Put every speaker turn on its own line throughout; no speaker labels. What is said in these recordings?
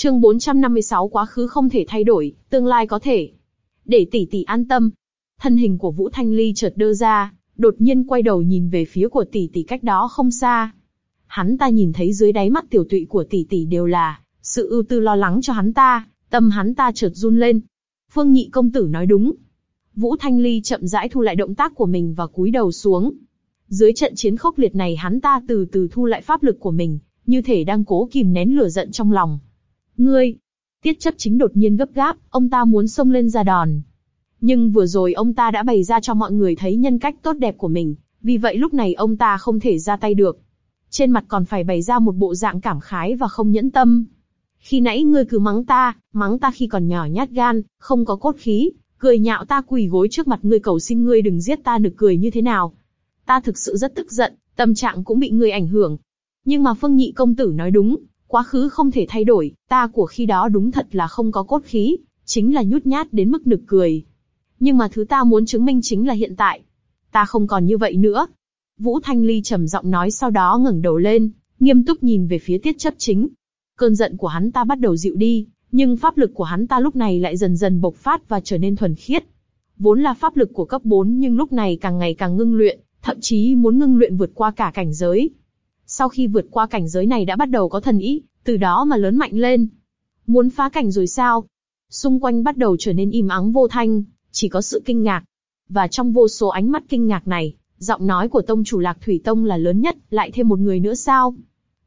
Chương 456 quá khứ không thể thay đổi, tương lai có thể. Để tỷ tỷ an tâm. Thân hình của Vũ Thanh Ly chợt đơ ra, đột nhiên quay đầu nhìn về phía của tỷ tỷ cách đó không xa. Hắn ta nhìn thấy dưới đáy mắt tiểu tụy của tỷ tỷ đều là sự ưu tư lo lắng cho hắn ta, tâm hắn ta chợt run lên. Phương Nhị công tử nói đúng. Vũ Thanh Ly chậm rãi thu lại động tác của mình và cúi đầu xuống. Dưới trận chiến khốc liệt này hắn ta từ từ thu lại pháp lực của mình, như thể đang cố kìm nén lửa giận trong lòng. Ngươi! Tiết chấp chính đột nhiên gấp gáp, ông ta muốn xông lên ra đòn. Nhưng vừa rồi ông ta đã bày ra cho mọi người thấy nhân cách tốt đẹp của mình, vì vậy lúc này ông ta không thể ra tay được. Trên mặt còn phải bày ra một bộ dạng cảm khái và không nhẫn tâm. Khi nãy ngươi cứ mắng ta, mắng ta khi còn nhỏ nhát gan, không có cốt khí, cười nhạo ta quỳ gối trước mặt ngươi cầu xin ngươi đừng giết ta nực cười như thế nào. Ta thực sự rất tức giận, tâm trạng cũng bị ngươi ảnh hưởng. Nhưng mà Phương Nhị công tử nói đúng, quá khứ không thể thay đổi, ta của khi đó đúng thật là không có cốt khí, chính là nhút nhát đến mức nực cười. Nhưng mà thứ ta muốn chứng minh chính là hiện tại. Ta không còn như vậy nữa. Vũ Thanh Ly trầm giọng nói sau đó ngẩng đầu lên, nghiêm túc nhìn về phía tiết chấp chính. Cơn giận của hắn ta bắt đầu dịu đi, nhưng pháp lực của hắn ta lúc này lại dần dần bộc phát và trở nên thuần khiết. Vốn là pháp lực của cấp 4 nhưng lúc này càng ngày càng ngưng luyện, thậm chí muốn ngưng luyện vượt qua cả cảnh giới. Sau khi vượt qua cảnh giới này đã bắt đầu có thần ý, từ đó mà lớn mạnh lên. Muốn phá cảnh rồi sao? Xung quanh bắt đầu trở nên im ắng vô thanh, chỉ có sự kinh ngạc. Và trong vô số ánh mắt kinh ngạc này, giọng nói của tông chủ Lạc Thủy Tông là lớn nhất, lại thêm một người nữa sao?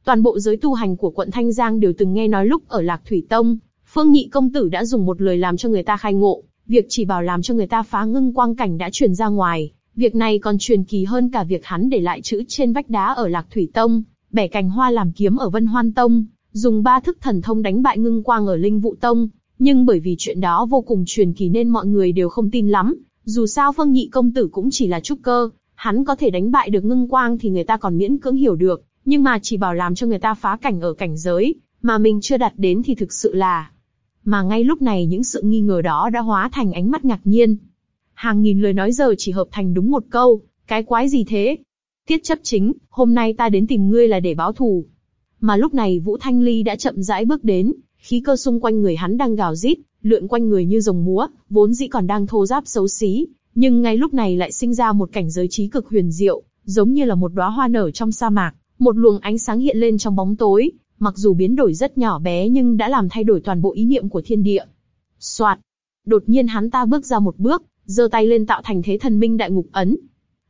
Toàn bộ giới tu hành của quận Thanh Giang đều từng nghe nói lúc ở Lạc Thủy Tông, Phương Nhị công tử đã dùng một lời làm cho người ta khai ngộ, việc chỉ bảo làm cho người ta phá ngưng quang cảnh đã truyền ra ngoài, việc này còn truyền kỳ hơn cả việc hắn để lại chữ trên vách đá ở Lạc Thủy Tông, bẻ cành hoa làm kiếm ở Vân Hoan Tông, dùng ba thức thần thông đánh bại ngưng quang ở Linh Vụ Tông, nhưng bởi vì chuyện đó vô cùng truyền kỳ nên mọi người đều không tin lắm, dù sao Phương Nhị công tử cũng chỉ là trúc cơ, hắn có thể đánh bại được ngưng quang thì người ta còn miễn cưỡng hiểu được, nhưng mà chỉ bảo làm cho người ta phá cảnh ở cảnh giới, mà mình chưa đạt đến thì thực sự là... Mà ngay lúc này những sự nghi ngờ đó đã hóa thành ánh mắt ngạc nhiên. Hàng nghìn lời nói giờ chỉ hợp thành đúng một câu, cái quái gì thế? Tiết chấp chính, hôm nay ta đến tìm ngươi là để báo thù. Mà lúc này Vũ Thanh Ly đã chậm rãi bước đến, khí cơ xung quanh người hắn đang gào rít, lượn quanh người như rồng múa, vốn dĩ còn đang thô giáp xấu xí, nhưng ngay lúc này lại sinh ra một cảnh giới trí cực huyền diệu, giống như là một đóa hoa nở trong sa mạc, một luồng ánh sáng hiện lên trong bóng tối, mặc dù biến đổi rất nhỏ bé nhưng đã làm thay đổi toàn bộ ý niệm của thiên địa. Soạt, đột nhiên hắn ta bước ra một bước, giơ tay lên tạo thành thế thần minh đại ngục ấn.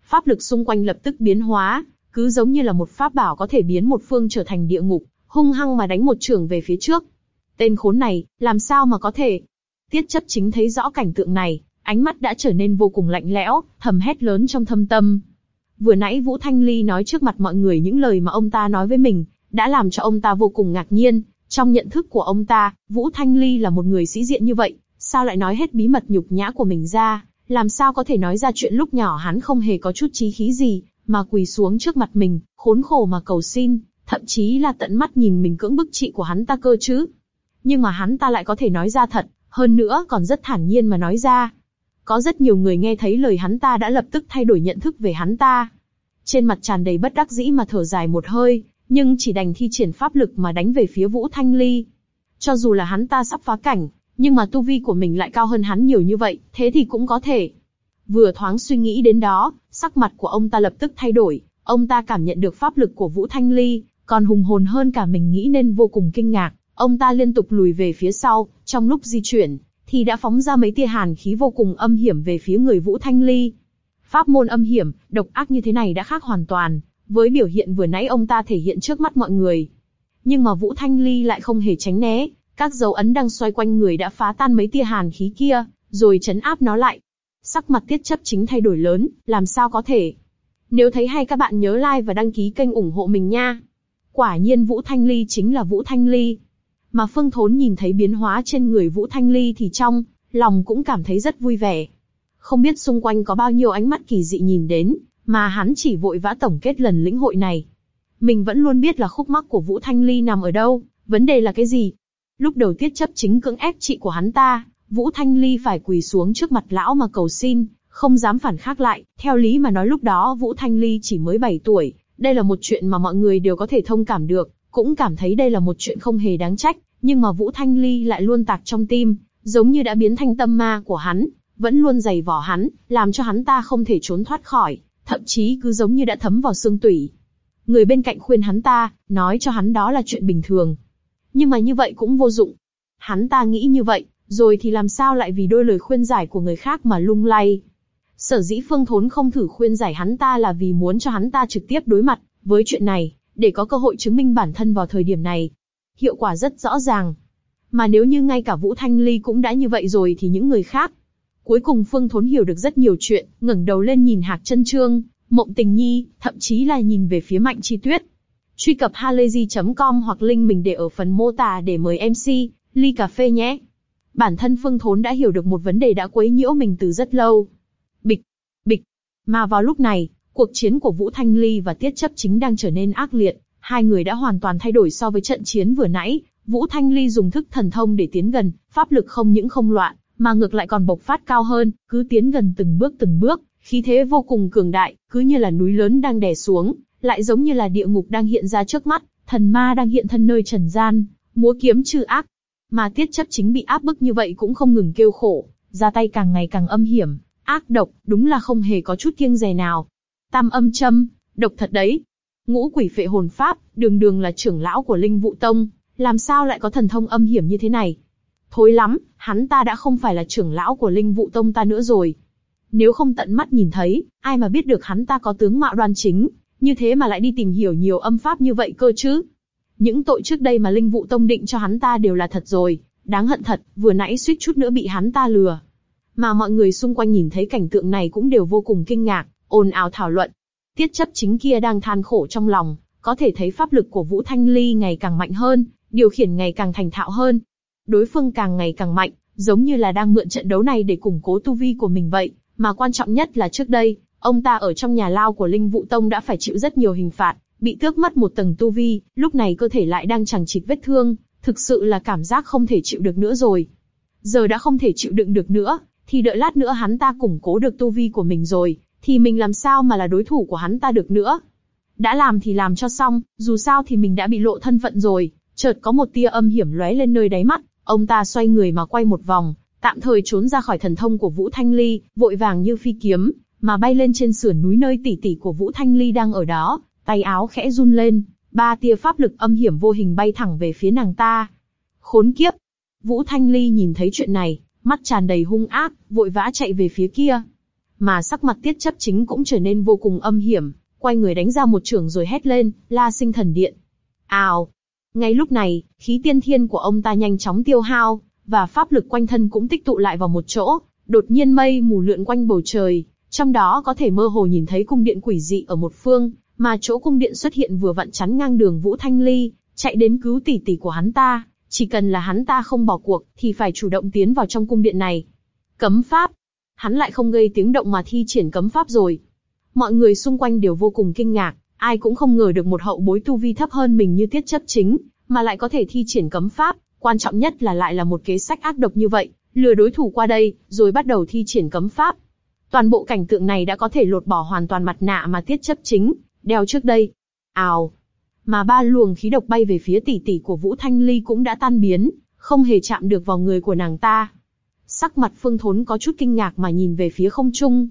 Pháp lực xung quanh lập tức biến hóa, cứ giống như là một pháp bảo có thể biến một phương trở thành địa ngục, hung hăng mà đánh một trường về phía trước. Tên khốn này, làm sao mà có thể? Tiết chấp chính thấy rõ cảnh tượng này, ánh mắt đã trở nên vô cùng lạnh lẽo, thầm hét lớn trong thâm tâm. Vừa nãy Vũ Thanh Ly nói trước mặt mọi người những lời mà ông ta nói với mình, đã làm cho ông ta vô cùng ngạc nhiên. Trong nhận thức của ông ta, Vũ Thanh Ly là một người sĩ diện như vậy, sao lại nói hết bí mật nhục nhã của mình ra, làm sao có thể nói ra chuyện lúc nhỏ hắn không hề có chút trí khí gì, mà quỳ xuống trước mặt mình, khốn khổ mà cầu xin, thậm chí là tận mắt nhìn mình cưỡng bức chị của hắn ta cơ chứ. Nhưng mà hắn ta lại có thể nói ra thật, hơn nữa còn rất thản nhiên mà nói ra. Có rất nhiều người nghe thấy lời hắn ta đã lập tức thay đổi nhận thức về hắn ta. Trên mặt tràn đầy bất đắc dĩ mà thở dài một hơi, nhưng chỉ đành thi triển pháp lực mà đánh về phía Vũ Thanh Ly. Cho dù là hắn ta sắp phá cảnh, nhưng mà tu vi của mình lại cao hơn hắn nhiều như vậy, thế thì cũng có thể. Vừa thoáng suy nghĩ đến đó, sắc mặt của ông ta lập tức thay đổi, ông ta cảm nhận được pháp lực của Vũ Thanh Ly, còn hùng hồn hơn cả mình nghĩ nên vô cùng kinh ngạc. Ông ta liên tục lùi về phía sau, trong lúc di chuyển, thì đã phóng ra mấy tia hàn khí vô cùng âm hiểm về phía người Vũ Thanh Ly. Pháp môn âm hiểm, độc ác như thế này đã khác hoàn toàn, với biểu hiện vừa nãy ông ta thể hiện trước mắt mọi người. Nhưng mà Vũ Thanh Ly lại không hề tránh né, các dấu ấn đang xoay quanh người đã phá tan mấy tia hàn khí kia, rồi chấn áp nó lại. Sắc mặt tiết chấp chính thay đổi lớn, làm sao có thể. Nếu thấy hay các bạn nhớ like và đăng ký kênh ủng hộ mình nha. Quả nhiên Vũ Thanh Ly chính là Vũ Thanh Ly. Mà Phương Thốn nhìn thấy biến hóa trên người Vũ Thanh Ly thì trong, lòng cũng cảm thấy rất vui vẻ. Không biết xung quanh có bao nhiêu ánh mắt kỳ dị nhìn đến, mà hắn chỉ vội vã tổng kết lần lĩnh hội này. Mình vẫn luôn biết là khúc mắc của Vũ Thanh Ly nằm ở đâu, vấn đề là cái gì? Lúc đầu tiết chấp chính cưỡng ép chị của hắn ta, Vũ Thanh Ly phải quỳ xuống trước mặt lão mà cầu xin, không dám phản kháng lại. Theo lý mà nói lúc đó Vũ Thanh Ly chỉ mới 7 tuổi, đây là một chuyện mà mọi người đều có thể thông cảm được, cũng cảm thấy đây là một chuyện không hề đáng trách, Nhưng mà Vũ Thanh Ly lại luôn tạc trong tim, giống như đã biến thành tâm ma của hắn, vẫn luôn giày vỏ hắn, làm cho hắn ta không thể trốn thoát khỏi, thậm chí cứ giống như đã thấm vào xương tủy. Người bên cạnh khuyên hắn ta, nói cho hắn đó là chuyện bình thường. Nhưng mà như vậy cũng vô dụng. Hắn ta nghĩ như vậy, rồi thì làm sao lại vì đôi lời khuyên giải của người khác mà lung lay. Sở dĩ Phương Thốn không thử khuyên giải hắn ta là vì muốn cho hắn ta trực tiếp đối mặt với chuyện này, để có cơ hội chứng minh bản thân vào thời điểm này. Hiệu quả rất rõ ràng. Mà nếu như ngay cả Vũ Thanh Ly cũng đã như vậy rồi thì những người khác. Cuối cùng Phương Thốn hiểu được rất nhiều chuyện, ngẩng đầu lên nhìn Hạc Chân Trương, Mộng Tình Nhi, thậm chí là nhìn về phía Mạnh Chi Tuyết. Truy cập halayzi.com hoặc link mình để ở phần mô tả để mời MC, ly cà phê nhé. Bản thân Phương Thốn đã hiểu được một vấn đề đã quấy nhiễu mình từ rất lâu. Bịch, bịch. Mà vào lúc này, cuộc chiến của Vũ Thanh Ly và Tiết Chấp Chính đang trở nên ác liệt. Hai người đã hoàn toàn thay đổi so với trận chiến vừa nãy. Vũ Thanh Ly dùng thức thần thông để tiến gần, pháp lực không những không loạn, mà ngược lại còn bộc phát cao hơn, cứ tiến gần từng bước từng bước, khí thế vô cùng cường đại, cứ như là núi lớn đang đè xuống, lại giống như là địa ngục đang hiện ra trước mắt, thần ma đang hiện thân nơi trần gian, múa kiếm trừ ác. Mà tiết chấp chính bị áp bức như vậy cũng không ngừng kêu khổ, ra tay càng ngày càng âm hiểm, ác độc, đúng là không hề có chút kiêng dè nào. Tam âm châm, độc thật đấy. Ngũ quỷ phệ hồn pháp, đường đường là trưởng lão của linh vụ tông, làm sao lại có thần thông âm hiểm như thế này? Thối lắm, hắn ta đã không phải là trưởng lão của linh vụ tông ta nữa rồi. Nếu không tận mắt nhìn thấy, ai mà biết được hắn ta có tướng mạo đoan chính, như thế mà lại đi tìm hiểu nhiều âm pháp như vậy cơ chứ? Những tội trước đây mà linh vụ tông định cho hắn ta đều là thật rồi, đáng hận thật, vừa nãy suýt chút nữa bị hắn ta lừa. Mà mọi người xung quanh nhìn thấy cảnh tượng này cũng đều vô cùng kinh ngạc, ồn ào thảo luận. Tiết chấp chính kia đang than khổ trong lòng, có thể thấy pháp lực của Vũ Thanh Ly ngày càng mạnh hơn, điều khiển ngày càng thành thạo hơn. Đối phương càng ngày càng mạnh, giống như là đang mượn trận đấu này để củng cố tu vi của mình vậy, mà quan trọng nhất là trước đây, ông ta ở trong nhà lao của Linh Vụ Tông đã phải chịu rất nhiều hình phạt, bị tước mất một tầng tu vi, lúc này cơ thể lại đang chẳng chịt vết thương, thực sự là cảm giác không thể chịu được nữa rồi. Giờ đã không thể chịu đựng được nữa, thì đợi lát nữa hắn ta củng cố được tu vi của mình rồi, thì mình làm sao mà là đối thủ của hắn ta được nữa. Đã làm thì làm cho xong, dù sao thì mình đã bị lộ thân phận rồi, chợt có một tia âm hiểm lóe lên nơi đáy mắt, ông ta xoay người mà quay một vòng, tạm thời trốn ra khỏi thần thông của Vũ Thanh Ly, vội vàng như phi kiếm, mà bay lên trên sườn núi nơi tỷ tỷ của Vũ Thanh Ly đang ở đó, tay áo khẽ run lên, ba tia pháp lực âm hiểm vô hình bay thẳng về phía nàng ta. Khốn kiếp! Vũ Thanh Ly nhìn thấy chuyện này, mắt tràn đầy hung ác, vội vã chạy về phía kia. Mà sắc mặt tiết chấp chính cũng trở nên vô cùng âm hiểm, quay người đánh ra một trường rồi hét lên, la sinh thần điện. Ào! Ngay lúc này, khí tiên thiên của ông ta nhanh chóng tiêu hao, và pháp lực quanh thân cũng tích tụ lại vào một chỗ, đột nhiên mây mù lượn quanh bầu trời, trong đó có thể mơ hồ nhìn thấy cung điện quỷ dị ở một phương, mà chỗ cung điện xuất hiện vừa vặn chắn ngang đường Vũ Thanh Ly, chạy đến cứu tỷ tỷ của hắn ta, chỉ cần là hắn ta không bỏ cuộc, thì phải chủ động tiến vào trong cung điện này. Cấm pháp, hắn lại không gây tiếng động mà thi triển cấm pháp rồi. Mọi người xung quanh đều vô cùng kinh ngạc, ai cũng không ngờ được một hậu bối tu vi thấp hơn mình như tiết chấp chính, mà lại có thể thi triển cấm pháp, quan trọng nhất là lại là một kế sách ác độc như vậy, lừa đối thủ qua đây, rồi bắt đầu thi triển cấm pháp. Toàn bộ cảnh tượng này đã có thể lột bỏ hoàn toàn mặt nạ mà tiết chấp chính, đeo trước đây. Ào! Mà ba luồng khí độc bay về phía tỷ tỷ của Vũ Thanh Ly cũng đã tan biến, không hề chạm được vào người của nàng ta. Sắc mặt Phương Thốn có chút kinh ngạc mà nhìn về phía không trung.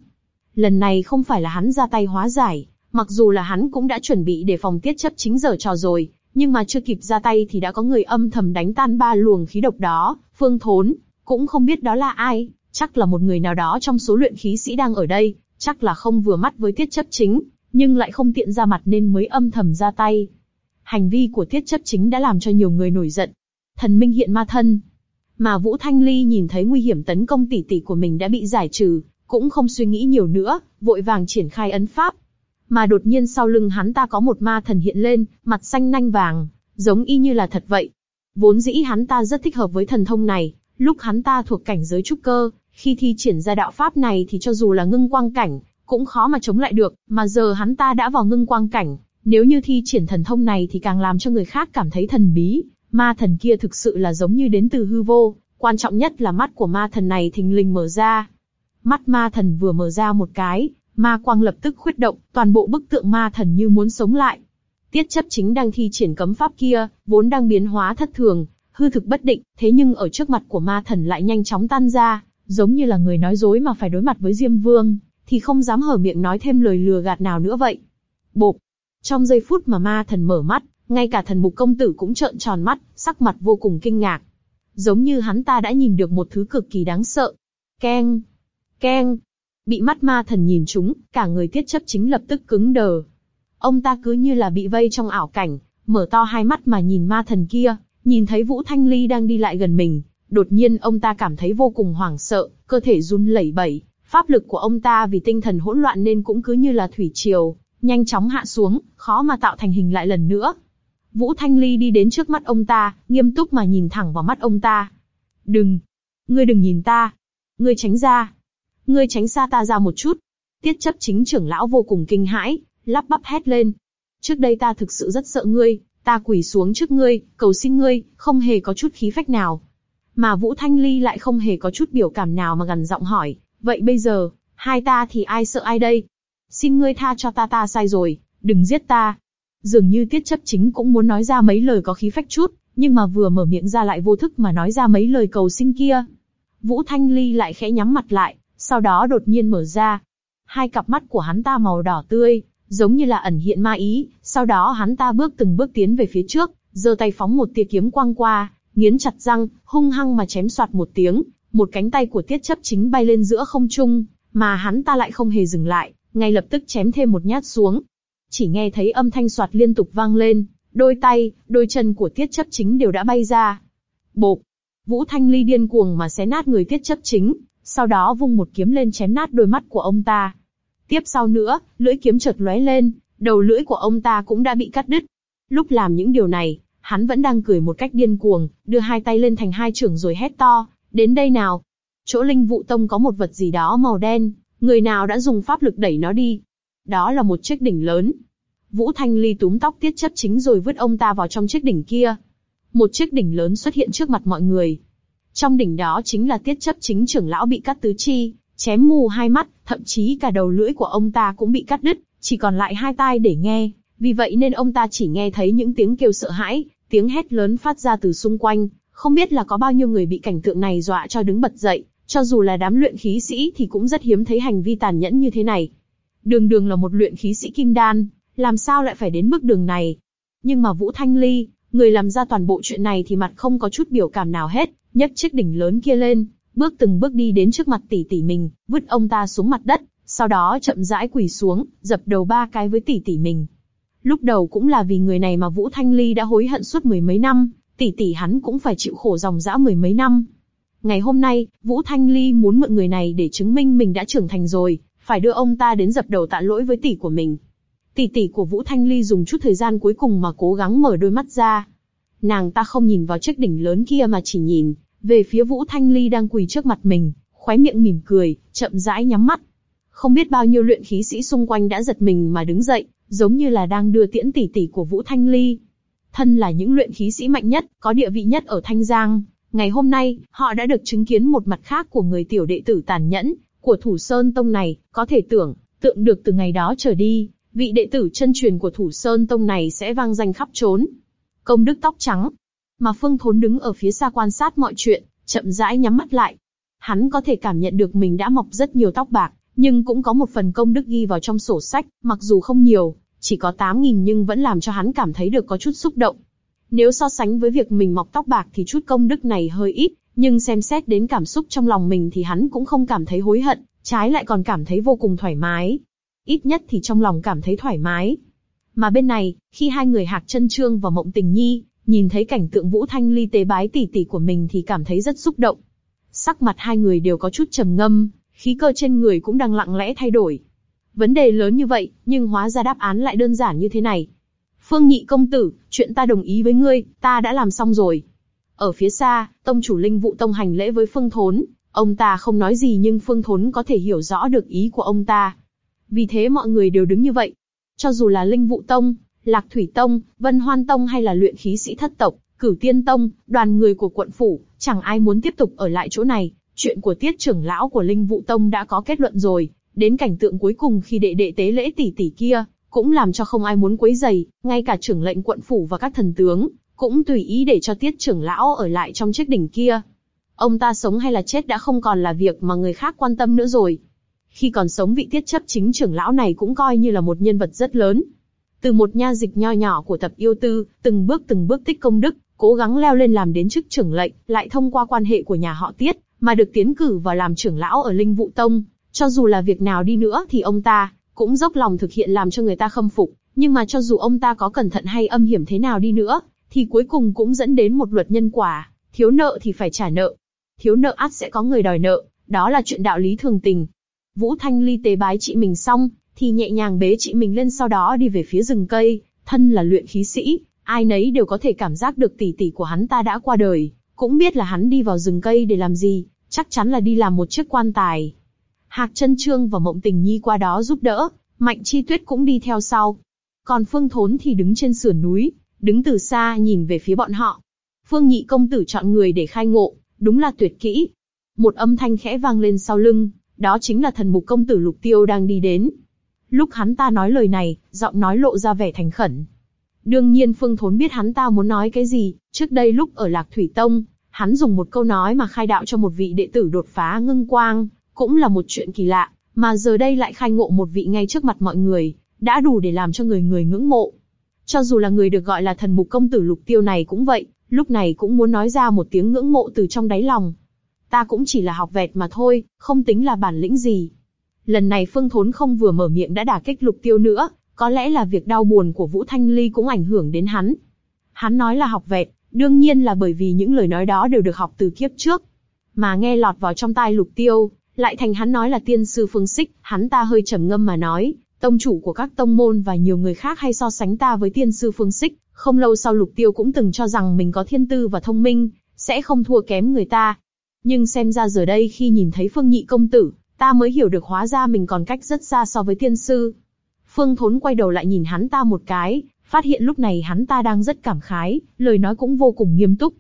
Lần này không phải là hắn ra tay hóa giải, mặc dù là hắn cũng đã chuẩn bị để phòng tiết chấp chính giờ trò rồi, nhưng mà chưa kịp ra tay thì đã có người âm thầm đánh tan ba luồng khí độc đó. Phương Thốn cũng không biết đó là ai, chắc là một người nào đó trong số luyện khí sĩ đang ở đây, chắc là không vừa mắt với tiết chấp chính, nhưng lại không tiện ra mặt nên mới âm thầm ra tay. Hành vi của tiết chấp chính đã làm cho nhiều người nổi giận. Thần minh hiện ma thân. Mà Vũ Thanh Ly nhìn thấy nguy hiểm tấn công tỷ tỷ của mình đã bị giải trừ, cũng không suy nghĩ nhiều nữa, vội vàng triển khai ấn pháp. Mà đột nhiên sau lưng hắn ta có một ma thần hiện lên, mặt xanh nanh vàng, giống y như là thật vậy. Vốn dĩ hắn ta rất thích hợp với thần thông này, lúc hắn ta thuộc cảnh giới trúc cơ, khi thi triển ra đạo pháp này thì cho dù là ngưng quang cảnh, cũng khó mà chống lại được, mà giờ hắn ta đã vào ngưng quang cảnh, nếu như thi triển thần thông này thì càng làm cho người khác cảm thấy thần bí, ma thần kia thực sự là giống như đến từ hư vô, quan trọng nhất là mắt của ma thần này thình lình mở ra. Mắt ma thần vừa mở ra một cái, ma quang lập tức khuyết động, toàn bộ bức tượng ma thần như muốn sống lại. Tiết chấp chính đang thi triển cấm pháp kia, vốn đang biến hóa thất thường, hư thực bất định, thế nhưng ở trước mặt của ma thần lại nhanh chóng tan ra, giống như là người nói dối mà phải đối mặt với Diêm Vương, thì không dám hở miệng nói thêm lời lừa gạt nào nữa vậy. Bộp! Trong giây phút mà ma thần mở mắt, ngay cả thần mục công tử cũng trợn tròn mắt, sắc mặt vô cùng kinh ngạc. Giống như hắn ta đã nhìn được một thứ cực kỳ đáng sợ. Keng! Keng! Bị mắt ma thần nhìn chúng, cả người tiết chấp chính lập tức cứng đờ. Ông ta cứ như là bị vây trong ảo cảnh, mở to hai mắt mà nhìn ma thần kia, nhìn thấy Vũ Thanh Ly đang đi lại gần mình, đột nhiên ông ta cảm thấy vô cùng hoảng sợ, cơ thể run lẩy bẩy, pháp lực của ông ta vì tinh thần hỗn loạn nên cũng cứ như là thủy triều, nhanh chóng hạ xuống, khó mà tạo thành hình lại lần nữa. Vũ Thanh Ly đi đến trước mắt ông ta, nghiêm túc mà nhìn thẳng vào mắt ông ta. Đừng! Ngươi đừng nhìn ta! Ngươi tránh ra! Ngươi tránh xa ta ra một chút! Tiết chấp chính trưởng lão vô cùng kinh hãi, lắp bắp hét lên. Trước đây ta thực sự rất sợ ngươi, ta quỳ xuống trước ngươi, cầu xin ngươi, không hề có chút khí phách nào. Mà Vũ Thanh Ly lại không hề có chút biểu cảm nào mà gần giọng hỏi, vậy bây giờ, hai ta thì ai sợ ai đây? Xin ngươi tha cho ta ta sai rồi, đừng giết ta. Dường như tiết chấp chính cũng muốn nói ra mấy lời có khí phách chút, nhưng mà vừa mở miệng ra lại vô thức mà nói ra mấy lời cầu xin kia. Vũ Thanh Ly lại khẽ nhắm mặt lại, sau đó đột nhiên mở ra. Hai cặp mắt của hắn ta màu đỏ tươi, giống như là ẩn hiện ma ý, sau đó hắn ta bước từng bước tiến về phía trước, giơ tay phóng một tia kiếm quang qua, nghiến chặt răng, hung hăng mà chém soạt một tiếng, một cánh tay của tiết chấp chính bay lên giữa không trung, mà hắn ta lại không hề dừng lại, ngay lập tức chém thêm một nhát xuống. Chỉ nghe thấy âm thanh soạt liên tục vang lên, đôi tay, đôi chân của tiết chấp chính đều đã bay ra. Bộp! Vũ Thanh Ly điên cuồng mà xé nát người tiết chấp chính, sau đó vung một kiếm lên chém nát đôi mắt của ông ta. Tiếp sau nữa, lưỡi kiếm chợt lóe lên, đầu lưỡi của ông ta cũng đã bị cắt đứt. Lúc làm những điều này, hắn vẫn đang cười một cách điên cuồng, đưa hai tay lên thành hai trưởng rồi hét to, đến đây nào. Chỗ linh vụ tông có một vật gì đó màu đen, người nào đã dùng pháp lực đẩy nó đi. Đó là một chiếc đỉnh lớn. Vũ Thanh Ly túm tóc tiết chấp chính rồi vứt ông ta vào trong chiếc đỉnh kia. Một chiếc đỉnh lớn xuất hiện trước mặt mọi người. Trong đỉnh đó chính là tiết chấp chính trưởng lão bị cắt tứ chi, chém mù hai mắt, thậm chí cả đầu lưỡi của ông ta cũng bị cắt đứt, chỉ còn lại hai tai để nghe. Vì vậy nên ông ta chỉ nghe thấy những tiếng kêu sợ hãi, tiếng hét lớn phát ra từ xung quanh, không biết là có bao nhiêu người bị cảnh tượng này dọa cho đứng bật dậy, cho dù là đám luyện khí sĩ thì cũng rất hiếm thấy hành vi tàn nhẫn như thế này. Đường đường là một luyện khí sĩ kim đan, làm sao lại phải đến bước đường này? Nhưng mà Vũ Thanh Ly, người làm ra toàn bộ chuyện này thì mặt không có chút biểu cảm nào hết, nhấc chiếc đỉnh lớn kia lên, bước từng bước đi đến trước mặt tỷ tỷ mình, vứt ông ta xuống mặt đất, sau đó chậm rãi quỳ xuống, dập đầu ba cái với tỷ tỷ mình. Lúc đầu cũng là vì người này mà Vũ Thanh Ly đã hối hận suốt mười mấy năm, tỷ tỷ hắn cũng phải chịu khổ dòng dã mười mấy năm. Ngày hôm nay, Vũ Thanh Ly muốn mượn người này để chứng minh mình đã trưởng thành rồi, phải đưa ông ta đến dập đầu tạ lỗi với tỷ của mình. Tỷ tỷ của Vũ Thanh Ly dùng chút thời gian cuối cùng mà cố gắng mở đôi mắt ra. Nàng ta không nhìn vào chiếc đỉnh lớn kia mà chỉ nhìn về phía Vũ Thanh Ly đang quỳ trước mặt mình, khóe miệng mỉm cười, chậm rãi nhắm mắt. Không biết bao nhiêu luyện khí sĩ xung quanh đã giật mình mà đứng dậy, giống như là đang đưa tiễn tỷ tỷ của Vũ Thanh Ly. Thân là những luyện khí sĩ mạnh nhất, có địa vị nhất ở Thanh Giang, ngày hôm nay, họ đã được chứng kiến một mặt khác của người tiểu đệ tử tàn nhẫn, của Thủ Sơn Tông này, có thể tưởng, tượng được từ ngày đó trở đi, vị đệ tử chân truyền của Thủ Sơn Tông này sẽ vang danh khắp trốn. Công đức tóc trắng, mà Phương Thốn đứng ở phía xa quan sát mọi chuyện, chậm rãi nhắm mắt lại. Hắn có thể cảm nhận được mình đã mọc rất nhiều tóc bạc, nhưng cũng có một phần công đức ghi vào trong sổ sách, mặc dù không nhiều, chỉ có 8.000 nhưng vẫn làm cho hắn cảm thấy được có chút xúc động. Nếu so sánh với việc mình mọc tóc bạc thì chút công đức này hơi ít, nhưng xem xét đến cảm xúc trong lòng mình thì hắn cũng không cảm thấy hối hận, trái lại còn cảm thấy vô cùng thoải mái. Ít nhất thì trong lòng cảm thấy thoải mái. Mà bên này, khi hai người Hạc Chân Trương và Mộng Tình Nhi nhìn thấy cảnh tượng Vũ Thanh Ly tế bái tỷ tỷ của mình thì cảm thấy rất xúc động. Sắc mặt hai người đều có chút trầm ngâm, khí cơ trên người cũng đang lặng lẽ thay đổi. Vấn đề lớn như vậy, nhưng hóa ra đáp án lại đơn giản như thế này. Phương Nhị công tử, chuyện ta đồng ý với ngươi, ta đã làm xong rồi. Ở phía xa, tông chủ linh vụ tông hành lễ với Phương Thốn, ông ta không nói gì nhưng Phương Thốn có thể hiểu rõ được ý của ông ta. Vì thế mọi người đều đứng như vậy. Cho dù là linh vụ tông, Lạc Thủy Tông, Vân Hoan Tông hay là luyện khí sĩ thất tộc, Cửu Tiên Tông, đoàn người của quận phủ, chẳng ai muốn tiếp tục ở lại chỗ này. Chuyện của tiết trưởng lão của Linh Vụ Tông đã có kết luận rồi, đến cảnh tượng cuối cùng khi đệ đệ tế lễ tỷ tỷ kia, cũng làm cho không ai muốn quấy giày, ngay cả trưởng lệnh quận phủ và các thần tướng, cũng tùy ý để cho tiết trưởng lão ở lại trong chiếc đỉnh kia. Ông ta sống hay là chết đã không còn là việc mà người khác quan tâm nữa rồi. Khi còn sống vị tiết chấp chính trưởng lão này cũng coi như là một nhân vật rất lớn. Từ một nha dịch nho nhỏ của tập yêu tư, từng bước từng bước tích công đức, cố gắng leo lên làm đến chức trưởng lệnh, lại thông qua quan hệ của nhà họ tiết, mà được tiến cử vào làm trưởng lão ở Linh Vụ Tông. Cho dù là việc nào đi nữa thì ông ta, cũng dốc lòng thực hiện làm cho người ta khâm phục. Nhưng mà cho dù ông ta có cẩn thận hay âm hiểm thế nào đi nữa, thì cuối cùng cũng dẫn đến một luật nhân quả, thiếu nợ thì phải trả nợ. Thiếu nợ ắt sẽ có người đòi nợ, đó là chuyện đạo lý thường tình. Vũ Thanh Ly tế bái chị mình xong, thì nhẹ nhàng bế chị mình lên sau đó đi về phía rừng cây, thân là luyện khí sĩ, ai nấy đều có thể cảm giác được tỷ tỷ của hắn ta đã qua đời, cũng biết là hắn đi vào rừng cây để làm gì, chắc chắn là đi làm một chiếc quan tài. Hạc chân trương và mộng tình nhi qua đó giúp đỡ, mạnh chi tuyết cũng đi theo sau. Còn phương thốn thì đứng trên sườn núi, đứng từ xa nhìn về phía bọn họ. Phương nhị công tử chọn người để khai ngộ, đúng là tuyệt kỹ. Một âm thanh khẽ vang lên sau lưng, đó chính là thần mục công tử lục tiêu đang đi đến. Lúc hắn ta nói lời này, giọng nói lộ ra vẻ thành khẩn. Đương nhiên Phương Thốn biết hắn ta muốn nói cái gì, trước đây lúc ở Lạc Thủy Tông, hắn dùng một câu nói mà khai đạo cho một vị đệ tử đột phá ngưng quang, cũng là một chuyện kỳ lạ, mà giờ đây lại khai ngộ một vị ngay trước mặt mọi người, đã đủ để làm cho người người ngưỡng mộ. Cho dù là người được gọi là thần mục công tử lục tiêu này cũng vậy, lúc này cũng muốn nói ra một tiếng ngưỡng mộ từ trong đáy lòng. Ta cũng chỉ là học vẹt mà thôi, không tính là bản lĩnh gì. Lần này Phương Thốn không vừa mở miệng đã đả kích lục tiêu nữa, có lẽ là việc đau buồn của Vũ Thanh Ly cũng ảnh hưởng đến hắn. Hắn nói là học vẹt, đương nhiên là bởi vì những lời nói đó đều được học từ kiếp trước. Mà nghe lọt vào trong tai lục tiêu, lại thành hắn nói là tiên sư phương xích, hắn ta hơi trầm ngâm mà nói, tông chủ của các tông môn và nhiều người khác hay so sánh ta với tiên sư phương xích, không lâu sau lục tiêu cũng từng cho rằng mình có thiên tư và thông minh, sẽ không thua kém người ta. Nhưng xem ra giờ đây khi nhìn thấy phương nhị công tử, ta mới hiểu được hóa ra mình còn cách rất xa so với tiên sư. Phương Thốn quay đầu lại nhìn hắn ta một cái, phát hiện lúc này hắn ta đang rất cảm khái, lời nói cũng vô cùng nghiêm túc.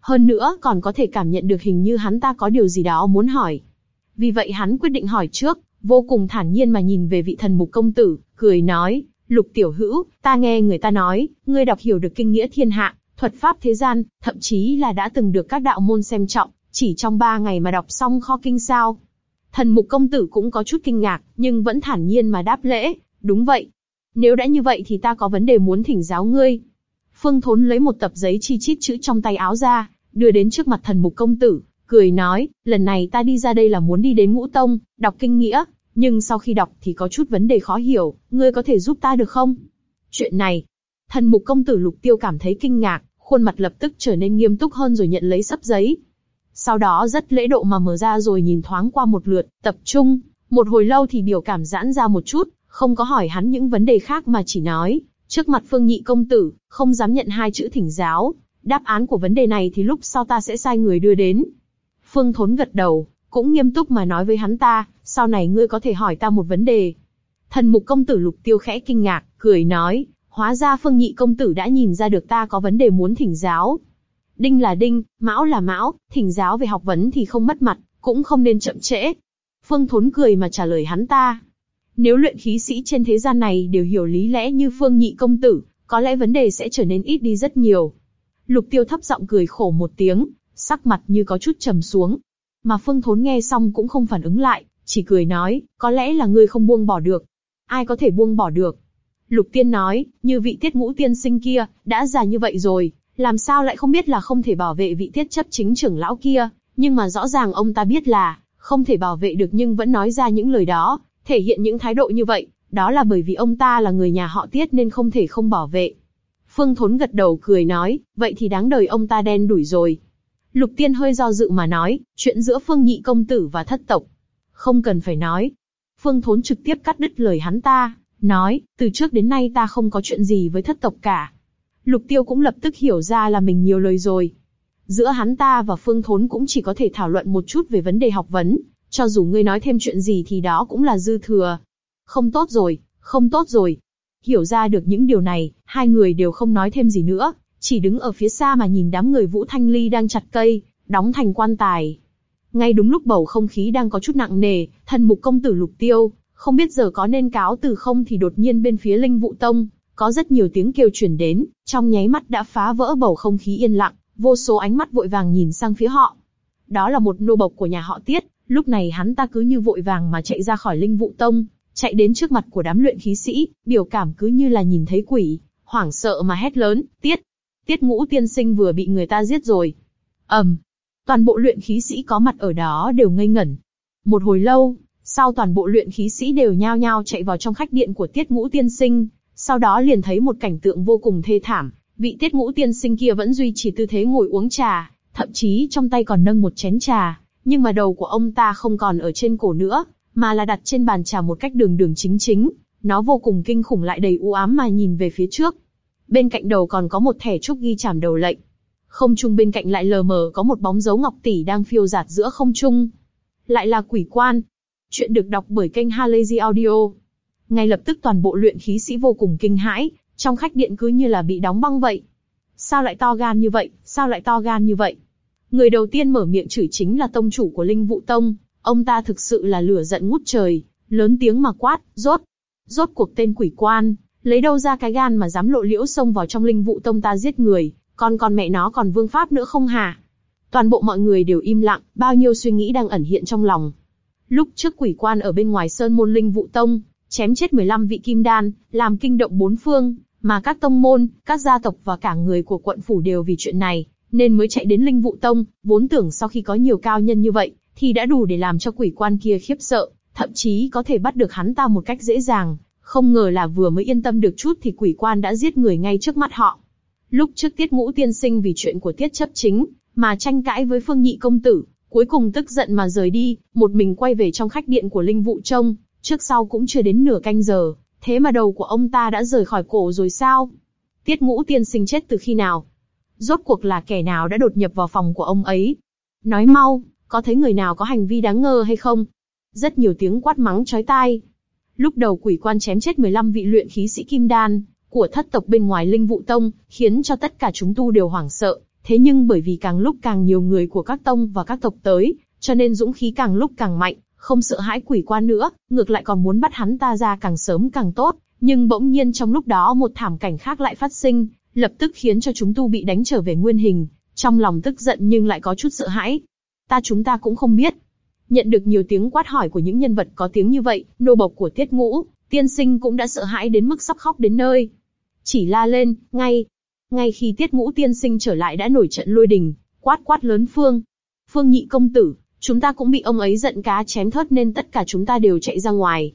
Hơn nữa còn có thể cảm nhận được hình như hắn ta có điều gì đó muốn hỏi. Vì vậy hắn quyết định hỏi trước, vô cùng thản nhiên mà nhìn về vị thần mục công tử, cười nói, lục tiểu hữu, ta nghe người ta nói, ngươi đọc hiểu được kinh nghĩa thiên hạ, thuật pháp thế gian, thậm chí là đã từng được các đạo môn xem trọng, chỉ trong ba ngày mà đọc xong kho kinh sao. Thần mục công tử cũng có chút kinh ngạc, nhưng vẫn thản nhiên mà đáp lễ, đúng vậy. Nếu đã như vậy thì ta có vấn đề muốn thỉnh giáo ngươi. Phương Thốn lấy một tập giấy chi chít chữ trong tay áo ra, đưa đến trước mặt thần mục công tử, cười nói, lần này ta đi ra đây là muốn đi đến ngũ tông, đọc kinh nghĩa, nhưng sau khi đọc thì có chút vấn đề khó hiểu, ngươi có thể giúp ta được không? Chuyện này, thần mục công tử lục tiêu cảm thấy kinh ngạc, khuôn mặt lập tức trở nên nghiêm túc hơn rồi nhận lấy sấp giấy. Sau đó rất lễ độ mà mở ra rồi nhìn thoáng qua một lượt, tập trung, một hồi lâu thì biểu cảm giãn ra một chút, không có hỏi hắn những vấn đề khác mà chỉ nói, trước mặt phương nhị công tử, không dám nhận hai chữ thỉnh giáo, đáp án của vấn đề này thì lúc sau ta sẽ sai người đưa đến. Phương Thốn gật đầu, cũng nghiêm túc mà nói với hắn ta, sau này ngươi có thể hỏi ta một vấn đề. Thần mục công tử lục tiêu khẽ kinh ngạc, cười nói, hóa ra phương nhị công tử đã nhìn ra được ta có vấn đề muốn thỉnh giáo. Đinh là đinh, mão là mão, thỉnh giáo về học vấn thì không mất mặt, cũng không nên chậm trễ. Phương Thốn cười mà trả lời hắn ta. Nếu luyện khí sĩ trên thế gian này đều hiểu lý lẽ như phương nhị công tử, có lẽ vấn đề sẽ trở nên ít đi rất nhiều. Lục tiêu thấp giọng cười khổ một tiếng, sắc mặt như có chút trầm xuống. Mà phương thốn nghe xong cũng không phản ứng lại, chỉ cười nói, có lẽ là ngươi không buông bỏ được. Ai có thể buông bỏ được? Lục tiên nói, như vị tiết ngũ tiên sinh kia, đã già như vậy rồi, làm sao lại không biết là không thể bảo vệ vị tiết chấp chính trưởng lão kia, nhưng mà rõ ràng ông ta biết là, không thể bảo vệ được nhưng vẫn nói ra những lời đó, thể hiện những thái độ như vậy, đó là bởi vì ông ta là người nhà họ tiết nên không thể không bảo vệ. Phương Thốn gật đầu cười nói, vậy thì đáng đời ông ta đen đuổi rồi. Lục Tiên hơi do dự mà nói, chuyện giữa Phương Nhị công tử và thất tộc, không cần phải nói. Phương Thốn trực tiếp cắt đứt lời hắn ta, nói, từ trước đến nay ta không có chuyện gì với thất tộc cả. Lục Tiêu cũng lập tức hiểu ra là mình nhiều lời rồi. Giữa hắn ta và Phương Thốn cũng chỉ có thể thảo luận một chút về vấn đề học vấn, cho dù ngươi nói thêm chuyện gì thì đó cũng là dư thừa. Không tốt rồi, không tốt rồi. Hiểu ra được những điều này, hai người đều không nói thêm gì nữa, chỉ đứng ở phía xa mà nhìn đám người Vũ Thanh Ly đang chặt cây, đóng thành quan tài. Ngay đúng lúc bầu không khí đang có chút nặng nề, thần mục công tử lục tiêu, không biết giờ có nên cáo từ không thì đột nhiên bên phía Linh Vũ Tông, có rất nhiều tiếng kêu truyền đến, trong nháy mắt đã phá vỡ bầu không khí yên lặng, vô số ánh mắt vội vàng nhìn sang phía họ. Đó là một nô bộc của nhà họ Tiết, lúc này hắn ta cứ như vội vàng mà chạy ra khỏi linh vụ tông, chạy đến trước mặt của đám luyện khí sĩ, biểu cảm cứ như là nhìn thấy quỷ, hoảng sợ mà hét lớn, Tiết, Tiết ngũ tiên sinh vừa bị người ta giết rồi. ầm, toàn bộ luyện khí sĩ có mặt ở đó đều ngây ngẩn. Một hồi lâu, sau toàn bộ luyện khí sĩ đều nhao nhao chạy vào trong khách điện của Tiết ngũ tiên sinh, sau đó liền thấy một cảnh tượng vô cùng thê thảm, vị Tiết ngũ tiên sinh kia vẫn duy trì tư thế ngồi uống trà, thậm chí trong tay còn nâng một chén trà, nhưng mà đầu của ông ta không còn ở trên cổ nữa, mà là đặt trên bàn trà một cách đường đường chính chính, nó vô cùng kinh khủng lại đầy u ám mà nhìn về phía trước. Bên cạnh đầu còn có một thẻ trúc ghi chảm đầu lệnh. Không trung bên cạnh lại lờ mờ có một bóng dấu ngọc tỷ đang phiêu dạt giữa không trung. Lại là quỷ quan. Chuyện được đọc bởi kênh Halazy Audio. Ngay lập tức toàn bộ luyện khí sĩ vô cùng kinh hãi, trong khách điện cứ như là bị đóng băng vậy. Sao lại to gan như vậy, sao lại to gan như vậy? Người đầu tiên mở miệng chửi chính là tông chủ của Linh Vụ Tông, ông ta thực sự là lửa giận ngút trời, lớn tiếng mà quát, rốt. Rốt cuộc tên quỷ quan, lấy đâu ra cái gan mà dám lộ liễu xông vào trong Linh Vụ Tông ta giết người, còn còn mẹ nó còn vương pháp nữa không hả? Toàn bộ mọi người đều im lặng, bao nhiêu suy nghĩ đang ẩn hiện trong lòng. Lúc trước quỷ quan ở bên ngoài sơn môn Linh Vụ Tông, chém chết 15 vị kim đan, làm kinh động bốn phương, mà các tông môn, các gia tộc và cả người của quận phủ đều vì chuyện này, nên mới chạy đến Linh Vụ Tông, vốn tưởng sau khi có nhiều cao nhân như vậy, thì đã đủ để làm cho quỷ quan kia khiếp sợ, thậm chí có thể bắt được hắn ta một cách dễ dàng, không ngờ là vừa mới yên tâm được chút thì quỷ quan đã giết người ngay trước mắt họ. Lúc trước Tiết Ngũ tiên sinh vì chuyện của Tiết chấp chính, mà tranh cãi với Phương Nhị công tử, cuối cùng tức giận mà rời đi, một mình quay về trong khách điện của Linh Vụ Trông, trước sau cũng chưa đến nửa canh giờ, thế mà đầu của ông ta đã rời khỏi cổ rồi sao? Tiết Ngũ tiên sinh chết từ khi nào? Rốt cuộc là kẻ nào đã đột nhập vào phòng của ông ấy? Nói mau, có thấy người nào có hành vi đáng ngờ hay không? Rất nhiều tiếng quát mắng chói tai. Lúc đầu quỷ quan chém chết 15 vị luyện khí sĩ kim đan, của thất tộc bên ngoài linh vụ tông, khiến cho tất cả chúng tu đều hoảng sợ. Thế nhưng bởi vì càng lúc càng nhiều người của các tông và các tộc tới, cho nên dũng khí càng lúc càng mạnh, không sợ hãi quỷ quan nữa, ngược lại còn muốn bắt hắn ta ra càng sớm càng tốt. Nhưng bỗng nhiên trong lúc đó một thảm cảnh khác lại phát sinh, lập tức khiến cho chúng tu bị đánh trở về nguyên hình, trong lòng tức giận nhưng lại có chút sợ hãi. Ta chúng ta cũng không biết. Nhận được nhiều tiếng quát hỏi của những nhân vật có tiếng như vậy, nô bộc của tiết ngũ, tiên sinh cũng đã sợ hãi đến mức sắp khóc đến nơi. Chỉ la lên, ngay. Ngay khi tiết ngũ tiên sinh trở lại đã nổi trận lôi đình, quát quát lớn phương. Phương nhị công tử, chúng ta cũng bị ông ấy giận cá chém thớt nên tất cả chúng ta đều chạy ra ngoài.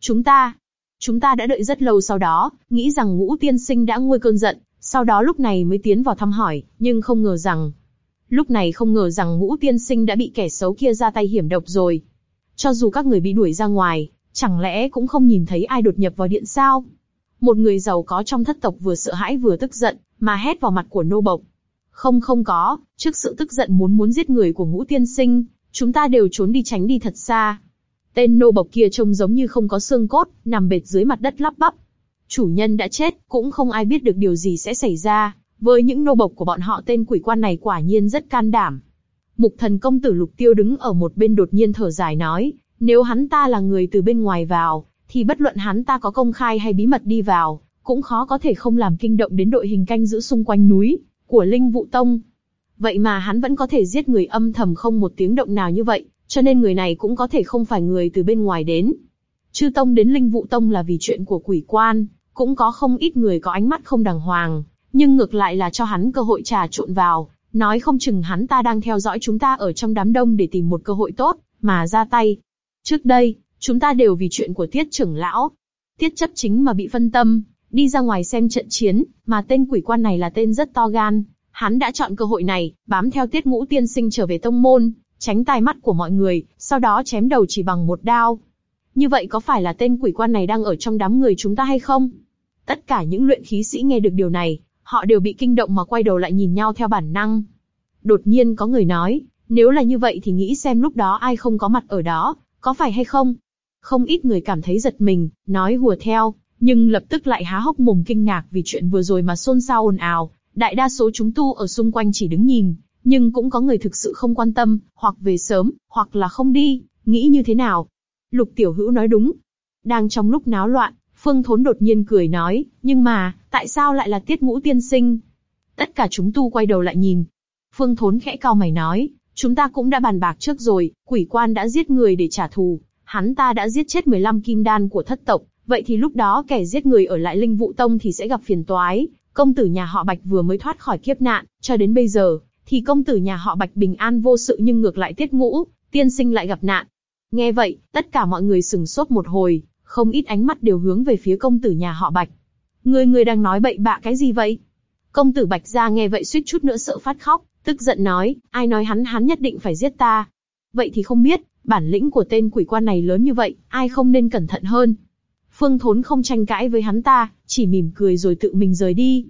Chúng ta, chúng ta đã đợi rất lâu sau đó, nghĩ rằng ngũ tiên sinh đã nguôi cơn giận, sau đó lúc này mới tiến vào thăm hỏi, nhưng không ngờ rằng, lúc này không ngờ rằng ngũ tiên sinh đã bị kẻ xấu kia ra tay hiểm độc rồi. Cho dù các người bị đuổi ra ngoài, chẳng lẽ cũng không nhìn thấy ai đột nhập vào điện sao? Một người giàu có trong thất tộc vừa sợ hãi vừa tức giận, mà hét vào mặt của nô bộc. Không không có, trước sự tức giận muốn muốn giết người của ngũ tiên sinh, chúng ta đều trốn đi tránh đi thật xa. Tên nô bộc kia trông giống như không có xương cốt, nằm bệt dưới mặt đất lắp bắp, chủ nhân đã chết, cũng không ai biết được điều gì sẽ xảy ra. Với những nô bộc của bọn họ tên quỷ quan này quả nhiên rất can đảm. Mục thần công tử lục tiêu đứng ở một bên đột nhiên thở dài nói, nếu hắn ta là người từ bên ngoài vào, thì bất luận hắn ta có công khai hay bí mật đi vào, cũng khó có thể không làm kinh động đến đội hình canh giữ xung quanh núi của Linh Vụ Tông. Vậy mà hắn vẫn có thể giết người âm thầm không một tiếng động nào như vậy, cho nên người này cũng có thể không phải người từ bên ngoài đến. Chư Tông đến Linh Vụ Tông là vì chuyện của quỷ quan, cũng có không ít người có ánh mắt không đàng hoàng, nhưng ngược lại là cho hắn cơ hội trà trộn vào, nói không chừng hắn ta đang theo dõi chúng ta ở trong đám đông để tìm một cơ hội tốt, mà ra tay. Trước đây, chúng ta đều vì chuyện của tiết trưởng lão. Tiết chấp chính mà bị phân tâm, đi ra ngoài xem trận chiến, mà tên quỷ quan này là tên rất to gan. Hắn đã chọn cơ hội này, bám theo tiết ngũ tiên sinh trở về tông môn, tránh tai mắt của mọi người, sau đó chém đầu chỉ bằng một đao. Như vậy có phải là tên quỷ quan này đang ở trong đám người chúng ta hay không? Tất cả những luyện khí sĩ nghe được điều này, họ đều bị kinh động mà quay đầu lại nhìn nhau theo bản năng. Đột nhiên có người nói, nếu là như vậy thì nghĩ xem lúc đó ai không có mặt ở đó, có phải hay không? Không ít người cảm thấy giật mình, nói hùa theo, nhưng lập tức lại há hốc mồm kinh ngạc vì chuyện vừa rồi mà xôn xao ồn ào. Đại đa số chúng tu ở xung quanh chỉ đứng nhìn, nhưng cũng có người thực sự không quan tâm, hoặc về sớm, hoặc là không đi, nghĩ như thế nào. Lục Tiểu Hữu nói đúng. Đang trong lúc náo loạn, Phương Thốn đột nhiên cười nói, nhưng mà, tại sao lại là tiết ngũ tiên sinh? Tất cả chúng tu quay đầu lại nhìn. Phương Thốn khẽ cau mày nói, chúng ta cũng đã bàn bạc trước rồi, quỷ quan đã giết người để trả thù, hắn ta đã giết chết 15 kim đan của thất tộc, vậy thì lúc đó kẻ giết người ở lại linh vụ tông thì sẽ gặp phiền toái. Công tử nhà họ Bạch vừa mới thoát khỏi kiếp nạn, cho đến bây giờ, thì công tử nhà họ Bạch bình an vô sự nhưng ngược lại tiết ngũ, tiên sinh lại gặp nạn. Nghe vậy, tất cả mọi người sừng sốt một hồi, không ít ánh mắt đều hướng về phía công tử nhà họ Bạch. Ngươi người đang nói bậy bạ cái gì vậy? Công tử Bạch gia nghe vậy suýt chút nữa sợ phát khóc, tức giận nói, ai nói hắn hắn nhất định phải giết ta. Vậy thì không biết, bản lĩnh của tên quỷ quan này lớn như vậy, ai không nên cẩn thận hơn. Phương Thốn không tranh cãi với hắn ta, chỉ mỉm cười rồi tự mình rời đi.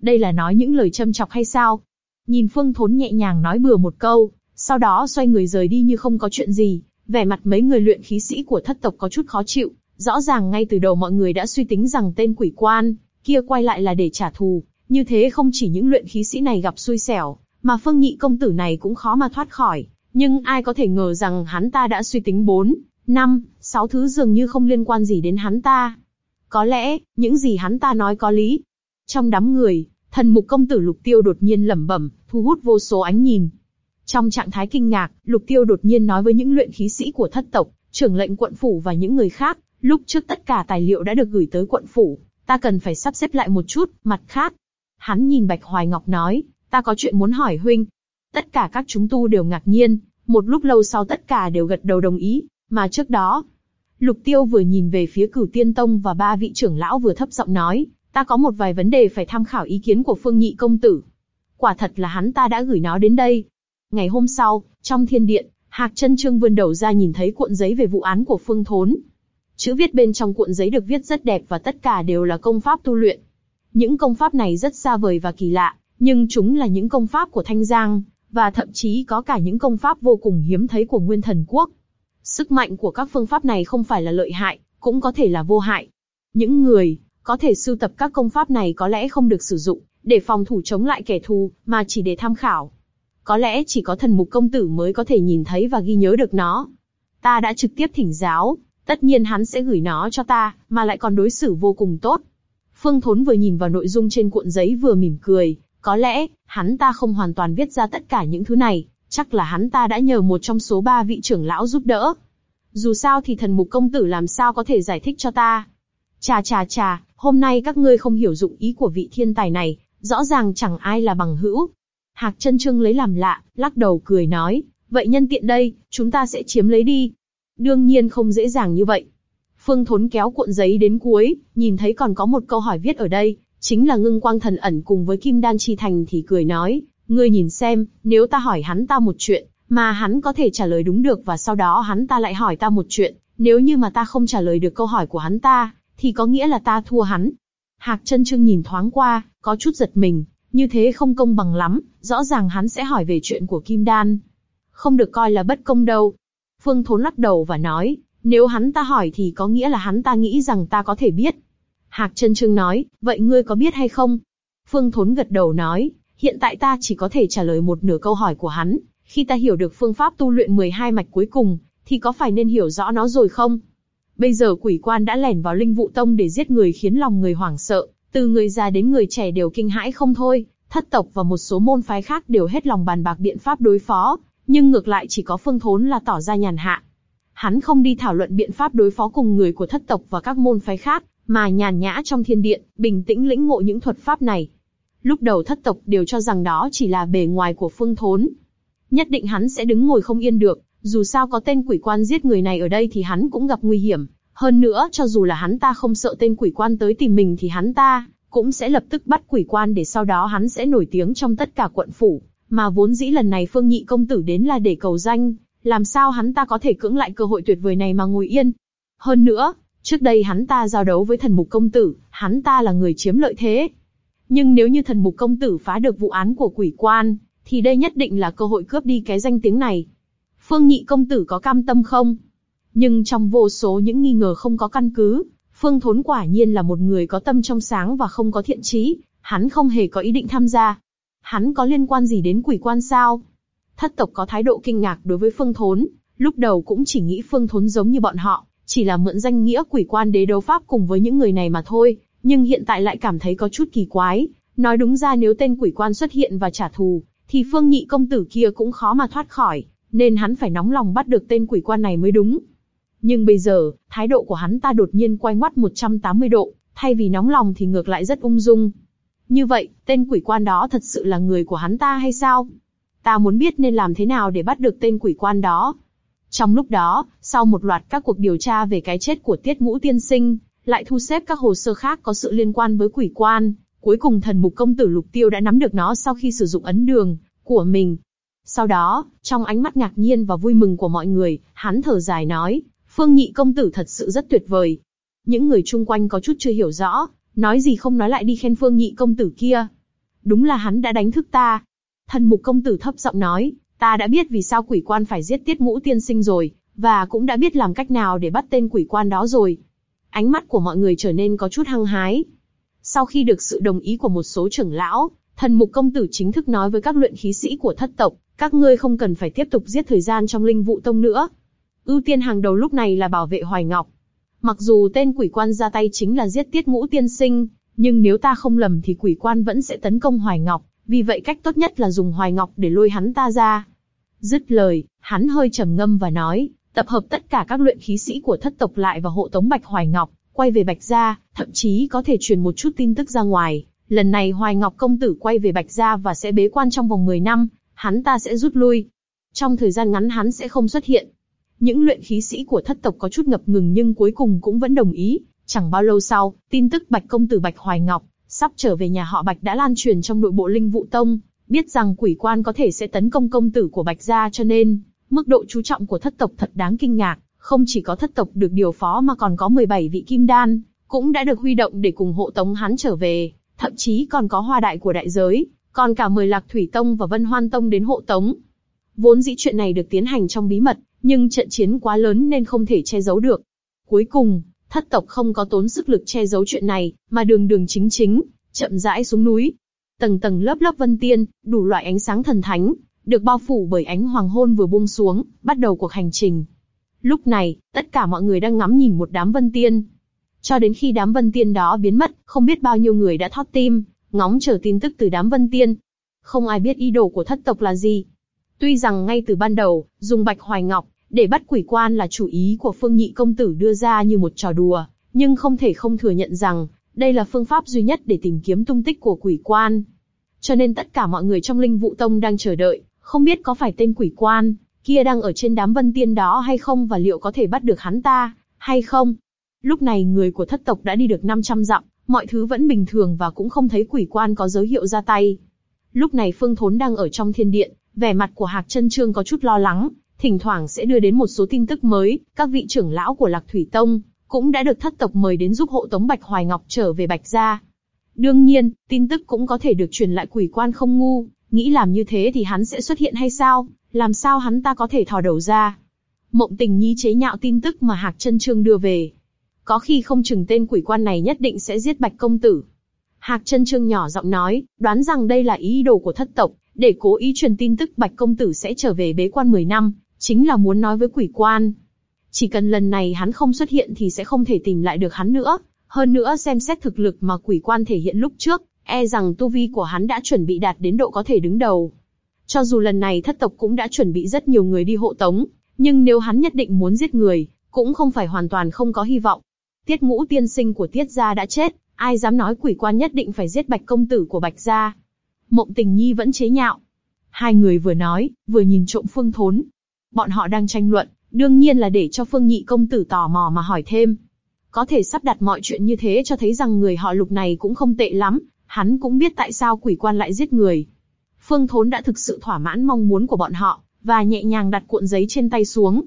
Đây là nói những lời châm chọc hay sao? Nhìn Phương Thốn nhẹ nhàng nói bừa một câu, sau đó xoay người rời đi như không có chuyện gì, vẻ mặt mấy người luyện khí sĩ của thất tộc có chút khó chịu, rõ ràng ngay từ đầu mọi người đã suy tính rằng tên quỷ quan kia quay lại là để trả thù, như thế không chỉ những luyện khí sĩ này gặp xui xẻo, mà Phương Nhị công tử này cũng khó mà thoát khỏi. Nhưng ai có thể ngờ rằng hắn ta đã suy tính bốn, năm, sáu thứ dường như không liên quan gì đến hắn ta. Có lẽ, những gì hắn ta nói có lý. Trong đám người, thần mục công tử Lục Tiêu đột nhiên lẩm bẩm, thu hút vô số ánh nhìn. Trong trạng thái kinh ngạc, Lục Tiêu đột nhiên nói với những luyện khí sĩ của thất tộc, trưởng lệnh quận phủ và những người khác, lúc trước tất cả tài liệu đã được gửi tới quận phủ, ta cần phải sắp xếp lại một chút, mặt khác. Hắn nhìn Bạch Hoài Ngọc nói, ta có chuyện muốn hỏi huynh. Tất cả các chúng tu đều ngạc nhiên, một lúc lâu sau tất cả đều gật đầu đồng ý, mà trước đó, Lục Tiêu vừa nhìn về phía Cửu Tiên Tông và ba vị trưởng lão vừa thấp giọng nói, ta có một vài vấn đề phải tham khảo ý kiến của Phương Nhị công tử. Quả thật là hắn ta đã gửi nó đến đây. Ngày hôm sau, trong thiên điện, Hạc Chân Trương vươn đầu ra nhìn thấy cuộn giấy về vụ án của Phương Thốn. Chữ viết bên trong cuộn giấy được viết rất đẹp và tất cả đều là công pháp tu luyện. Những công pháp này rất xa vời và kỳ lạ, nhưng chúng là những công pháp của Thanh Giang, và thậm chí có cả những công pháp vô cùng hiếm thấy của Nguyên Thần Quốc. Sức mạnh của các phương pháp này không phải là lợi hại, cũng có thể là vô hại. Những người có thể sưu tập các công pháp này có lẽ không được sử dụng để phòng thủ chống lại kẻ thù, mà chỉ để tham khảo. Có lẽ chỉ có thần mục công tử mới có thể nhìn thấy và ghi nhớ được nó. Ta đã trực tiếp thỉnh giáo, tất nhiên hắn sẽ gửi nó cho ta, mà lại còn đối xử vô cùng tốt. Phương Thốn vừa nhìn vào nội dung trên cuộn giấy vừa mỉm cười, có lẽ, hắn ta không hoàn toàn viết ra tất cả những thứ này, chắc là hắn ta đã nhờ một trong số ba vị trưởng lão giúp đỡ. Dù sao thì thần mục công tử làm sao có thể giải thích cho ta. Chà chà chà, hôm nay các ngươi không hiểu dụng ý của vị thiên tài này, rõ ràng chẳng ai là bằng hữu. Hạc chân trương lấy làm lạ, lắc đầu cười nói, vậy nhân tiện đây, chúng ta sẽ chiếm lấy đi. Đương nhiên không dễ dàng như vậy. Phương Thốn kéo cuộn giấy đến cuối, nhìn thấy còn có một câu hỏi viết ở đây, chính là ngưng quang thần ẩn cùng với kim đan chi thành thì cười nói, ngươi nhìn xem, nếu ta hỏi hắn ta một chuyện, mà hắn có thể trả lời đúng được và sau đó hắn ta lại hỏi ta một chuyện, nếu như mà ta không trả lời được câu hỏi của hắn ta, thì có nghĩa là ta thua hắn. Hạc chân trương nhìn thoáng qua, có chút giật mình, như thế không công bằng lắm, rõ ràng hắn sẽ hỏi về chuyện của Kim Đan. Không được coi là bất công đâu. Phương Thốn lắc đầu và nói, nếu hắn ta hỏi thì có nghĩa là hắn ta nghĩ rằng ta có thể biết. Hạc Trân trương nói, vậy ngươi có biết hay không? Phương Thốn gật đầu nói, hiện tại ta chỉ có thể trả lời một nửa câu hỏi của hắn. Khi ta hiểu được phương pháp tu luyện 12 mạch cuối cùng, thì có phải nên hiểu rõ nó rồi không? Bây giờ quỷ quan đã lẻn vào linh vụ tông để giết người khiến lòng người hoảng sợ, từ người già đến người trẻ đều kinh hãi không thôi. Thất tộc và một số môn phái khác đều hết lòng bàn bạc biện pháp đối phó, nhưng ngược lại chỉ có phương thốn là tỏ ra nhàn hạ. Hắn không đi thảo luận biện pháp đối phó cùng người của thất tộc và các môn phái khác, mà nhàn nhã trong thiên điện, bình tĩnh lĩnh ngộ những thuật pháp này. Lúc đầu thất tộc đều cho rằng đó chỉ là bề ngoài của phương thốn. Nhất định hắn sẽ đứng ngồi không yên được, dù sao có tên quỷ quan giết người này ở đây thì hắn cũng gặp nguy hiểm. Hơn nữa, cho dù là hắn ta không sợ tên quỷ quan tới tìm mình thì hắn ta cũng sẽ lập tức bắt quỷ quan để sau đó hắn sẽ nổi tiếng trong tất cả quận phủ. Mà vốn dĩ lần này Phương Nhị công tử đến là để cầu danh, làm sao hắn ta có thể cưỡng lại cơ hội tuyệt vời này mà ngồi yên? Hơn nữa, trước đây hắn ta giao đấu với thần mục công tử, hắn ta là người chiếm lợi thế. Nhưng nếu như thần mục công tử phá được vụ án của quỷ quan, thì đây nhất định là cơ hội cướp đi cái danh tiếng này. Phương Nhị công tử có cam tâm không? Nhưng trong vô số những nghi ngờ không có căn cứ, Phương Thốn quả nhiên là một người có tâm trong sáng và không có thiện trí, hắn không hề có ý định tham gia. Hắn có liên quan gì đến quỷ quan sao? Thất tộc có thái độ kinh ngạc đối với Phương Thốn, lúc đầu cũng chỉ nghĩ Phương Thốn giống như bọn họ, chỉ là mượn danh nghĩa quỷ quan đế đấu pháp cùng với những người này mà thôi, nhưng hiện tại lại cảm thấy có chút kỳ quái. Nói đúng ra nếu tên quỷ quan xuất hiện và trả thù, thì phương nhị công tử kia cũng khó mà thoát khỏi, nên hắn phải nóng lòng bắt được tên quỷ quan này mới đúng. Nhưng bây giờ, thái độ của hắn ta đột nhiên quay ngoắt 180 độ, thay vì nóng lòng thì ngược lại rất ung dung. Như vậy, tên quỷ quan đó thật sự là người của hắn ta hay sao? Ta muốn biết nên làm thế nào để bắt được tên quỷ quan đó. Trong lúc đó, sau một loạt các cuộc điều tra về cái chết của Tiết Ngũ Tiên Sinh, lại thu xếp các hồ sơ khác có sự liên quan với quỷ quan, cuối cùng thần mục công tử Lục Tiêu đã nắm được nó sau khi sử dụng ấn đường của mình. Sau đó, trong ánh mắt ngạc nhiên và vui mừng của mọi người, hắn thở dài nói, Phương Nhị công tử thật sự rất tuyệt vời. Những người chung quanh có chút chưa hiểu rõ, nói gì không nói lại đi khen Phương Nhị công tử kia. Đúng là hắn đã đánh thức ta. Thần mục công tử thấp giọng nói, ta đã biết vì sao quỷ quan phải giết tiết ngũ tiên sinh rồi, và cũng đã biết làm cách nào để bắt tên quỷ quan đó rồi. Ánh mắt của mọi người trở nên có chút hăng hái. Sau khi được sự đồng ý của một số trưởng lão, thần mục công tử chính thức nói với các luyện khí sĩ của thất tộc, các ngươi không cần phải tiếp tục giết thời gian trong linh vụ tông nữa. Ưu tiên hàng đầu lúc này là bảo vệ Hoài Ngọc. Mặc dù tên quỷ quan ra tay chính là giết tiết ngũ tiên sinh, nhưng nếu ta không lầm thì quỷ quan vẫn sẽ tấn công Hoài Ngọc, vì vậy cách tốt nhất là dùng Hoài Ngọc để lôi hắn ta ra. Dứt lời, hắn hơi trầm ngâm và nói, tập hợp tất cả các luyện khí sĩ của thất tộc lại và hộ tống Bạch Hoài Ngọc, quay về Bạch Gia, thậm chí có thể truyền một chút tin tức ra ngoài. Lần này Hoài Ngọc công tử quay về Bạch Gia và sẽ bế quan trong vòng 10 năm, hắn ta sẽ rút lui. Trong thời gian ngắn hắn sẽ không xuất hiện. Những luyện khí sĩ của thất tộc có chút ngập ngừng nhưng cuối cùng cũng vẫn đồng ý. Chẳng bao lâu sau, tin tức Bạch công tử Bạch Hoài Ngọc sắp trở về nhà họ Bạch đã lan truyền trong nội bộ Linh Vụ Tông, biết rằng quỷ quan có thể sẽ tấn công công tử của Bạch gia cho nên, mức độ chú trọng của thất tộc thật đáng kinh ngạc, không chỉ có thất tộc được điều phó mà còn có 17 vị kim đan, cũng đã được huy động để cùng hộ tống hắn trở về, thậm chí còn có hoa đại của đại giới, còn cả 10 lạc thủy tông và vân hoan tông đến hộ tống. Vốn dĩ chuyện này được tiến hành trong bí mật, nhưng trận chiến quá lớn nên không thể che giấu được. Cuối cùng, thất tộc không có tốn sức lực che giấu chuyện này, mà đường đường chính chính, chậm rãi xuống núi. Tầng tầng lớp lớp vân tiên, đủ loại ánh sáng thần thánh, được bao phủ bởi ánh hoàng hôn vừa buông xuống, bắt đầu cuộc hành trình. Lúc này, tất cả mọi người đang ngắm nhìn một đám vân tiên. Cho đến khi đám vân tiên đó biến mất, không biết bao nhiêu người đã thót tim, ngóng chờ tin tức từ đám vân tiên. Không ai biết ý đồ của thất tộc là gì. Tuy rằng ngay từ ban đầu, dùng bạch hoài ngọc, để bắt quỷ quan là chủ ý của phương nhị công tử đưa ra như một trò đùa, nhưng không thể không thừa nhận rằng, đây là phương pháp duy nhất để tìm kiếm tung tích của quỷ quan. Cho nên tất cả mọi người trong linh vụ tông đang chờ đợi, không biết có phải tên quỷ quan, kia đang ở trên đám vân tiên đó hay không và liệu có thể bắt được hắn ta, hay không. Lúc này người của thất tộc đã đi được 500 dặm, mọi thứ vẫn bình thường và cũng không thấy quỷ quan có dấu hiệu ra tay. Lúc này Phương Thốn đang ở trong thiên điện, vẻ mặt của Hạc Trân Trương có chút lo lắng, thỉnh thoảng sẽ đưa đến một số tin tức mới. Các vị trưởng lão của Lạc Thủy Tông cũng đã được thất tộc mời đến giúp hộ tống Bạch Hoài Ngọc trở về Bạch gia. Đương nhiên, tin tức cũng có thể được truyền lại quỷ quan không ngu, nghĩ làm như thế thì hắn sẽ xuất hiện hay sao? Làm sao hắn ta có thể thò đầu ra? Mộng Tình Nhi chế nhạo tin tức mà Hạc Trân Trương đưa về, có khi không chừng tên quỷ quan này nhất định sẽ giết Bạch công tử. Hạc Trân trương nhỏ giọng nói, đoán rằng đây là ý đồ của thất tộc, để cố ý truyền tin tức Bạch công tử sẽ trở về bế quan 10 năm, chính là muốn nói với quỷ quan. Chỉ cần lần này hắn không xuất hiện thì sẽ không thể tìm lại được hắn nữa. Hơn nữa xem xét thực lực mà quỷ quan thể hiện lúc trước, e rằng tu vi của hắn đã chuẩn bị đạt đến độ có thể đứng đầu. Cho dù lần này thất tộc cũng đã chuẩn bị rất nhiều người đi hộ tống, nhưng nếu hắn nhất định muốn giết người, cũng không phải hoàn toàn không có hy vọng. Tiết ngũ tiên sinh của Tiết gia đã chết, ai dám nói quỷ quan nhất định phải giết bạch công tử của bạch gia. Mộng tình nhi vẫn chế nhạo. Hai người vừa nói, vừa nhìn trộm phương thốn. Bọn họ đang tranh luận, đương nhiên là để cho phương nhị công tử tò mò mà hỏi thêm. Có thể sắp đặt mọi chuyện như thế cho thấy rằng người họ lục này cũng không tệ lắm, hắn cũng biết tại sao quỷ quan lại giết người. Phương Thốn đã thực sự thỏa mãn mong muốn của bọn họ, và nhẹ nhàng đặt cuộn giấy trên tay xuống.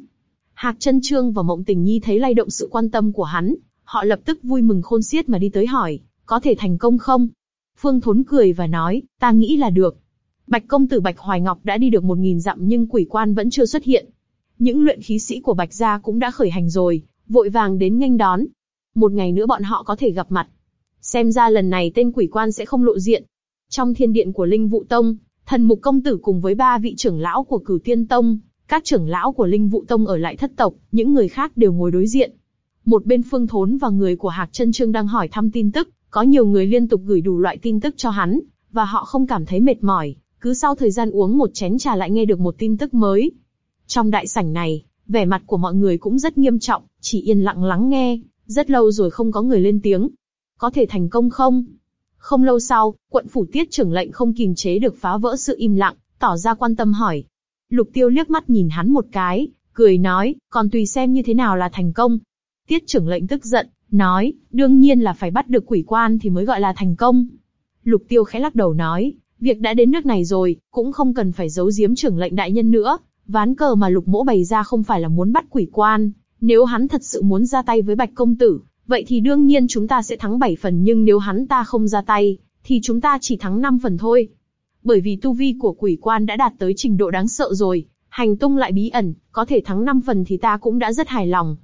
Hạc chân trương và mộng tình nhi thấy lay động sự quan tâm của hắn, Họ lập tức vui mừng khôn xiết mà đi tới hỏi, có thể thành công không? Phương Thốn cười và nói, ta nghĩ là được. Bạch công tử Bạch Hoài Ngọc đã đi được một nghìn dặm nhưng quỷ quan vẫn chưa xuất hiện. Những luyện khí sĩ của Bạch gia cũng đã khởi hành rồi, vội vàng đến nghênh đón. Một ngày nữa bọn họ có thể gặp mặt. Xem ra lần này tên quỷ quan sẽ không lộ diện. Trong thiên điện của Linh Vũ Tông, thần mục công tử cùng với ba vị trưởng lão của Cửu Tiên Tông, các trưởng lão của Linh Vũ Tông ở lại thất tộc, những người khác đều ngồi đối diện. Một bên Phương Thốn và người của Hạc Trân Trương đang hỏi thăm tin tức, có nhiều người liên tục gửi đủ loại tin tức cho hắn, và họ không cảm thấy mệt mỏi, cứ sau thời gian uống một chén trà lại nghe được một tin tức mới. Trong đại sảnh này, vẻ mặt của mọi người cũng rất nghiêm trọng, chỉ yên lặng lắng nghe, rất lâu rồi không có người lên tiếng. Có thể thành công không? Không lâu sau, quận phủ tiết trưởng lệnh không kìm chế được phá vỡ sự im lặng, tỏ ra quan tâm hỏi. Lục tiêu liếc mắt nhìn hắn một cái, cười nói, còn tùy xem như thế nào là thành công. Tiết trưởng lệnh tức giận, nói, đương nhiên là phải bắt được quỷ quan thì mới gọi là thành công. Lục tiêu khẽ lắc đầu nói, việc đã đến nước này rồi, cũng không cần phải giấu giếm trưởng lệnh đại nhân nữa. Ván cờ mà lục mỗ bày ra không phải là muốn bắt quỷ quan, nếu hắn thật sự muốn ra tay với bạch công tử, vậy thì đương nhiên chúng ta sẽ thắng 7 phần nhưng nếu hắn ta không ra tay, thì chúng ta chỉ thắng 5 phần thôi. Bởi vì tu vi của quỷ quan đã đạt tới trình độ đáng sợ rồi, hành tung lại bí ẩn, có thể thắng 5 phần thì ta cũng đã rất hài lòng.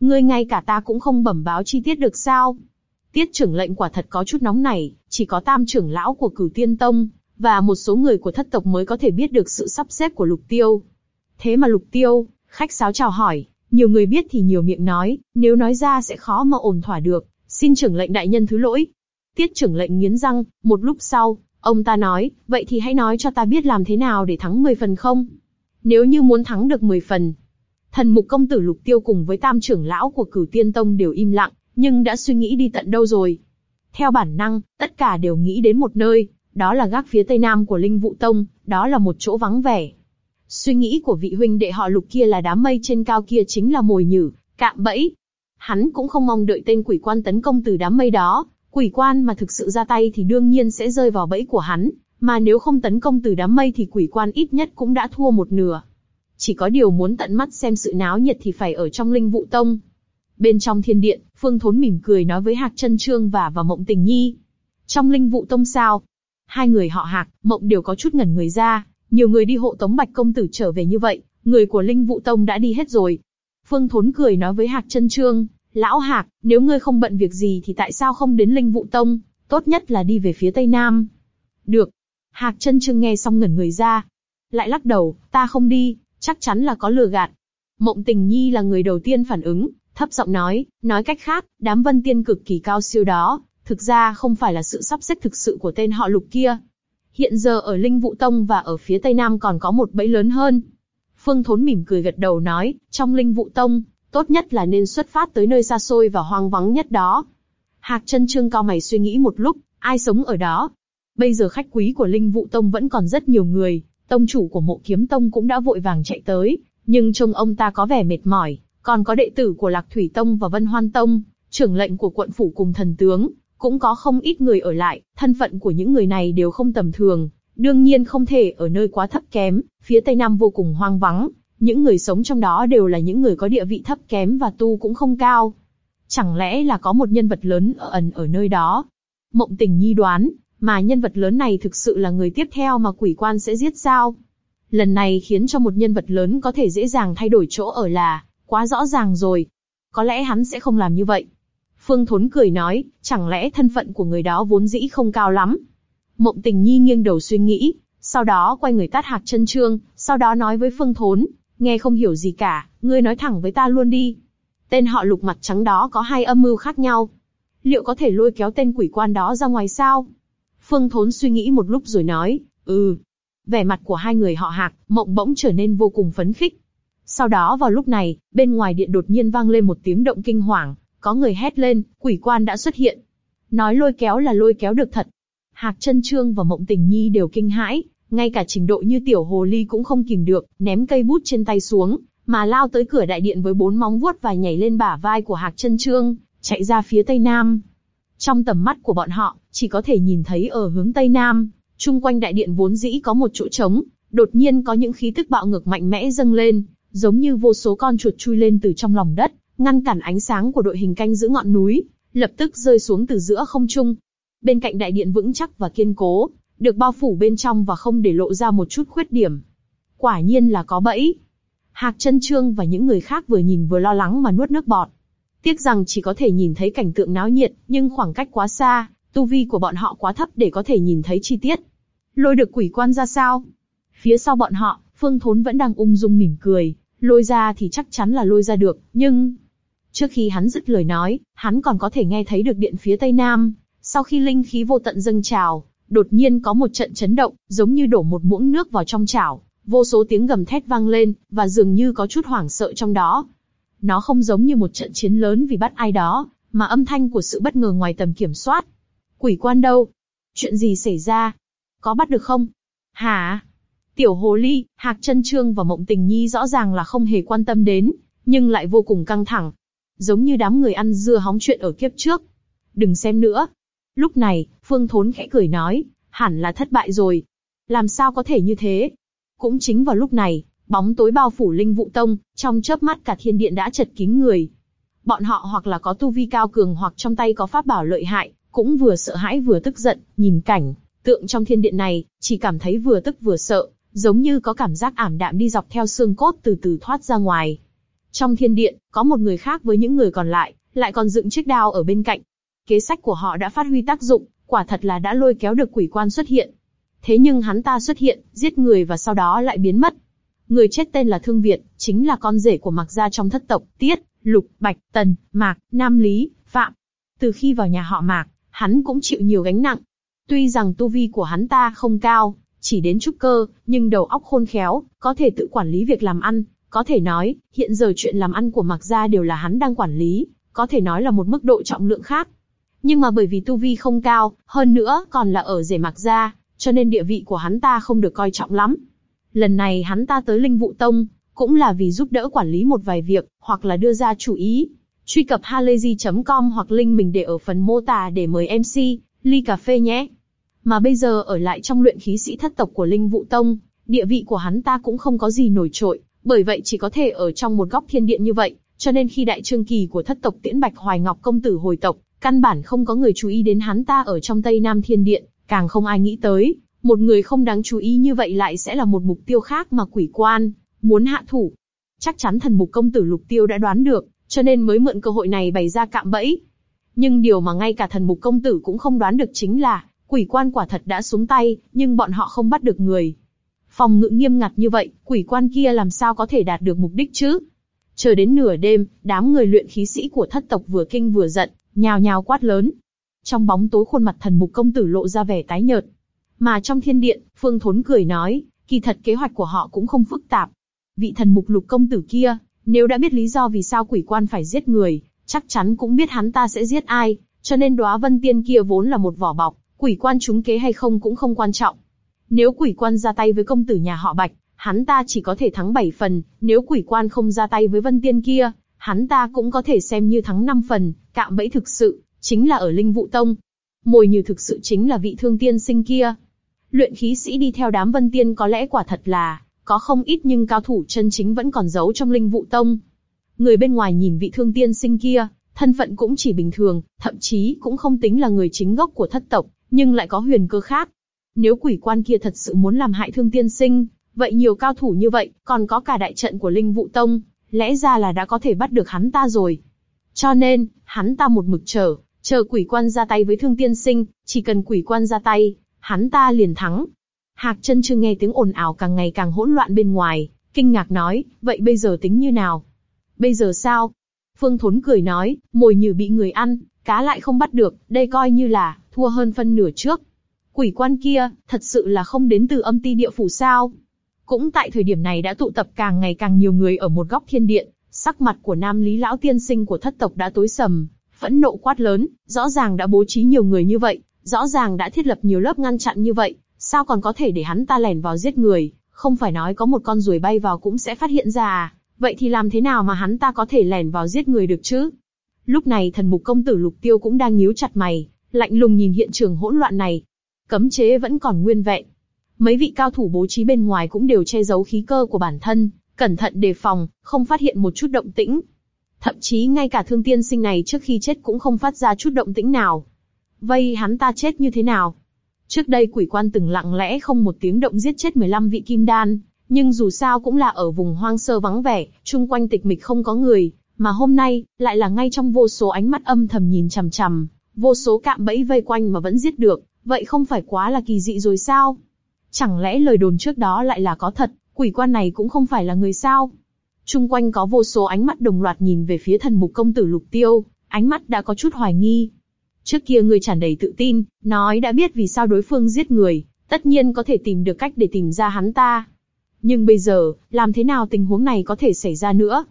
Ngươi ngay cả ta cũng không bẩm báo chi tiết được sao? Tiết trưởng lệnh quả thật có chút nóng nảy, chỉ có tam trưởng lão của cửu tiên tông, và một số người của thất tộc mới có thể biết được sự sắp xếp của lục tiêu. Thế mà lục tiêu, khách sáo chào hỏi, nhiều người biết thì nhiều miệng nói, nếu nói ra sẽ khó mà ổn thỏa được, xin trưởng lệnh đại nhân thứ lỗi. Tiết trưởng lệnh nghiến răng, một lúc sau, ông ta nói, vậy thì hãy nói cho ta biết làm thế nào để thắng 10 phần không? Nếu như muốn thắng được 10 phần, thần mục công tử lục tiêu cùng với tam trưởng lão của cửu tiên tông đều im lặng, nhưng đã suy nghĩ đi tận đâu rồi. Theo bản năng, tất cả đều nghĩ đến một nơi, đó là gác phía tây nam của linh vụ tông, đó là một chỗ vắng vẻ. Suy nghĩ của vị huynh đệ họ lục kia là đám mây trên cao kia chính là mồi nhử, cạm bẫy. Hắn cũng không mong đợi tên quỷ quan tấn công từ đám mây đó, quỷ quan mà thực sự ra tay thì đương nhiên sẽ rơi vào bẫy của hắn, mà nếu không tấn công từ đám mây thì quỷ quan ít nhất cũng đã thua một nửa. Chỉ có điều muốn tận mắt xem sự náo nhiệt thì phải ở trong linh vụ tông. Bên trong thiên điện, Phương Thốn mỉm cười nói với Hạc Chân Trương và và Mộng Tình Nhi. Trong linh vụ tông sao? Hai người họ Hạc, Mộng đều có chút ngẩn người ra, nhiều người đi hộ tống Bạch Công Tử trở về như vậy, người của Linh Vụ Tông đã đi hết rồi. Phương Thốn cười nói với Hạc Chân Trương, Lão Hạc, nếu ngươi không bận việc gì thì tại sao không đến Linh Vụ Tông, tốt nhất là đi về phía Tây Nam. Được. Hạc Chân Trương nghe xong ngẩn người ra. Lại lắc đầu, ta không đi, chắc chắn là có lừa gạt. Mộng Tình Nhi là người đầu tiên phản ứng, thấp giọng nói, nói cách khác, đám vân tiên cực kỳ cao siêu đó, thực ra không phải là sự sắp xếp thực sự của tên họ lục kia, Hiện giờ ở Linh Vũ Tông và ở phía Tây Nam còn có một bẫy lớn hơn. Phương Thốn mỉm cười gật đầu nói, trong Linh Vũ Tông, tốt nhất là nên xuất phát tới nơi xa xôi và hoang vắng nhất đó. Hạc chân trương cao mày suy nghĩ một lúc, ai sống ở đó? Bây giờ khách quý của Linh Vũ Tông vẫn còn rất nhiều người, tông chủ của Mộ Kiếm Tông cũng đã vội vàng chạy tới, nhưng trông ông ta có vẻ mệt mỏi, còn có đệ tử của Lạc Thủy Tông và Vân Hoan Tông, trưởng lệnh của quận phủ cùng thần tướng, cũng có không ít người ở lại, thân phận của những người này đều không tầm thường, đương nhiên không thể ở nơi quá thấp kém, phía Tây Nam vô cùng hoang vắng, những người sống trong đó đều là những người có địa vị thấp kém và tu cũng không cao. Chẳng lẽ là có một nhân vật lớn ở ẩn ở nơi đó? Mộng tình nhi đoán, mà nhân vật lớn này thực sự là người tiếp theo mà quỷ quan sẽ giết sao? Lần này khiến cho một nhân vật lớn có thể dễ dàng thay đổi chỗ ở là, quá rõ ràng rồi. Có lẽ hắn sẽ không làm như vậy. Phương Thốn cười nói, chẳng lẽ thân phận của người đó vốn dĩ không cao lắm? Mộng Tình Nhi nghiêng đầu suy nghĩ, sau đó quay người tát hạc chân trương, sau đó nói với Phương Thốn, nghe không hiểu gì cả, ngươi nói thẳng với ta luôn đi. Tên họ lục mặt trắng đó có hai âm mưu khác nhau. Liệu có thể lôi kéo tên quỷ quan đó ra ngoài sao? Phương Thốn suy nghĩ một lúc rồi nói, ừ. Vẻ mặt của hai người họ hạc, mộng bỗng trở nên vô cùng phấn khích. Sau đó vào lúc này, bên ngoài điện đột nhiên vang lên một tiếng động kinh hoàng, có người hét lên, quỷ quan đã xuất hiện. Nói lôi kéo là lôi kéo được thật. Hạc chân trương và mộng tình nhi đều kinh hãi, ngay cả trình độ như tiểu hồ ly cũng không kìm được, ném cây bút trên tay xuống, mà lao tới cửa đại điện với bốn móng vuốt và nhảy lên bả vai của Hạc chân trương, chạy ra phía tây nam. Trong tầm mắt của bọn họ, chỉ có thể nhìn thấy ở hướng tây nam, chung quanh đại điện vốn dĩ có một chỗ trống, đột nhiên có những khí tức bạo ngược mạnh mẽ dâng lên, giống như vô số con chuột chui lên từ trong lòng đất, ngăn cản ánh sáng của đội hình canh giữ ngọn núi, lập tức rơi xuống từ giữa không trung. Bên cạnh đại điện vững chắc và kiên cố, được bao phủ bên trong và không để lộ ra một chút khuyết điểm. Quả nhiên là có bẫy. Hạc chân trương và những người khác vừa nhìn vừa lo lắng mà nuốt nước bọt. Tiếc rằng chỉ có thể nhìn thấy cảnh tượng náo nhiệt, nhưng khoảng cách quá xa, tu vi của bọn họ quá thấp để có thể nhìn thấy chi tiết. Lôi được quỷ quan ra sao? Phía sau bọn họ, Phương Thốn vẫn đang ung dung mỉm cười, lôi ra thì chắc chắn là lôi ra được, nhưng Trước khi hắn dứt lời nói, hắn còn có thể nghe thấy được điện phía tây nam. Sau khi linh khí vô tận dâng trào, đột nhiên có một trận chấn động, giống như đổ một muỗng nước vào trong chảo, vô số tiếng gầm thét vang lên, và dường như có chút hoảng sợ trong đó. Nó không giống như một trận chiến lớn vì bắt ai đó, mà âm thanh của sự bất ngờ ngoài tầm kiểm soát. Quỷ quan đâu? Chuyện gì xảy ra? Có bắt được không? Hả? Tiểu Hồ Ly, Hạc Trân Trương và Mộng Tình Nhi rõ ràng là không hề quan tâm đến, nhưng lại vô cùng căng thẳng. Giống như đám người ăn dưa hóng chuyện ở kiếp trước. Đừng xem nữa. Lúc này, Phương Thốn khẽ cười nói, hẳn là thất bại rồi. Làm sao có thể như thế? Cũng chính vào lúc này, bóng tối bao phủ linh vụ tông, trong chớp mắt cả thiên điện đã chật kín người. Bọn họ hoặc là có tu vi cao cường hoặc trong tay có pháp bảo lợi hại, cũng vừa sợ hãi vừa tức giận, nhìn cảnh, tượng trong thiên điện này, chỉ cảm thấy vừa tức vừa sợ, giống như có cảm giác ảm đạm đi dọc theo xương cốt từ từ thoát ra ngoài. Trong thiên điện, có một người khác với những người còn lại, lại còn dựng chiếc đao ở bên cạnh. Kế sách của họ đã phát huy tác dụng, quả thật là đã lôi kéo được quỷ quan xuất hiện. Thế nhưng hắn ta xuất hiện, giết người và sau đó lại biến mất. Người chết tên là Thương Việt, chính là con rể của Mạc Gia trong thất tộc, Tiết, Lục, Bạch, Tần, Mạc, Nam Lý, Phạm. Từ khi vào nhà họ Mạc, hắn cũng chịu nhiều gánh nặng. Tuy rằng tu vi của hắn ta không cao, chỉ đến trúc cơ, nhưng đầu óc khôn khéo, có thể tự quản lý việc làm ăn. Có thể nói, hiện giờ chuyện làm ăn của Mạc Gia đều là hắn đang quản lý, có thể nói là một mức độ trọng lượng khác. Nhưng mà bởi vì tu vi không cao, hơn nữa còn là ở rể Mạc Gia, cho nên địa vị của hắn ta không được coi trọng lắm. Lần này hắn ta tới Linh Vụ Tông, cũng là vì giúp đỡ quản lý một vài việc, hoặc là đưa ra chủ ý. Truy cập halayzi.com hoặc link mình để ở phần mô tả để mời MC, ly cà phê nhé. Mà bây giờ ở lại trong luyện khí sĩ thất tộc của Linh Vụ Tông, địa vị của hắn ta cũng không có gì nổi trội, bởi vậy chỉ có thể ở trong một góc thiên điện như vậy, cho nên khi đại trương kỳ của thất tộc Tiễn Bạch Hoài Ngọc công tử hồi tộc, căn bản không có người chú ý đến hắn ta ở trong Tây Nam Thiên Điện, càng không ai nghĩ tới, một người không đáng chú ý như vậy lại sẽ là một mục tiêu khác mà quỷ quan muốn hạ thủ. Chắc chắn thần mục công tử lục tiêu đã đoán được, cho nên mới mượn cơ hội này bày ra cạm bẫy. Nhưng điều mà ngay cả thần mục công tử cũng không đoán được chính là, quỷ quan quả thật đã xuống tay, nhưng bọn họ không bắt được người. Phòng ngự nghiêm ngặt như vậy, quỷ quan kia làm sao có thể đạt được mục đích chứ? Chờ đến nửa đêm, đám người luyện khí sĩ của thất tộc vừa kinh vừa giận, nhào nhào quát lớn. Trong bóng tối khuôn mặt thần mục công tử lộ ra vẻ tái nhợt. Mà trong thiên điện, Phương Thốn cười nói, kỳ thật kế hoạch của họ cũng không phức tạp. Vị thần mục lục công tử kia, nếu đã biết lý do vì sao quỷ quan phải giết người, chắc chắn cũng biết hắn ta sẽ giết ai, cho nên đóa vân tiên kia vốn là một vỏ bọc, quỷ quan trúng kế hay không cũng không quan trọng. Nếu quỷ quan ra tay với công tử nhà họ Bạch, hắn ta chỉ có thể thắng 7 phần, nếu quỷ quan không ra tay với vân tiên kia, hắn ta cũng có thể xem như thắng 5 phần, cạm bẫy thực sự, chính là ở linh vụ tông. Mồi như thực sự chính là vị thương tiên sinh kia. Luyện khí sĩ đi theo đám vân tiên có lẽ quả thật là, có không ít nhưng cao thủ chân chính vẫn còn giấu trong linh vụ tông. Người bên ngoài nhìn vị thương tiên sinh kia, thân phận cũng chỉ bình thường, thậm chí cũng không tính là người chính gốc của thất tộc, nhưng lại có huyền cơ khác. Nếu quỷ quan kia thật sự muốn làm hại thương tiên sinh, vậy nhiều cao thủ như vậy, còn có cả đại trận của linh vụ tông, lẽ ra là đã có thể bắt được hắn ta rồi. Cho nên, hắn ta một mực chờ, chờ quỷ quan ra tay với thương tiên sinh, chỉ cần quỷ quan ra tay, hắn ta liền thắng. Hạc chân chưa nghe tiếng ồn ào càng ngày càng hỗn loạn bên ngoài, kinh ngạc nói, vậy bây giờ tính như nào? Bây giờ sao? Phương Thốn cười nói, mồi như bị người ăn, cá lại không bắt được, đây coi như là thua hơn phân nửa trước. Quỷ quan kia, thật sự là không đến từ âm ti địa phủ sao? Cũng tại thời điểm này đã tụ tập càng ngày càng nhiều người ở một góc thiên điện, sắc mặt của nam lý lão tiên sinh của thất tộc đã tối sầm, phẫn nộ quát lớn, rõ ràng đã bố trí nhiều người như vậy, rõ ràng đã thiết lập nhiều lớp ngăn chặn như vậy, sao còn có thể để hắn ta lẻn vào giết người, không phải nói có một con ruồi bay vào cũng sẽ phát hiện ra à, vậy thì làm thế nào mà hắn ta có thể lẻn vào giết người được chứ? Lúc này thần mục công tử lục tiêu cũng đang nhíu chặt mày, lạnh lùng nhìn hiện trường hỗn loạn này. Cấm chế vẫn còn nguyên vẹn. Mấy vị cao thủ bố trí bên ngoài cũng đều che giấu khí cơ của bản thân, cẩn thận đề phòng, không phát hiện một chút động tĩnh. Thậm chí ngay cả thương tiên sinh này trước khi chết cũng không phát ra chút động tĩnh nào. Vây hắn ta chết như thế nào? Trước đây quỷ quan từng lặng lẽ không một tiếng động giết chết 15 vị kim đan, nhưng dù sao cũng là ở vùng hoang sơ vắng vẻ, chung quanh tịch mịch không có người, mà hôm nay, lại là ngay trong vô số ánh mắt âm thầm nhìn chằm chằm, vô số cạm bẫy vây quanh mà vẫn giết được, vậy không phải quá là kỳ dị rồi sao? Chẳng lẽ lời đồn trước đó lại là có thật, quỷ quan này cũng không phải là người sao? Trung quanh có vô số ánh mắt đồng loạt nhìn về phía thần mục công tử lục tiêu, ánh mắt đã có chút hoài nghi. Trước kia người tràn đầy tự tin, nói đã biết vì sao đối phương giết người, tất nhiên có thể tìm được cách để tìm ra hắn ta. Nhưng bây giờ, làm thế nào tình huống này có thể xảy ra nữa?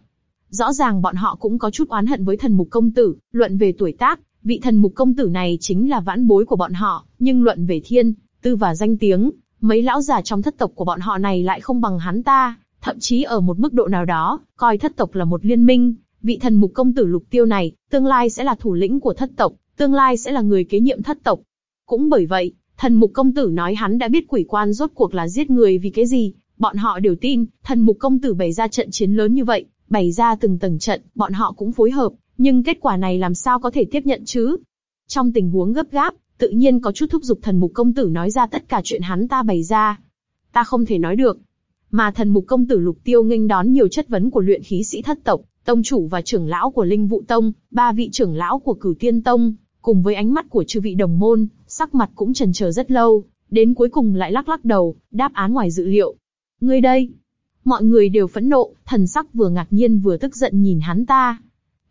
Rõ ràng bọn họ cũng có chút oán hận với thần mục công tử, luận về tuổi tác, vị thần mục công tử này chính là vãn bối của bọn họ, nhưng luận về thiên, tư và danh tiếng, mấy lão già trong thất tộc của bọn họ này lại không bằng hắn ta, thậm chí ở một mức độ nào đó, coi thất tộc là một liên minh, vị thần mục công tử lục tiêu này, tương lai sẽ là thủ lĩnh của thất tộc, tương lai sẽ là người kế nhiệm thất tộc. Cũng bởi vậy, thần mục công tử nói hắn đã biết quỷ quan rốt cuộc là giết người vì cái gì, bọn họ đều tin, thần mục công tử bày ra trận chiến lớn như vậy, bày ra từng tầng trận, bọn họ cũng phối hợp, nhưng kết quả này làm sao có thể tiếp nhận chứ? Trong tình huống gấp gáp, tự nhiên có chút thúc giục thần mục công tử nói ra tất cả chuyện hắn ta bày ra. Ta không thể nói được. Mà thần mục công tử lục tiêu nghênh đón nhiều chất vấn của luyện khí sĩ thất tộc, tông chủ và trưởng lão của linh vụ tông, ba vị trưởng lão của cửu tiên tông, cùng với ánh mắt của chư vị đồng môn, sắc mặt cũng trần chờ rất lâu, đến cuối cùng lại lắc lắc đầu, đáp án ngoài dự liệu. Ngươi đây, Mọi người đều phẫn nộ, thần sắc vừa ngạc nhiên vừa tức giận nhìn hắn ta.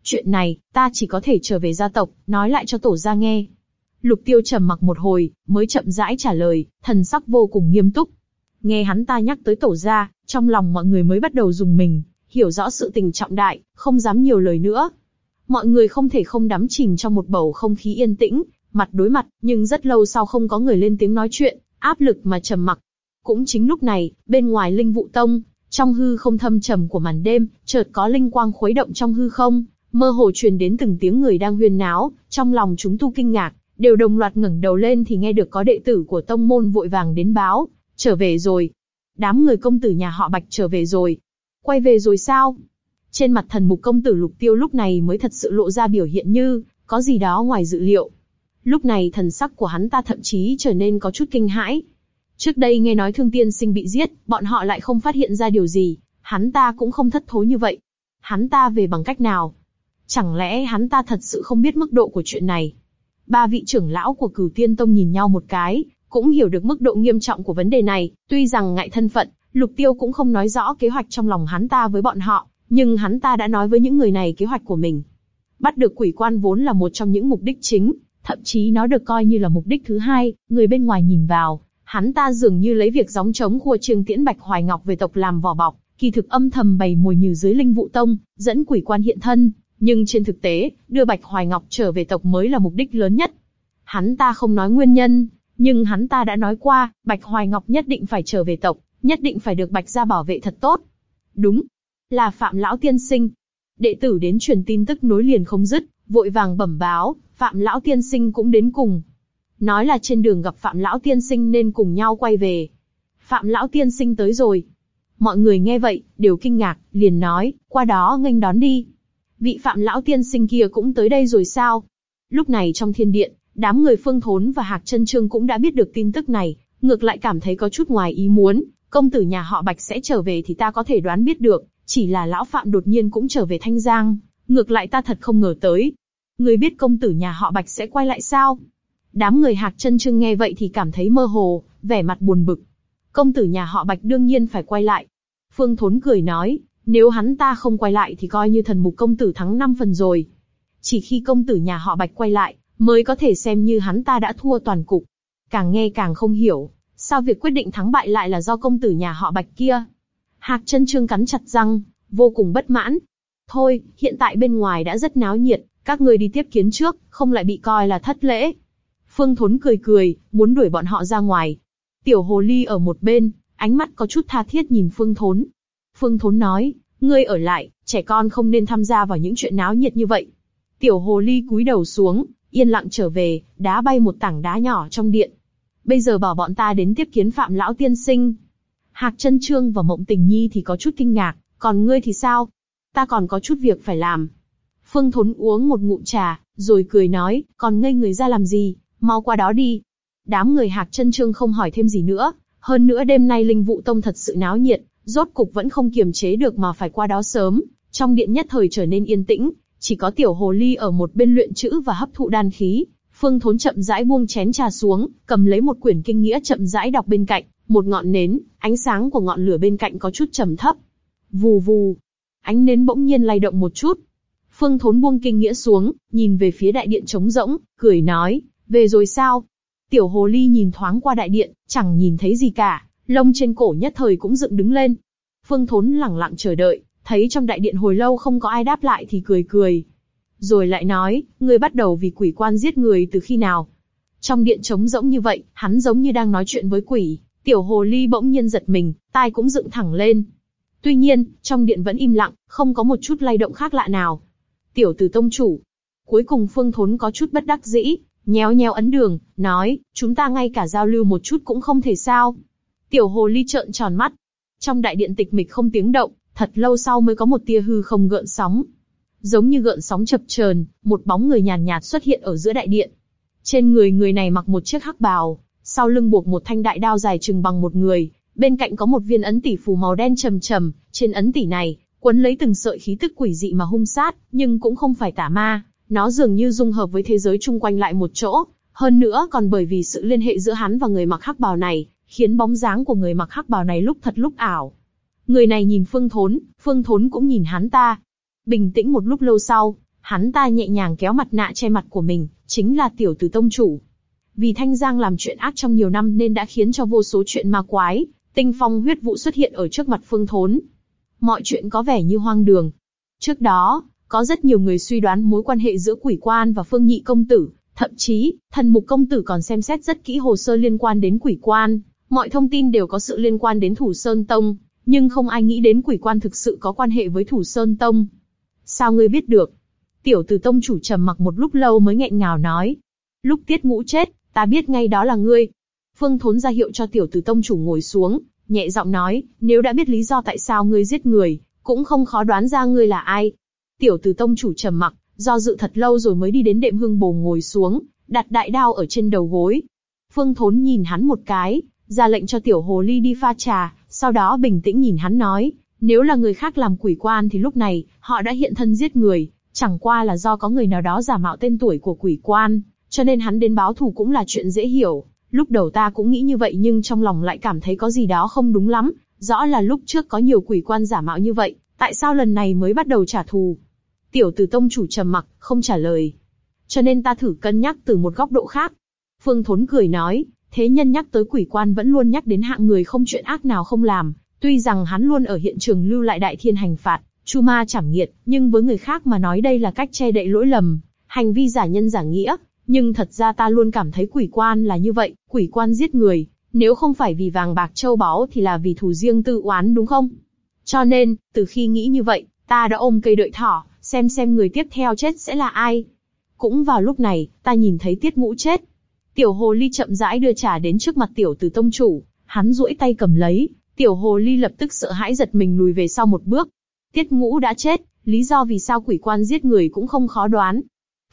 Chuyện này, ta chỉ có thể trở về gia tộc, nói lại cho tổ gia nghe. Lục tiêu trầm mặc một hồi, mới chậm rãi trả lời, thần sắc vô cùng nghiêm túc. Nghe hắn ta nhắc tới tổ gia, trong lòng mọi người mới bắt đầu dùng mình, hiểu rõ sự tình trọng đại, không dám nhiều lời nữa. Mọi người không thể không đắm chìm trong một bầu không khí yên tĩnh, mặt đối mặt, nhưng rất lâu sau không có người lên tiếng nói chuyện, áp lực mà trầm mặc. Cũng chính lúc này, bên ngoài linh vụ tông, trong hư không thâm trầm của màn đêm, chợt có linh quang khuấy động trong hư không, mơ hồ truyền đến từng tiếng người đang huyên náo, trong lòng chúng tu kinh ngạc, đều đồng loạt ngẩng đầu lên thì nghe được có đệ tử của tông môn vội vàng đến báo, trở về rồi. Đám người công tử nhà họ Bạch trở về rồi. Quay về rồi sao? Trên mặt thần mục công tử lục tiêu lúc này mới thật sự lộ ra biểu hiện như, có gì đó ngoài dự liệu. Lúc này thần sắc của hắn ta thậm chí trở nên có chút kinh hãi. Trước đây nghe nói thương tiên sinh bị giết, bọn họ lại không phát hiện ra điều gì, hắn ta cũng không thất thối như vậy. Hắn ta về bằng cách nào? Chẳng lẽ hắn ta thật sự không biết mức độ của chuyện này? Ba vị trưởng lão của cửu tiên tông nhìn nhau một cái, cũng hiểu được mức độ nghiêm trọng của vấn đề này, tuy rằng ngại thân phận, lục tiêu cũng không nói rõ kế hoạch trong lòng hắn ta với bọn họ, nhưng hắn ta đã nói với những người này kế hoạch của mình. Bắt được quỷ quan vốn là một trong những mục đích chính, thậm chí nó được coi như là mục đích thứ hai, người bên ngoài nhìn vào, Hắn ta dường như lấy việc gióng trống khua Trương Tiễn Bạch Hoài Ngọc về tộc làm vỏ bọc, kỳ thực âm thầm bày mồi nhử dưới linh vụ tông, dẫn quỷ quan hiện thân, nhưng trên thực tế, đưa Bạch Hoài Ngọc trở về tộc mới là mục đích lớn nhất. Hắn ta không nói nguyên nhân, nhưng hắn ta đã nói qua, Bạch Hoài Ngọc nhất định phải trở về tộc, nhất định phải được Bạch gia bảo vệ thật tốt. Đúng, là Phạm Lão Tiên Sinh. Đệ tử đến truyền tin tức nối liền không dứt, vội vàng bẩm báo, Phạm Lão Tiên Sinh cũng đến cùng. Nói là trên đường gặp Phạm Lão Tiên Sinh nên cùng nhau quay về. Phạm Lão Tiên Sinh tới rồi. Mọi người nghe vậy, đều kinh ngạc, liền nói, qua đó nghênh đón đi. Vị Phạm Lão Tiên Sinh kia cũng tới đây rồi sao? Lúc này trong thiên điện, đám người Phương Thốn và Hạc Chân Trương cũng đã biết được tin tức này, ngược lại cảm thấy có chút ngoài ý muốn, công tử nhà họ Bạch sẽ trở về thì ta có thể đoán biết được, chỉ là lão Phạm đột nhiên cũng trở về Thanh Giang, ngược lại ta thật không ngờ tới. Người biết công tử nhà họ Bạch sẽ quay lại sao? Đám người hạc chân trưng nghe vậy thì cảm thấy mơ hồ, vẻ mặt buồn bực. Công tử nhà họ Bạch đương nhiên phải quay lại. Phương Thốn cười nói, nếu hắn ta không quay lại thì coi như thần mục công tử thắng năm phần rồi. Chỉ khi công tử nhà họ Bạch quay lại, mới có thể xem như hắn ta đã thua toàn cục. Càng nghe càng không hiểu, sao việc quyết định thắng bại lại là do công tử nhà họ Bạch kia. Hạc chân trương cắn chặt răng, vô cùng bất mãn. Thôi, hiện tại bên ngoài đã rất náo nhiệt, các người đi tiếp kiến trước, không lại bị coi là thất lễ. Phương Thốn cười cười, muốn đuổi bọn họ ra ngoài. Tiểu Hồ Ly ở một bên, ánh mắt có chút tha thiết nhìn Phương Thốn. Phương Thốn nói, ngươi ở lại, trẻ con không nên tham gia vào những chuyện náo nhiệt như vậy. Tiểu Hồ Ly cúi đầu xuống, yên lặng trở về, đá bay một tảng đá nhỏ trong điện. Bây giờ bảo bọn ta đến tiếp kiến Phạm Lão Tiên Sinh. Hạc Chân Trương và Mộng Tình Nhi thì có chút kinh ngạc, còn ngươi thì sao? Ta còn có chút việc phải làm. Phương Thốn uống một ngụm trà, rồi cười nói, còn ngây người ra làm gì? mau qua đó đi. Đám người hạc chân trương không hỏi thêm gì nữa, hơn nữa đêm nay linh vụ tông thật sự náo nhiệt, rốt cục vẫn không kiềm chế được mà phải qua đó sớm, trong điện nhất thời trở nên yên tĩnh, chỉ có tiểu hồ ly ở một bên luyện chữ và hấp thụ đan khí. Phương Thốn chậm rãi buông chén trà xuống, cầm lấy một quyển kinh nghĩa chậm rãi đọc bên cạnh, một ngọn nến, ánh sáng của ngọn lửa bên cạnh có chút trầm thấp. Vù vù, ánh nến bỗng nhiên lay động một chút. Phương Thốn buông kinh nghĩa xuống, nhìn về phía đại điện trống rỗng, cười nói, về rồi sao? Tiểu hồ ly nhìn thoáng qua đại điện, chẳng nhìn thấy gì cả, lông trên cổ nhất thời cũng dựng đứng lên. Phương Thốn lẳng lặng chờ đợi, thấy trong đại điện hồi lâu không có ai đáp lại thì cười cười. Rồi lại nói, ngươi bắt đầu vì quỷ quan giết người từ khi nào? Trong điện trống rỗng như vậy, hắn giống như đang nói chuyện với quỷ. Tiểu hồ ly bỗng nhiên giật mình, tai cũng dựng thẳng lên. Tuy nhiên, trong điện vẫn im lặng, không có một chút lay động khác lạ nào. Tiểu tử tông chủ. Cuối cùng Phương Thốn có chút bất đắc dĩ, nhéo nhéo ấn đường, nói, chúng ta ngay cả giao lưu một chút cũng không thể sao. Tiểu hồ ly trợn tròn mắt. Trong đại điện tịch mịch không tiếng động, thật lâu sau mới có một tia hư không gợn sóng. Giống như gợn sóng chập chờn, một bóng người nhàn nhạt, nhạt xuất hiện ở giữa đại điện. Trên người người này mặc một chiếc hắc bào, sau lưng buộc một thanh đại đao dài chừng bằng một người, bên cạnh có một viên ấn tỷ phù màu đen trầm trầm, trên ấn tỷ này, quấn lấy từng sợi khí tức quỷ dị mà hung sát, nhưng cũng không phải tà ma, nó dường như dung hợp với thế giới chung quanh lại một chỗ, hơn nữa còn bởi vì sự liên hệ giữa hắn và người mặc hắc bào này, khiến bóng dáng của người mặc hắc bào này lúc thật lúc ảo. Người này nhìn Phương Thốn, Phương Thốn cũng nhìn hắn ta. Bình tĩnh một lúc lâu sau, hắn ta nhẹ nhàng kéo mặt nạ che mặt của mình, chính là tiểu tử tông chủ. Vì Thanh Giang làm chuyện ác trong nhiều năm nên đã khiến cho vô số chuyện ma quái, tinh phong huyết vụ xuất hiện ở trước mặt Phương Thốn. Mọi chuyện có vẻ như hoang đường. Trước đó, có rất nhiều người suy đoán mối quan hệ giữa quỷ quan và Phương Nhị công tử, thậm chí, thần mục công tử còn xem xét rất kỹ hồ sơ liên quan đến quỷ quan. Mọi thông tin đều có sự liên quan đến Thủ Sơn Tông, nhưng không ai nghĩ đến quỷ quan thực sự có quan hệ với Thủ Sơn Tông. Sao ngươi biết được? Tiểu tử tông chủ trầm mặc một lúc lâu mới nghẹn ngào nói. Lúc tiết ngũ chết, ta biết ngay đó là ngươi. Phương Thốn ra hiệu cho tiểu tử tông chủ ngồi xuống, nhẹ giọng nói, nếu đã biết lý do tại sao ngươi giết người, cũng không khó đoán ra ngươi là ai. Tiểu tử tông chủ trầm mặc, do dự thật lâu rồi mới đi đến đệm hương bồ ngồi xuống, đặt đại đao ở trên đầu gối. Phương Thốn nhìn hắn một cái, ra lệnh cho tiểu hồ ly đi pha trà, sau đó bình tĩnh nhìn hắn nói, nếu là người khác làm quỷ quan thì lúc này, họ đã hiện thân giết người, chẳng qua là do có người nào đó giả mạo tên tuổi của quỷ quan, cho nên hắn đến báo thù cũng là chuyện dễ hiểu. Lúc đầu ta cũng nghĩ như vậy nhưng trong lòng lại cảm thấy có gì đó không đúng lắm, rõ là lúc trước có nhiều quỷ quan giả mạo như vậy, tại sao lần này mới bắt đầu trả thù? Tiểu tử tông chủ trầm mặc, không trả lời. Cho nên ta thử cân nhắc từ một góc độ khác. Phương Thốn cười nói, thế nhân nhắc tới quỷ quan vẫn luôn nhắc đến hạng người không chuyện ác nào không làm, tuy rằng hắn luôn ở hiện trường lưu lại đại thiên hành phạt, chu ma chảm nghiệt, nhưng với người khác mà nói đây là cách che đậy lỗi lầm, hành vi giả nhân giả nghĩa. Nhưng thật ra ta luôn cảm thấy quỷ quan là như vậy, quỷ quan giết người, nếu không phải vì vàng bạc châu báu thì là vì thù riêng tự oán đúng không? Cho nên, từ khi nghĩ như vậy, ta đã ôm cây đợi thỏ, xem xem người tiếp theo chết sẽ là ai. Cũng vào lúc này, ta nhìn thấy tiết ngũ chết. Tiểu hồ ly chậm rãi đưa trà đến trước mặt tiểu tử tông chủ, hắn duỗi tay cầm lấy, tiểu hồ ly lập tức sợ hãi giật mình lùi về sau một bước. Tiết ngũ đã chết, lý do vì sao quỷ quan giết người cũng không khó đoán.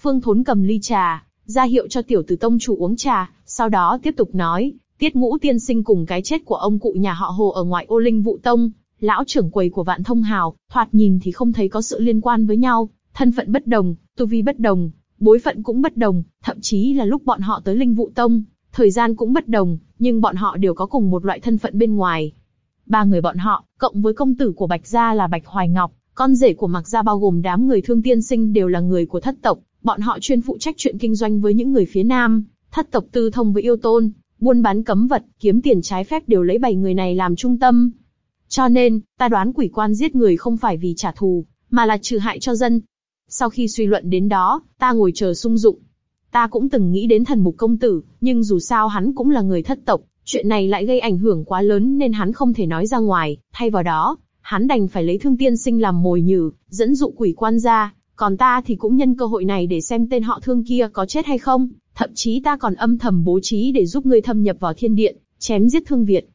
Phương Thốn cầm ly trà, ra hiệu cho tiểu tử tông chủ uống trà, sau đó tiếp tục nói, tiết ngũ tiên sinh cùng cái chết của ông cụ nhà họ hồ ở ngoại ô linh vụ tông, lão trưởng quầy của vạn thông hào, thoạt nhìn thì không thấy có sự liên quan với nhau, thân phận bất đồng, tu vi bất đồng, bối phận cũng bất đồng, thậm chí là lúc bọn họ tới linh vụ tông, thời gian cũng bất đồng, nhưng bọn họ đều có cùng một loại thân phận bên ngoài. Ba người bọn họ, cộng với công tử của Bạch Gia là Bạch Hoài Ngọc, con rể của Mạc Gia bao gồm đám người thương tiên sinh đều là người của thất tộc, bọn họ chuyên phụ trách chuyện kinh doanh với những người phía Nam, thất tộc tư thông với yêu tôn, buôn bán cấm vật, kiếm tiền trái phép đều lấy bảy người này làm trung tâm. Cho nên, ta đoán quỷ quan giết người không phải vì trả thù, mà là trừ hại cho dân. Sau khi suy luận đến đó, ta ngồi chờ sung dụng. Ta cũng từng nghĩ đến thần mục công tử, nhưng dù sao hắn cũng là người thất tộc, chuyện này lại gây ảnh hưởng quá lớn nên hắn không thể nói ra ngoài, thay vào đó, hắn đành phải lấy thương tiên sinh làm mồi nhử, dẫn dụ quỷ quan ra, còn ta thì cũng nhân cơ hội này để xem tên họ thương kia có chết hay không, thậm chí ta còn âm thầm bố trí để giúp ngươi thâm nhập vào thiên điện, chém giết thương Việt.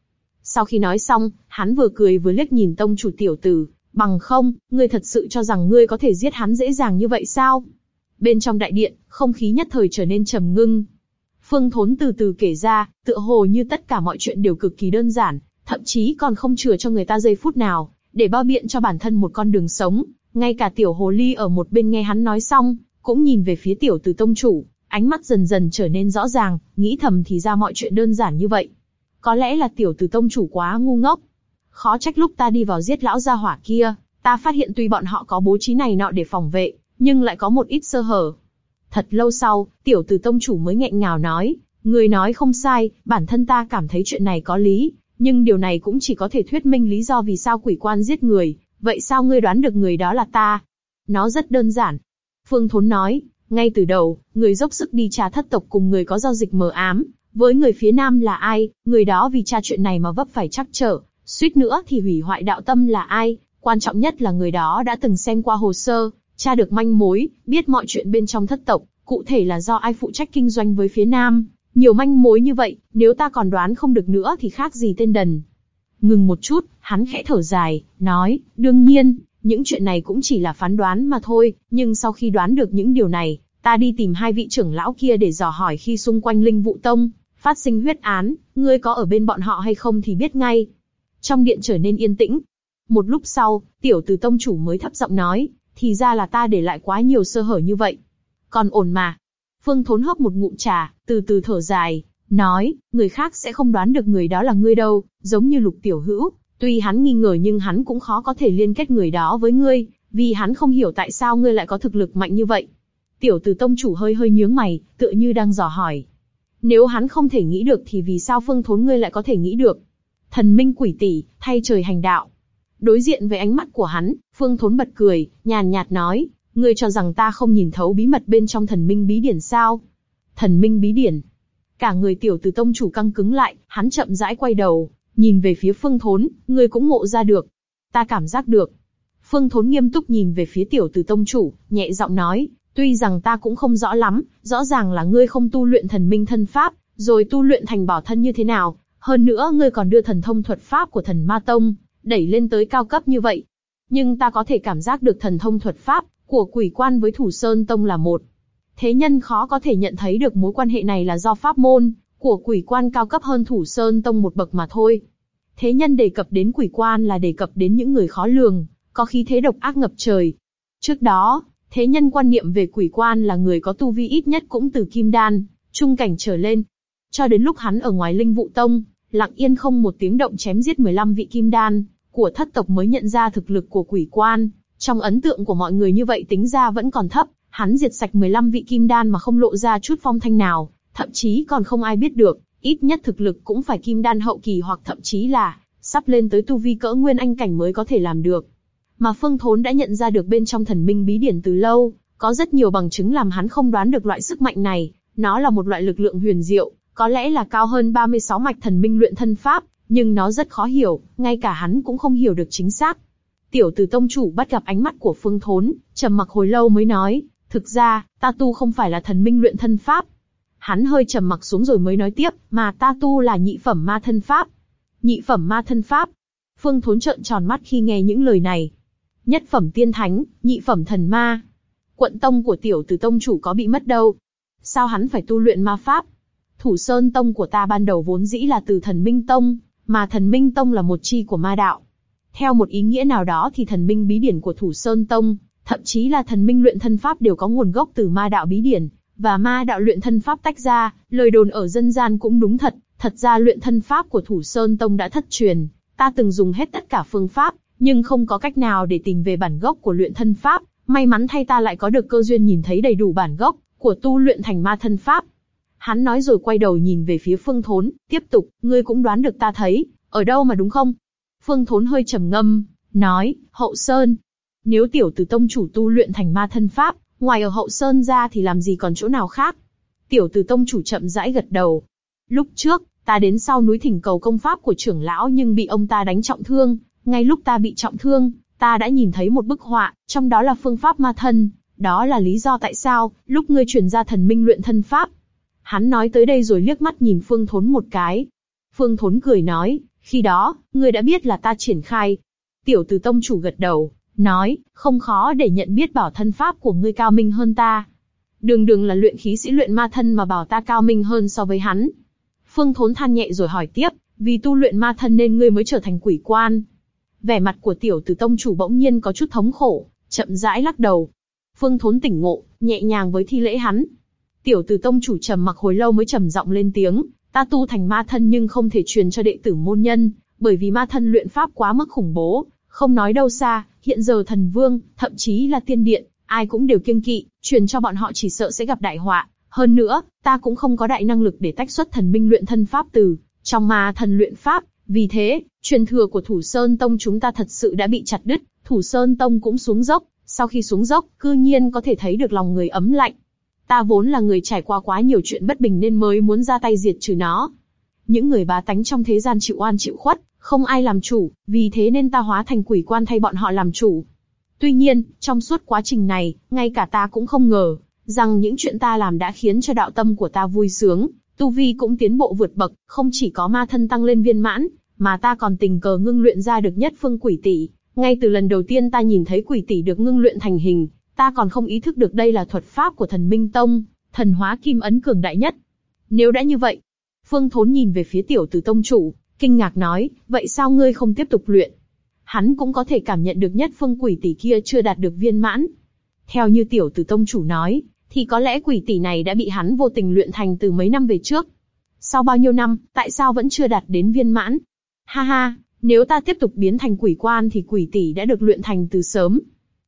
Sau khi nói xong, hắn vừa cười vừa liếc nhìn tông chủ tiểu tử, bằng không, ngươi thật sự cho rằng ngươi có thể giết hắn dễ dàng như vậy sao? Bên trong đại điện, không khí nhất thời trở nên trầm ngưng. Phương Thốn từ từ kể ra, tựa hồ như tất cả mọi chuyện đều cực kỳ đơn giản, thậm chí còn không chừa cho người ta giây phút nào, để bao biện cho bản thân một con đường sống. Ngay cả tiểu hồ ly ở một bên nghe hắn nói xong, cũng nhìn về phía tiểu tử tông chủ, ánh mắt dần dần trở nên rõ ràng, nghĩ thầm thì ra mọi chuyện đơn giản như vậy. Có lẽ là tiểu tử tông chủ quá ngu ngốc. Khó trách lúc ta đi vào giết lão gia hỏa kia, ta phát hiện tuy bọn họ có bố trí này nọ để phòng vệ, nhưng lại có một ít sơ hở. Thật lâu sau, tiểu tử tông chủ mới nghẹn ngào nói, người nói không sai, bản thân ta cảm thấy chuyện này có lý, nhưng điều này cũng chỉ có thể thuyết minh lý do vì sao quỷ quan giết người, vậy sao ngươi đoán được người đó là ta? Nó rất đơn giản. Phương Thốn nói, ngay từ đầu, người dốc sức đi tra thất tộc cùng người có giao dịch mờ ám, với người phía nam là ai, người đó vì tra chuyện này mà vấp phải trắc trở, suýt nữa thì hủy hoại đạo tâm là ai, quan trọng nhất là người đó đã từng xem qua hồ sơ, tra được manh mối, biết mọi chuyện bên trong thất tộc, cụ thể là do ai phụ trách kinh doanh với phía nam. Nhiều manh mối như vậy, nếu ta còn đoán không được nữa thì khác gì tên đần. Ngừng một chút, hắn khẽ thở dài, nói, đương nhiên, những chuyện này cũng chỉ là phán đoán mà thôi, nhưng sau khi đoán được những điều này, ta đi tìm hai vị trưởng lão kia để dò hỏi khi xung quanh linh vụ tông, phát sinh huyết án, ngươi có ở bên bọn họ hay không thì biết ngay. Trong điện trở nên yên tĩnh. Một lúc sau, tiểu từ tông chủ mới thấp giọng nói, thì ra là ta để lại quá nhiều sơ hở như vậy. Còn ổn mà. Phương Thốn hấp một ngụm trà, từ từ thở dài, nói, người khác sẽ không đoán được người đó là ngươi đâu, giống như lục tiểu hữu, tuy hắn nghi ngờ nhưng hắn cũng khó có thể liên kết người đó với ngươi, vì hắn không hiểu tại sao ngươi lại có thực lực mạnh như vậy. Tiểu tử tông chủ hơi hơi nhướng mày, tựa như đang dò hỏi. Nếu hắn không thể nghĩ được thì vì sao phương thốn ngươi lại có thể nghĩ được? Thần minh quỷ tỷ, thay trời hành đạo. Đối diện với ánh mắt của hắn, phương thốn bật cười, nhàn nhạt nói, ngươi cho rằng ta không nhìn thấu bí mật bên trong thần minh bí điển sao? Thần minh bí điển. Cả người tiểu tử tông chủ căng cứng lại, hắn chậm rãi quay đầu, nhìn về phía phương thốn, ngươi cũng ngộ ra được. Ta cảm giác được. Phương thốn nghiêm túc nhìn về phía tiểu tử tông chủ, nhẹ giọng nói, tuy rằng ta cũng không rõ lắm, rõ ràng là ngươi không tu luyện thần minh thân pháp, rồi tu luyện thành bảo thân như thế nào, hơn nữa ngươi còn đưa thần thông thuật pháp của thần ma tông, đẩy lên tới cao cấp như vậy. Nhưng ta có thể cảm giác được thần thông thuật pháp của quỷ quan với thủ sơn tông là một. Thế nhân khó có thể nhận thấy được mối quan hệ này là do pháp môn của quỷ quan cao cấp hơn thủ sơn tông một bậc mà thôi. Thế nhân đề cập đến quỷ quan là đề cập đến những người khó lường, có khí thế độc ác ngập trời. Trước đó, thế nhân quan niệm về quỷ quan là người có tu vi ít nhất cũng từ kim đan, trung cảnh trở lên. Cho đến lúc hắn ở ngoài linh vụ tông, lặng yên không một tiếng động chém giết 15 vị kim đan, của thất tộc mới nhận ra thực lực của quỷ quan. Trong ấn tượng của mọi người như vậy tính ra vẫn còn thấp, hắn diệt sạch 15 vị kim đan mà không lộ ra chút phong thanh nào, thậm chí còn không ai biết được, ít nhất thực lực cũng phải kim đan hậu kỳ hoặc thậm chí là sắp lên tới tu vi cỡ nguyên anh cảnh mới có thể làm được. Mà Phương Thốn đã nhận ra được bên trong thần minh bí điển từ lâu, có rất nhiều bằng chứng làm hắn không đoán được loại sức mạnh này. Nó là một loại lực lượng huyền diệu, có lẽ là cao hơn 36 mạch thần minh luyện thân pháp, nhưng nó rất khó hiểu, ngay cả hắn cũng không hiểu được chính xác. Tiểu Từ tông chủ bắt gặp ánh mắt của Phương Thốn, trầm mặc hồi lâu mới nói, thực ra ta tu không phải là thần minh luyện thân pháp. Hắn hơi trầm mặc xuống rồi mới nói tiếp, mà ta tu là nhị phẩm ma thân pháp. Nhị phẩm ma thân pháp. Phương Thốn trợn tròn mắt khi nghe những lời này, nhất phẩm tiên thánh, nhị phẩm thần ma. Quận tông của tiểu tử tông chủ có bị mất đâu? Sao hắn phải tu luyện ma pháp? Thủ sơn tông của ta ban đầu vốn dĩ là từ thần minh tông, mà thần minh tông là một chi của ma đạo. Theo một ý nghĩa nào đó thì thần minh bí điển của thủ sơn tông, thậm chí là thần minh luyện thân pháp đều có nguồn gốc từ ma đạo bí điển, và ma đạo luyện thân pháp tách ra, lời đồn ở dân gian cũng đúng thật, thật ra luyện thân pháp của thủ sơn tông đã thất truyền, ta từng dùng hết tất cả phương pháp, nhưng không có cách nào để tìm về bản gốc của luyện thân pháp. May mắn thay ta lại có được cơ duyên nhìn thấy đầy đủ bản gốc của tu luyện thành ma thân pháp. Hắn nói rồi quay đầu nhìn về phía Phương Thốn, tiếp tục, ngươi cũng đoán được ta thấy, ở đâu mà đúng không? Phương Thốn hơi trầm ngâm, nói, Hậu Sơn. Nếu tiểu tử tông chủ tu luyện thành ma thân pháp, ngoài ở Hậu Sơn ra thì làm gì còn chỗ nào khác? Tiểu tử tông chủ chậm rãi gật đầu. Lúc trước, ta đến sau núi thỉnh cầu công pháp của trưởng lão nhưng bị ông ta đánh trọng thương, ngay lúc ta bị trọng thương, ta đã nhìn thấy một bức họa, trong đó là phương pháp ma thân. Đó là lý do tại sao, lúc ngươi truyền ra thần minh luyện thân pháp. Hắn nói tới đây rồi liếc mắt nhìn Phương Thốn một cái. Phương Thốn cười nói, khi đó, ngươi đã biết là ta triển khai. Tiểu Từ Tông chủ gật đầu, nói, không khó để nhận biết bảo thân pháp của ngươi cao minh hơn ta. Đường đường là luyện khí sĩ luyện ma thân mà bảo ta cao minh hơn so với hắn. Phương Thốn than nhẹ rồi hỏi tiếp, vì tu luyện ma thân nên ngươi mới trở thành quỷ quan. Vẻ mặt của tiểu tử tông chủ bỗng nhiên có chút thống khổ, chậm rãi lắc đầu. Phương Thốn tỉnh ngộ, nhẹ nhàng với thi lễ hắn. Tiểu tử tông chủ trầm mặc hồi lâu mới trầm giọng lên tiếng, ta tu thành ma thân nhưng không thể truyền cho đệ tử môn nhân, bởi vì ma thân luyện pháp quá mức khủng bố, không nói đâu xa, hiện giờ thần vương, thậm chí là tiên điện, ai cũng đều kiêng kỵ, truyền cho bọn họ chỉ sợ sẽ gặp đại họa. Hơn nữa, ta cũng không có đại năng lực để tách xuất thần minh luyện thân pháp từ trong ma thần luyện pháp, vì thế, truyền thừa của Thủ Sơn Tông chúng ta thật sự đã bị chặt đứt, Thủ Sơn Tông cũng xuống dốc, sau khi xuống dốc, cư nhiên có thể thấy được lòng người ấm lạnh. Ta vốn là người trải qua quá nhiều chuyện bất bình nên mới muốn ra tay diệt trừ nó. Những người bá tánh trong thế gian chịu oan chịu khuất, không ai làm chủ, vì thế nên ta hóa thành quỷ quan thay bọn họ làm chủ. Tuy nhiên, trong suốt quá trình này, ngay cả ta cũng không ngờ, rằng những chuyện ta làm đã khiến cho đạo tâm của ta vui sướng, tu vi cũng tiến bộ vượt bậc, không chỉ có ma thân tăng lên viên mãn, mà ta còn tình cờ ngưng luyện ra được nhất phương quỷ tỷ. Ngay từ lần đầu tiên ta nhìn thấy quỷ tỷ được ngưng luyện thành hình, ta còn không ý thức được đây là thuật pháp của thần Minh Tông, thần hóa kim ấn cường đại nhất. Nếu đã như vậy, Phương Thốn nhìn về phía tiểu tử tông chủ, kinh ngạc nói, vậy sao ngươi không tiếp tục luyện? Hắn cũng có thể cảm nhận được nhất phương quỷ tỷ kia chưa đạt được viên mãn. Theo như tiểu tử tông chủ nói, thì có lẽ quỷ tỷ này đã bị hắn vô tình luyện thành từ mấy năm về trước. Sau bao nhiêu năm, tại sao vẫn chưa đạt đến viên mãn? Ha ha, nếu ta tiếp tục biến thành quỷ quan thì quỷ tỷ đã được luyện thành từ sớm.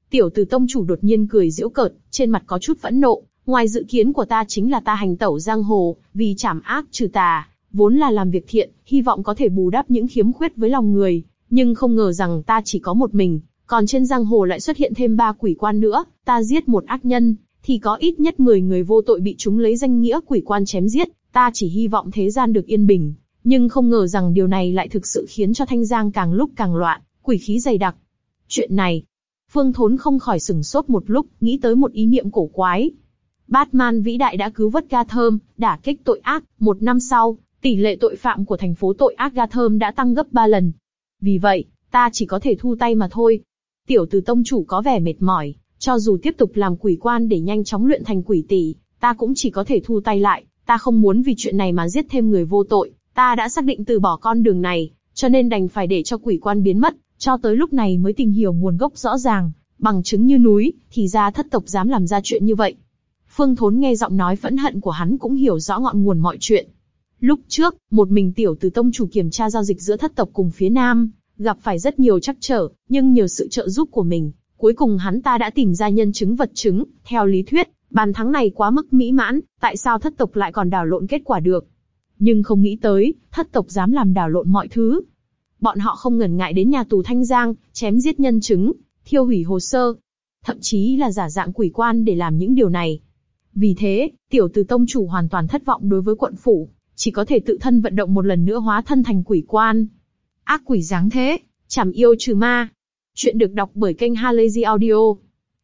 Tiểu tử tông chủ đột nhiên cười giễu cợt, trên mặt có chút phẫn nộ. Ngoài dự kiến của ta chính là ta hành tẩu giang hồ, vì chảm ác trừ tà, vốn là làm việc thiện, hy vọng có thể bù đắp những khiếm khuyết với lòng người. Nhưng không ngờ rằng ta chỉ có một mình, còn trên giang hồ lại xuất hiện thêm ba quỷ quan nữa, ta giết một ác nhân, thì có ít nhất 10 người vô tội bị chúng lấy danh nghĩa quỷ quan chém giết, ta chỉ hy vọng thế gian được yên bình, nhưng không ngờ rằng điều này lại thực sự khiến cho Thanh Giang càng lúc càng loạn, quỷ khí dày đặc. Chuyện này, Phương Thốn không khỏi sừng sốt một lúc, nghĩ tới một ý niệm cổ quái. Batman vĩ đại đã cứu vớt Gotham, đả kích tội ác, một năm sau, tỷ lệ tội phạm của thành phố tội ác Gotham đã tăng gấp 3 lần. Vì vậy, ta chỉ có thể thu tay mà thôi. Tiểu tử tông chủ có vẻ mệt mỏi, cho dù tiếp tục làm quỷ quan để nhanh chóng luyện thành quỷ tỷ, ta cũng chỉ có thể thu tay lại, ta không muốn vì chuyện này mà giết thêm người vô tội, ta đã xác định từ bỏ con đường này, cho nên đành phải để cho quỷ quan biến mất, cho tới lúc này mới tìm hiểu nguồn gốc rõ ràng, bằng chứng như núi, thì ra thất tộc dám làm ra chuyện như vậy. Phương Thốn nghe giọng nói phẫn hận của hắn cũng hiểu rõ ngọn nguồn mọi chuyện. Lúc trước, một mình tiểu từ tông chủ kiểm tra giao dịch giữa thất tộc cùng phía nam, gặp phải rất nhiều trắc trở, nhưng nhờ sự trợ giúp của mình, Cuối cùng hắn ta đã tìm ra nhân chứng vật chứng, theo lý thuyết, bàn thắng này quá mức mỹ mãn, tại sao thất tộc lại còn đảo lộn kết quả được? Nhưng không nghĩ tới, thất tộc dám làm đảo lộn mọi thứ. Bọn họ không ngần ngại đến nhà tù Thanh Giang, chém giết nhân chứng, thiêu hủy hồ sơ, thậm chí là giả dạng quỷ quan để làm những điều này. Vì thế, tiểu tử tông chủ hoàn toàn thất vọng đối với quận phủ, chỉ có thể tự thân vận động một lần nữa hóa thân thành quỷ quan. Ác quỷ dáng thế, chảm yêu trừ ma, Chuyện được đọc bởi kênh Halazy Audio.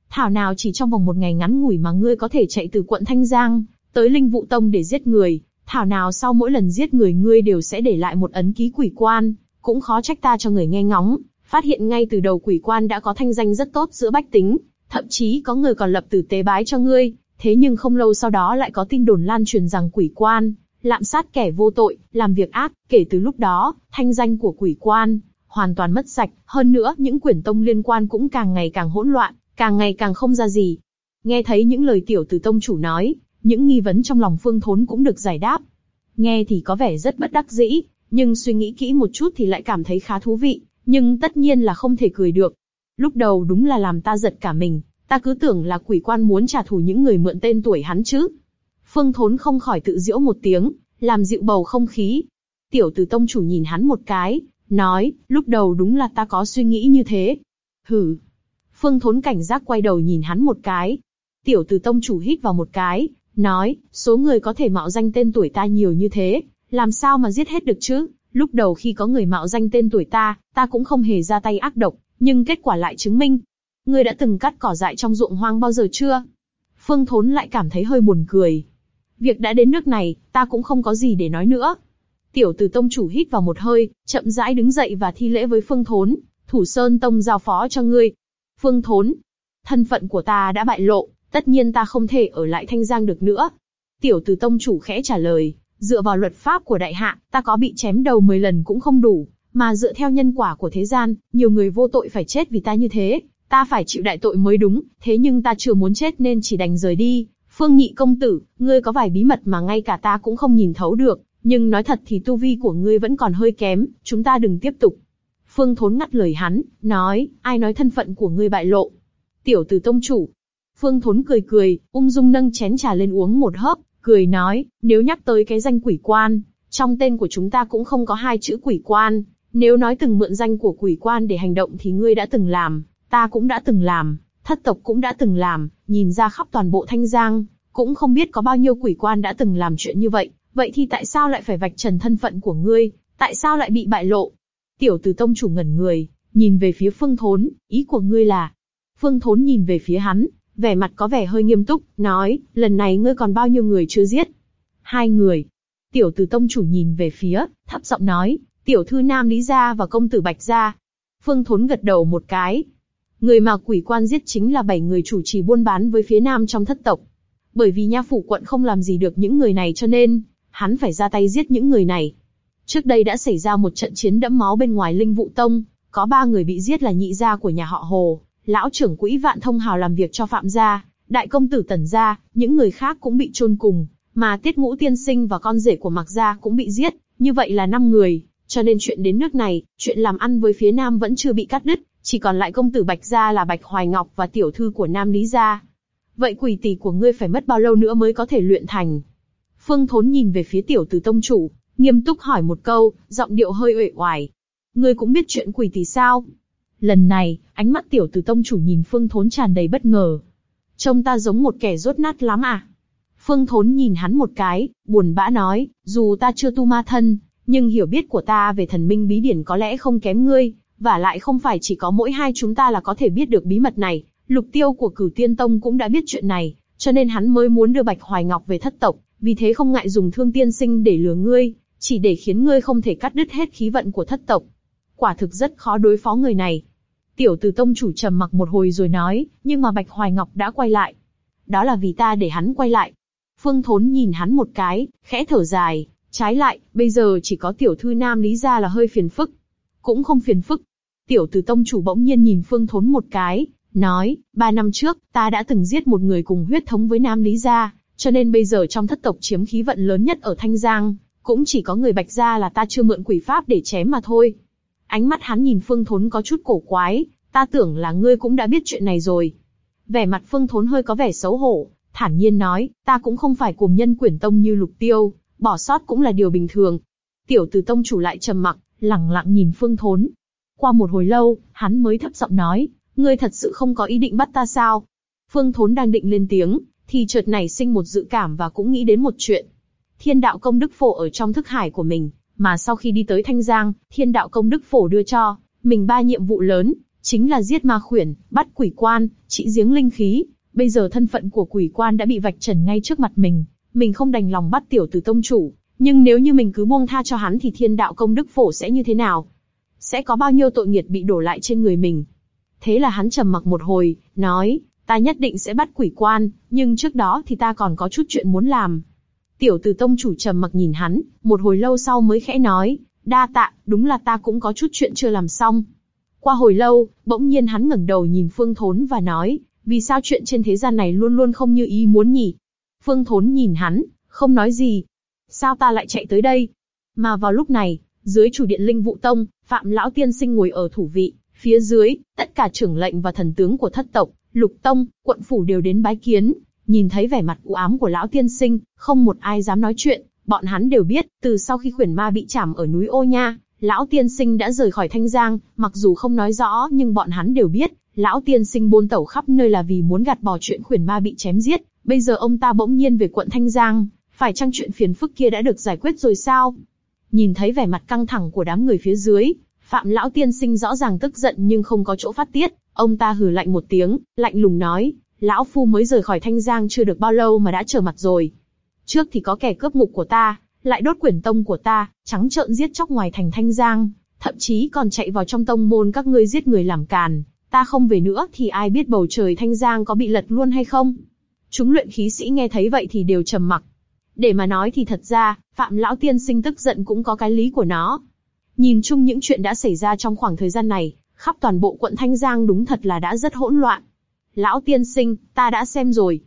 Thảo nào chỉ trong vòng một ngày ngắn ngủi mà ngươi có thể chạy từ quận Thanh Giang tới Linh Vụ Tông để giết người, thảo nào sau mỗi lần giết người ngươi đều sẽ để lại một ấn ký quỷ quan, cũng khó trách ta cho người nghe ngóng, phát hiện ngay từ đầu quỷ quan đã có thanh danh rất tốt giữa bách tính, thậm chí có người còn lập tử tế bái cho ngươi, thế nhưng không lâu sau đó lại có tin đồn lan truyền rằng quỷ quan lạm sát kẻ vô tội, làm việc ác, kể từ lúc đó, thanh danh của quỷ quan hoàn toàn mất sạch, hơn nữa những quyển tông liên quan cũng càng ngày càng hỗn loạn, càng ngày càng không ra gì. Nghe thấy những lời tiểu từ tông chủ nói, những nghi vấn trong lòng Phương Thốn cũng được giải đáp. Nghe thì có vẻ rất bất đắc dĩ, nhưng suy nghĩ kỹ một chút thì lại cảm thấy khá thú vị, nhưng tất nhiên là không thể cười được. Lúc đầu đúng là làm ta giật cả mình, ta cứ tưởng là quỷ quan muốn trả thù những người mượn tên tuổi hắn chứ. Phương Thốn không khỏi tự diễu một tiếng, làm dịu bầu không khí. Tiểu từ tông chủ nhìn hắn một cái, nói, lúc đầu đúng là ta có suy nghĩ như thế. Hừ. Phương Thốn cảnh giác quay đầu nhìn hắn một cái. Tiểu Từ Tông chủ hít vào một cái, nói, số người có thể mạo danh tên tuổi ta nhiều như thế, làm sao mà giết hết được chứ? Lúc đầu khi có người mạo danh tên tuổi ta, ta cũng không hề ra tay ác độc, nhưng kết quả lại chứng minh. Ngươi đã từng cắt cỏ dại trong ruộng hoang bao giờ chưa? Phương Thốn lại cảm thấy hơi buồn cười. Việc đã đến nước này, ta cũng không có gì để nói nữa. Tiểu Từ tông chủ hít vào một hơi, chậm rãi đứng dậy và thi lễ với Phương Thốn. Thủ Sơn Tông giao phó cho ngươi. Phương Thốn, thân phận của ta đã bại lộ, tất nhiên ta không thể ở lại Thanh Giang được nữa. Tiểu Từ tông chủ khẽ trả lời, dựa vào luật pháp của đại hạ, ta có bị chém đầu 10 lần cũng không đủ, mà dựa theo nhân quả của thế gian, nhiều người vô tội phải chết vì ta như thế, ta phải chịu đại tội mới đúng, thế nhưng ta chưa muốn chết nên chỉ đành rời đi. Phương Nhị công tử, ngươi có vài bí mật mà ngay cả ta cũng không nhìn thấu được, nhưng nói thật thì tu vi của ngươi vẫn còn hơi kém, chúng ta đừng tiếp tục. Phương Thốn ngắt lời hắn, nói, ai nói thân phận của ngươi bại lộ? Tiểu tử tông chủ. Phương Thốn cười cười, ung dung nâng chén trà lên uống một hớp, cười nói, nếu nhắc tới cái danh quỷ quan, trong tên của chúng ta cũng không có hai chữ quỷ quan. Nếu nói từng mượn danh của quỷ quan để hành động thì ngươi đã từng làm, ta cũng đã từng làm, thất tộc cũng đã từng làm, nhìn ra khắp toàn bộ Thanh Giang, cũng không biết có bao nhiêu quỷ quan đã từng làm chuyện như vậy. Vậy thì tại sao lại phải vạch trần thân phận của ngươi? Tại sao lại bị bại lộ? Tiểu Từ Tông chủ ngẩn người, nhìn về phía Phương Thốn, ý của ngươi là? Phương Thốn nhìn về phía hắn, vẻ mặt có vẻ hơi nghiêm túc, nói, lần này ngươi còn bao nhiêu người chưa giết? Hai người. Tiểu Từ Tông chủ nhìn về phía, thấp giọng nói, tiểu thư Nam Lý gia và công tử Bạch gia. Phương Thốn gật đầu một cái. Người mà quỷ quan giết chính là bảy người chủ trì buôn bán với phía Nam trong thất tộc. Bởi vì nha phủ quận không làm gì được những người này cho nên, hắn phải ra tay giết những người này. Trước đây đã xảy ra một trận chiến đẫm máu bên ngoài Linh Vụ Tông, có ba người bị giết là nhị gia của nhà họ Hồ, lão trưởng quỹ Vạn Thông Hào làm việc cho Phạm gia, đại công tử Tần gia, những người khác cũng bị chôn cùng, mà Tiết Ngũ Tiên Sinh và con rể của Mạc gia cũng bị giết, như vậy là năm người. Cho nên chuyện đến nước này, chuyện làm ăn với phía Nam vẫn chưa bị cắt đứt, chỉ còn lại công tử Bạch gia là Bạch Hoài Ngọc và tiểu thư của Nam Lý gia. Vậy quỷ tỷ của ngươi phải mất bao lâu nữa mới có thể luyện thành? Phương Thốn nhìn về phía tiểu tử tông chủ, nghiêm túc hỏi một câu, giọng điệu hơi uể oải. Ngươi cũng biết chuyện quỷ tỷ sao? Lần này, ánh mắt tiểu tử tông chủ nhìn Phương Thốn tràn đầy bất ngờ. Trông ta giống một kẻ rốt nát lắm à? Phương Thốn nhìn hắn một cái, buồn bã nói, dù ta chưa tu ma thân, nhưng hiểu biết của ta về thần minh bí điển có lẽ không kém ngươi, và lại không phải chỉ có mỗi hai chúng ta là có thể biết được bí mật này. Lục Tiêu của Cửu Tiên Tông cũng đã biết chuyện này, cho nên hắn mới muốn đưa Bạch Hoài Ngọc về thất tộc, vì thế không ngại dùng thương tiên sinh để lừa ngươi, chỉ để khiến ngươi không thể cắt đứt hết khí vận của thất tộc. Quả thực rất khó đối phó người này. Tiểu Từ Tông chủ trầm mặc một hồi rồi nói, nhưng mà Bạch Hoài Ngọc đã quay lại. Đó là vì ta để hắn quay lại. Phương Thốn nhìn hắn một cái, khẽ thở dài, trái lại, bây giờ chỉ có tiểu thư nam lý gia là hơi phiền phức. Cũng không phiền phức. Tiểu Từ Tông chủ bỗng nhiên nhìn Phương Thốn một cái, nói, ba năm trước, ta đã từng giết một người cùng huyết thống với nam lý gia, cho nên bây giờ trong thất tộc chiếm khí vận lớn nhất ở Thanh Giang, cũng chỉ có người Bạch gia là ta chưa mượn quỷ pháp để chém mà thôi. Ánh mắt hắn nhìn Phương Thốn có chút cổ quái, ta tưởng là ngươi cũng đã biết chuyện này rồi. Vẻ mặt Phương Thốn hơi có vẻ xấu hổ, thản nhiên nói, ta cũng không phải cùng nhân quyển tông như Lục Tiêu, bỏ sót cũng là điều bình thường. Tiểu Từ tông chủ lại trầm mặc, lặng lặng nhìn Phương Thốn. Qua một hồi lâu, hắn mới thấp giọng nói, ngươi thật sự không có ý định bắt ta sao? Phương Thốn đang định lên tiếng, thì chợt nảy sinh một dự cảm và cũng nghĩ đến một chuyện. Thiên đạo công đức phổ ở trong thức hải của mình, mà sau khi đi tới Thanh Giang, thiên đạo công đức phổ đưa cho mình ba nhiệm vụ lớn, chính là giết ma khuyển, bắt quỷ quan, trị giếng linh khí. Bây giờ thân phận của quỷ quan đã bị vạch trần ngay trước mặt mình, mình không đành lòng bắt tiểu tử tông chủ, nhưng nếu như mình cứ buông tha cho hắn thì thiên đạo công đức phổ sẽ như thế nào? Sẽ có bao nhiêu tội nghiệt bị đổ lại trên người mình? Thế là hắn trầm mặc một hồi, nói, ta nhất định sẽ bắt quỷ quan, nhưng trước đó thì ta còn có chút chuyện muốn làm. Tiểu tử tông chủ trầm mặc nhìn hắn, một hồi lâu sau mới khẽ nói, đa tạ, đúng là ta cũng có chút chuyện chưa làm xong. Qua hồi lâu, bỗng nhiên hắn ngẩng đầu nhìn Phương Thốn và nói, vì sao chuyện trên thế gian này luôn luôn không như ý muốn nhỉ? Phương Thốn nhìn hắn, không nói gì. Sao ta lại chạy tới đây? Mà vào lúc này, dưới chủ điện linh vụ tông, Phạm Lão Tiên Sinh ngồi ở thủ vị, phía dưới, tất cả trưởng lệnh và thần tướng của thất tộc, lục tông, quận phủ đều đến bái kiến. Nhìn thấy vẻ mặt u ám của Lão Tiên Sinh, không một ai dám nói chuyện. Bọn hắn đều biết, từ sau khi khuyển ma bị chảm ở núi Ô Nha, Lão Tiên Sinh đã rời khỏi Thanh Giang, mặc dù không nói rõ nhưng bọn hắn đều biết, Lão Tiên Sinh bôn tẩu khắp nơi là vì muốn gạt bỏ chuyện khuyển ma bị chém giết. Bây giờ ông ta bỗng nhiên về quận Thanh Giang, phải chăng chuyện phiền phức kia đã được giải quyết rồi sao? Nhìn thấy vẻ mặt căng thẳng của đám người phía dưới, Phạm Lão Tiên Sinh rõ ràng tức giận nhưng không có chỗ phát tiết, ông ta hừ lạnh một tiếng, lạnh lùng nói, Lão Phu mới rời khỏi Thanh Giang chưa được bao lâu mà đã trở mặt rồi. Trước thì có kẻ cướp ngục của ta, lại đốt quyển tông của ta, trắng trợn giết chóc ngoài thành Thanh Giang, thậm chí còn chạy vào trong tông môn các ngươi giết người làm càn. Ta không về nữa thì ai biết bầu trời Thanh Giang có bị lật luôn hay không? Chúng luyện khí sĩ nghe thấy vậy thì đều trầm mặc. Để mà nói thì thật ra, Phạm Lão Tiên Sinh tức giận cũng có cái lý của nó. Nhìn chung những chuyện đã xảy ra trong khoảng thời gian này, khắp toàn bộ quận Thanh Giang đúng thật là đã rất hỗn loạn. Lão Tiên Sinh, ta đã xem rồi,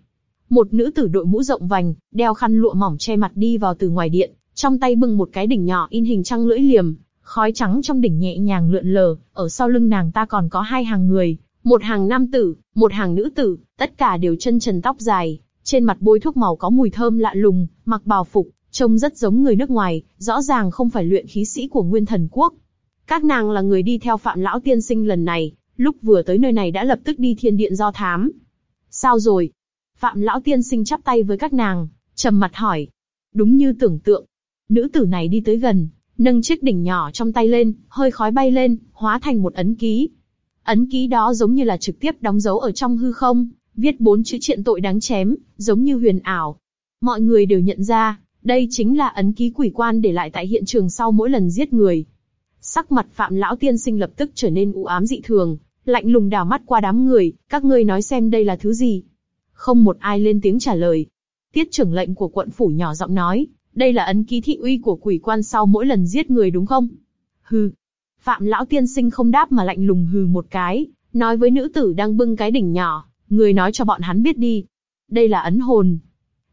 một nữ tử đội mũ rộng vành, đeo khăn lụa mỏng che mặt đi vào từ ngoài điện, trong tay bưng một cái đỉnh nhỏ in hình trăng lưỡi liềm, Khói trắng trong đỉnh nhẹ nhàng lượn lờ, ở sau lưng nàng ta còn có hai hàng người, một hàng nam tử, một hàng nữ tử, tất cả đều chân trần tóc dài, trên mặt bôi thuốc màu có mùi thơm lạ lùng, mặc bào phục, trông rất giống người nước ngoài, rõ ràng không phải luyện khí sĩ của Nguyên Thần Quốc. Các nàng là người đi theo Phạm Lão Tiên Sinh lần này, lúc vừa tới nơi này đã lập tức đi thiên điện do thám. Sao rồi? Phạm Lão Tiên Sinh chắp tay với các nàng, trầm mặt hỏi. Đúng như tưởng tượng. Nữ tử này đi tới gần, nâng chiếc đỉnh nhỏ trong tay lên, hơi khói bay lên, hóa thành một ấn ký. Ấn ký đó giống như là trực tiếp đóng dấu ở trong hư không, viết bốn chữ triện tội đáng chém, giống như huyền ảo. Mọi người đều nhận ra, đây chính là ấn ký quỷ quan để lại tại hiện trường sau mỗi lần giết người. Sắc mặt Phạm Lão Tiên Sinh lập tức trở nên u ám dị thường, lạnh lùng đào mắt qua đám người, các ngươi nói xem đây là thứ gì. Không một ai lên tiếng trả lời. Tiết trưởng lệnh của quận phủ nhỏ giọng nói, đây là ấn ký thị uy của quỷ quan sau mỗi lần giết người đúng không? Hừ. Phạm lão tiên sinh không đáp mà lạnh lùng hừ một cái, nói với nữ tử đang bưng cái đỉnh nhỏ, người nói cho bọn hắn biết đi. Đây là ấn hồn.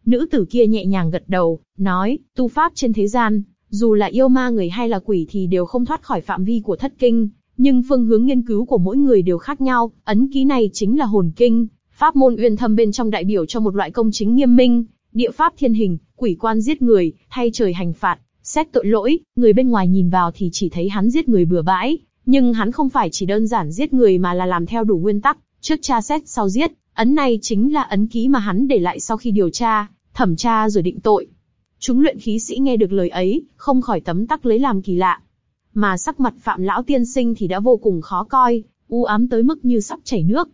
Nữ tử kia nhẹ nhàng gật đầu, nói, tu pháp trên thế gian, dù là yêu ma người hay là quỷ thì đều không thoát khỏi phạm vi của thất kinh, nhưng phương hướng nghiên cứu của mỗi người đều khác nhau, ấn ký này chính là hồn kinh, pháp môn uyên thâm bên trong đại biểu cho một loại công chính nghiêm minh, địa pháp thiên hình, quỷ quan giết người, thay trời hành phạt, xét tội lỗi, người bên ngoài nhìn vào thì chỉ thấy hắn giết người bừa bãi, nhưng hắn không phải chỉ đơn giản giết người mà là làm theo đủ nguyên tắc, trước tra xét sau giết, ấn này chính là ấn ký mà hắn để lại sau khi điều tra, thẩm tra rồi định tội. Chúng luyện khí sĩ nghe được lời ấy, không khỏi tấm tắc lấy làm kỳ lạ. Mà sắc mặt phạm lão tiên sinh thì đã vô cùng khó coi, u ám tới mức như sắp chảy nước.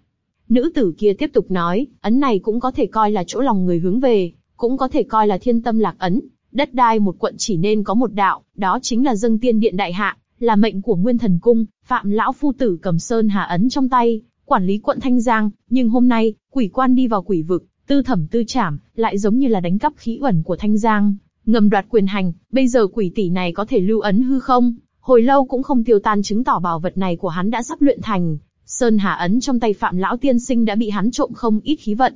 Nữ tử kia tiếp tục nói, ấn này cũng có thể coi là chỗ lòng người hướng về, cũng có thể coi là thiên tâm lạc ấn. Đất đai một quận chỉ nên có một đạo, đó chính là dâng tiên điện đại hạ, là mệnh của nguyên thần cung, phạm lão phu tử cầm sơn hà ấn trong tay, quản lý quận Thanh Giang, nhưng hôm nay, quỷ quan đi vào quỷ vực, tư thẩm tư trảm, lại giống như là đánh cắp khí ẩn của Thanh Giang, ngầm đoạt quyền hành, bây giờ quỷ tỷ này có thể lưu ấn hư không, hồi lâu cũng không tiêu tan chứng tỏ bảo vật này của hắn đã sắp luyện thành. Sơn Hà ấn trong tay Phạm lão tiên sinh đã bị hắn trộm không ít khí vận.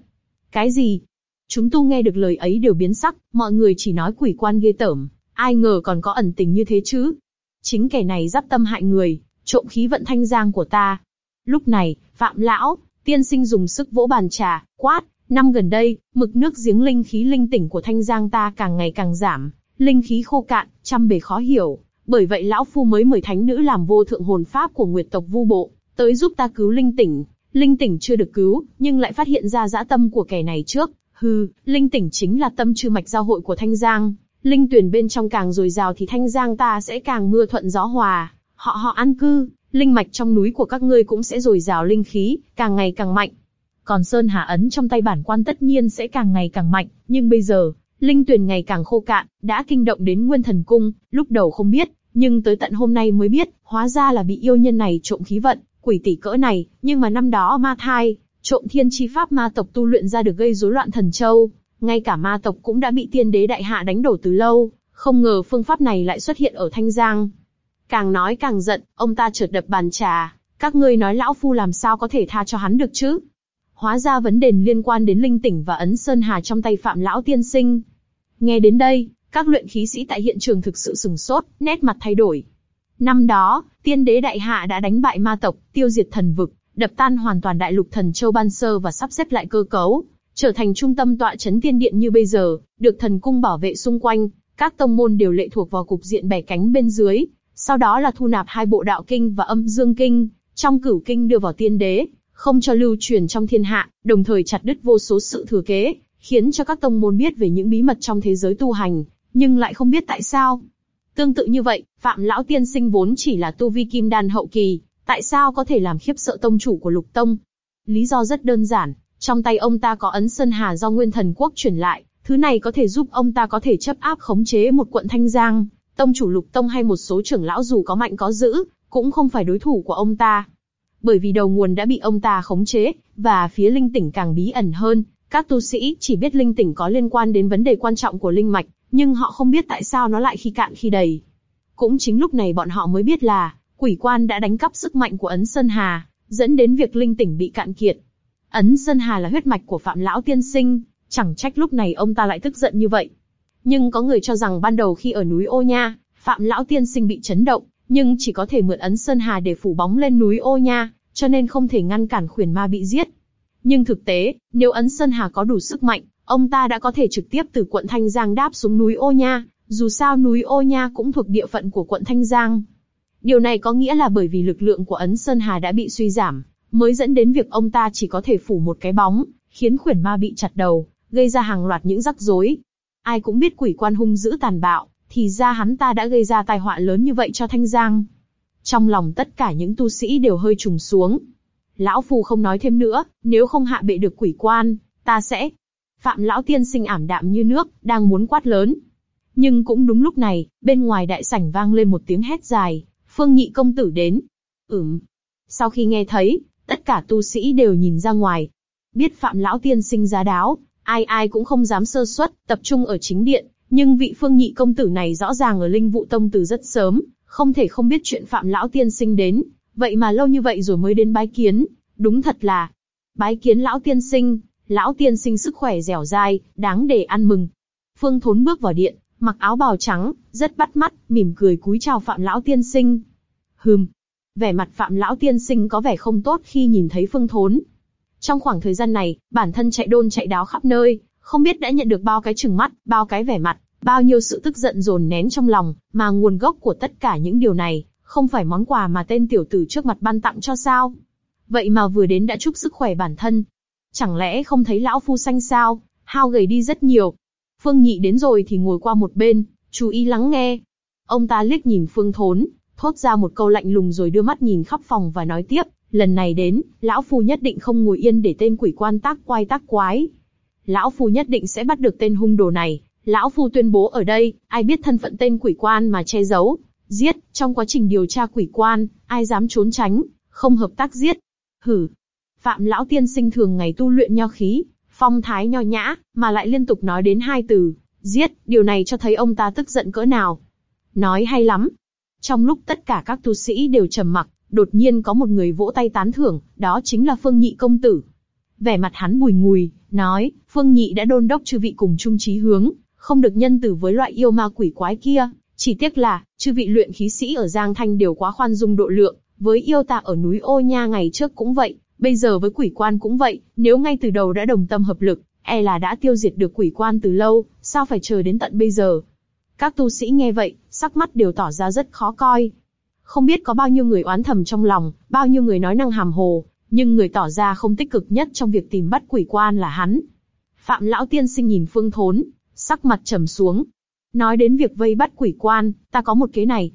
Cái gì? Chúng tu nghe được lời ấy đều biến sắc, mọi người chỉ nói quỷ quan ghê tởm, ai ngờ còn có ẩn tình như thế chứ? Chính kẻ này dắp tâm hại người, trộm khí vận thanh giang của ta. Lúc này, Phạm lão, tiên sinh dùng sức vỗ bàn trà, quát, Năm gần đây, mực nước giếng linh khí linh tỉnh của Thanh Giang ta càng ngày càng giảm, linh khí khô cạn, trăm bề khó hiểu. Bởi vậy lão phu mới mời thánh nữ làm vô thượng hồn pháp của Nguyệt tộc Vu Bộ, tới giúp ta cứu linh tỉnh. Linh tỉnh chưa được cứu, nhưng lại phát hiện ra dã tâm của kẻ này trước. Hừ, linh tỉnh chính là tâm trư mạch giao hội của Thanh Giang. Linh tuyển bên trong càng dồi dào thì Thanh Giang ta sẽ càng mưa thuận gió hòa. Họ họ an cư, linh mạch trong núi của các ngươi cũng sẽ dồi dào linh khí, càng ngày càng mạnh. Còn Sơn Hà ấn trong tay bản quan tất nhiên sẽ càng ngày càng mạnh, nhưng bây giờ, linh tuyền ngày càng khô cạn, đã kinh động đến Nguyên Thần Cung, lúc đầu không biết, nhưng tới tận hôm nay mới biết, hóa ra là bị yêu nhân này trộm khí vận, quỷ tỷ cỡ này, nhưng mà năm đó ma thai, trộm thiên chi pháp ma tộc tu luyện ra được gây rối loạn thần châu, ngay cả ma tộc cũng đã bị tiên đế đại hạ đánh đổ từ lâu, không ngờ phương pháp này lại xuất hiện ở Thanh Giang. Càng nói càng giận, ông ta chợt đập bàn trà, các ngươi nói lão phu làm sao có thể tha cho hắn được chứ? Hóa ra vấn đề liên quan đến linh tỉnh và ấn sơn hà trong tay phạm lão tiên sinh. Nghe đến đây, các luyện khí sĩ tại hiện trường thực sự sừng sốt, nét mặt thay đổi. Năm đó, tiên đế đại hạ đã đánh bại ma tộc, tiêu diệt thần vực, đập tan hoàn toàn đại lục thần châu ban sơ và sắp xếp lại cơ cấu, trở thành trung tâm tọa chấn tiên điện như bây giờ, được thần cung bảo vệ xung quanh, các tông môn đều lệ thuộc vào cục diện bẻ cánh bên dưới, sau đó là thu nạp hai bộ đạo kinh và âm dương kinh, trong cửu kinh đưa vào tiên đế, không cho lưu truyền trong thiên hạ, đồng thời chặt đứt vô số sự thừa kế, khiến cho các tông môn biết về những bí mật trong thế giới tu hành, nhưng lại không biết tại sao. Tương tự như vậy, Phạm Lão Tiên Sinh vốn chỉ là tu vi kim đan hậu kỳ, tại sao có thể làm khiếp sợ tông chủ của lục tông? Lý do rất đơn giản, trong tay ông ta có ấn Sơn Hà do Nguyên Thần Quốc chuyển lại, thứ này có thể giúp ông ta có thể chấp áp khống chế một quận Thanh Giang, tông chủ lục tông hay một số trưởng lão dù có mạnh có dữ, cũng không phải đối thủ của ông ta bởi vì đầu nguồn đã bị ông ta khống chế, và phía linh tỉnh càng bí ẩn hơn. Các tu sĩ chỉ biết linh tỉnh có liên quan đến vấn đề quan trọng của linh mạch, nhưng họ không biết tại sao nó lại khi cạn khi đầy. Cũng chính lúc này bọn họ mới biết là, quỷ quan đã đánh cắp sức mạnh của ấn Sơn Hà, dẫn đến việc linh tỉnh bị cạn kiệt. Ấn Sơn Hà là huyết mạch của Phạm Lão Tiên Sinh, chẳng trách lúc này ông ta lại tức giận như vậy. Nhưng có người cho rằng ban đầu khi ở núi Ô Nha, Phạm Lão Tiên Sinh bị chấn động, nhưng chỉ có thể mượn ấn Sơn Hà để phủ bóng lên núi ô nha, cho nên không thể ngăn cản khuyển ma bị giết. Nhưng thực tế, nếu ấn Sơn Hà có đủ sức mạnh, ông ta đã có thể trực tiếp từ quận Thanh Giang đáp xuống núi ô nha, dù sao núi ô nha cũng thuộc địa phận của quận Thanh Giang. Điều này có nghĩa là bởi vì lực lượng của ấn Sơn Hà đã bị suy giảm, mới dẫn đến việc ông ta chỉ có thể phủ một cái bóng, khiến khuyển ma bị chặt đầu, gây ra hàng loạt những rắc rối. Ai cũng biết quỷ quan hung dữ tàn bạo, thì ra hắn ta đã gây ra tai họa lớn như vậy cho Thanh Giang. Trong lòng tất cả những tu sĩ đều hơi trùng xuống. Lão Phù không nói thêm nữa, nếu không hạ bệ được quỷ quan, ta sẽ... Phạm Lão Tiên sinh ảm đạm như nước, đang muốn quát lớn. Nhưng cũng đúng lúc này, bên ngoài đại sảnh vang lên một tiếng hét dài, Phương Nhị công tử đến. Ừm. Sau khi nghe thấy, tất cả tu sĩ đều nhìn ra ngoài. Biết Phạm Lão Tiên sinh giá đáo, ai ai cũng không dám sơ suất, tập trung ở chính điện, nhưng vị phương nhị công tử này rõ ràng ở linh vụ tông từ rất sớm, không thể không biết chuyện phạm lão tiên sinh đến, vậy mà lâu như vậy rồi mới đến bái kiến, đúng thật là bái kiến lão tiên sinh, lão tiên sinh sức khỏe dẻo dai, đáng để ăn mừng. Phương Thốn bước vào điện, mặc áo bào trắng, rất bắt mắt, mỉm cười cúi chào phạm lão tiên sinh. Hừm, vẻ mặt phạm lão tiên sinh có vẻ không tốt khi nhìn thấy Phương Thốn. Trong khoảng thời gian này, bản thân chạy đôn chạy đáo khắp nơi, không biết đã nhận được bao cái chừng mắt, bao cái vẻ mặt, bao nhiêu sự tức giận dồn nén trong lòng, mà nguồn gốc của tất cả những điều này, không phải món quà mà tên tiểu tử trước mặt ban tặng cho sao? Vậy mà vừa đến đã chúc sức khỏe bản thân. Chẳng lẽ không thấy lão phu xanh sao, hao gầy đi rất nhiều. Phương Nhị đến rồi thì ngồi qua một bên, chú ý lắng nghe. Ông ta liếc nhìn Phương Thốn, thốt ra một câu lạnh lùng rồi đưa mắt nhìn khắp phòng và nói tiếp, lần này đến, lão phu nhất định không ngồi yên để tên quỷ quan tác quay tác quái, lão phu nhất định sẽ bắt được tên hung đồ này. Lão phu tuyên bố ở đây, ai biết thân phận tên quỷ quan mà che giấu, giết, trong quá trình điều tra quỷ quan, ai dám trốn tránh, không hợp tác giết. Hử. Phạm lão tiên sinh thường ngày tu luyện nho khí, phong thái nho nhã, mà lại liên tục nói đến hai từ, giết, điều này cho thấy ông ta tức giận cỡ nào. Nói hay lắm. Trong lúc tất cả các tu sĩ đều trầm mặc, đột nhiên có một người vỗ tay tán thưởng, đó chính là Phương Nhị công tử. Vẻ mặt hắn bùi ngùi, nói, Phương Nhị đã đôn đốc chư vị cùng chung chí hướng, không được nhân tử với loại yêu ma quỷ quái kia. Chỉ tiếc là, chư vị luyện khí sĩ ở Giang Thanh đều quá khoan dung độ lượng, với yêu tà ở núi Ô Nha ngày trước cũng vậy, bây giờ với quỷ quan cũng vậy, nếu ngay từ đầu đã đồng tâm hợp lực, e là đã tiêu diệt được quỷ quan từ lâu, sao phải chờ đến tận bây giờ. Các tu sĩ nghe vậy, sắc mắt đều tỏ ra rất khó coi. Không biết có bao nhiêu người oán thầm trong lòng, bao nhiêu người nói năng hàm hồ, nhưng người tỏ ra không tích cực nhất trong việc tìm bắt quỷ quan là hắn. Phạm lão tiên sinh nhìn Phương Thốn, sắc mặt trầm xuống. Nói đến việc vây bắt quỷ quan, ta có một kế này.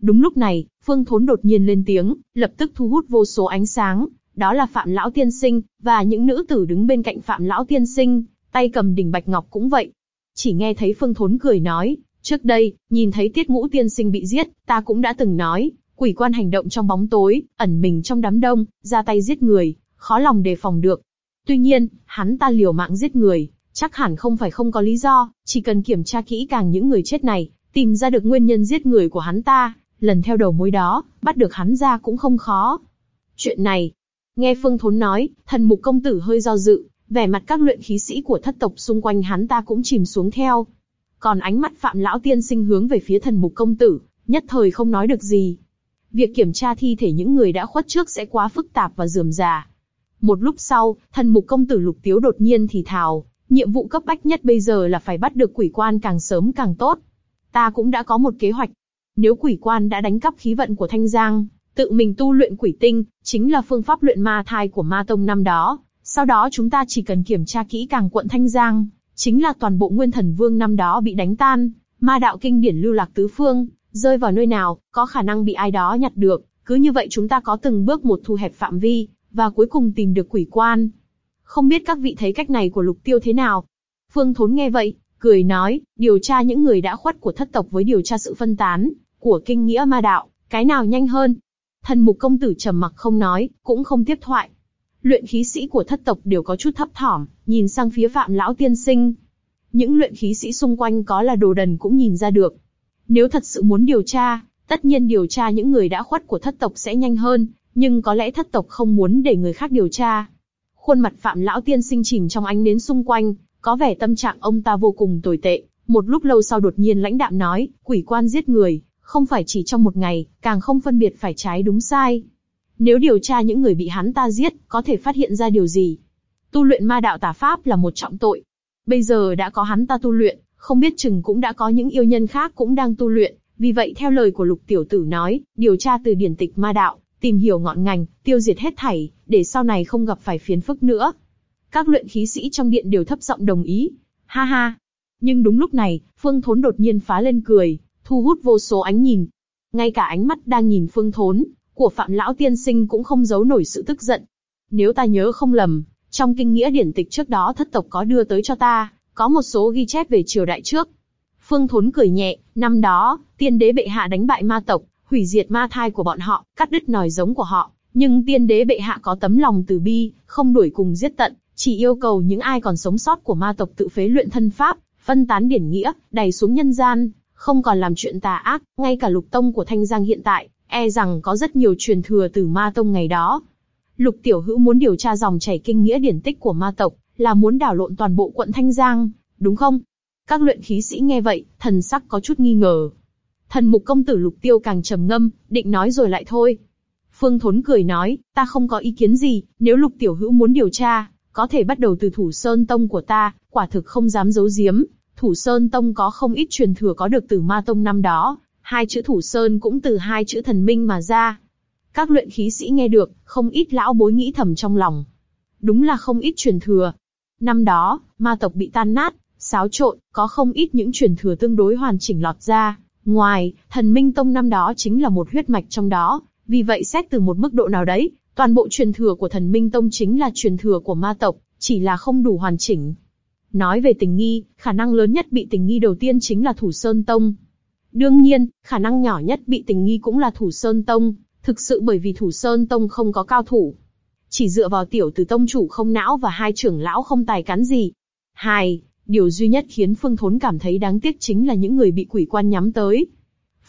Đúng lúc này, Phương Thốn đột nhiên lên tiếng, lập tức thu hút vô số ánh sáng. Đó là Phạm lão tiên sinh và những nữ tử đứng bên cạnh Phạm lão tiên sinh, tay cầm đỉnh bạch ngọc cũng vậy. Chỉ nghe thấy Phương Thốn cười nói, trước đây, nhìn thấy Tiết Ngũ tiên sinh bị giết, ta cũng đã từng nói, Quỷ quan hành động trong bóng tối, ẩn mình trong đám đông, ra tay giết người, khó lòng đề phòng được. Tuy nhiên, hắn ta liều mạng giết người, chắc hẳn không phải không có lý do, chỉ cần kiểm tra kỹ càng những người chết này, tìm ra được nguyên nhân giết người của hắn ta, lần theo đầu mối đó, bắt được hắn ra cũng không khó. Chuyện này, nghe Phương Thốn nói, thần mục công tử hơi do dự, vẻ mặt các luyện khí sĩ của thất tộc xung quanh hắn ta cũng chìm xuống theo. Còn ánh mắt Phạm Lão Tiên sinh hướng về phía thần mục công tử, nhất thời không nói được gì. Việc kiểm tra thi thể những người đã khuất trước sẽ quá phức tạp và dườm già. Một lúc sau, thần mục công tử lục tiếu đột nhiên thì thào, nhiệm vụ cấp bách nhất bây giờ là phải bắt được quỷ quan càng sớm càng tốt. Ta cũng đã có một kế hoạch. Nếu quỷ quan đã đánh cắp khí vận của Thanh Giang, tự mình tu luyện quỷ tinh, chính là phương pháp luyện ma thai của ma tông năm đó. Sau đó chúng ta chỉ cần kiểm tra kỹ càng quận Thanh Giang, chính là toàn bộ nguyên thần vương năm đó bị đánh tan, ma đạo kinh điển lưu lạc tứ phương, rơi vào nơi nào, có khả năng bị ai đó nhặt được, cứ như vậy chúng ta có từng bước một thu hẹp phạm vi, và cuối cùng tìm được quỷ quan. Không biết các vị thấy cách này của lục tiêu thế nào? Phương Thốn nghe vậy, cười nói, điều tra những người đã khuất của thất tộc với điều tra sự phân tán, của kinh nghĩa ma đạo, cái nào nhanh hơn? Thần mục công tử trầm mặc không nói, cũng không tiếp thoại. Luyện khí sĩ của thất tộc đều có chút thấp thỏm, nhìn sang phía phạm lão tiên sinh. Những luyện khí sĩ xung quanh có là đồ đần cũng nhìn ra được, nếu thật sự muốn điều tra, tất nhiên điều tra những người đã khuất của thất tộc sẽ nhanh hơn, nhưng có lẽ thất tộc không muốn để người khác điều tra. Khuôn mặt Phạm lão tiên sinh chìm trong ánh nến xung quanh, có vẻ tâm trạng ông ta vô cùng tồi tệ. Một lúc lâu sau đột nhiên lãnh đạm nói, quỷ quan giết người, Không phải chỉ trong một ngày, càng không phân biệt phải trái đúng sai. Nếu điều tra những người bị hắn ta giết, có thể phát hiện ra điều gì? Tu luyện ma đạo tà pháp là một trọng tội. Bây giờ đã có hắn ta tu luyện, không biết chừng cũng đã có những yêu nhân khác cũng đang tu luyện. Vì vậy theo lời của lục tiểu tử nói, điều tra từ điển tịch ma đạo, tìm hiểu ngọn ngành, tiêu diệt hết thảy, để sau này không gặp phải phiền phức nữa. Các luyện khí sĩ trong điện đều thấp giọng đồng ý. Ha ha. Nhưng đúng lúc này, Phương Thốn đột nhiên phá lên cười, thu hút vô số ánh nhìn. Ngay cả ánh mắt đang nhìn Phương Thốn, của Phạm Lão Tiên Sinh cũng không giấu nổi sự tức giận. Nếu ta nhớ không lầm, trong kinh nghĩa điển tịch trước đó thất tộc có đưa tới cho ta, có một số ghi chép về triều đại trước. Phương Thốn cười nhẹ, năm đó, tiên đế bệ hạ đánh bại ma tộc, hủy diệt ma thai của bọn họ, cắt đứt nòi giống của họ. Nhưng tiên đế bệ hạ có tấm lòng từ bi, không đuổi cùng giết tận, chỉ yêu cầu những ai còn sống sót của ma tộc tự phế luyện thân pháp, phân tán điển nghĩa, đầy xuống nhân gian, không còn làm chuyện tà ác. Ngay cả lục tông của Thanh Giang hiện tại, e rằng có rất nhiều truyền thừa từ ma tông ngày đó. Lục Tiểu Hữu muốn điều tra dòng chảy kinh nghĩa điển tích của ma tộc, là muốn đảo lộn toàn bộ quận Thanh Giang, đúng không? Các luyện khí sĩ nghe vậy, thần sắc có chút nghi ngờ. Thần mục công tử Lục Tiêu càng trầm ngâm, định nói rồi lại thôi. Phương Thốn cười nói, ta không có ý kiến gì, nếu Lục Tiểu Hữu muốn điều tra, có thể bắt đầu từ Thủ Sơn Tông của ta, quả thực không dám giấu giếm. Thủ Sơn Tông có không ít truyền thừa có được từ Ma Tông năm đó, hai chữ Thủ Sơn cũng từ hai chữ thần minh mà ra. Các luyện khí sĩ nghe được, không ít lão bối nghĩ thầm trong lòng. Đúng là không ít truyền thừa. Năm đó, ma tộc bị tan nát, xáo trộn, có không ít những truyền thừa tương đối hoàn chỉnh lọt ra. Ngoài, thần minh tông năm đó chính là một huyết mạch trong đó, vì vậy xét từ một mức độ nào đấy, toàn bộ truyền thừa của thần minh tông chính là truyền thừa của ma tộc, chỉ là không đủ hoàn chỉnh. Nói về tình nghi, khả năng lớn nhất bị tình nghi đầu tiên chính là Thủ Sơn Tông. Đương nhiên, khả năng nhỏ nhất bị tình nghi cũng là Thủ Sơn Tông, thực sự bởi vì Thủ Sơn Tông không có cao thủ. Chỉ dựa vào tiểu tử tông chủ không não và hai trưởng lão không tài cán gì. Hai, điều duy nhất khiến Phương Thốn cảm thấy đáng tiếc chính là những người bị quỷ quan nhắm tới.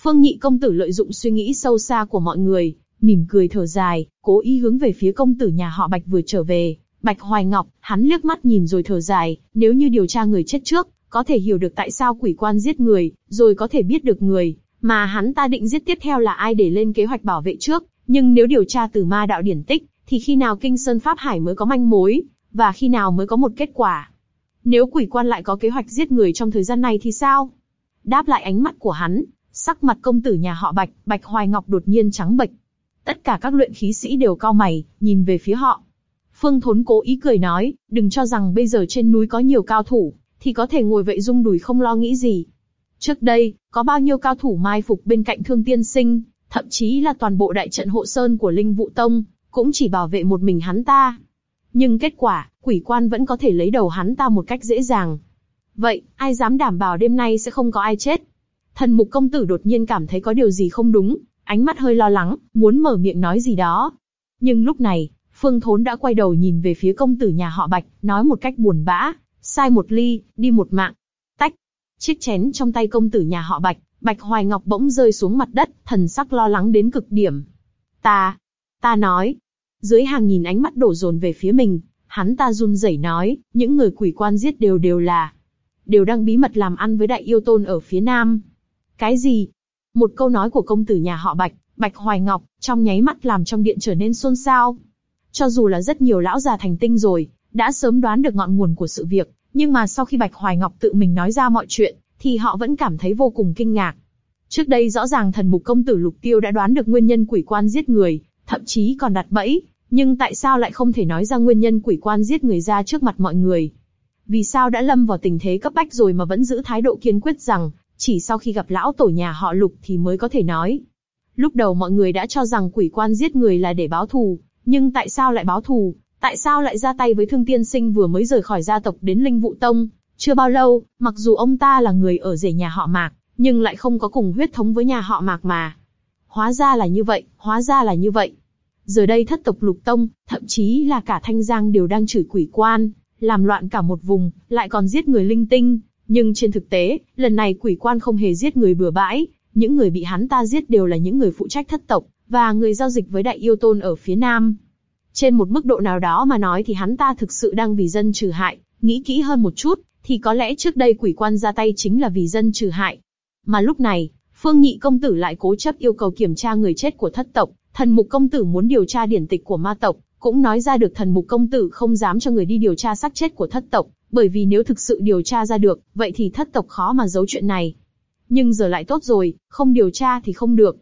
Phương Nhị công tử lợi dụng suy nghĩ sâu xa của mọi người, mỉm cười thở dài, cố ý hướng về phía công tử nhà họ Bạch vừa trở về. Bạch Hoài Ngọc, hắn liếc mắt nhìn rồi thở dài, nếu như điều tra người chết trước, có thể hiểu được tại sao quỷ quan giết người, rồi có thể biết được người mà hắn ta định giết tiếp theo là ai để lên kế hoạch bảo vệ trước. Nhưng nếu điều tra từ ma đạo điển tích, thì khi nào Kinh Sơn Pháp Hải mới có manh mối, và khi nào mới có một kết quả? Nếu quỷ quan lại có kế hoạch giết người trong thời gian này thì sao? Đáp lại ánh mắt của hắn, sắc mặt công tử nhà họ Bạch, Bạch Hoài Ngọc đột nhiên trắng bệch. Tất cả các luyện khí sĩ đều cao mày, nhìn về phía họ. Phương Thốn cố ý cười nói, đừng cho rằng bây giờ trên núi có nhiều cao thủ, thì có thể ngồi vậy rung đùi không lo nghĩ gì. Trước đây, có bao nhiêu cao thủ mai phục bên cạnh Thương Tiên Sinh, thậm chí là toàn bộ đại trận hộ sơn của Linh Vũ Tông, cũng chỉ bảo vệ một mình hắn ta. Nhưng kết quả, quỷ quan vẫn có thể lấy đầu hắn ta một cách dễ dàng. Vậy, ai dám đảm bảo đêm nay sẽ không có ai chết? Thần mục công tử đột nhiên cảm thấy có điều gì không đúng, ánh mắt hơi lo lắng, muốn mở miệng nói gì đó. Nhưng lúc này, Phương Thốn đã quay đầu nhìn về phía công tử nhà họ Bạch, nói một cách buồn bã, sai một ly, đi một mạng. Tách, chiếc chén trong tay công tử nhà họ Bạch, Bạch Hoài Ngọc bỗng rơi xuống mặt đất, thần sắc lo lắng đến cực điểm. Ta, ta nói. Dưới hàng nhìn ánh mắt đổ dồn về phía mình, hắn ta run rẩy nói, những người quỷ quan giết đều đều là, đều đang bí mật làm ăn với đại yêu tôn ở phía nam. Cái gì? Một câu nói của công tử nhà họ Bạch, Bạch Hoài Ngọc, trong nháy mắt làm trong điện trở nên xôn xao. Cho dù là rất nhiều lão già thành tinh rồi, đã sớm đoán được ngọn nguồn của sự việc, nhưng mà sau khi Bạch Hoài Ngọc tự mình nói ra mọi chuyện, thì họ vẫn cảm thấy vô cùng kinh ngạc. Trước đây rõ ràng thần mục công tử Lục Tiêu đã đoán được nguyên nhân quỷ quan giết người, thậm chí còn đặt bẫy, nhưng tại sao lại không thể nói ra nguyên nhân quỷ quan giết người ra trước mặt mọi người? Vì sao đã lâm vào tình thế cấp bách rồi mà vẫn giữ thái độ kiên quyết rằng, chỉ sau khi gặp lão tổ nhà họ Lục thì mới có thể nói. Lúc đầu mọi người đã cho rằng quỷ quan giết người là để báo thù, nhưng tại sao lại báo thù? Tại sao lại ra tay với Thương Tiên Sinh vừa mới rời khỏi gia tộc đến Linh Vũ Tông? Chưa bao lâu, mặc dù ông ta là người ở rể nhà họ Mạc, nhưng lại không có cùng huyết thống với nhà họ Mạc mà. Hóa ra là như vậy, hóa ra là như vậy. Giờ đây thất tộc lục tông, thậm chí là cả Thanh Giang đều đang chửi quỷ quan, làm loạn cả một vùng, lại còn giết người linh tinh. Nhưng trên thực tế, lần này quỷ quan không hề giết người bừa bãi, những người bị hắn ta giết đều là những người phụ trách thất tộc, và người giao dịch với đại yêu tôn ở phía nam. Trên một mức độ nào đó mà nói thì hắn ta thực sự đang vì dân trừ hại, nghĩ kỹ hơn một chút, thì có lẽ trước đây quỷ quan ra tay chính là vì dân trừ hại. Mà lúc này, Phương Nhị công tử lại cố chấp yêu cầu kiểm tra người chết của thất tộc, thần mục công tử muốn điều tra điển tịch của ma tộc, cũng nói ra được thần mục công tử không dám cho người đi điều tra xác chết của thất tộc, bởi vì nếu thực sự điều tra ra được, vậy thì thất tộc khó mà giấu chuyện này. Nhưng giờ lại tốt rồi, không điều tra thì không được.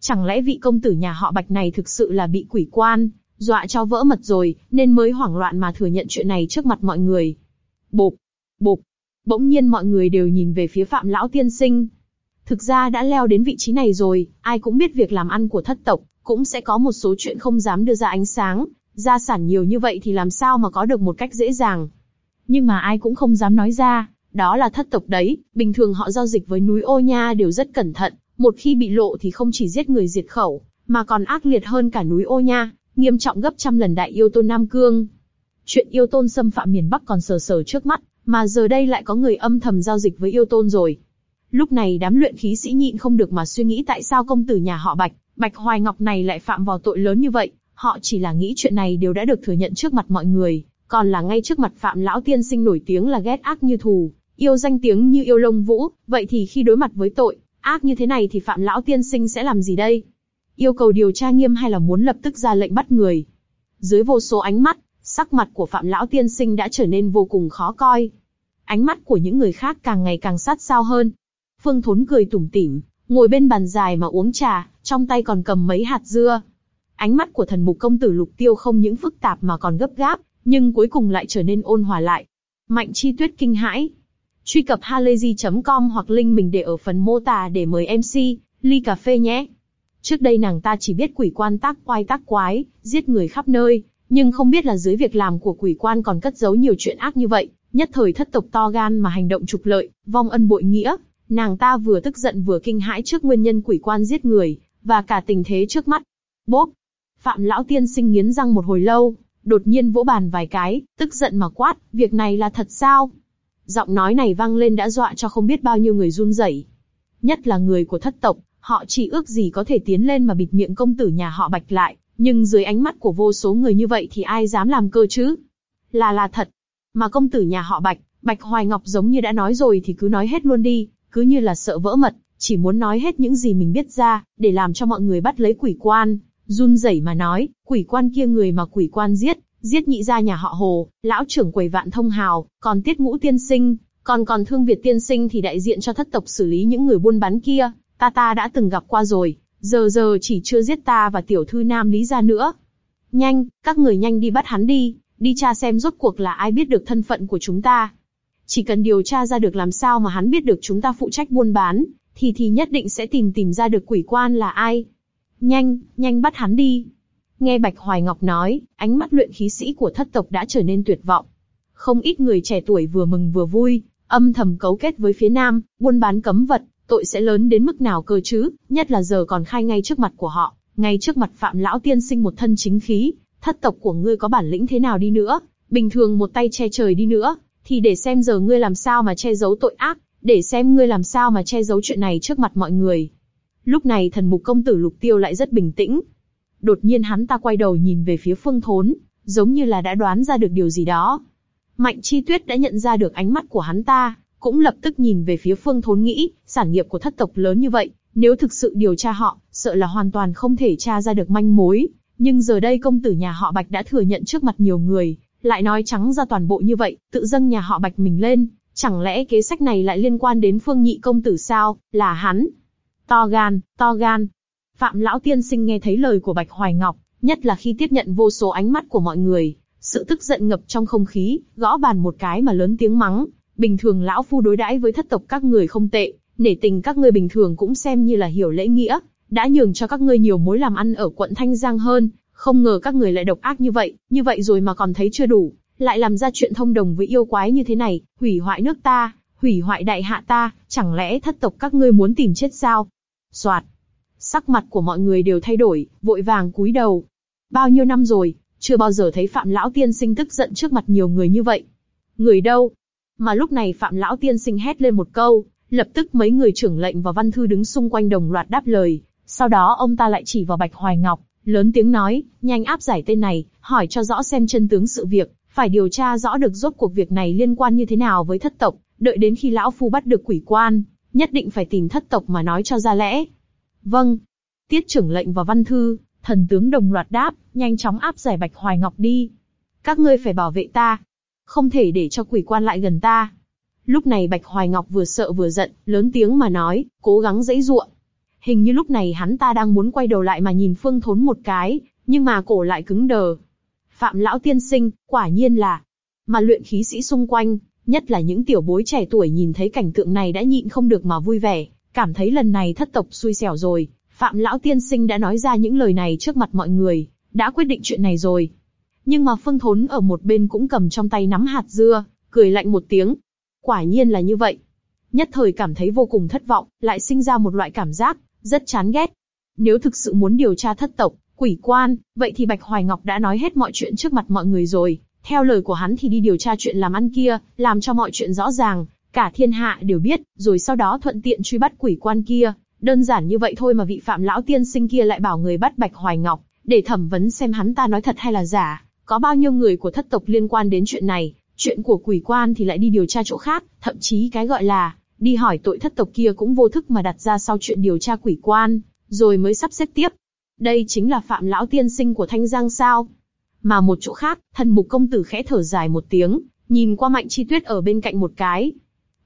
Chẳng lẽ vị công tử nhà họ Bạch này thực sự là bị quỷ quan, dọa cho vỡ mật rồi, nên mới hoảng loạn mà thừa nhận chuyện này trước mặt mọi người. Bộp, bộp, bỗng nhiên mọi người đều nhìn về phía Phạm Lão Tiên Sinh. Thực ra đã leo đến vị trí này rồi, ai cũng biết việc làm ăn của thất tộc, cũng sẽ có một số chuyện không dám đưa ra ánh sáng, gia sản nhiều như vậy thì làm sao mà có được một cách dễ dàng. Nhưng mà ai cũng không dám nói ra, đó là thất tộc đấy, bình thường họ giao dịch với núi ô nha đều rất cẩn thận, một khi bị lộ thì không chỉ giết người diệt khẩu, mà còn ác liệt hơn cả núi ô nha, nghiêm trọng gấp trăm lần đại yêu tôn Nam Cương. Chuyện yêu tôn xâm phạm miền Bắc còn sờ sờ trước mắt, mà giờ đây lại có người âm thầm giao dịch với yêu tôn rồi. Lúc này đám luyện khí sĩ nhịn không được mà suy nghĩ tại sao công tử nhà họ Bạch, Bạch Hoài Ngọc này lại phạm vào tội lớn như vậy, họ chỉ là nghĩ chuyện này đều đã được thừa nhận trước mặt mọi người, còn là ngay trước mặt Phạm Lão Tiên Sinh nổi tiếng là ghét ác như thù, yêu danh tiếng như yêu lông vũ, vậy thì khi đối mặt với tội, ác như thế này thì Phạm Lão Tiên Sinh sẽ làm gì đây? Yêu cầu điều tra nghiêm hay là muốn lập tức ra lệnh bắt người? Dưới vô số ánh mắt, sắc mặt của Phạm Lão Tiên Sinh đã trở nên vô cùng khó coi. Ánh mắt của những người khác càng ngày càng sát sao hơn. Phương Thốn cười tủm tỉm, ngồi bên bàn dài mà uống trà, trong tay còn cầm mấy hạt dưa. Ánh mắt của thần mục công tử lục tiêu không những phức tạp mà còn gấp gáp, nhưng cuối cùng lại trở nên ôn hòa lại. Mạnh chi tuyết kinh hãi. Truy cập halayzi.com hoặc link mình để ở phần mô tả để mời MC, ly cà phê nhé. Trước đây nàng ta chỉ biết quỷ quan tác quái tác quái, giết người khắp nơi, nhưng không biết là dưới việc làm của quỷ quan còn cất giấu nhiều chuyện ác như vậy, nhất thời thất tộc to gan mà hành động trục lợi, vong ân bội nghĩa. Nàng ta vừa tức giận vừa kinh hãi trước nguyên nhân quỷ quan giết người, và cả tình thế trước mắt. Bốp! Phạm lão tiên sinh nghiến răng một hồi lâu, đột nhiên vỗ bàn vài cái, tức giận mà quát, việc này là thật sao? Giọng nói này vang lên đã dọa cho không biết bao nhiêu người run rẩy. Nhất là người của thất tộc, họ chỉ ước gì có thể tiến lên mà bịt miệng công tử nhà họ Bạch lại, nhưng dưới ánh mắt của vô số người như vậy thì ai dám làm cơ chứ? Là là thật. Mà công tử nhà họ Bạch, Bạch Hoài Ngọc giống như đã nói rồi thì cứ nói hết luôn đi, cứ như là sợ vỡ mật, chỉ muốn nói hết những gì mình biết ra, để làm cho mọi người bắt lấy quỷ quan. Run rẩy mà nói, quỷ quan kia người mà quỷ quan giết, giết nhị gia nhà họ Hồ, lão trưởng quầy vạn thông hào, còn tiết ngũ tiên sinh, còn còn thương Việt tiên sinh thì đại diện cho thất tộc xử lý những người buôn bán kia, ta ta đã từng gặp qua rồi, giờ giờ chỉ chưa giết ta và tiểu thư nam lý gia nữa. Nhanh, các người nhanh đi bắt hắn đi, đi tra xem rốt cuộc là ai biết được thân phận của chúng ta. Chỉ cần điều tra ra được làm sao mà hắn biết được chúng ta phụ trách buôn bán, thì thì nhất định sẽ tìm tìm ra được quỷ quan là ai. Nhanh, nhanh bắt hắn đi. Nghe Bạch Hoài Ngọc nói, ánh mắt luyện khí sĩ của thất tộc đã trở nên tuyệt vọng. Không ít người trẻ tuổi vừa mừng vừa vui, âm thầm cấu kết với phía Nam, buôn bán cấm vật, tội sẽ lớn đến mức nào cơ chứ, nhất là giờ còn khai ngay trước mặt của họ, ngay trước mặt Phạm Lão Tiên sinh một thân chính khí, thất tộc của ngươi có bản lĩnh thế nào đi nữa, bình thường một tay che trời đi nữa, thì để xem giờ ngươi làm sao mà che giấu tội ác, để xem ngươi làm sao mà che giấu chuyện này trước mặt mọi người. Lúc này thần mục công tử lục tiêu lại rất bình tĩnh. Đột nhiên hắn ta quay đầu nhìn về phía phương thốn, giống như là đã đoán ra được điều gì đó. Mạnh chi tuyết đã nhận ra được ánh mắt của hắn ta, cũng lập tức nhìn về phía phương thốn nghĩ, sản nghiệp của thất tộc lớn như vậy, nếu thực sự điều tra họ, sợ là hoàn toàn không thể tra ra được manh mối. Nhưng giờ đây công tử nhà họ Bạch đã thừa nhận trước mặt nhiều người, lại nói trắng ra toàn bộ như vậy, tự dâng nhà họ Bạch mình lên, chẳng lẽ kế sách này lại liên quan đến phương nhị công tử sao, là hắn? To gan, to gan. Phạm lão tiên sinh nghe thấy lời của Bạch Hoài Ngọc, nhất là khi tiếp nhận vô số ánh mắt của mọi người, sự tức giận ngập trong không khí, gõ bàn một cái mà lớn tiếng mắng. Bình thường lão phu đối đãi với thất tộc các người không tệ, nể tình các ngươi bình thường cũng xem như là hiểu lễ nghĩa, đã nhường cho các ngươi nhiều mối làm ăn ở quận Thanh Giang hơn, không ngờ các người lại độc ác như vậy, như vậy rồi mà còn thấy chưa đủ, lại làm ra chuyện thông đồng với yêu quái như thế này, hủy hoại nước ta, hủy hoại đại hạ ta, chẳng lẽ thất tộc các ngươi muốn tìm chết sao? Soạt. Sắc mặt của mọi người đều thay đổi, vội vàng cúi đầu. Bao nhiêu năm rồi, chưa bao giờ thấy Phạm Lão Tiên Sinh tức giận trước mặt nhiều người như vậy. Người đâu? Mà lúc này Phạm Lão Tiên Sinh hét lên một câu, lập tức mấy người trưởng lệnh và văn thư đứng xung quanh đồng loạt đáp lời. Sau đó ông ta lại chỉ vào Bạch Hoài Ngọc, lớn tiếng nói, nhanh áp giải tên này, hỏi cho rõ xem chân tướng sự việc, phải điều tra rõ được rốt cuộc việc này liên quan như thế nào với thất tộc, đợi đến khi lão phu bắt được quỷ quan, nhất định phải tìm thất tộc mà nói cho ra lẽ. Vâng. Tiết trưởng lệnh và văn thư, thần tướng đồng loạt đáp, nhanh chóng áp giải Bạch Hoài Ngọc đi. Các ngươi phải bảo vệ ta. Không thể để cho quỷ quan lại gần ta. Lúc này Bạch Hoài Ngọc vừa sợ vừa giận, lớn tiếng mà nói, cố gắng dãy ruộng. Hình như lúc này hắn ta đang muốn quay đầu lại mà nhìn Phương Thốn một cái, nhưng mà cổ lại cứng đờ. Phạm lão tiên sinh, quả nhiên là, mà luyện khí sĩ xung quanh, nhất là những tiểu bối trẻ tuổi nhìn thấy cảnh tượng này đã nhịn không được mà vui vẻ, cảm thấy lần này thất tộc xui xẻo rồi. Phạm lão tiên sinh đã nói ra những lời này trước mặt mọi người, đã quyết định chuyện này rồi. Nhưng mà Phương Thốn ở một bên cũng cầm trong tay nắm hạt dưa, cười lạnh một tiếng. Quả nhiên là như vậy. Nhất thời cảm thấy vô cùng thất vọng, lại sinh ra một loại cảm giác, rất chán ghét. Nếu thực sự muốn điều tra thất tộc, quỷ quan, vậy thì Bạch Hoài Ngọc đã nói hết mọi chuyện trước mặt mọi người rồi. Theo lời của hắn thì đi điều tra chuyện làm ăn kia, làm cho mọi chuyện rõ ràng, cả thiên hạ đều biết, rồi sau đó thuận tiện truy bắt quỷ quan kia. Đơn giản như vậy thôi mà vị phạm lão tiên sinh kia lại bảo người bắt Bạch Hoài Ngọc, để thẩm vấn xem hắn ta nói thật hay là giả. Có bao nhiêu người của thất tộc liên quan đến chuyện này, chuyện của quỷ quan thì lại đi điều tra chỗ khác, thậm chí cái gọi là đi hỏi tội thất tộc kia cũng vô thức mà đặt ra sau chuyện điều tra quỷ quan, rồi mới sắp xếp tiếp. Đây chính là phạm lão tiên sinh của Thanh Giang sao? Mà một chỗ khác, thần mục công tử khẽ thở dài một tiếng, nhìn qua Mạnh Chi Tuyết ở bên cạnh một cái.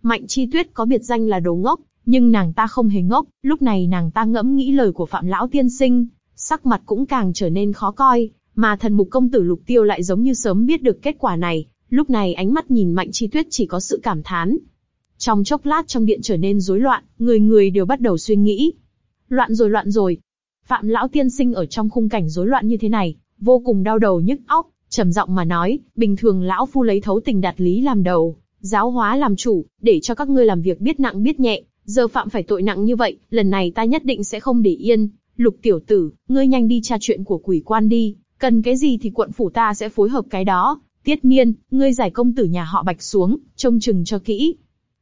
Mạnh Chi Tuyết có biệt danh là đồ ngốc, nhưng nàng ta không hề ngốc, lúc này nàng ta ngẫm nghĩ lời của Phạm Lão Tiên Sinh, sắc mặt cũng càng trở nên khó coi, mà thần mục công tử lục tiêu lại giống như sớm biết được kết quả này, lúc này ánh mắt nhìn Mạnh Chi Tuyết chỉ có sự cảm thán. Trong chốc lát trong điện trở nên rối loạn, người người đều bắt đầu suy nghĩ. Loạn rồi loạn rồi. Phạm Lão Tiên Sinh ở trong khung cảnh rối loạn như thế này, vô cùng đau đầu nhức óc, trầm giọng mà nói, bình thường lão phu lấy thấu tình đạt lý làm đầu, giáo hóa làm chủ, để cho các ngươi làm việc biết nặng biết nhẹ, giờ phạm phải tội nặng như vậy, lần này ta nhất định sẽ không để yên. Lục tiểu tử, ngươi nhanh đi tra chuyện của quỷ quan đi, cần cái gì thì quận phủ ta sẽ phối hợp cái đó. Tiết Niên, ngươi giải công tử nhà họ Bạch xuống, trông chừng cho kỹ.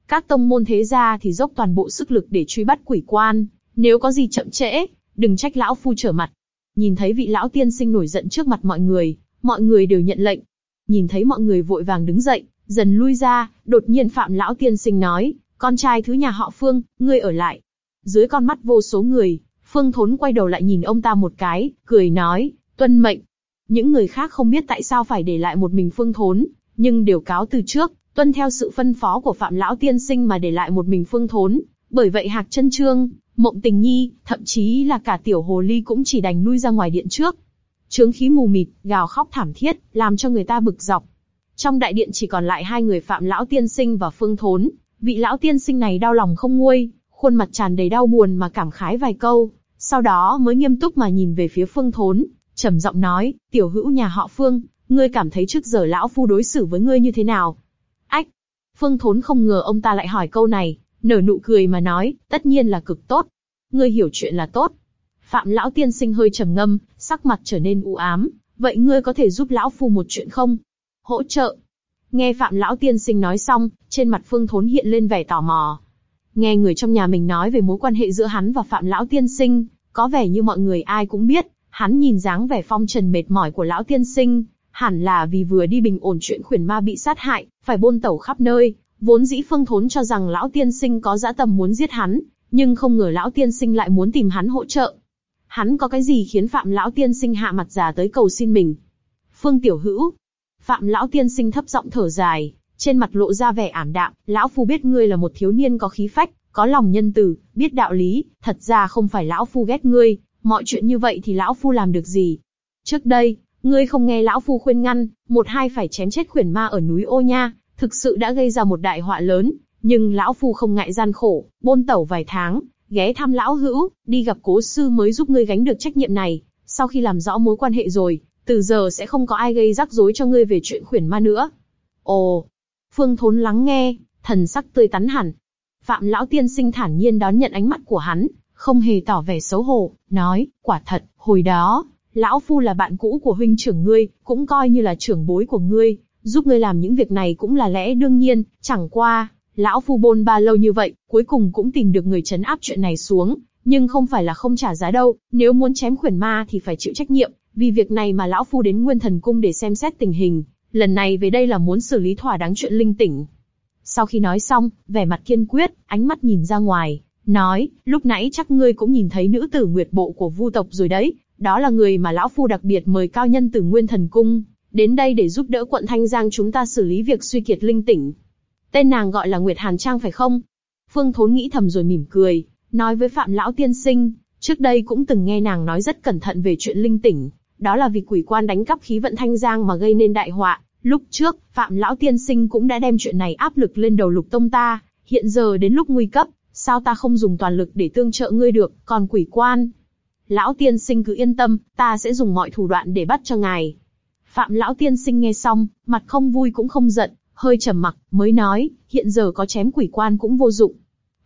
Các tông môn thế gia thì dốc toàn bộ sức lực để truy bắt quỷ quan, nếu có gì chậm trễ, đừng trách lão phu trở mặt. Nhìn thấy vị lão tiên sinh nổi giận trước mặt mọi người, mọi người đều nhận lệnh. Nhìn thấy mọi người vội vàng đứng dậy, dần lui ra, đột nhiên phạm lão tiên sinh nói, con trai thứ nhà họ Phương, ngươi ở lại. Dưới con mắt vô số người, Phương Thốn quay đầu lại nhìn ông ta một cái, cười nói, tuân mệnh. Những người khác không biết tại sao phải để lại một mình Phương Thốn, nhưng đều cáo từ trước, tuân theo sự phân phó của Phạm Lão Tiên Sinh mà để lại một mình Phương Thốn. Bởi vậy Hạc Chân Trương, Mộng Tình Nhi, thậm chí là cả Tiểu Hồ Ly cũng chỉ đành nuôi ra ngoài điện trước. Trướng khí mù mịt, gào khóc thảm thiết, làm cho người ta bực dọc. Trong đại điện chỉ còn lại hai người Phạm Lão Tiên Sinh và Phương Thốn. Vị Lão Tiên Sinh này đau lòng không nguôi, khuôn mặt tràn đầy đau buồn mà cảm khái vài câu, sau đó mới nghiêm túc mà nhìn về phía Phương Thốn, trầm giọng nói: Tiểu hữu nhà họ Phương, ngươi cảm thấy trước giờ lão phu đối xử với ngươi như thế nào? Phương Thốn không ngờ ông ta lại hỏi câu này, nở nụ cười mà nói, tất nhiên là cực tốt. Ngươi hiểu chuyện là tốt. Phạm lão tiên sinh hơi trầm ngâm, sắc mặt trở nên u ám. Vậy ngươi có thể giúp lão phu một chuyện không? Hỗ trợ. Nghe Phạm lão tiên sinh nói xong, trên mặt Phương Thốn hiện lên vẻ tò mò. Nghe người trong nhà mình nói về mối quan hệ giữa hắn và Phạm lão tiên sinh, có vẻ như mọi người ai cũng biết, hắn nhìn dáng vẻ phong trần mệt mỏi của lão tiên sinh, hẳn là vì vừa đi bình ổn chuyện khuyển ma bị sát hại, phải bôn tẩu khắp nơi, Vốn dĩ Phương Thốn cho rằng lão tiên sinh có dã tâm muốn giết hắn, nhưng không ngờ lão tiên sinh lại muốn tìm hắn hỗ trợ. Hắn có cái gì khiến Phạm lão tiên sinh hạ mặt già tới cầu xin mình? Phương Tiểu Hữu, Phạm lão tiên sinh thấp giọng thở dài, trên mặt lộ ra vẻ ảm đạm. Lão phu biết ngươi là một thiếu niên có khí phách, có lòng nhân từ, biết đạo lý. Thật ra không phải lão phu ghét ngươi, mọi chuyện như vậy thì lão phu làm được gì? Trước đây, ngươi không nghe lão phu khuyên ngăn, một hai phải chém chết khuyển ma ở núi ô nha, thực sự đã gây ra một đại họa lớn. Nhưng lão phu không ngại gian khổ, bôn tẩu vài tháng, ghé thăm lão hữu, đi gặp cố sư mới giúp ngươi gánh được trách nhiệm này. Sau khi làm rõ mối quan hệ rồi, từ giờ sẽ không có ai gây rắc rối cho ngươi về chuyện khuyển ma nữa. Ồ, Phương Thốn lắng nghe, thần sắc tươi tắn hẳn. Phạm lão tiên sinh thản nhiên đón nhận ánh mắt của hắn, không hề tỏ vẻ xấu hổ, nói, quả thật, hồi đó, lão phu là bạn cũ của huynh trưởng ngươi, cũng coi như là trưởng bối của ngươi, giúp ngươi làm những việc này cũng là lẽ đương nhiên, chẳng qua, lão phu bôn ba lâu như vậy, cuối cùng cũng tìm được người chấn áp chuyện này xuống, nhưng không phải là không trả giá đâu, nếu muốn chém khuyển ma thì phải chịu trách nhiệm, vì việc này mà lão phu đến Nguyên Thần Cung để xem xét tình hình, lần này về đây là muốn xử lý thỏa đáng chuyện linh tỉnh. Sau khi nói xong, vẻ mặt kiên quyết, ánh mắt nhìn ra ngoài, nói, lúc nãy chắc ngươi cũng nhìn thấy nữ tử nguyệt bộ của vu tộc rồi đấy, đó là người mà lão phu đặc biệt mời cao nhân từ Nguyên Thần Cung, đến đây để giúp đỡ quận Thanh Giang chúng ta xử lý việc suy kiệt linh tỉnh. Tên nàng gọi là Nguyệt Hàn Trang phải không? Phương Thốn nghĩ thầm rồi mỉm cười, nói với Phạm Lão Tiên Sinh, trước đây cũng từng nghe nàng nói rất cẩn thận về chuyện linh tỉnh, đó là vì quỷ quan đánh cắp khí vận Thanh Giang mà gây nên đại họa. Lúc trước, Phạm Lão Tiên Sinh cũng đã đem chuyện này áp lực lên đầu lục tông ta, hiện giờ đến lúc nguy cấp, sao ta không dùng toàn lực để tương trợ ngươi được, còn quỷ quan. Lão Tiên Sinh cứ yên tâm, ta sẽ dùng mọi thủ đoạn để bắt cho ngài. Phạm Lão Tiên Sinh nghe xong, mặt không vui cũng không giận, hơi trầm mặc, mới nói, hiện giờ có chém quỷ quan cũng vô dụng.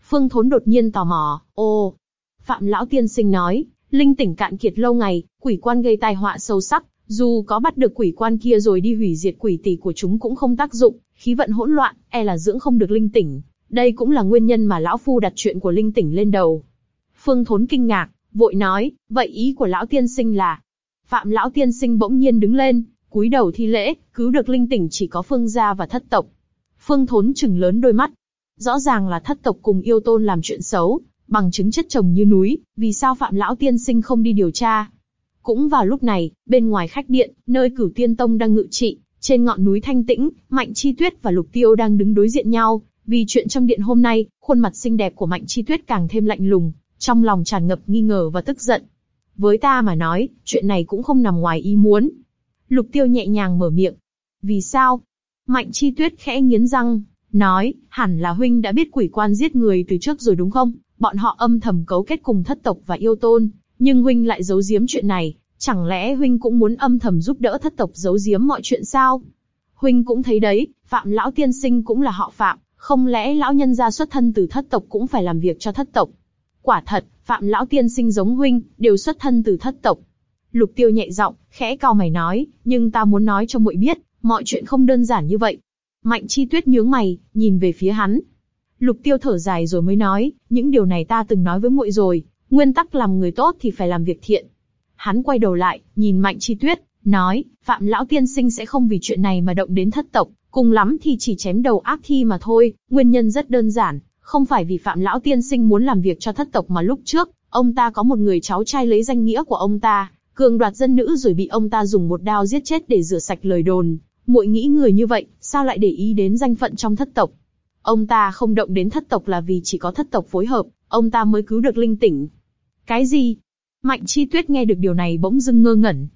Phương Thốn đột nhiên tò mò, ô, Phạm Lão Tiên Sinh nói, linh tỉnh cạn kiệt lâu ngày, quỷ quan gây tai họa sâu sắc, dù có bắt được quỷ quan kia rồi đi hủy diệt quỷ tỷ của chúng cũng không tác dụng, khí vận hỗn loạn, e là dưỡng không được linh tỉnh. Đây cũng là nguyên nhân mà lão phu đặt chuyện của linh tỉnh lên đầu. Phương Thốn kinh ngạc, vội nói, vậy ý của lão tiên sinh là? Phạm lão tiên sinh bỗng nhiên đứng lên, cúi đầu thi lễ, cứu được linh tỉnh chỉ có phương gia và thất tộc. Phương Thốn chừng lớn đôi mắt, rõ ràng là thất tộc cùng yêu tôn làm chuyện xấu, bằng chứng chất chồng như núi, vì sao Phạm Lão Tiên Sinh không đi điều tra? Cũng vào lúc này, bên ngoài khách điện, nơi Cửu Tiên Tông đang ngự trị, trên ngọn núi thanh tĩnh, Mạnh Chi Tuyết và Lục Tiêu đang đứng đối diện nhau. Vì chuyện trong điện hôm nay, khuôn mặt xinh đẹp của Mạnh Chi Tuyết càng thêm lạnh lùng, trong lòng tràn ngập nghi ngờ và tức giận. Với ta mà nói, chuyện này cũng không nằm ngoài ý muốn. Lục Tiêu nhẹ nhàng mở miệng. Vì sao? Mạnh Chi Tuyết khẽ nghiến răng, nói, hẳn là huynh đã biết quỷ quan giết người từ trước rồi đúng không? bọn họ âm thầm cấu kết cùng thất tộc và yêu tôn, nhưng huynh lại giấu giếm chuyện này, chẳng lẽ huynh cũng muốn âm thầm giúp đỡ thất tộc giấu giếm mọi chuyện sao? Huynh cũng thấy đấy, Phạm lão tiên sinh cũng là họ Phạm, không lẽ lão nhân gia xuất thân từ thất tộc cũng phải làm việc cho thất tộc? Quả thật, Phạm lão tiên sinh giống huynh, đều xuất thân từ thất tộc. Lục Tiêu nhẹ giọng, khẽ cau mày nói, nhưng ta muốn nói cho muội biết, mọi chuyện không đơn giản như vậy. Mạnh Chi Tuyết nhướng mày, nhìn về phía hắn, Lục Tiêu thở dài rồi mới nói, những điều này ta từng nói với muội rồi, nguyên tắc làm người tốt thì phải làm việc thiện. Hắn quay đầu lại, nhìn Mạnh Chi Tuyết, nói, Phạm Lão Tiên Sinh sẽ không vì chuyện này mà động đến thất tộc, cùng lắm thì chỉ chém đầu ác thi mà thôi, nguyên nhân rất đơn giản, không phải vì Phạm Lão Tiên Sinh muốn làm việc cho thất tộc mà lúc trước, ông ta có một người cháu trai lấy danh nghĩa của ông ta, cường đoạt dân nữ rồi bị ông ta dùng một đao giết chết để rửa sạch lời đồn. Muội nghĩ người như vậy, sao lại để ý đến danh phận trong thất tộc? Ông ta không động đến thất tộc là vì chỉ có thất tộc phối hợp, ông ta mới cứu được linh tỉnh. Cái gì? Mạnh Chi Tuyết nghe được điều này bỗng dưng ngơ ngẩn.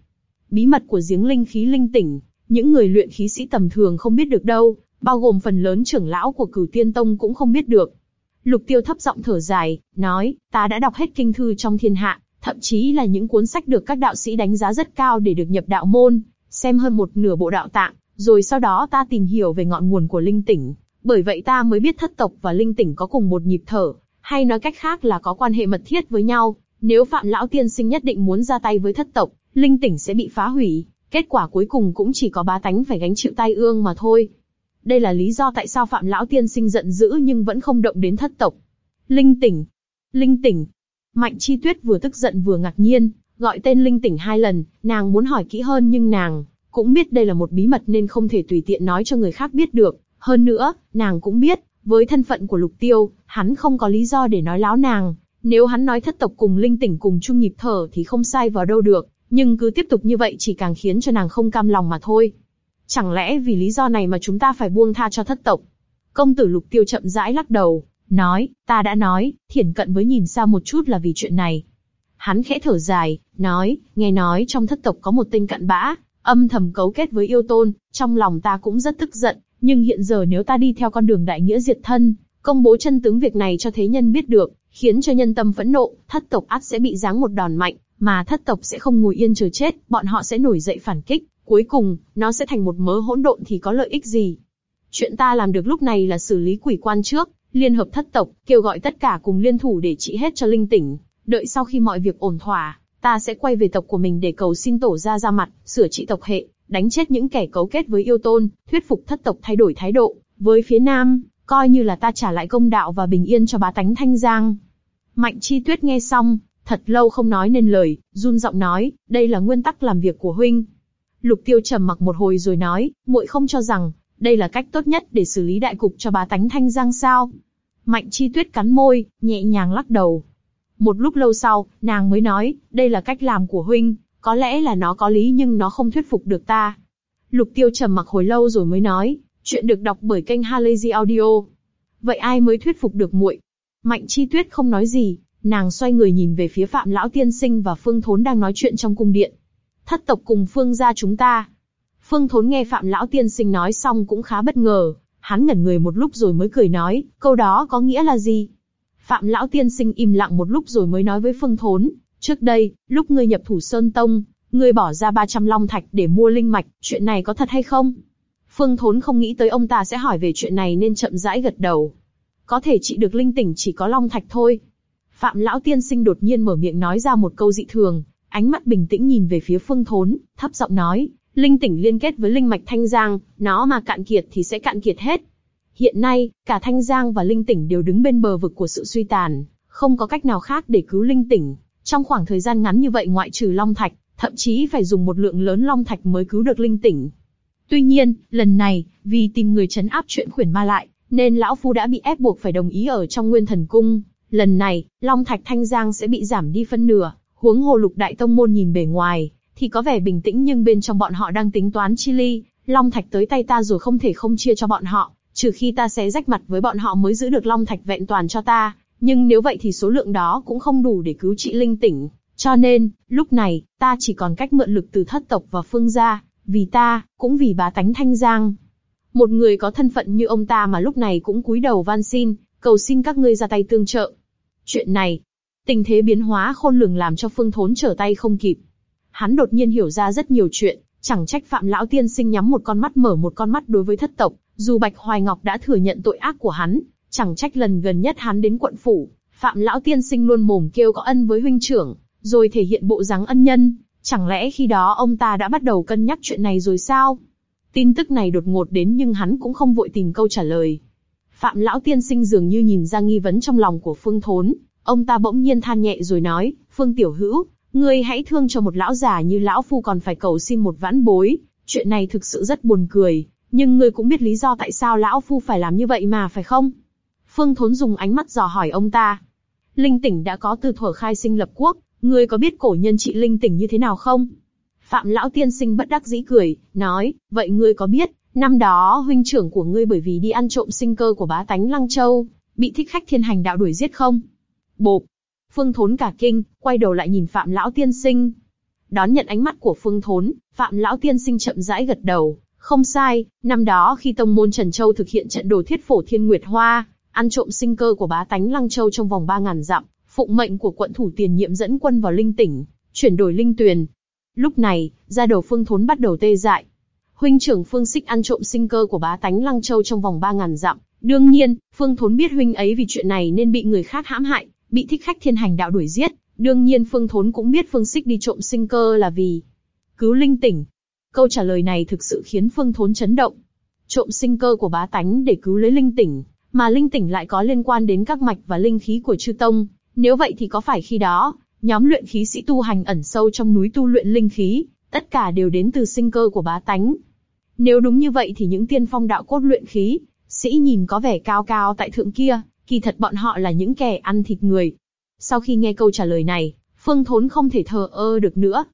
Bí mật của giếng linh khí linh tỉnh, những người luyện khí sĩ tầm thường không biết được đâu, bao gồm phần lớn trưởng lão của cửu tiên tông cũng không biết được. Lục tiêu thấp giọng thở dài, nói, ta đã đọc hết kinh thư trong thiên hạ, thậm chí là những cuốn sách được các đạo sĩ đánh giá rất cao để được nhập đạo môn, xem hơn một nửa bộ đạo tạng, rồi sau đó ta tìm hiểu về ngọn nguồn của linh tỉnh, bởi vậy ta mới biết thất tộc và linh tỉnh có cùng một nhịp thở, hay nói cách khác là có quan hệ mật thiết với nhau. Nếu Phạm Lão Tiên Sinh nhất định muốn ra tay với thất tộc, linh tỉnh sẽ bị phá hủy. Kết quả cuối cùng cũng chỉ có bá tánh phải gánh chịu tai ương mà thôi. Đây là lý do tại sao Phạm Lão Tiên Sinh giận dữ nhưng vẫn không động đến thất tộc. Linh tỉnh! Linh tỉnh! Mạnh Chi Tuyết vừa tức giận vừa ngạc nhiên, gọi tên Linh tỉnh hai lần, nàng muốn hỏi kỹ hơn nhưng nàng cũng biết đây là một bí mật nên không thể tùy tiện nói cho người khác biết được. Hơn nữa, nàng cũng biết, với thân phận của Lục Tiêu, hắn không có lý do để nói láo nàng. Nếu hắn nói thất tộc cùng linh tỉnh cùng chung nhịp thở thì không sai vào đâu được, nhưng cứ tiếp tục như vậy chỉ càng khiến cho nàng không cam lòng mà thôi. Chẳng lẽ vì lý do này mà chúng ta phải buông tha cho thất tộc? Công tử Lục Tiêu chậm rãi lắc đầu, nói, ta đã nói, thiển cận với nhìn xa một chút là vì chuyện này. Hắn khẽ thở dài, nói, nghe nói trong thất tộc có một tên cặn bã, âm thầm cấu kết với yêu tôn, trong lòng ta cũng rất tức giận, nhưng hiện giờ nếu ta đi theo con đường đại nghĩa diệt thân, công bố chân tướng việc này cho thế nhân biết được, khiến cho nhân tâm phẫn nộ, thất tộc ắt sẽ bị giáng một đòn mạnh, mà thất tộc sẽ không ngồi yên chờ chết, bọn họ sẽ nổi dậy phản kích, cuối cùng, nó sẽ thành một mớ hỗn độn thì có lợi ích gì. Chuyện ta làm được lúc này là xử lý quỷ quan trước, liên hợp thất tộc, kêu gọi tất cả cùng liên thủ để trị hết cho linh tỉnh, đợi sau khi mọi việc ổn thỏa, ta sẽ quay về tộc của mình để cầu xin tổ gia ra mặt, sửa trị tộc hệ, đánh chết những kẻ cấu kết với yêu tôn, thuyết phục thất tộc thay đổi thái độ. Với phía Nam, coi như là ta trả lại công đạo và bình yên cho bá tánh Thanh Giang. Mạnh Chi Tuyết nghe xong, thật lâu không nói nên lời, run giọng nói, đây là nguyên tắc làm việc của huynh. Lục Tiêu trầm mặc một hồi rồi nói, muội không cho rằng đây là cách tốt nhất để xử lý đại cục cho bá tánh thanh giang sao? Mạnh chi tuyết cắn môi, nhẹ nhàng lắc đầu. Một lúc lâu sau, nàng mới nói, đây là cách làm của huynh, có lẽ là nó có lý nhưng nó không thuyết phục được ta. Lục tiêu trầm mặc hồi lâu rồi mới nói, chuyện được đọc bởi kênh Halazy Audio. Vậy ai mới thuyết phục được muội? Mạnh chi tuyết không nói gì, nàng xoay người nhìn về phía phạm lão tiên sinh và phương thốn đang nói chuyện trong cung điện. Thất tộc cùng phương gia chúng ta. Phương thốn nghe phạm lão tiên sinh nói xong cũng khá bất ngờ, hắn ngẩn người một lúc rồi mới cười nói, câu đó có nghĩa là gì? Phạm lão tiên sinh im lặng một lúc rồi mới nói với phương thốn, trước đây, lúc ngươi nhập thủ Sơn Tông, ngươi bỏ ra 300 long thạch để mua linh mạch, chuyện này có thật hay không? Phương Thốn không nghĩ tới ông ta sẽ hỏi về chuyện này nên chậm rãi gật đầu. Có thể trị được linh tỉnh chỉ có long thạch thôi. Phạm Lão Tiên Sinh đột nhiên mở miệng nói ra một câu dị thường, ánh mắt bình tĩnh nhìn về phía Phương Thốn, thấp giọng nói, linh tỉnh liên kết với linh mạch Thanh Giang, nó mà cạn kiệt thì sẽ cạn kiệt hết. Hiện nay, cả Thanh Giang và linh tỉnh đều đứng bên bờ vực của sự suy tàn, không có cách nào khác để cứu linh tỉnh. Trong khoảng thời gian ngắn như vậy ngoại trừ long thạch, thậm chí phải dùng một lượng lớn long thạch mới cứu được linh tỉnh. Tuy nhiên, lần này, vì tìm người chấn áp chuyện khuyển ma lại, nên lão phu đã bị ép buộc phải đồng ý ở trong nguyên thần cung. Lần này, long thạch thanh giang sẽ bị giảm đi phân nửa, huống hồ lục đại tông môn nhìn bề ngoài, thì có vẻ bình tĩnh nhưng bên trong bọn họ đang tính toán chi ly, long thạch tới tay ta rồi không thể không chia cho bọn họ, trừ khi ta sẽ rách mặt với bọn họ mới giữ được long thạch vẹn toàn cho ta, nhưng nếu vậy thì số lượng đó cũng không đủ để cứu trị linh tỉnh. Cho nên, lúc này, ta chỉ còn cách mượn lực từ thất tộc và phương gia, vì ta, cũng vì bá tánh thanh giang. Một người có thân phận như ông ta mà lúc này cũng cúi đầu van xin, cầu xin các ngươi ra tay tương trợ. Chuyện này, tình thế biến hóa khôn lường làm cho phương thốn trở tay không kịp. Hắn đột nhiên hiểu ra rất nhiều chuyện, chẳng trách phạm lão tiên sinh nhắm một con mắt mở một con mắt đối với thất tộc, dù Bạch Hoài Ngọc đã thừa nhận tội ác của hắn, chẳng trách lần gần nhất hắn đến quận phủ, phạm lão tiên sinh luôn mồm kêu có ân với huynh trưởng, rồi thể hiện bộ dáng ân nhân, chẳng lẽ khi đó ông ta đã bắt đầu cân nhắc chuyện này rồi sao? Tin tức này đột ngột đến nhưng hắn cũng không vội tìm câu trả lời. Phạm lão tiên sinh dường như nhìn ra nghi vấn trong lòng của Phương Thốn, ông ta bỗng nhiên than nhẹ rồi nói, Phương Tiểu Hữu, ngươi hãy thương cho một lão già như lão phu còn phải cầu xin một vãn bối, chuyện này thực sự rất buồn cười, nhưng ngươi cũng biết lý do tại sao lão phu phải làm như vậy mà phải không? Phương Thốn dùng ánh mắt dò hỏi ông ta. Linh tỉnh đã có từ thuở khai sinh lập quốc, Ngươi có biết cổ nhân trị linh tỉnh như thế nào không? Phạm lão tiên sinh bất đắc dĩ cười, nói, vậy ngươi có biết, năm đó huynh trưởng của ngươi bởi vì đi ăn trộm sinh cơ của bá tánh Lăng Châu, bị thích khách thiên hành đạo đuổi giết không? Bộp! Phương Thốn cả kinh, quay đầu lại nhìn Phạm lão tiên sinh. Đón nhận ánh mắt của Phương Thốn, Phạm lão tiên sinh chậm rãi gật đầu, không sai, năm đó khi tông môn Trần Châu thực hiện trận đồ thiết phổ thiên nguyệt hoa, ăn trộm sinh cơ của bá tánh Lăng Châu trong vòng ba ngàn dặm, phụng mệnh của quận thủ tiền nhiệm dẫn quân vào linh tỉnh, chuyển đổi linh tuyền. Lúc này, gia đầu Phương Thốn bắt đầu tê dại. Huynh trưởng Phương Xích ăn trộm sinh cơ của bá tánh Lăng Châu trong vòng ba ngàn dặm. Đương nhiên, Phương Thốn biết huynh ấy vì chuyện này nên bị người khác hãm hại, bị thích khách thiên hành đạo đuổi giết. Đương nhiên Phương Thốn cũng biết Phương Xích đi trộm sinh cơ là vì cứu linh tỉnh. Câu trả lời này thực sự khiến Phương Thốn chấn động. Trộm sinh cơ của bá tánh để cứu lấy linh tỉnh, mà linh tỉnh lại có liên quan đến các mạch và linh khí của chư tông, nếu vậy thì có phải khi đó, nhóm luyện khí sĩ tu hành ẩn sâu trong núi tu luyện linh khí, tất cả đều đến từ sinh cơ của bá tánh. Nếu đúng như vậy thì những tiên phong đạo cốt luyện khí, sĩ nhìn có vẻ cao cao tại thượng kia, kỳ thật bọn họ là những kẻ ăn thịt người. Sau khi nghe câu trả lời này, Phương Thốn không thể thờ ơ được nữa.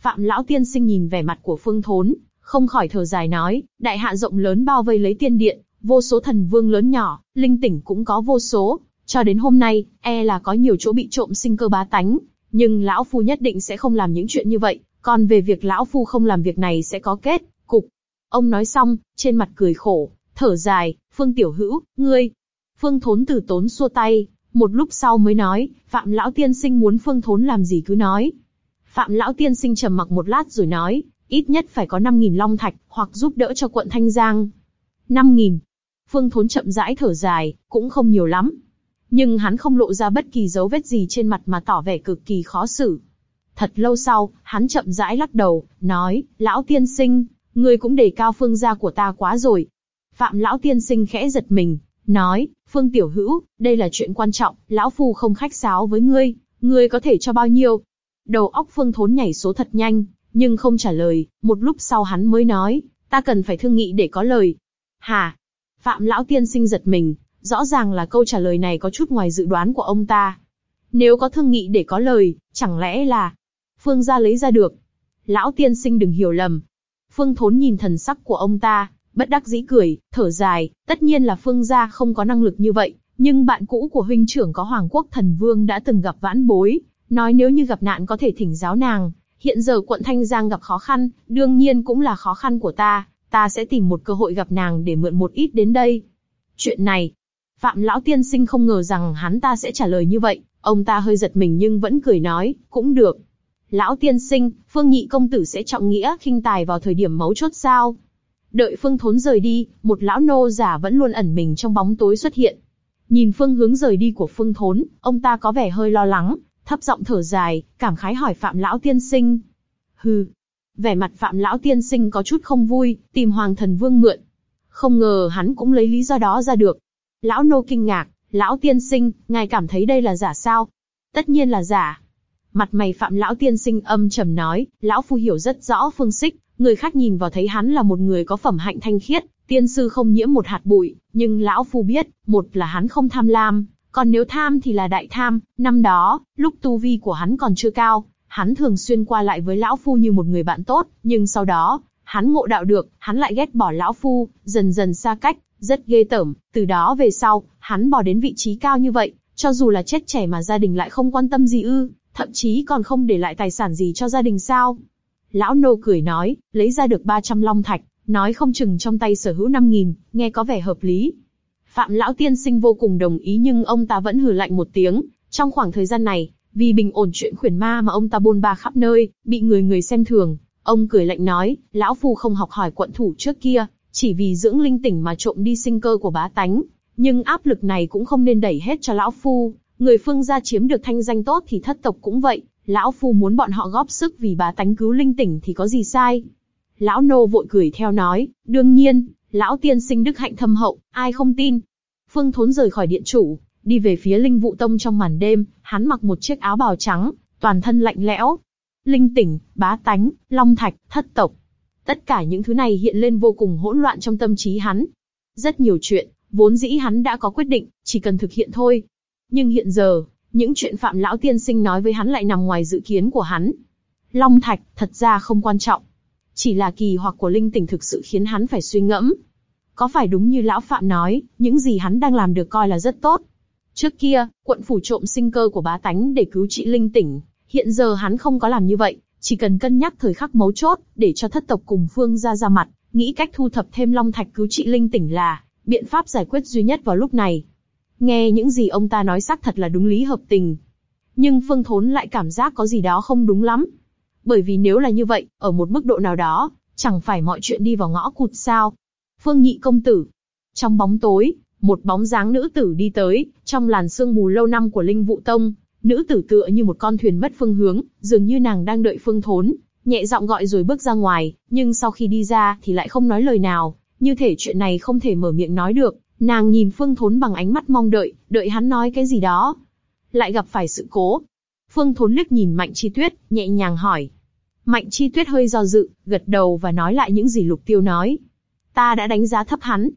Phạm Lão Tiên Sinh nhìn vẻ mặt của Phương Thốn, không khỏi thở dài nói, đại hạ rộng lớn bao vây lấy tiên điện, vô số thần vương lớn nhỏ, linh tỉnh cũng có vô số, cho đến hôm nay, e là có nhiều chỗ bị trộm sinh cơ bá tánh, nhưng lão phu nhất định sẽ không làm những chuyện như vậy. Còn về việc lão phu không làm việc này sẽ có kết cục. Ông nói xong, trên mặt cười khổ, thở dài, Phương Tiểu Hữu, ngươi. Phương Thốn từ tốn xua tay, một lúc sau mới nói, Phạm Lão Tiên Sinh muốn Phương Thốn làm gì cứ nói. Phạm Lão Tiên Sinh trầm mặc một lát rồi nói, ít nhất phải có 5.000 long thạch, hoặc giúp đỡ cho quận Thanh Giang. 5.000. Phương Thốn chậm rãi thở dài, cũng không nhiều lắm, nhưng hắn không lộ ra bất kỳ dấu vết gì trên mặt mà tỏ vẻ cực kỳ khó xử. Thật lâu sau, hắn chậm rãi lắc đầu, nói, lão tiên sinh, ngươi cũng đề cao phương gia của ta quá rồi. Phạm lão tiên sinh khẽ giật mình, nói, phương tiểu hữu, đây là chuyện quan trọng, lão phu không khách sáo với ngươi, ngươi có thể cho bao nhiêu? Đầu óc phương thốn nhảy số thật nhanh, nhưng không trả lời, một lúc sau hắn mới nói, ta cần phải thương nghị để có lời. Hà? Phạm lão tiên sinh giật mình, rõ ràng là câu trả lời này có chút ngoài dự đoán của ông ta. Nếu có thương nghị để có lời, chẳng lẽ là Phương gia lấy ra được? Lão tiên sinh đừng hiểu lầm. Phương Thốn nhìn thần sắc của ông ta, bất đắc dĩ cười, thở dài, tất nhiên là Phương gia không có năng lực như vậy, nhưng bạn cũ của huynh trưởng có Hoàng Quốc Thần Vương đã từng gặp vãn bối, nói nếu như gặp nạn có thể thỉnh giáo nàng. Hiện giờ quận Thanh Giang gặp khó khăn, đương nhiên cũng là khó khăn của ta, ta sẽ tìm một cơ hội gặp nàng để mượn một ít đến đây. Chuyện này, Phạm Lão Tiên Sinh không ngờ rằng hắn ta sẽ trả lời như vậy, ông ta hơi giật mình nhưng vẫn cười nói, cũng được. Lão Tiên Sinh, Phương Nhị Công Tử sẽ trọng nghĩa khinh tài vào thời điểm mấu chốt sao? Đợi Phương Thốn rời đi, một lão nô giả vẫn luôn ẩn mình trong bóng tối xuất hiện. Nhìn phương hướng rời đi của Phương Thốn, ông ta có vẻ hơi lo lắng, thấp giọng thở dài, cảm khái hỏi Phạm Lão Tiên Sinh. Hừ, vẻ mặt Phạm Lão Tiên Sinh có chút không vui, tìm Hoàng Thần Vương mượn. Không ngờ hắn cũng lấy lý do đó ra được. Lão nô kinh ngạc, Lão Tiên Sinh, ngài cảm thấy đây là giả sao? Tất nhiên là giả. Mặt mày Phạm Lão Tiên Sinh âm trầm nói, Lão Phu hiểu rất rõ phương xích, người khác nhìn vào thấy hắn là một người có phẩm hạnh thanh khiết, tiên sư không nhiễm một hạt bụi, nhưng lão phu biết, một là hắn không tham lam, còn nếu tham thì là đại tham. Năm đó, lúc tu vi của hắn còn chưa cao, hắn thường xuyên qua lại với lão phu như một người bạn tốt, nhưng sau đó, hắn ngộ đạo được, hắn lại ghét bỏ lão phu, dần dần xa cách, rất ghê tởm. Từ đó về sau, hắn bỏ đến vị trí cao như vậy, cho dù là chết trẻ mà gia đình lại không quan tâm gì ư, thậm chí còn không để lại tài sản gì cho gia đình sao? Lão nô cười nói, lấy ra được 300 long thạch, nói không chừng trong tay sở hữu 5.000, nghe có vẻ hợp lý. Phạm lão tiên sinh vô cùng đồng ý nhưng ông ta vẫn hừ lạnh một tiếng, trong khoảng thời gian này, vì bình ổn chuyện khuyển ma mà ông ta bôn ba khắp nơi, bị người người xem thường, ông cười lạnh nói, lão phu không học hỏi quận thủ trước kia, chỉ vì dưỡng linh tỉnh mà trộm đi sinh cơ của bá tánh, nhưng áp lực này cũng không nên đẩy hết cho lão phu, người phương gia chiếm được thanh danh tốt thì thất tộc cũng vậy, lão phu muốn bọn họ góp sức vì bá tánh cứu linh tỉnh thì có gì sai. Lão nô vội cười theo nói, đương nhiên, lão tiên sinh đức hạnh thâm hậu, ai không tin. Phương Thốn rời khỏi điện chủ, đi về phía Linh Vụ Tông trong màn đêm, hắn mặc một chiếc áo bào trắng, toàn thân lạnh lẽo. Linh tỉnh, bá tánh, long thạch, thất tộc. Tất cả những thứ này hiện lên vô cùng hỗn loạn trong tâm trí hắn. Rất nhiều chuyện, vốn dĩ hắn đã có quyết định, chỉ cần thực hiện thôi. Nhưng hiện giờ, những chuyện Phạm Lão Tiên Sinh nói với hắn lại nằm ngoài dự kiến của hắn. Long Thạch, thật ra không quan trọng. Chỉ là kỳ hoặc của linh tỉnh thực sự khiến hắn phải suy ngẫm. Có phải đúng như Lão Phạm nói, những gì hắn đang làm được coi là rất tốt. Trước kia, quận phủ trộm sinh cơ của bá tánh để cứu trị linh tỉnh. Hiện giờ hắn không có làm như vậy, chỉ cần cân nhắc thời khắc mấu chốt, để cho thất tộc cùng phương ra ra mặt, nghĩ cách thu thập thêm long thạch cứu trị linh tỉnh là biện pháp giải quyết duy nhất vào lúc này. Nghe những gì ông ta nói xác thật là đúng lý hợp tình. Nhưng Phương Thốn lại cảm giác có gì đó không đúng lắm. Bởi vì nếu là như vậy, ở một mức độ nào đó, chẳng phải mọi chuyện đi vào ngõ cụt sao. Phương Nhị Công Tử. Trong bóng tối, một bóng dáng nữ tử đi tới, trong làn sương mù lâu năm của Linh Vụ Tông, nữ tử tựa như một con thuyền mất phương hướng, dường như nàng đang đợi Phương Thốn, nhẹ giọng gọi rồi bước ra ngoài, nhưng sau khi đi ra thì lại không nói lời nào, như thể chuyện này không thể mở miệng nói được, Nàng nhìn Phương Thốn bằng ánh mắt mong đợi, đợi hắn nói cái gì đó. Lại gặp phải sự cố. Phương Thốn liếc nhìn Mạnh Chi Tuyết, nhẹ nhàng hỏi. Mạnh Chi Tuyết hơi do dự, gật đầu và nói lại những gì Lục Tiêu nói. Ta đã đánh giá thấp hắn.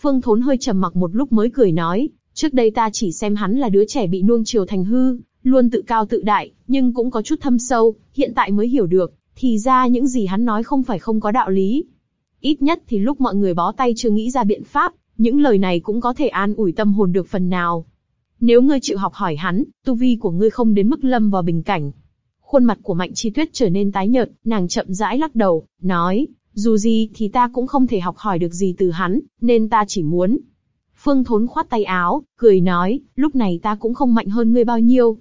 Phương Thốn hơi trầm mặc một lúc mới cười nói, trước đây ta chỉ xem hắn là đứa trẻ bị nuông chiều thành hư, luôn tự cao tự đại, nhưng cũng có chút thâm sâu, hiện tại mới hiểu được, thì ra những gì hắn nói không phải không có đạo lý. Ít nhất thì lúc mọi người bó tay chưa nghĩ ra biện pháp, những lời này cũng có thể an ủi tâm hồn được phần nào. Nếu ngươi chịu học hỏi hắn, tu vi của ngươi không đến mức lâm vào bình cảnh. Khuôn mặt của Mạnh Chi Tuyết trở nên tái nhợt, nàng chậm rãi lắc đầu, nói, dù gì thì ta cũng không thể học hỏi được gì từ hắn, nên ta chỉ muốn. Phương Thốn khoát tay áo, cười nói, lúc này ta cũng không mạnh hơn ngươi bao nhiêu.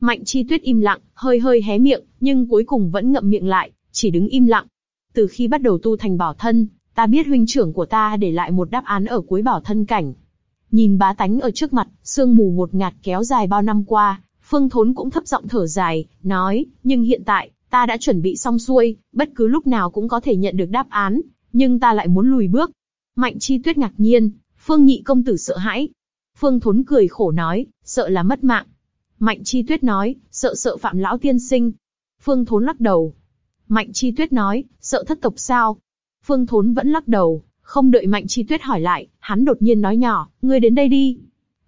Mạnh Chi Tuyết im lặng, hơi hơi hé miệng, nhưng cuối cùng vẫn ngậm miệng lại, chỉ đứng im lặng. Từ khi bắt đầu tu thành bảo thân, Ta biết huynh trưởng của ta để lại một đáp án ở cuối bảo thân cảnh. Nhìn bá tánh ở trước mặt, sương mù ngột ngạt kéo dài bao năm qua, Phương Thốn cũng thấp giọng thở dài, nói, nhưng hiện tại, ta đã chuẩn bị xong xuôi, bất cứ lúc nào cũng có thể nhận được đáp án, nhưng ta lại muốn lùi bước. Mạnh Chi Tuyết ngạc nhiên, Phương Nhị công tử sợ hãi. Phương Thốn cười khổ nói, sợ là mất mạng. Mạnh Chi Tuyết nói, sợ sợ phạm lão tiên sinh. Phương Thốn lắc đầu. Mạnh Chi Tuyết nói, sợ thất tộc sao? Phương Thốn vẫn lắc đầu, Không đợi Mạnh Chi Tuyết hỏi lại, hắn đột nhiên nói nhỏ, ngươi đến đây đi.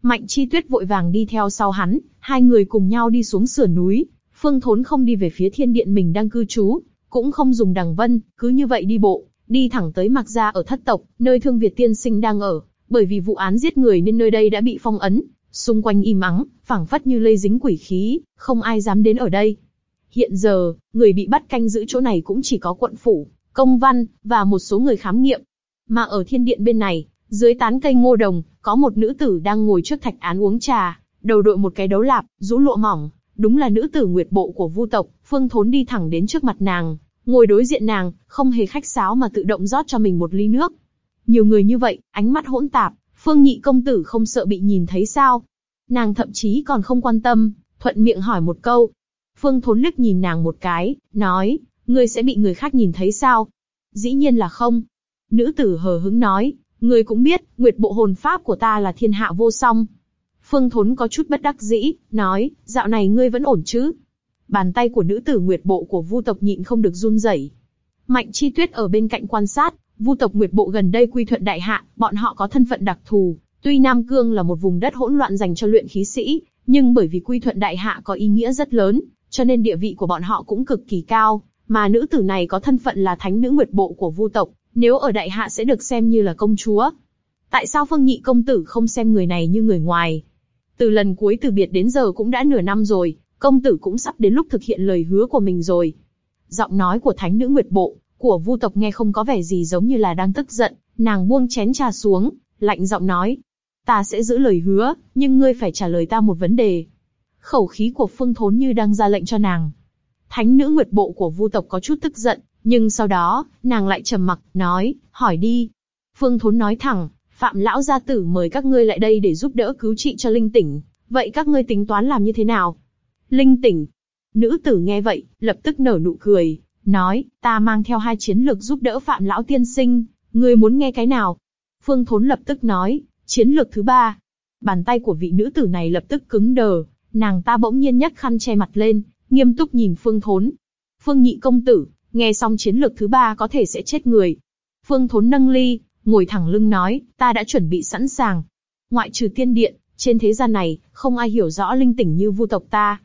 Mạnh Chi Tuyết vội vàng đi theo sau hắn, hai người cùng nhau đi xuống sườn núi. Phương Thốn không đi về phía thiên điện mình đang cư trú, cũng không dùng đằng vân, cứ như vậy đi bộ, đi thẳng tới Mạc Gia ở thất tộc, nơi Thương Việt Tiên Sinh đang ở. Bởi vì vụ án giết người nên nơi đây đã bị phong ấn, xung quanh im ắng, phảng phất như lây dính quỷ khí, không ai dám đến ở đây. Hiện giờ, người bị bắt canh giữ chỗ này cũng chỉ có quận phủ, công văn, và một số người khám nghiệm. Mà ở thiên điện bên này, dưới tán cây ngô đồng, có một nữ tử đang ngồi trước thạch án uống trà, đầu đội một cái đấu lạp, rũ lụa mỏng, đúng là nữ tử nguyệt bộ của vu tộc. Phương Thốn đi thẳng đến trước mặt nàng, ngồi đối diện nàng, không hề khách sáo mà tự động rót cho mình một ly nước. Nhiều người như vậy, ánh mắt hỗn tạp, Phương Nhị công tử không sợ bị nhìn thấy sao? Nàng thậm chí còn không quan tâm, thuận miệng hỏi một câu. Phương Thốn liếc nhìn nàng một cái, nói, ngươi sẽ bị người khác nhìn thấy sao? Dĩ nhiên là không. Nữ tử hờ hứng nói, ngươi cũng biết, nguyệt bộ hồn pháp của ta là thiên hạ vô song. Phương Thốn có chút bất đắc dĩ, nói, dạo này ngươi vẫn ổn chứ? Bàn tay của nữ tử nguyệt bộ của vu tộc nhịn không được run rẩy. Mạnh Chi Tuyết ở bên cạnh quan sát, vu tộc nguyệt bộ gần đây quy thuận đại hạ, bọn họ có thân phận đặc thù. Tuy Nam Cương là một vùng đất hỗn loạn dành cho luyện khí sĩ, nhưng bởi vì quy thuận đại hạ có ý nghĩa rất lớn, cho nên địa vị của bọn họ cũng cực kỳ cao. Mà nữ tử này có thân phận là thánh nữ nguyệt bộ của vu tộc, nếu ở đại hạ sẽ được xem như là công chúa. Tại sao Phương Nhị công tử không xem người này như người ngoài? Từ lần cuối từ biệt đến giờ cũng đã nửa năm rồi, công tử cũng sắp đến lúc thực hiện lời hứa của mình rồi. Giọng nói của thánh nữ nguyệt bộ, của vu tộc nghe không có vẻ gì giống như là đang tức giận, nàng buông chén trà xuống, lạnh giọng nói. Ta sẽ giữ lời hứa, nhưng ngươi phải trả lời ta một vấn đề. Khẩu khí của phương thốn như đang ra lệnh cho nàng. Thánh nữ nguyệt bộ của vu tộc có chút tức giận, nhưng sau đó, nàng lại trầm mặc, nói, hỏi đi. Phương thốn nói thẳng, Phạm lão gia tử mời các ngươi lại đây để giúp đỡ cứu trị cho linh tỉnh, vậy các ngươi tính toán làm như thế nào? Linh tỉnh. Nữ tử nghe vậy, lập tức nở nụ cười, nói, ta mang theo hai chiến lược giúp đỡ Phạm lão tiên sinh, ngươi muốn nghe cái nào? Phương Thốn lập tức nói, chiến lược thứ ba. Bàn tay của vị nữ tử này lập tức cứng đờ, nàng ta bỗng nhiên nhấc khăn che mặt lên, nghiêm túc nhìn Phương Thốn. Phương Nhị công tử, nghe xong chiến lược thứ ba có thể sẽ chết người. Phương Thốn nâng ly, ngồi thẳng lưng nói, ta đã chuẩn bị sẵn sàng. Ngoại trừ tiên điện, trên thế gian này, không ai hiểu rõ linh tỉnh như vu tộc ta.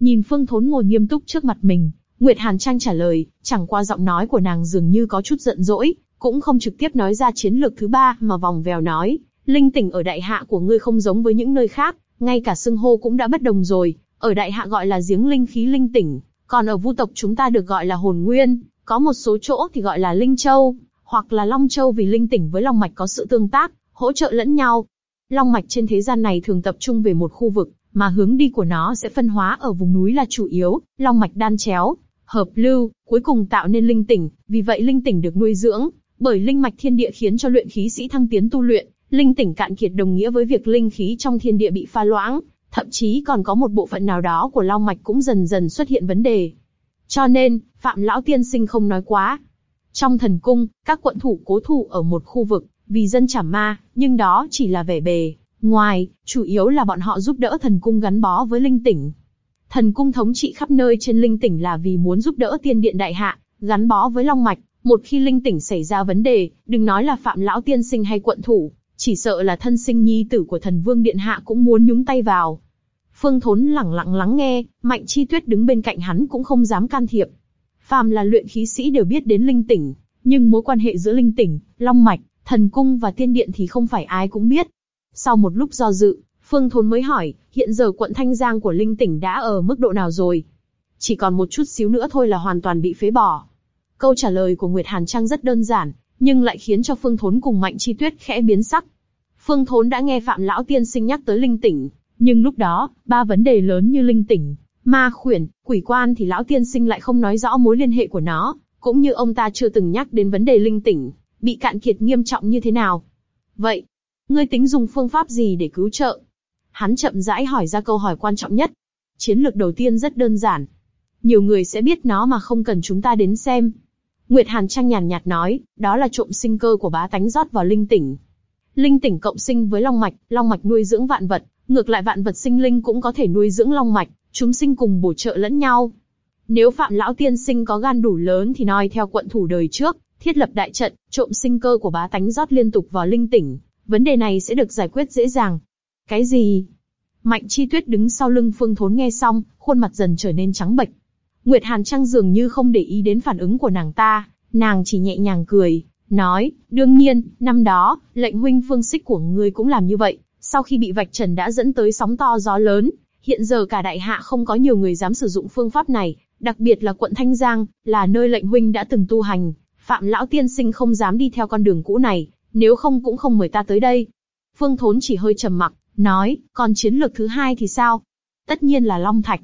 Nhìn Phương Thốn ngồi nghiêm túc trước mặt mình, Nguyệt Hàn Trang trả lời, chẳng qua giọng nói của nàng dường như có chút giận dỗi, cũng không trực tiếp nói ra chiến lược thứ ba mà vòng vèo nói, linh tỉnh ở đại hạ của ngươi không giống với những nơi khác, ngay cả xưng hô cũng đã bất đồng rồi, ở đại hạ gọi là giếng linh khí linh tỉnh, còn ở vu tộc chúng ta được gọi là hồn nguyên, có một số chỗ thì gọi là linh châu, hoặc là long châu vì linh tỉnh với long mạch có sự tương tác, hỗ trợ lẫn nhau. Long mạch trên thế gian này thường tập trung về một khu vực, mà hướng đi của nó sẽ phân hóa ở vùng núi là chủ yếu, long mạch đan chéo, hợp lưu, cuối cùng tạo nên linh tỉnh, vì vậy linh tỉnh được nuôi dưỡng, bởi linh mạch thiên địa khiến cho luyện khí sĩ thăng tiến tu luyện, linh tỉnh cạn kiệt đồng nghĩa với việc linh khí trong thiên địa bị pha loãng, thậm chí còn có một bộ phận nào đó của long mạch cũng dần dần xuất hiện vấn đề. Cho nên, Phạm Lão Tiên Sinh không nói quá. Trong thần cung, các quận thủ cố thủ ở một khu vực, vì dân chảm ma, nhưng đó chỉ là vẻ bề. Ngoài, chủ yếu là bọn họ giúp đỡ thần cung gắn bó với linh tỉnh. Thần cung thống trị khắp nơi trên linh tỉnh là vì muốn giúp đỡ tiên điện đại hạ, gắn bó với long mạch. Một khi linh tỉnh xảy ra vấn đề, đừng nói là phạm lão tiên sinh hay quận thủ, chỉ sợ là thân sinh nhi tử của thần vương điện hạ cũng muốn nhúng tay vào. Phương Thốn lẳng lặng lắng nghe, Mạnh Chi Tuyết đứng bên cạnh hắn cũng không dám can thiệp. Phàm là luyện khí sĩ đều biết đến linh tỉnh, nhưng mối quan hệ giữa linh tỉnh, long mạch, thần cung và tiên điện thì không phải ai cũng biết. Sau một lúc do dự, Phương Thốn mới hỏi, hiện giờ quận Thanh Giang của linh tỉnh đã ở mức độ nào rồi? Chỉ còn một chút xíu nữa thôi là hoàn toàn bị phế bỏ. Câu trả lời của Nguyệt Hàn Trang rất đơn giản, nhưng lại khiến cho Phương Thốn cùng Mạnh Chi Tuyết khẽ biến sắc. Phương Thốn đã nghe Phạm Lão Tiên Sinh nhắc tới linh tỉnh, nhưng lúc đó, ba vấn đề lớn như linh tỉnh, ma khuyển, quỷ quan thì Lão Tiên Sinh lại không nói rõ mối liên hệ của nó, cũng như ông ta chưa từng nhắc đến vấn đề linh tỉnh, bị cạn kiệt nghiêm trọng như thế nào. Vậy, ngươi tính dùng phương pháp gì để cứu trợ? Hắn chậm rãi hỏi ra câu hỏi quan trọng nhất. Chiến lược đầu tiên rất đơn giản. Nhiều người sẽ biết nó mà không cần chúng ta đến xem. Nguyệt Hàn Trang nhàn nhạt nói, đó là trộm sinh cơ của bá tánh rót vào linh tỉnh. Linh tỉnh cộng sinh với long mạch, long mạch nuôi dưỡng vạn vật, ngược lại vạn vật sinh linh cũng có thể nuôi dưỡng long mạch, chúng sinh cùng bổ trợ lẫn nhau. Nếu Phạm Lão Tiên Sinh có gan đủ lớn thì noi theo quận thủ đời trước, thiết lập đại trận, trộm sinh cơ của bá tánh rót liên tục vào linh tỉnh, vấn đề này sẽ được giải quyết dễ dàng. Cái gì? Mạnh Chi Tuyết đứng sau lưng Phương Thốn nghe xong, khuôn mặt dần trở nên trắng bệch. Nguyệt Hàn Trăng dường như không để ý đến phản ứng của nàng ta, nàng chỉ nhẹ nhàng cười, nói, đương nhiên, năm đó, lệnh huynh phương xích của ngươi cũng làm như vậy, sau khi bị vạch trần đã dẫn tới sóng to gió lớn, hiện giờ cả đại hạ không có nhiều người dám sử dụng phương pháp này, đặc biệt là quận Thanh Giang, là nơi lệnh huynh đã từng tu hành, Phạm lão tiên sinh không dám đi theo con đường cũ này, nếu không cũng không mời ta tới đây. Phương Thốn chỉ hơi trầm mặc, nói, còn chiến lược thứ hai thì sao? Tất nhiên là Long Thạch.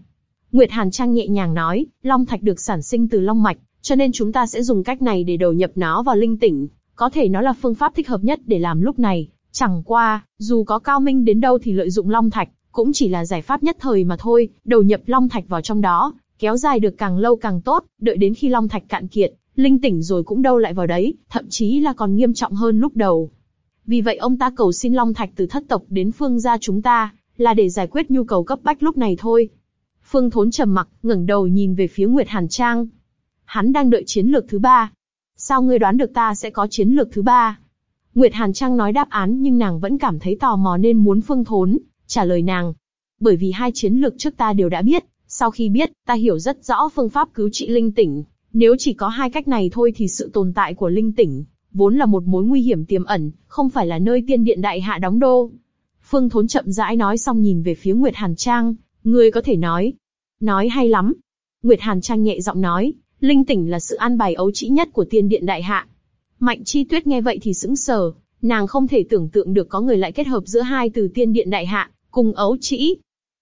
Nguyệt Hàn Trang nhẹ nhàng nói, Long Thạch được sản sinh từ Long Mạch, cho nên chúng ta sẽ dùng cách này để đầu nhập nó vào linh tỉnh. Có thể nó là phương pháp thích hợp nhất để làm lúc này. Chẳng qua, dù có cao minh đến đâu thì lợi dụng Long Thạch, cũng chỉ là giải pháp nhất thời mà thôi, đầu nhập Long Thạch vào trong đó, kéo dài được càng lâu càng tốt, đợi đến khi Long Thạch cạn kiệt, linh tỉnh rồi cũng đâu lại vào đấy, thậm chí là còn nghiêm trọng hơn lúc đầu. Vì vậy ông ta cầu xin Long Thạch từ thất tộc đến phương gia chúng ta, là để giải quyết nhu cầu cấp bách lúc này thôi. Phương Thốn trầm mặc, ngẩng đầu nhìn về phía Nguyệt Hàn Trang. Hắn đang đợi chiến lược thứ ba. Sao ngươi đoán được ta sẽ có chiến lược thứ ba? Nguyệt Hàn Trang nói đáp án nhưng nàng vẫn cảm thấy tò mò nên muốn Phương Thốn trả lời nàng. Bởi vì hai chiến lược trước ta đều đã biết, sau khi biết, ta hiểu rất rõ phương pháp cứu trị linh tỉnh. Nếu chỉ có hai cách này thôi thì sự tồn tại của linh tỉnh, vốn là một mối nguy hiểm tiềm ẩn, không phải là nơi tiên điện đại hạ đóng đô. Phương Thốn chậm rãi nói xong nhìn về phía Nguyệt Hàn Trang, ngươi có thể nói, nói hay lắm. Nguyệt Hàn Trang nhẹ giọng nói, linh tỉnh là sự an bài ấu trĩ nhất của tiên điện đại hạ. Mạnh Chi Tuyết nghe vậy thì sững sờ, nàng không thể tưởng tượng được có người lại kết hợp giữa hai từ tiên điện đại hạ cùng ấu trĩ.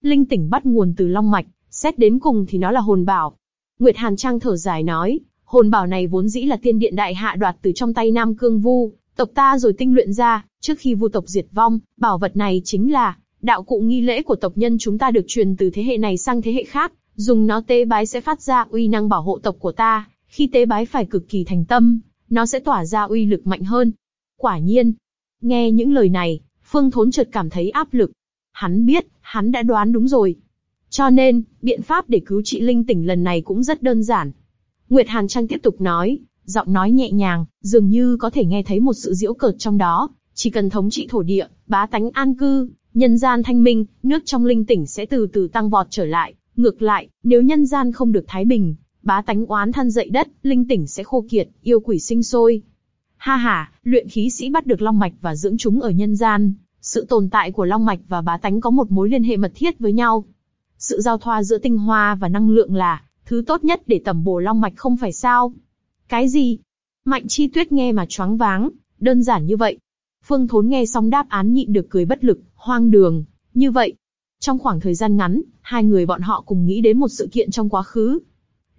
Linh tỉnh bắt nguồn từ long mạch, xét đến cùng thì nó là hồn bảo. Nguyệt Hàn Trang thở dài nói, hồn bảo này vốn dĩ là tiên điện đại hạ đoạt từ trong tay Nam Cương Vu, tộc ta rồi tinh luyện ra, trước khi vu tộc diệt vong, bảo vật này chính là đạo cụ nghi lễ của tộc nhân chúng ta được truyền từ thế hệ này sang thế hệ khác, dùng nó tế bái sẽ phát ra uy năng bảo hộ tộc của ta, khi tế bái phải cực kỳ thành tâm, nó sẽ tỏa ra uy lực mạnh hơn. Quả nhiên, nghe những lời này, Phương Thốn chợt cảm thấy áp lực. Hắn biết, hắn đã đoán đúng rồi. Cho nên, biện pháp để cứu trị linh tỉnh lần này cũng rất đơn giản. Nguyệt Hàn Trang tiếp tục nói, giọng nói nhẹ nhàng, dường như có thể nghe thấy một sự diễu cợt trong đó. Chỉ cần thống trị thổ địa, bá tánh an cư, nhân gian thanh minh, nước trong linh tỉnh sẽ từ từ tăng vọt trở lại. Ngược lại, nếu nhân gian không được thái bình, bá tánh oán than dậy đất, linh tỉnh sẽ khô kiệt, yêu quỷ sinh sôi. Ha ha, luyện khí sĩ bắt được long mạch và dưỡng chúng ở nhân gian, sự tồn tại của long mạch và bá tánh có một mối liên hệ mật thiết với nhau. Sự giao thoa giữa tinh hoa và năng lượng là thứ tốt nhất để tẩm bổ long mạch không phải sao? Cái gì? Mạnh Chi Tuyết nghe mà choáng váng, đơn giản như vậy. Phương Thốn nghe xong đáp án nhịn được cười bất lực, hoang đường. Như vậy, trong khoảng thời gian ngắn, hai người bọn họ cùng nghĩ đến một sự kiện trong quá khứ.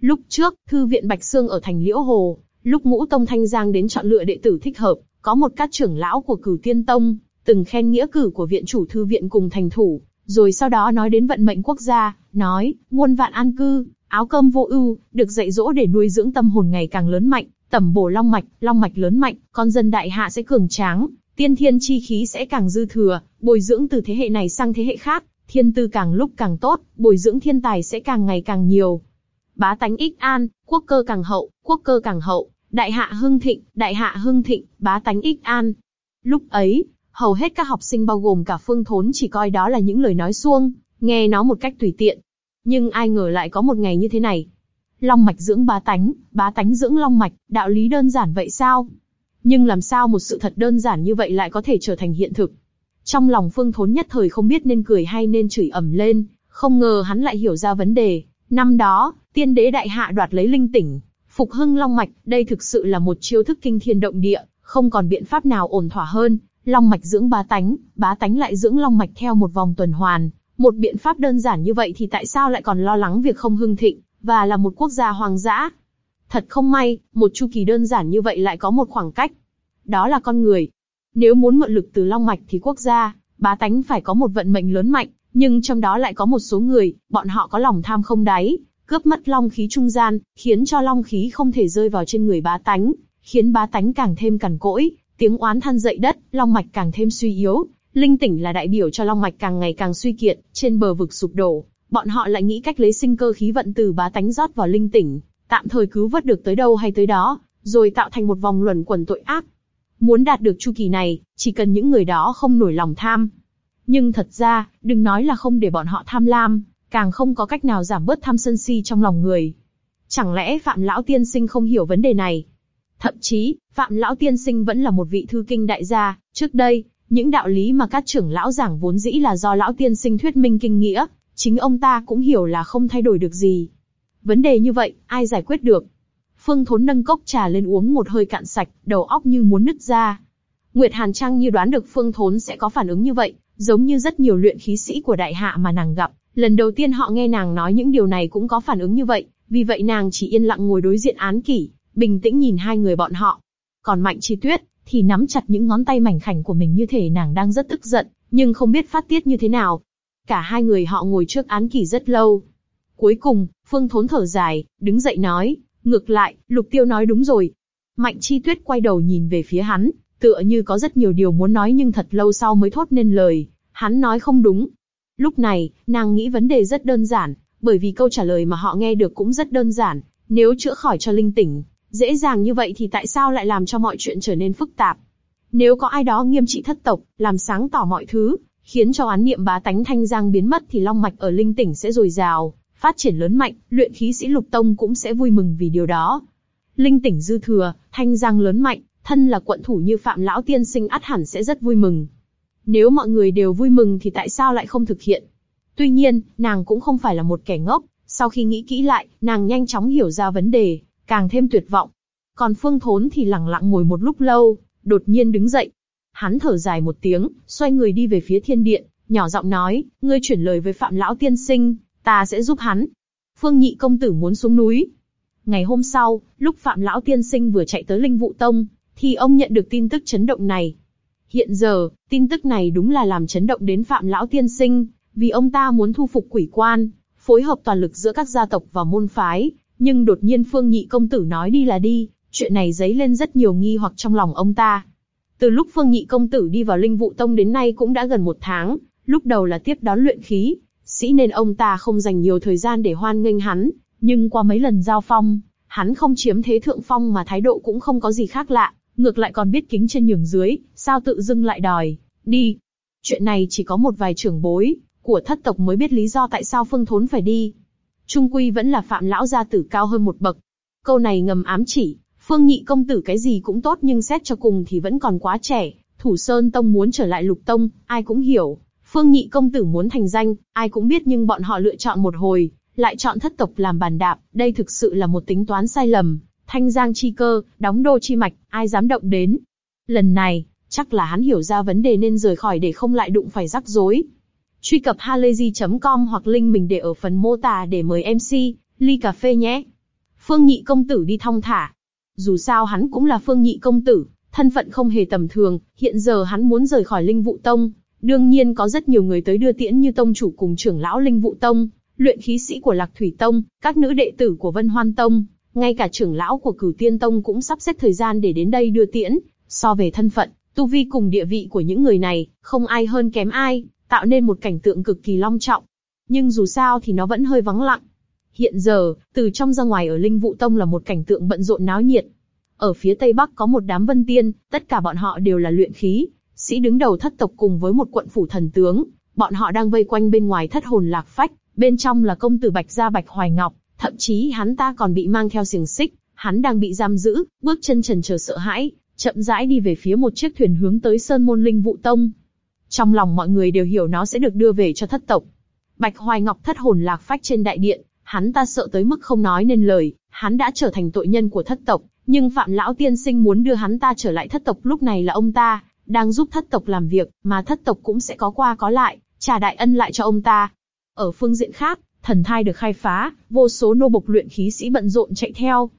Lúc trước, thư viện Bạch Sương ở thành Liễu Hồ, lúc Ngũ Tông Thanh Giang đến chọn lựa đệ tử thích hợp, có một các trưởng lão của Cửu Tiên Tông từng khen nghĩa cử của viện chủ thư viện cùng thành thủ, rồi sau đó nói đến vận mệnh quốc gia, nói muôn vạn an cư, áo cơm vô ưu, được dạy dỗ để nuôi dưỡng tâm hồn ngày càng lớn mạnh, tẩm bổ long mạch, long mạch lớn mạnh, con dân đại hạ sẽ cường tráng, tiên thiên chi khí sẽ càng dư thừa, bồi dưỡng từ thế hệ này sang thế hệ khác, thiên tư càng lúc càng tốt, bồi dưỡng thiên tài sẽ càng ngày càng nhiều. Bá tánh ích an, quốc cơ càng hậu, quốc cơ càng hậu, đại hạ hưng thịnh, đại hạ hưng thịnh, bá tánh ích an. Lúc ấy, hầu hết các học sinh bao gồm cả phương thốn chỉ coi đó là những lời nói suông, nghe nó một cách tùy tiện. Nhưng ai ngờ lại có một ngày như thế này. Long mạch dưỡng bá tánh, bá tánh dưỡng long mạch, đạo lý đơn giản vậy sao? Nhưng làm sao một sự thật đơn giản như vậy lại có thể trở thành hiện thực? Trong lòng Phương Thốn nhất thời không biết nên cười hay nên chửi ẩm lên, không ngờ hắn lại hiểu ra vấn đề. Năm đó, tiên đế đại hạ đoạt lấy linh tỉnh, phục hưng long mạch, đây thực sự là một chiêu thức kinh thiên động địa, không còn biện pháp nào ổn thỏa hơn. Long mạch dưỡng bá tánh, bá tánh lại dưỡng long mạch theo một vòng tuần hoàn. Một biện pháp đơn giản như vậy thì tại sao lại còn lo lắng việc không hưng thịnh, và là một quốc gia hoang dã? Thật không may, một chu kỳ đơn giản như vậy lại có một khoảng cách. Đó là con người. Nếu muốn mượn lực từ long mạch thì quốc gia, bá tánh phải có một vận mệnh lớn mạnh, nhưng trong đó lại có một số người, bọn họ có lòng tham không đáy, cướp mất long khí trung gian, khiến cho long khí không thể rơi vào trên người bá tánh, khiến bá tánh càng thêm cằn cỗi, tiếng oán than dậy đất, long mạch càng thêm suy yếu, linh tỉnh là đại biểu cho long mạch càng ngày càng suy kiệt, trên bờ vực sụp đổ, bọn họ lại nghĩ cách lấy sinh cơ khí vận từ bá tánh rót vào linh tỉnh, tạm thời cứu vớt được tới đâu hay tới đó, rồi tạo thành một vòng luẩn quẩn tội ác. Muốn đạt được chu kỳ này, chỉ cần những người đó không nổi lòng tham. Nhưng thật ra, đừng nói là không để bọn họ tham lam, càng không có cách nào giảm bớt tham sân si trong lòng người. Chẳng lẽ Phạm Lão Tiên Sinh không hiểu vấn đề này? Thậm chí, Phạm Lão Tiên Sinh vẫn là một vị thư kinh đại gia, trước đây, những đạo lý mà các trưởng lão giảng vốn dĩ là do Lão Tiên Sinh thuyết minh kinh nghĩa, chính ông ta cũng hiểu là không thay đổi được gì. Vấn đề như vậy, ai giải quyết được? Phương Thốn nâng cốc trà lên uống một hơi cạn sạch, đầu óc như muốn nứt ra. Nguyệt Hàn Trang như đoán được Phương Thốn sẽ có phản ứng như vậy, giống như rất nhiều luyện khí sĩ của đại hạ mà nàng gặp, lần đầu tiên họ nghe nàng nói những điều này cũng có phản ứng như vậy, vì vậy nàng chỉ yên lặng ngồi đối diện án kỷ, bình tĩnh nhìn hai người bọn họ. Còn Mạnh Chi Tuyết thì nắm chặt những ngón tay mảnh khảnh của mình như thể nàng đang rất tức giận, nhưng không biết phát tiết như thế nào. Cả hai người họ ngồi trước án kỷ rất lâu. Cuối cùng, Phương Thốn thở dài, đứng dậy nói, ngược lại, Lục Tiêu nói đúng rồi. Mạnh Chi Tuyết quay đầu nhìn về phía hắn, tựa như có rất nhiều điều muốn nói nhưng thật lâu sau mới thốt nên lời. Hắn nói không đúng. Lúc này, nàng nghĩ vấn đề rất đơn giản, bởi vì câu trả lời mà họ nghe được cũng rất đơn giản. Nếu chữa khỏi cho linh tỉnh, dễ dàng như vậy thì tại sao lại làm cho mọi chuyện trở nên phức tạp? Nếu có ai đó nghiêm trị thất tộc, làm sáng tỏ mọi thứ, khiến cho án niệm bá tánh thanh giang biến mất thì long mạch ở linh tỉnh sẽ dồi dào, phát triển lớn mạnh, luyện khí sĩ lục tông cũng sẽ vui mừng vì điều đó. Linh tỉnh dư thừa, thanh giang lớn mạnh, thân là quận thủ như phạm lão tiên sinh ắt hẳn sẽ rất vui mừng. Nếu mọi người đều vui mừng thì tại sao lại không thực hiện? Tuy nhiên, nàng cũng không phải là một kẻ ngốc, sau khi nghĩ kỹ lại, nàng nhanh chóng hiểu ra vấn đề, càng thêm tuyệt vọng. Còn Phương Thốn thì lặng lặng ngồi một lúc lâu, đột nhiên đứng dậy. Hắn thở dài một tiếng, xoay người đi về phía thiên điện, nhỏ giọng nói, ngươi chuyển lời với Phạm Lão Tiên Sinh, ta sẽ giúp hắn. Phương Nhị công tử muốn xuống núi. Ngày hôm sau, lúc Phạm Lão Tiên Sinh vừa chạy tới Linh Vụ Tông, thì ông nhận được tin tức chấn động này. Hiện giờ, tin tức này đúng là làm chấn động đến Phạm Lão Tiên Sinh, vì ông ta muốn thu phục quỷ quan, phối hợp toàn lực giữa các gia tộc và môn phái, nhưng đột nhiên Phương Nhị công tử nói đi là đi, chuyện này dấy lên rất nhiều nghi hoặc trong lòng ông ta. Từ lúc Phương Nhị công tử đi vào Linh Vụ Tông đến nay cũng đã gần một tháng, lúc đầu là tiếp đón luyện khí, sĩ nên ông ta không dành nhiều thời gian để hoan nghênh hắn, nhưng qua mấy lần giao phong, hắn không chiếm thế thượng phong mà thái độ cũng không có gì khác lạ, ngược lại còn biết kính trên nhường dưới, sao tự dưng lại đòi, đi. Chuyện này chỉ có một vài trưởng bối, của thất tộc mới biết lý do tại sao Phương Thốn phải đi. Trung quy vẫn là phạm lão gia tử cao hơn một bậc. Câu này ngầm ám chỉ, Phương Nhị công tử cái gì cũng tốt nhưng xét cho cùng thì vẫn còn quá trẻ. Thủ Sơn Tông muốn trở lại Lục Tông, ai cũng hiểu. Phương Nhị công tử muốn thành danh, ai cũng biết nhưng bọn họ lựa chọn một hồi, lại chọn thất tộc làm bàn đạp, đây thực sự là một tính toán sai lầm. Thanh Giang chi cơ, đóng đô chi mạch, ai dám động đến. Lần này, chắc là hắn hiểu ra vấn đề nên rời khỏi để không lại đụng phải rắc rối. Truy cập halayzi.com hoặc link mình để ở phần mô tả để mời MC, ly cà phê nhé. Phương Nhị công tử đi thong thả. Dù sao hắn cũng là Phương Nhị công tử, thân phận không hề tầm thường, hiện giờ hắn muốn rời khỏi Linh Vụ Tông. Đương nhiên có rất nhiều người tới đưa tiễn như tông chủ cùng trưởng lão Linh Vụ Tông, luyện khí sĩ của Lạc Thủy Tông, các nữ đệ tử của Vân Hoan Tông, ngay cả trưởng lão của Cửu Tiên Tông cũng sắp xếp thời gian để đến đây đưa tiễn. So về thân phận, tu vi cùng địa vị của những người này, không ai hơn kém ai, tạo nên một cảnh tượng cực kỳ long trọng. Nhưng dù sao thì nó vẫn hơi vắng lặng. Hiện giờ, từ trong ra ngoài ở Linh Vụ Tông là một cảnh tượng bận rộn náo nhiệt. Ở phía tây bắc có một đám vân tiên, tất cả bọn họ đều là luyện khí, sĩ đứng đầu thất tộc cùng với một quận phủ thần tướng. Bọn họ đang vây quanh bên ngoài thất hồn lạc phách, bên trong là công tử Bạch Gia Bạch Hoài Ngọc, thậm chí hắn ta còn bị mang theo xiềng xích, hắn đang bị giam giữ, bước chân trần chờ sợ hãi, chậm rãi đi về phía một chiếc thuyền hướng tới Sơn Môn Linh Vụ Tông. Trong lòng mọi người đều hiểu nó sẽ được đưa về cho thất tộc. Bạch Hoài Ngọc thất hồn lạc phách trên đại điện, hắn ta sợ tới mức không nói nên lời, hắn đã trở thành tội nhân của thất tộc, nhưng Phạm Lão Tiên Sinh muốn đưa hắn ta trở lại thất tộc lúc này là ông ta, đang giúp thất tộc làm việc, mà thất tộc cũng sẽ có qua có lại, trả đại ân lại cho ông ta. Ở phương diện khác, thần thai được khai phá, vô số nô bộc luyện khí sĩ bận rộn chạy theo.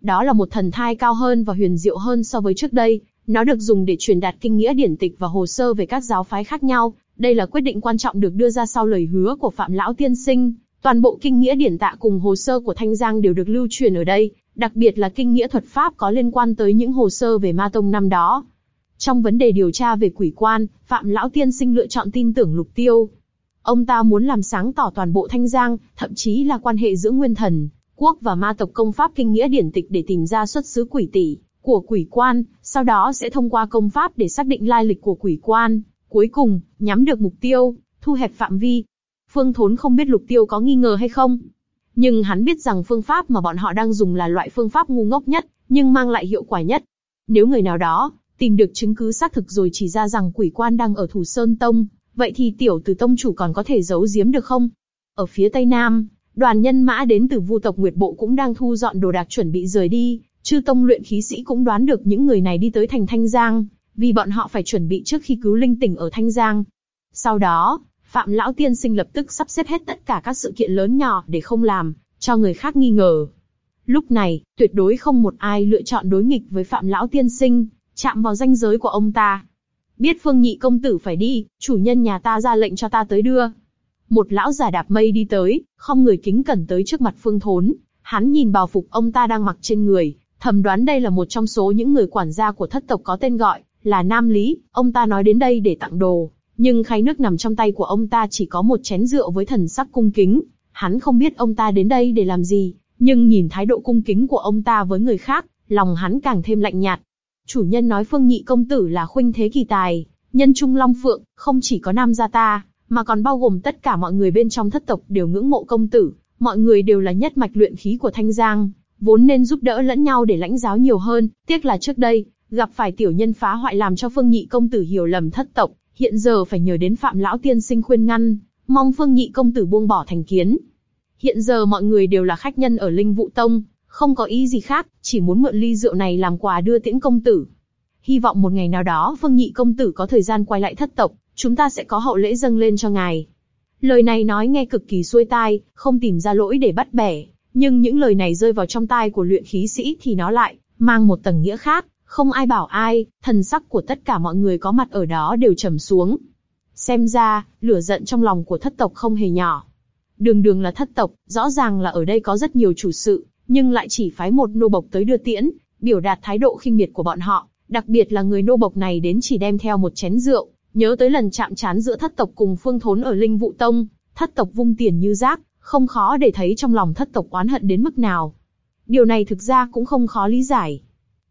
Đó là một thần thai cao hơn và huyền diệu hơn so với trước đây, nó được dùng để truyền đạt kinh nghĩa điển tịch và hồ sơ về các giáo phái khác nhau. Đây là quyết định quan trọng được đưa ra sau lời hứa của Phạm Lão Tiên Sinh. Toàn bộ kinh nghĩa điển tạ cùng hồ sơ của Thanh Giang đều được lưu truyền ở đây, đặc biệt là kinh nghĩa thuật pháp có liên quan tới những hồ sơ về Ma Tông năm đó. Trong vấn đề điều tra về quỷ quan, Phạm Lão Tiên Sinh lựa chọn tin tưởng Lục Tiêu. Ông ta muốn làm sáng tỏ toàn bộ Thanh Giang, thậm chí là quan hệ giữa nguyên thần quốc và ma tộc công pháp kinh nghĩa điển tịch để tìm ra xuất xứ quỷ tỷ của quỷ quan, sau đó sẽ thông qua công pháp để xác định lai lịch của quỷ quan, cuối cùng, nhắm được mục tiêu, thu hẹp phạm vi. Phương Thốn không biết lục tiêu có nghi ngờ hay không, nhưng hắn biết rằng phương pháp mà bọn họ đang dùng là loại phương pháp ngu ngốc nhất, nhưng mang lại hiệu quả nhất. Nếu người nào đó tìm được chứng cứ xác thực rồi chỉ ra rằng quỷ quan đang ở Thủ Sơn Tông, vậy thì tiểu tử tông chủ còn có thể giấu giếm được không? Ở phía tây nam, đoàn nhân mã đến từ Vu tộc Nguyệt Bộ cũng đang thu dọn đồ đạc chuẩn bị rời đi. Chư tông luyện khí sĩ cũng đoán được những người này đi tới thành Thanh Giang, vì bọn họ phải chuẩn bị trước khi cứu linh tỉnh ở Thanh Giang. Sau đó, Phạm Lão Tiên Sinh lập tức sắp xếp hết tất cả các sự kiện lớn nhỏ để không làm cho người khác nghi ngờ. Lúc này, tuyệt đối không một ai lựa chọn đối nghịch với Phạm Lão Tiên Sinh, chạm vào danh giới của ông ta. Biết Phương Nhị công tử phải đi, chủ nhân nhà ta ra lệnh cho ta tới đưa. Một lão già đạp mây đi tới, không người kính cẩn tới trước mặt Phương Thốn. Hắn nhìn bào phục ông ta đang mặc trên người, thầm đoán đây là một trong số những người quản gia của thất tộc có tên gọi là Nam Lý. Ông ta nói đến đây để tặng đồ, nhưng khay nước nằm trong tay của ông ta chỉ có một chén rượu với thần sắc cung kính. Hắn không biết ông ta đến đây để làm gì, nhưng nhìn thái độ cung kính của ông ta với người khác, lòng hắn càng thêm lạnh nhạt. Chủ nhân nói Phương Nhị công tử là khuynh thế kỳ tài, nhân trung long phượng, không chỉ có nam gia ta, mà còn bao gồm tất cả mọi người bên trong thất tộc đều ngưỡng mộ công tử, mọi người đều là nhất mạch luyện khí của Thanh Giang, vốn nên giúp đỡ lẫn nhau để lãnh giáo nhiều hơn, tiếc là trước đây, gặp phải tiểu nhân phá hoại làm cho Phương Nhị công tử hiểu lầm thất tộc, hiện giờ phải nhờ đến Phạm lão tiên sinh khuyên ngăn, mong Phương Nhị công tử buông bỏ thành kiến. Hiện giờ mọi người đều là khách nhân ở Linh Vũ Tông, không có ý gì khác, chỉ muốn mượn ly rượu này làm quà đưa tiễn công tử. Hy vọng một ngày nào đó vương Nhị công tử có thời gian quay lại thất tộc, chúng ta sẽ có hậu lễ dâng lên cho ngài. Lời này nói nghe cực kỳ xuôi tai, không tìm ra lỗi để bắt bẻ, nhưng những lời này rơi vào trong tai của luyện khí sĩ thì nó lại mang một tầng nghĩa khác, không ai bảo ai, thần sắc của tất cả mọi người có mặt ở đó đều trầm xuống. Xem ra, lửa giận trong lòng của thất tộc không hề nhỏ. Đường đường là thất tộc, rõ ràng là ở đây có rất nhiều chủ sự, nhưng lại chỉ phái một nô bộc tới đưa tiễn, biểu đạt thái độ khinh miệt của bọn họ, đặc biệt là người nô bộc này đến chỉ đem theo một chén rượu, nhớ tới lần chạm trán giữa thất tộc cùng phương thốn ở linh vụ tông, thất tộc vung tiền như rác, không khó để thấy trong lòng thất tộc oán hận đến mức nào. Điều này thực ra cũng không khó lý giải.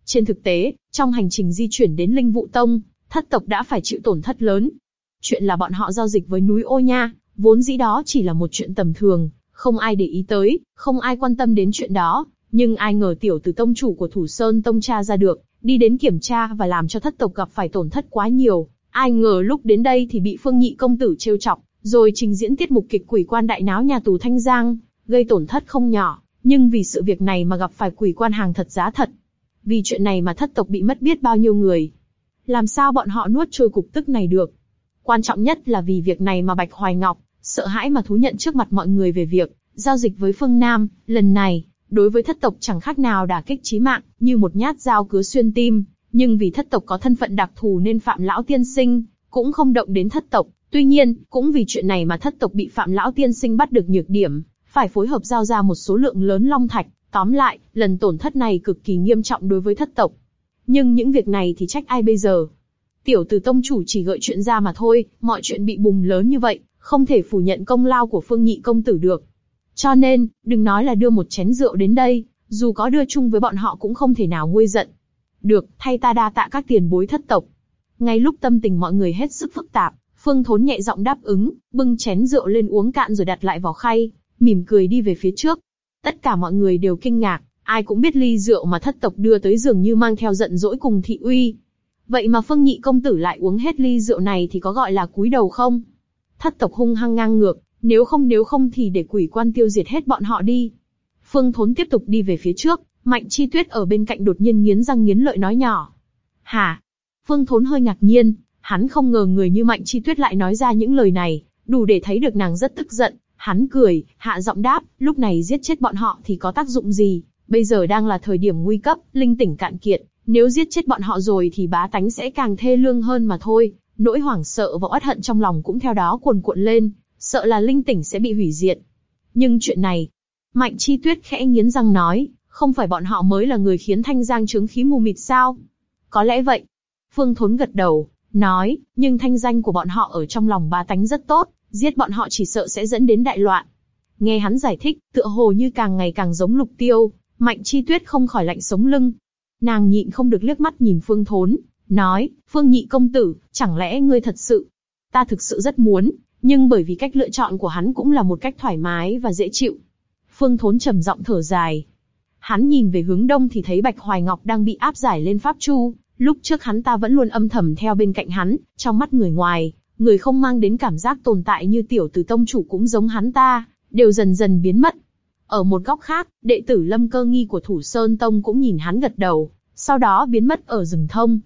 Trên thực tế, trong hành trình di chuyển đến linh vụ tông, thất tộc đã phải chịu tổn thất lớn. Chuyện là bọn họ giao dịch với núi ô nha, vốn dĩ đó chỉ là một chuyện tầm thường, không ai để ý tới, không ai quan tâm đến chuyện đó, nhưng ai ngờ tiểu tử tông chủ của Thủ Sơn tông cha ra được, đi đến kiểm tra và làm cho thất tộc gặp phải tổn thất quá nhiều. Ai ngờ lúc đến đây thì bị Phương Nhị công tử trêu chọc, rồi trình diễn tiết mục kịch quỷ quan đại náo nhà tù Thanh Giang, gây tổn thất không nhỏ, nhưng vì sự việc này mà gặp phải quỷ quan hàng thật giá thật. Vì chuyện này mà thất tộc bị mất biết bao nhiêu người. Làm sao bọn họ nuốt trôi cục tức này được? Quan trọng nhất là vì việc này mà Bạch Hoài Ngọc, sợ hãi mà thú nhận trước mặt mọi người về việc, giao dịch với phương Nam, lần này, đối với thất tộc chẳng khác nào đả kích chí mạng, như một nhát dao cứa xuyên tim, nhưng vì thất tộc có thân phận đặc thù nên Phạm Lão Tiên Sinh, cũng không động đến thất tộc, tuy nhiên, cũng vì chuyện này mà thất tộc bị Phạm Lão Tiên Sinh bắt được nhược điểm, phải phối hợp giao ra một số lượng lớn long thạch, tóm lại, lần tổn thất này cực kỳ nghiêm trọng đối với thất tộc. Nhưng những việc này thì trách ai bây giờ? Tiểu Từ tông chủ chỉ gợi chuyện ra mà thôi, mọi chuyện bị bùng lớn như vậy, không thể phủ nhận công lao của Phương Nhị công tử được. Cho nên, đừng nói là đưa một chén rượu đến đây, dù có đưa chung với bọn họ cũng không thể nào nguôi giận. Được, thay ta đa tạ các tiền bối thất tộc. Ngay lúc tâm tình mọi người hết sức phức tạp, Phương Thốn nhẹ giọng đáp ứng, bưng chén rượu lên uống cạn rồi đặt lại vào khay, mỉm cười đi về phía trước. Tất cả mọi người đều kinh ngạc, ai cũng biết ly rượu mà thất tộc đưa tới dường như mang theo giận dỗi cùng thị uy. Vậy mà Phương Nhị công tử lại uống hết ly rượu này thì có gọi là cúi đầu không? Thất tộc hung hăng ngang ngược, nếu không nếu không thì để quỷ quan tiêu diệt hết bọn họ đi. Phương Thốn tiếp tục đi về phía trước, Mạnh Chi Tuyết ở bên cạnh đột nhiên nghiến răng nghiến lợi nói nhỏ. Hả? Phương Thốn hơi ngạc nhiên, hắn không ngờ người như Mạnh Chi Tuyết lại nói ra những lời này, đủ để thấy được nàng rất tức giận. Hắn cười, hạ giọng đáp, lúc này giết chết bọn họ thì có tác dụng gì? Bây giờ đang là thời điểm nguy cấp, linh tỉnh cạn kiệt, nếu giết chết bọn họ rồi thì bá tánh sẽ càng thê lương hơn mà thôi. Nỗi hoảng sợ và oán hận trong lòng cũng theo đó cuồn cuộn lên, sợ là linh tỉnh sẽ bị hủy diệt. Nhưng chuyện này, Mạnh Chi Tuyết khẽ nghiến răng nói, không phải bọn họ mới là người khiến Thanh Giang chứng khí mù mịt sao? Có lẽ vậy. Phương Thốn gật đầu, nói, nhưng thanh danh của bọn họ ở trong lòng ba tánh rất tốt, giết bọn họ chỉ sợ sẽ dẫn đến đại loạn. Nghe hắn giải thích, tựa hồ như càng ngày càng giống lục tiêu, Mạnh Chi Tuyết không khỏi lạnh sống lưng. Nàng nhịn không được liếc mắt nhìn Phương Thốn, nói, Phương Nhị công tử, chẳng lẽ ngươi thật sự? Ta thực sự rất muốn, nhưng bởi vì cách lựa chọn của hắn cũng là một cách thoải mái và dễ chịu. Phương Thốn trầm giọng thở dài. Hắn nhìn về hướng đông thì thấy Bạch Hoài Ngọc đang bị áp giải lên pháp chu. Lúc trước hắn ta vẫn luôn âm thầm theo bên cạnh hắn, trong mắt người ngoài, người không mang đến cảm giác tồn tại như tiểu tử tông chủ cũng giống hắn ta, đều dần dần biến mất. Ở một góc khác, đệ tử Lâm Cơ Nghi của Thủ Sơn Tông cũng nhìn hắn gật đầu, sau đó biến mất ở rừng thông.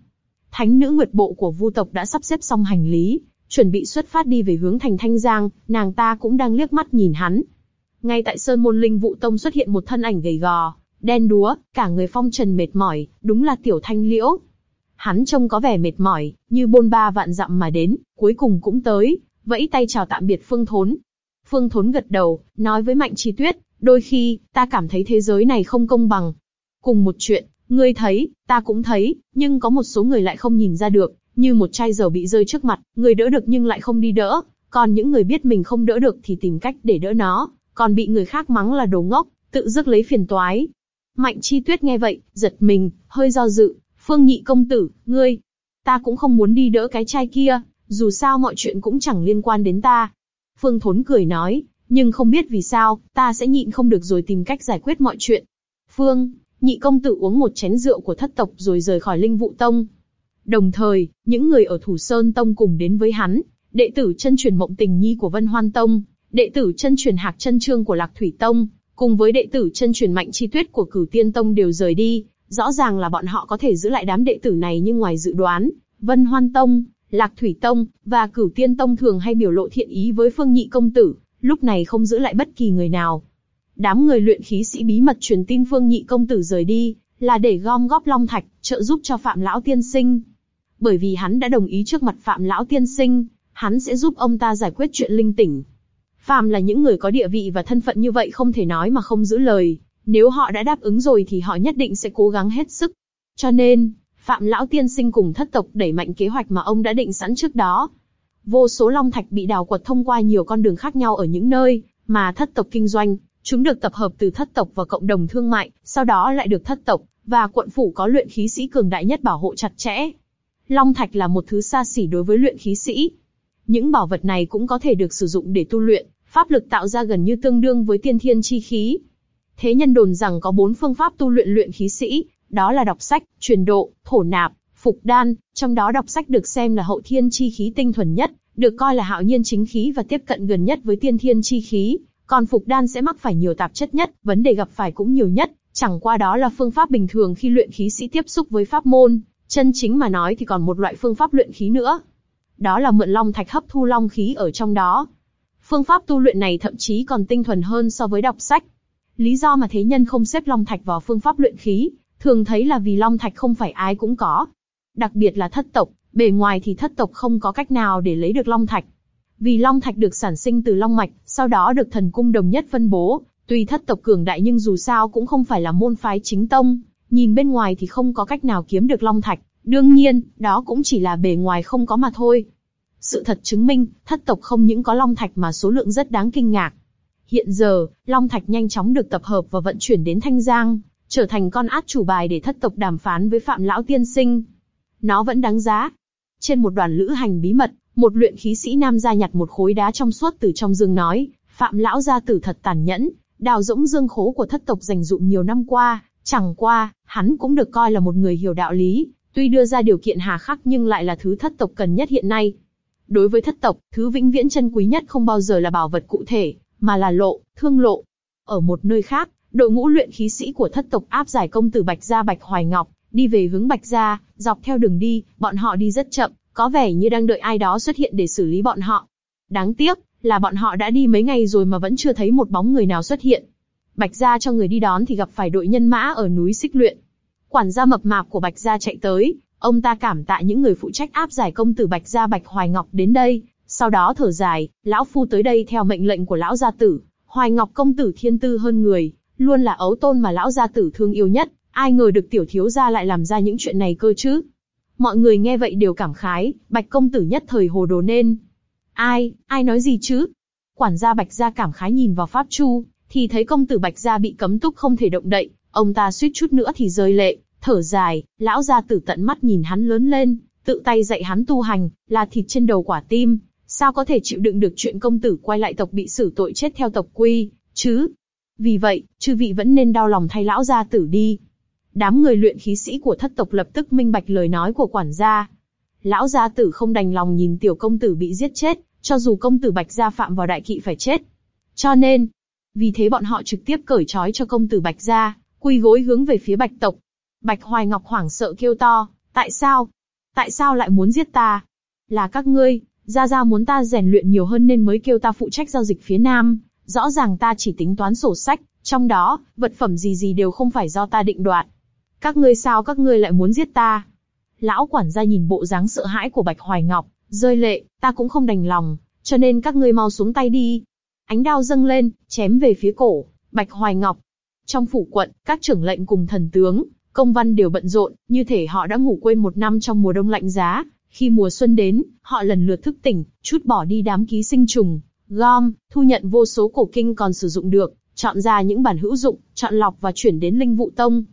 Thánh nữ Nguyệt Bộ của Vu tộc đã sắp xếp xong hành lý, chuẩn bị xuất phát đi về hướng thành Thanh Giang, nàng ta cũng đang liếc mắt nhìn hắn. Ngay tại Sơn Môn Linh Vụ Tông xuất hiện một thân ảnh gầy gò, đen đúa, cả người phong trần mệt mỏi, đúng là Tiểu Thanh Liễu. Hắn trông có vẻ mệt mỏi, như bôn ba vạn dặm mà đến, cuối cùng cũng tới, vẫy tay chào tạm biệt Phương Thốn. Phương Thốn gật đầu, nói với Mạnh Chi Tuyết, đôi khi, ta cảm thấy thế giới này không công bằng. Cùng một chuyện, ngươi thấy, ta cũng thấy, nhưng có một số người lại không nhìn ra được, như một chai dầu bị rơi trước mặt, người đỡ được nhưng lại không đi đỡ, còn những người biết mình không đỡ được thì tìm cách để đỡ nó, còn bị người khác mắng là đồ ngốc, tự dứt lấy phiền toái. Mạnh Chi Tuyết nghe vậy, giật mình, hơi do dự, Phương Nhị công tử, ngươi, ta cũng không muốn đi đỡ cái chai kia, dù sao mọi chuyện cũng chẳng liên quan đến ta. Phương Thốn cười nói, nhưng không biết vì sao, ta sẽ nhịn không được rồi tìm cách giải quyết mọi chuyện. Phương, nhị công tử uống một chén rượu của thất tộc rồi rời khỏi linh vụ tông. Đồng thời, những người ở Thủ Sơn Tông cùng đến với hắn, đệ tử chân truyền Mộng Tình Nhi của Vân Hoan Tông, đệ tử chân truyền Hạc Chân Trương của Lạc Thủy Tông, cùng với đệ tử chân truyền Mạnh Chi Tuyết của Cửu Tiên Tông đều rời đi. Rõ ràng là bọn họ có thể giữ lại đám đệ tử này nhưng ngoài dự đoán, Vân Hoan Tông, Lạc Thủy Tông và Cửu Tiên Tông thường hay biểu lộ thiện ý với Phương Nhị công tử, lúc này không giữ lại bất kỳ người nào. Đám người luyện khí sĩ bí mật truyền tin vương Nhị công tử rời đi, là để gom góp long thạch, trợ giúp cho Phạm lão tiên sinh. Bởi vì hắn đã đồng ý trước mặt Phạm lão tiên sinh, hắn sẽ giúp ông ta giải quyết chuyện linh tỉnh. Phạm là những người có địa vị và thân phận như vậy không thể nói mà không giữ lời, nếu họ đã đáp ứng rồi thì họ nhất định sẽ cố gắng hết sức. Cho nên, Phạm lão tiên sinh cùng thất tộc đẩy mạnh kế hoạch mà ông đã định sẵn trước đó. Vô số long thạch bị đào quật thông qua nhiều con đường khác nhau ở những nơi mà thất tộc kinh doanh, chúng được tập hợp từ thất tộc và cộng đồng thương mại, sau đó lại được thất tộc và quận phủ có luyện khí sĩ cường đại nhất bảo hộ chặt chẽ. Long thạch là một thứ xa xỉ đối với luyện khí sĩ. Những bảo vật này cũng có thể được sử dụng để tu luyện, pháp lực tạo ra gần như tương đương với tiên thiên chi khí. Thế nhân đồn rằng có bốn phương pháp tu luyện luyện khí sĩ, đó là đọc sách, truyền độ, thổ nạp, phục đan, trong đó đọc sách được xem là hậu thiên chi khí tinh thuần nhất, được coi là hạo nhiên chính khí và tiếp cận gần nhất với tiên thiên chi khí, còn phục đan sẽ mắc phải nhiều tạp chất nhất, vấn đề gặp phải cũng nhiều nhất, chẳng qua đó là phương pháp bình thường khi luyện khí sĩ tiếp xúc với pháp môn, chân chính mà nói thì còn một loại phương pháp luyện khí nữa. Đó là mượn long thạch hấp thu long khí ở trong đó. Phương pháp tu luyện này thậm chí còn tinh thuần hơn so với đọc sách. Lý do mà thế nhân không xếp long thạch vào phương pháp luyện khí, thường thấy là vì long thạch không phải ai cũng có. Đặc biệt là thất tộc, bề ngoài thì thất tộc không có cách nào để lấy được long thạch. Vì long thạch được sản sinh từ long mạch, sau đó được thần cung đồng nhất phân bố, tuy thất tộc cường đại nhưng dù sao cũng không phải là môn phái chính tông, nhìn bên ngoài thì không có cách nào kiếm được long thạch, đương nhiên, đó cũng chỉ là bề ngoài không có mà thôi. Sự thật chứng minh, thất tộc không những có long thạch mà số lượng rất đáng kinh ngạc. Hiện giờ, long thạch nhanh chóng được tập hợp và vận chuyển đến Thanh Giang, trở thành con át chủ bài để thất tộc đàm phán với Phạm Lão Tiên Sinh. Nó vẫn đáng giá. Trên một đoàn lữ hành bí mật, một luyện khí sĩ nam ra nhặt một khối đá trong suốt từ trong dương nói, Phạm Lão gia tử thật tàn nhẫn, đào rỗng dương khố của thất tộc dành dụm nhiều năm qua, chẳng qua, hắn cũng được coi là một người hiểu đạo lý, tuy đưa ra điều kiện hà khắc nhưng lại là thứ thất tộc cần nhất hiện nay. Đối với thất tộc, thứ vĩnh viễn chân quý nhất không bao giờ là bảo vật cụ thể, mà là lộ, thương lộ. Ở một nơi khác, đội ngũ luyện khí sĩ của thất tộc áp giải công tử Bạch Gia Bạch Hoài Ngọc, đi về hướng Bạch Gia, dọc theo đường đi, bọn họ đi rất chậm, có vẻ như đang đợi ai đó xuất hiện để xử lý bọn họ. Đáng tiếc, là bọn họ đã đi mấy ngày rồi mà vẫn chưa thấy một bóng người nào xuất hiện. Bạch Gia cho người đi đón thì gặp phải đội nhân mã ở núi Xích Luyện. Quản gia mập mạp của Bạch Gia chạy tới, ông ta cảm tạ những người phụ trách áp giải công tử Bạch Gia Bạch Hoài Ngọc đến đây, sau đó thở dài, lão phu tới đây theo mệnh lệnh của lão gia tử, Hoài Ngọc công tử thiên tư hơn người, luôn là ấu tôn mà lão gia tử thương yêu nhất, ai ngờ được tiểu thiếu gia lại làm ra những chuyện này cơ chứ? Mọi người nghe vậy đều cảm khái, Bạch công tử nhất thời hồ đồ nên. Ai, ai nói gì chứ? Quản gia Bạch Gia cảm khái nhìn vào Pháp Chu, thì thấy công tử Bạch Gia bị cấm túc không thể động đậy, ông ta suýt chút nữa thì rơi lệ, thở dài, lão gia tử tận mắt nhìn hắn lớn lên, tự tay dạy hắn tu hành, là thịt trên đầu quả tim, sao có thể chịu đựng được chuyện công tử quay lại tộc bị xử tội chết theo tộc quy, chứ? Vì vậy, chư vị vẫn nên đau lòng thay lão gia tử đi. Đám người luyện khí sĩ của thất tộc lập tức minh bạch lời nói của quản gia. Lão gia tử không đành lòng nhìn tiểu công tử bị giết chết, cho dù công tử Bạch Gia phạm vào đại kỵ phải chết. Cho nên, vì thế bọn họ trực tiếp cởi trói cho công tử Bạch Gia, quỳ gối hướng về phía Bạch tộc. Bạch Hoài Ngọc hoảng sợ kêu to, tại sao? Tại sao lại muốn giết ta? Là các ngươi, Gia Gia muốn ta rèn luyện nhiều hơn nên mới kêu ta phụ trách giao dịch phía Nam. Rõ ràng ta chỉ tính toán sổ sách, trong đó, vật phẩm gì gì đều không phải do ta định đoạt. Các ngươi sao các ngươi lại muốn giết ta? Lão quản gia nhìn bộ dáng sợ hãi của Bạch Hoài Ngọc, rơi lệ, ta cũng không đành lòng, cho nên các ngươi mau xuống tay đi. Ánh đao dâng lên, chém về phía cổ, Bạch Hoài Ngọc. Trong phủ quận, các trưởng lệnh cùng thần tướng, công văn đều bận rộn, như thể họ đã ngủ quên một năm trong mùa đông lạnh giá. Khi mùa xuân đến, họ lần lượt thức tỉnh, chút bỏ đi đám ký sinh trùng, gom, thu nhận vô số cổ kinh còn sử dụng được, chọn ra những bản hữu dụng, chọn lọc và chuyển đến linh vụ tông.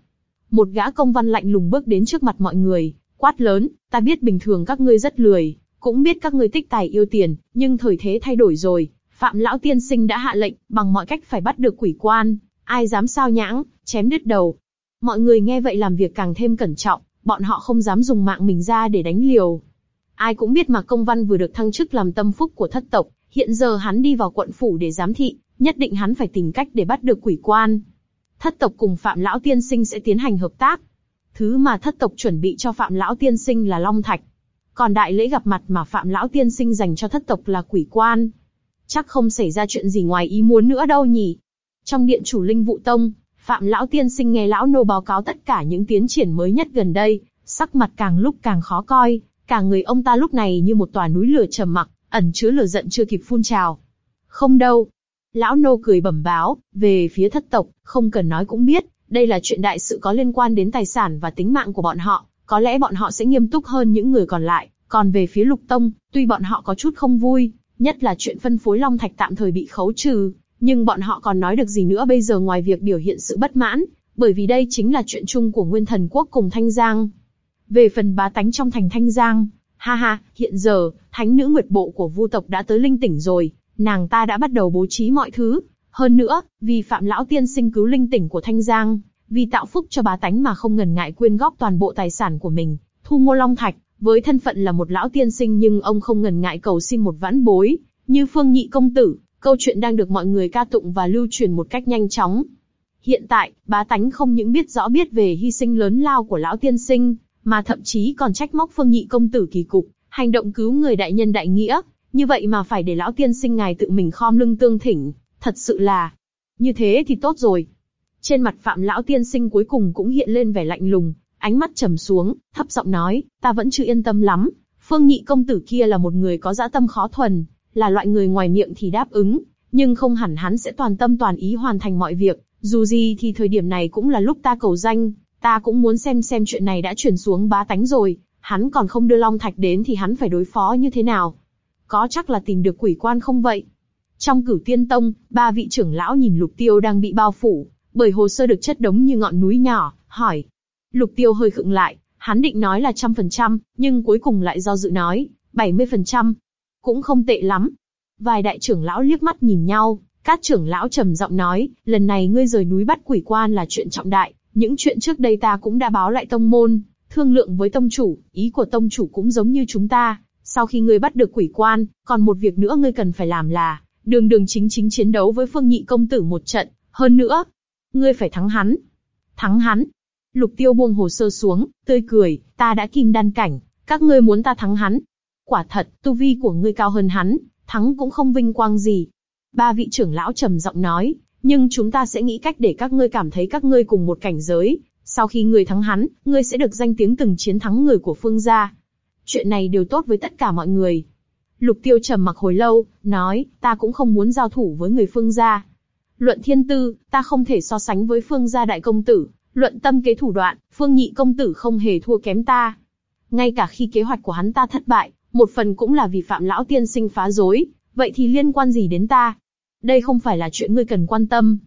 Một gã công văn lạnh lùng bước đến trước mặt mọi người, quát lớn, ta biết bình thường các ngươi rất lười, cũng biết các ngươi tích tài yêu tiền, nhưng thời thế thay đổi rồi, Phạm Lão Tiên Sinh đã hạ lệnh, bằng mọi cách phải bắt được quỷ quan, ai dám sao nhãng, chém đứt đầu. Mọi người nghe vậy làm việc càng thêm cẩn trọng, bọn họ không dám dùng mạng mình ra để đánh liều. Ai cũng biết mà công văn vừa được thăng chức làm tâm phúc của thất tộc, hiện giờ hắn đi vào quận phủ để giám thị, nhất định hắn phải tìm cách để bắt được quỷ quan. Thất tộc cùng Phạm Lão Tiên Sinh sẽ tiến hành hợp tác. Thứ mà thất tộc chuẩn bị cho Phạm Lão Tiên Sinh là Long Thạch. Còn đại lễ gặp mặt mà Phạm Lão Tiên Sinh dành cho thất tộc là quỷ quan. Chắc không xảy ra chuyện gì ngoài ý muốn nữa đâu nhỉ. Trong điện chủ linh vụ tông, Phạm Lão Tiên Sinh nghe Lão Nô báo cáo tất cả những tiến triển mới nhất gần đây, sắc mặt càng lúc càng khó coi, cả người ông ta lúc này như một tòa núi lửa trầm mặc, ẩn chứa lửa giận chưa kịp phun trào. Không đâu. Lão Nô cười bẩm báo, về phía thất tộc, không cần nói cũng biết, đây là chuyện đại sự có liên quan đến tài sản và tính mạng của bọn họ, có lẽ bọn họ sẽ nghiêm túc hơn những người còn lại. Còn về phía Lục Tông, tuy bọn họ có chút không vui, nhất là chuyện phân phối Long Thạch tạm thời bị khấu trừ, nhưng bọn họ còn nói được gì nữa bây giờ ngoài việc biểu hiện sự bất mãn, bởi vì đây chính là chuyện chung của Nguyên Thần Quốc cùng Thanh Giang. Về phần bá tánh trong thành Thanh Giang, ha ha, hiện giờ, thánh nữ nguyệt bộ của vu tộc đã tới linh tỉnh rồi, nàng ta đã bắt đầu bố trí mọi thứ. Hơn nữa, vì phạm lão tiên sinh cứu linh tỉnh của Thanh Giang, vì tạo phúc cho bá tánh mà không ngần ngại quyên góp toàn bộ tài sản của mình, thu ngô long thạch, với thân phận là một lão tiên sinh nhưng ông không ngần ngại cầu xin một vãn bối, như phương nhị công tử, câu chuyện đang được mọi người ca tụng và lưu truyền một cách nhanh chóng. Hiện tại, bá tánh không những biết rõ biết về hy sinh lớn lao của lão tiên sinh, mà thậm chí còn trách móc phương nhị công tử kỳ cục, hành động cứu người đại nhân đại nghĩa, như vậy mà phải để lão tiên sinh ngài tự mình khom lưng tương thỉnh, thật sự là, như thế thì tốt rồi. Trên mặt phạm lão tiên sinh cuối cùng cũng hiện lên vẻ lạnh lùng, ánh mắt trầm xuống, thấp giọng nói, ta vẫn chưa yên tâm lắm. Phương nhị công tử kia là một người có dã tâm khó thuần, là loại người ngoài miệng thì đáp ứng, nhưng không hẳn hắn sẽ toàn tâm toàn ý hoàn thành mọi việc. Dù gì thì thời điểm này cũng là lúc ta cầu danh, ta cũng muốn xem xem chuyện này đã chuyển xuống bá tánh rồi, hắn còn không đưa Long Thạch đến thì hắn phải đối phó như thế nào? Có chắc là tìm được quỷ quan không vậy? Trong cửu tiên tông, ba vị trưởng lão nhìn lục tiêu đang bị bao phủ, bởi hồ sơ được chất đống như ngọn núi nhỏ, hỏi. Lục tiêu hơi khựng lại, hắn định nói là trăm phần trăm, nhưng cuối cùng lại do dự nói, bảy mươi phần trăm. Cũng không tệ lắm. Vài đại trưởng lão liếc mắt nhìn nhau, các trưởng lão trầm giọng nói, lần này ngươi rời núi bắt quỷ quan là chuyện trọng đại, những chuyện trước đây ta cũng đã báo lại tông môn, thương lượng với tông chủ, ý của tông chủ cũng giống như chúng ta. Sau khi ngươi bắt được quỷ quan, còn một việc nữa ngươi cần phải làm là, đường đường chính chính chiến đấu với phương nhị công tử một trận, hơn nữa, ngươi phải thắng hắn. Thắng hắn. Lục tiêu buông hồ sơ xuống, tươi cười, ta đã kim đan cảnh, các ngươi muốn ta thắng hắn. Quả thật, tu vi của ngươi cao hơn hắn, thắng cũng không vinh quang gì. Ba vị trưởng lão trầm giọng nói, nhưng chúng ta sẽ nghĩ cách để các ngươi cảm thấy các ngươi cùng một cảnh giới. Sau khi ngươi thắng hắn, ngươi sẽ được danh tiếng từng chiến thắng người của phương gia. Chuyện này đều tốt với tất cả mọi người. Lục tiêu trầm mặc hồi lâu, nói, ta cũng không muốn giao thủ với người phương gia. Luận thiên tư, ta không thể so sánh với phương gia đại công tử. Luận tâm kế thủ đoạn, phương nhị công tử không hề thua kém ta. Ngay cả khi kế hoạch của hắn ta thất bại, một phần cũng là vì phạm lão tiên sinh phá rối, Vậy thì liên quan gì đến ta? Đây không phải là chuyện ngươi cần quan tâm.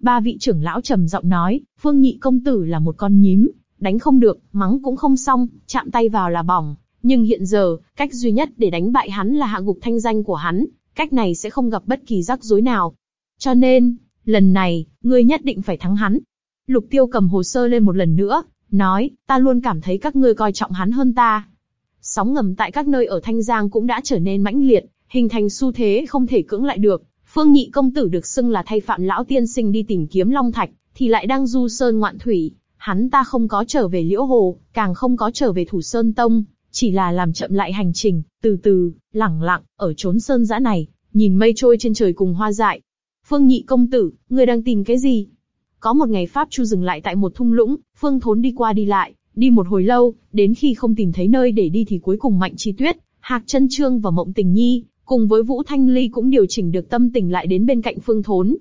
Ba vị trưởng lão trầm giọng nói, Phương Nhị công tử là một con nhím, đánh không được, mắng cũng không xong, chạm tay vào là bỏng. Nhưng hiện giờ, cách duy nhất để đánh bại hắn là hạ gục thanh danh của hắn, cách này sẽ không gặp bất kỳ rắc rối nào. Cho nên, lần này, ngươi nhất định phải thắng hắn. Lục tiêu cầm hồ sơ lên một lần nữa, nói, ta luôn cảm thấy các ngươi coi trọng hắn hơn ta. Sóng ngầm tại các nơi ở Thanh Giang cũng đã trở nên mãnh liệt, hình thành xu thế không thể cưỡng lại được. Phương Nhị công tử được xưng là thay phạm lão tiên sinh đi tìm kiếm Long Thạch, thì lại đang du sơn ngoạn thủy. Hắn ta không có trở về Liễu Hồ, càng không có trở về Thủ Sơn Tông, chỉ là làm chậm lại hành trình, từ từ, lẳng lặng, ở trốn sơn dã này, nhìn mây trôi trên trời cùng hoa dại. Phương Nhị công tử, ngươi đang tìm cái gì? Có một ngày Pháp Chu dừng lại tại một thung lũng, Phương Thốn đi qua đi lại, đi một hồi lâu, đến khi không tìm thấy nơi để đi thì cuối cùng Mạnh Chi Tuyết, Hạc Chân Trương và Mộng Tình Nhi, cùng với Vũ Thanh Ly cũng điều chỉnh được tâm tình lại đến bên cạnh Phương Thốn.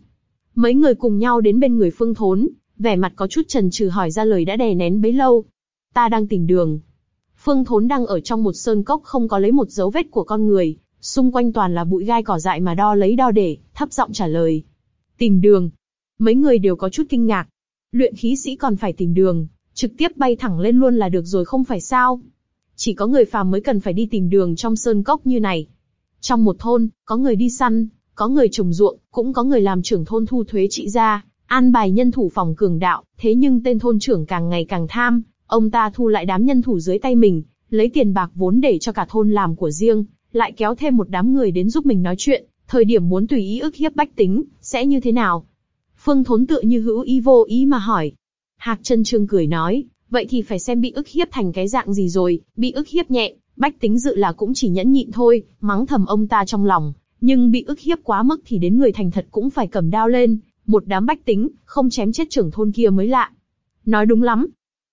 Mấy người cùng nhau đến bên người Phương Thốn, vẻ mặt có chút chần chừ hỏi ra lời đã đè nén bấy lâu. Ta đang tìm đường. Phương Thốn đang ở trong một sơn cốc không có lấy một dấu vết của con người, xung quanh toàn là bụi gai cỏ dại mà đo lấy đo để, thấp giọng trả lời. Tìm đường. Mấy người đều có chút kinh ngạc. Luyện khí sĩ còn phải tìm đường, trực tiếp bay thẳng lên luôn là được rồi không phải sao? Chỉ có người phàm mới cần phải đi tìm đường trong sơn cốc như này. Trong một thôn, có người đi săn, có người trồng ruộng, cũng có người làm trưởng thôn thu thuế trị gia, an bài nhân thủ phòng cường đạo, thế nhưng tên thôn trưởng càng ngày càng tham, ông ta thu lại đám nhân thủ dưới tay mình, lấy tiền bạc vốn để cho cả thôn làm của riêng, lại kéo thêm một đám người đến giúp mình nói chuyện, thời điểm muốn tùy ý ức hiếp bách tính, sẽ như thế nào? Phương Thốn tựa như hữu ý vô ý mà hỏi. Hạc chân trương cười nói, vậy thì phải xem bị ức hiếp thành cái dạng gì rồi, bị ức hiếp nhẹ, bách tính dự là cũng chỉ nhẫn nhịn thôi, mắng thầm ông ta trong lòng, nhưng bị ức hiếp quá mức thì đến người thành thật cũng phải cầm đao lên, một đám bách tính, không chém chết trưởng thôn kia mới lạ. Nói đúng lắm.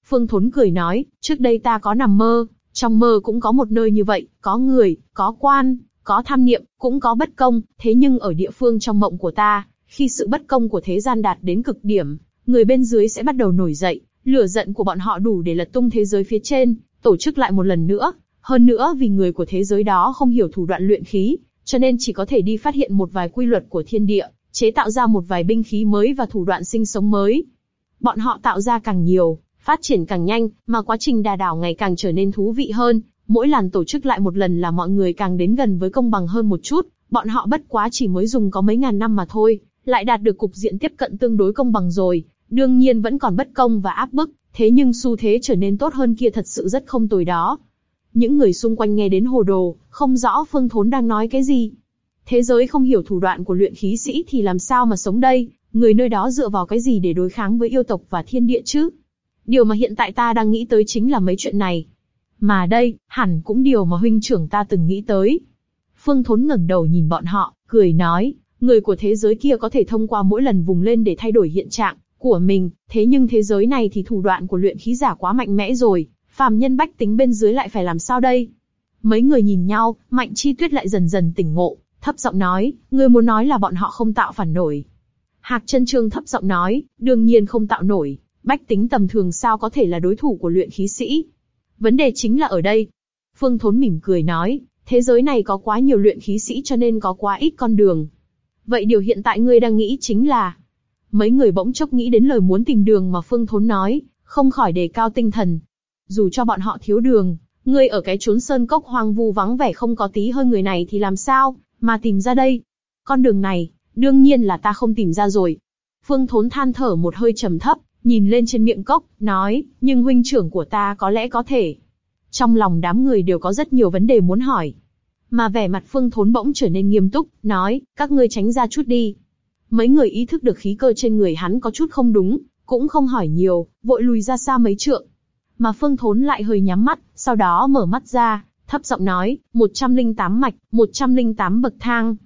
Phương Thốn cười nói, trước đây ta có nằm mơ, trong mơ cũng có một nơi như vậy, có người, có quan, có tham niệm, cũng có bất công, thế nhưng ở địa phương trong mộng của ta, khi sự bất công của thế gian đạt đến cực điểm, người bên dưới sẽ bắt đầu nổi dậy, lửa giận của bọn họ đủ để lật tung thế giới phía trên, tổ chức lại một lần nữa. Hơn nữa vì người của thế giới đó không hiểu thủ đoạn luyện khí, cho nên chỉ có thể đi phát hiện một vài quy luật của thiên địa, chế tạo ra một vài binh khí mới và thủ đoạn sinh sống mới. Bọn họ tạo ra càng nhiều, phát triển càng nhanh, mà quá trình đà đảo ngày càng trở nên thú vị hơn. Mỗi lần tổ chức lại một lần là mọi người càng đến gần với công bằng hơn một chút. Bọn họ bất quá chỉ mới dùng có mấy ngàn năm mà thôi, lại đạt được cục diện tiếp cận tương đối công bằng rồi. Đương nhiên vẫn còn bất công và áp bức, thế nhưng xu thế trở nên tốt hơn kia thật sự rất không tồi đó. Những người xung quanh nghe đến hồ đồ, không rõ Phương Thốn đang nói cái gì. Thế giới không hiểu thủ đoạn của luyện khí sĩ thì làm sao mà sống đây, người nơi đó dựa vào cái gì để đối kháng với yêu tộc và thiên địa chứ? Điều mà hiện tại ta đang nghĩ tới chính là mấy chuyện này. Mà đây, hẳn cũng điều mà huynh trưởng ta từng nghĩ tới. Phương Thốn ngẩng đầu nhìn bọn họ, cười nói, người của thế giới kia có thể thông qua mỗi lần vùng lên để thay đổi hiện trạng của mình, thế nhưng thế giới này thì thủ đoạn của luyện khí giả quá mạnh mẽ rồi, phàm nhân bách tính bên dưới lại phải làm sao đây? Mấy người nhìn nhau, Mạnh Chi Tuyết lại dần dần tỉnh ngộ, thấp giọng nói, người muốn nói là bọn họ không tạo phản nổi. Hạc chân trương thấp giọng nói, đương nhiên không tạo nổi, bách tính tầm thường sao có thể là đối thủ của luyện khí sĩ. Vấn đề chính là ở đây. Phương Thốn mỉm cười nói, thế giới này có quá nhiều luyện khí sĩ cho nên có quá ít con đường. Vậy điều hiện tại ngươi đang nghĩ chính là... Mấy người bỗng chốc nghĩ đến lời muốn tìm đường mà Phương Thốn nói, không khỏi đề cao tinh thần. Dù cho bọn họ thiếu đường, ngươi ở cái chốn sơn cốc hoang vu vắng vẻ không có tí hơn người này thì làm sao, mà tìm ra đây? Con đường này, đương nhiên là ta không tìm ra rồi. Phương Thốn than thở một hơi trầm thấp, nhìn lên trên miệng cốc, nói, nhưng huynh trưởng của ta có lẽ có thể. Trong lòng đám người đều có rất nhiều vấn đề muốn hỏi. Mà vẻ mặt Phương Thốn bỗng trở nên nghiêm túc, nói, các ngươi tránh ra chút đi. Mấy người ý thức được khí cơ trên người hắn có chút không đúng, cũng không hỏi nhiều, vội lùi ra xa mấy trượng. Mà Phương Thốn lại hơi nhắm mắt, sau đó mở mắt ra, thấp giọng nói, 108 mạch, 108 bậc thang.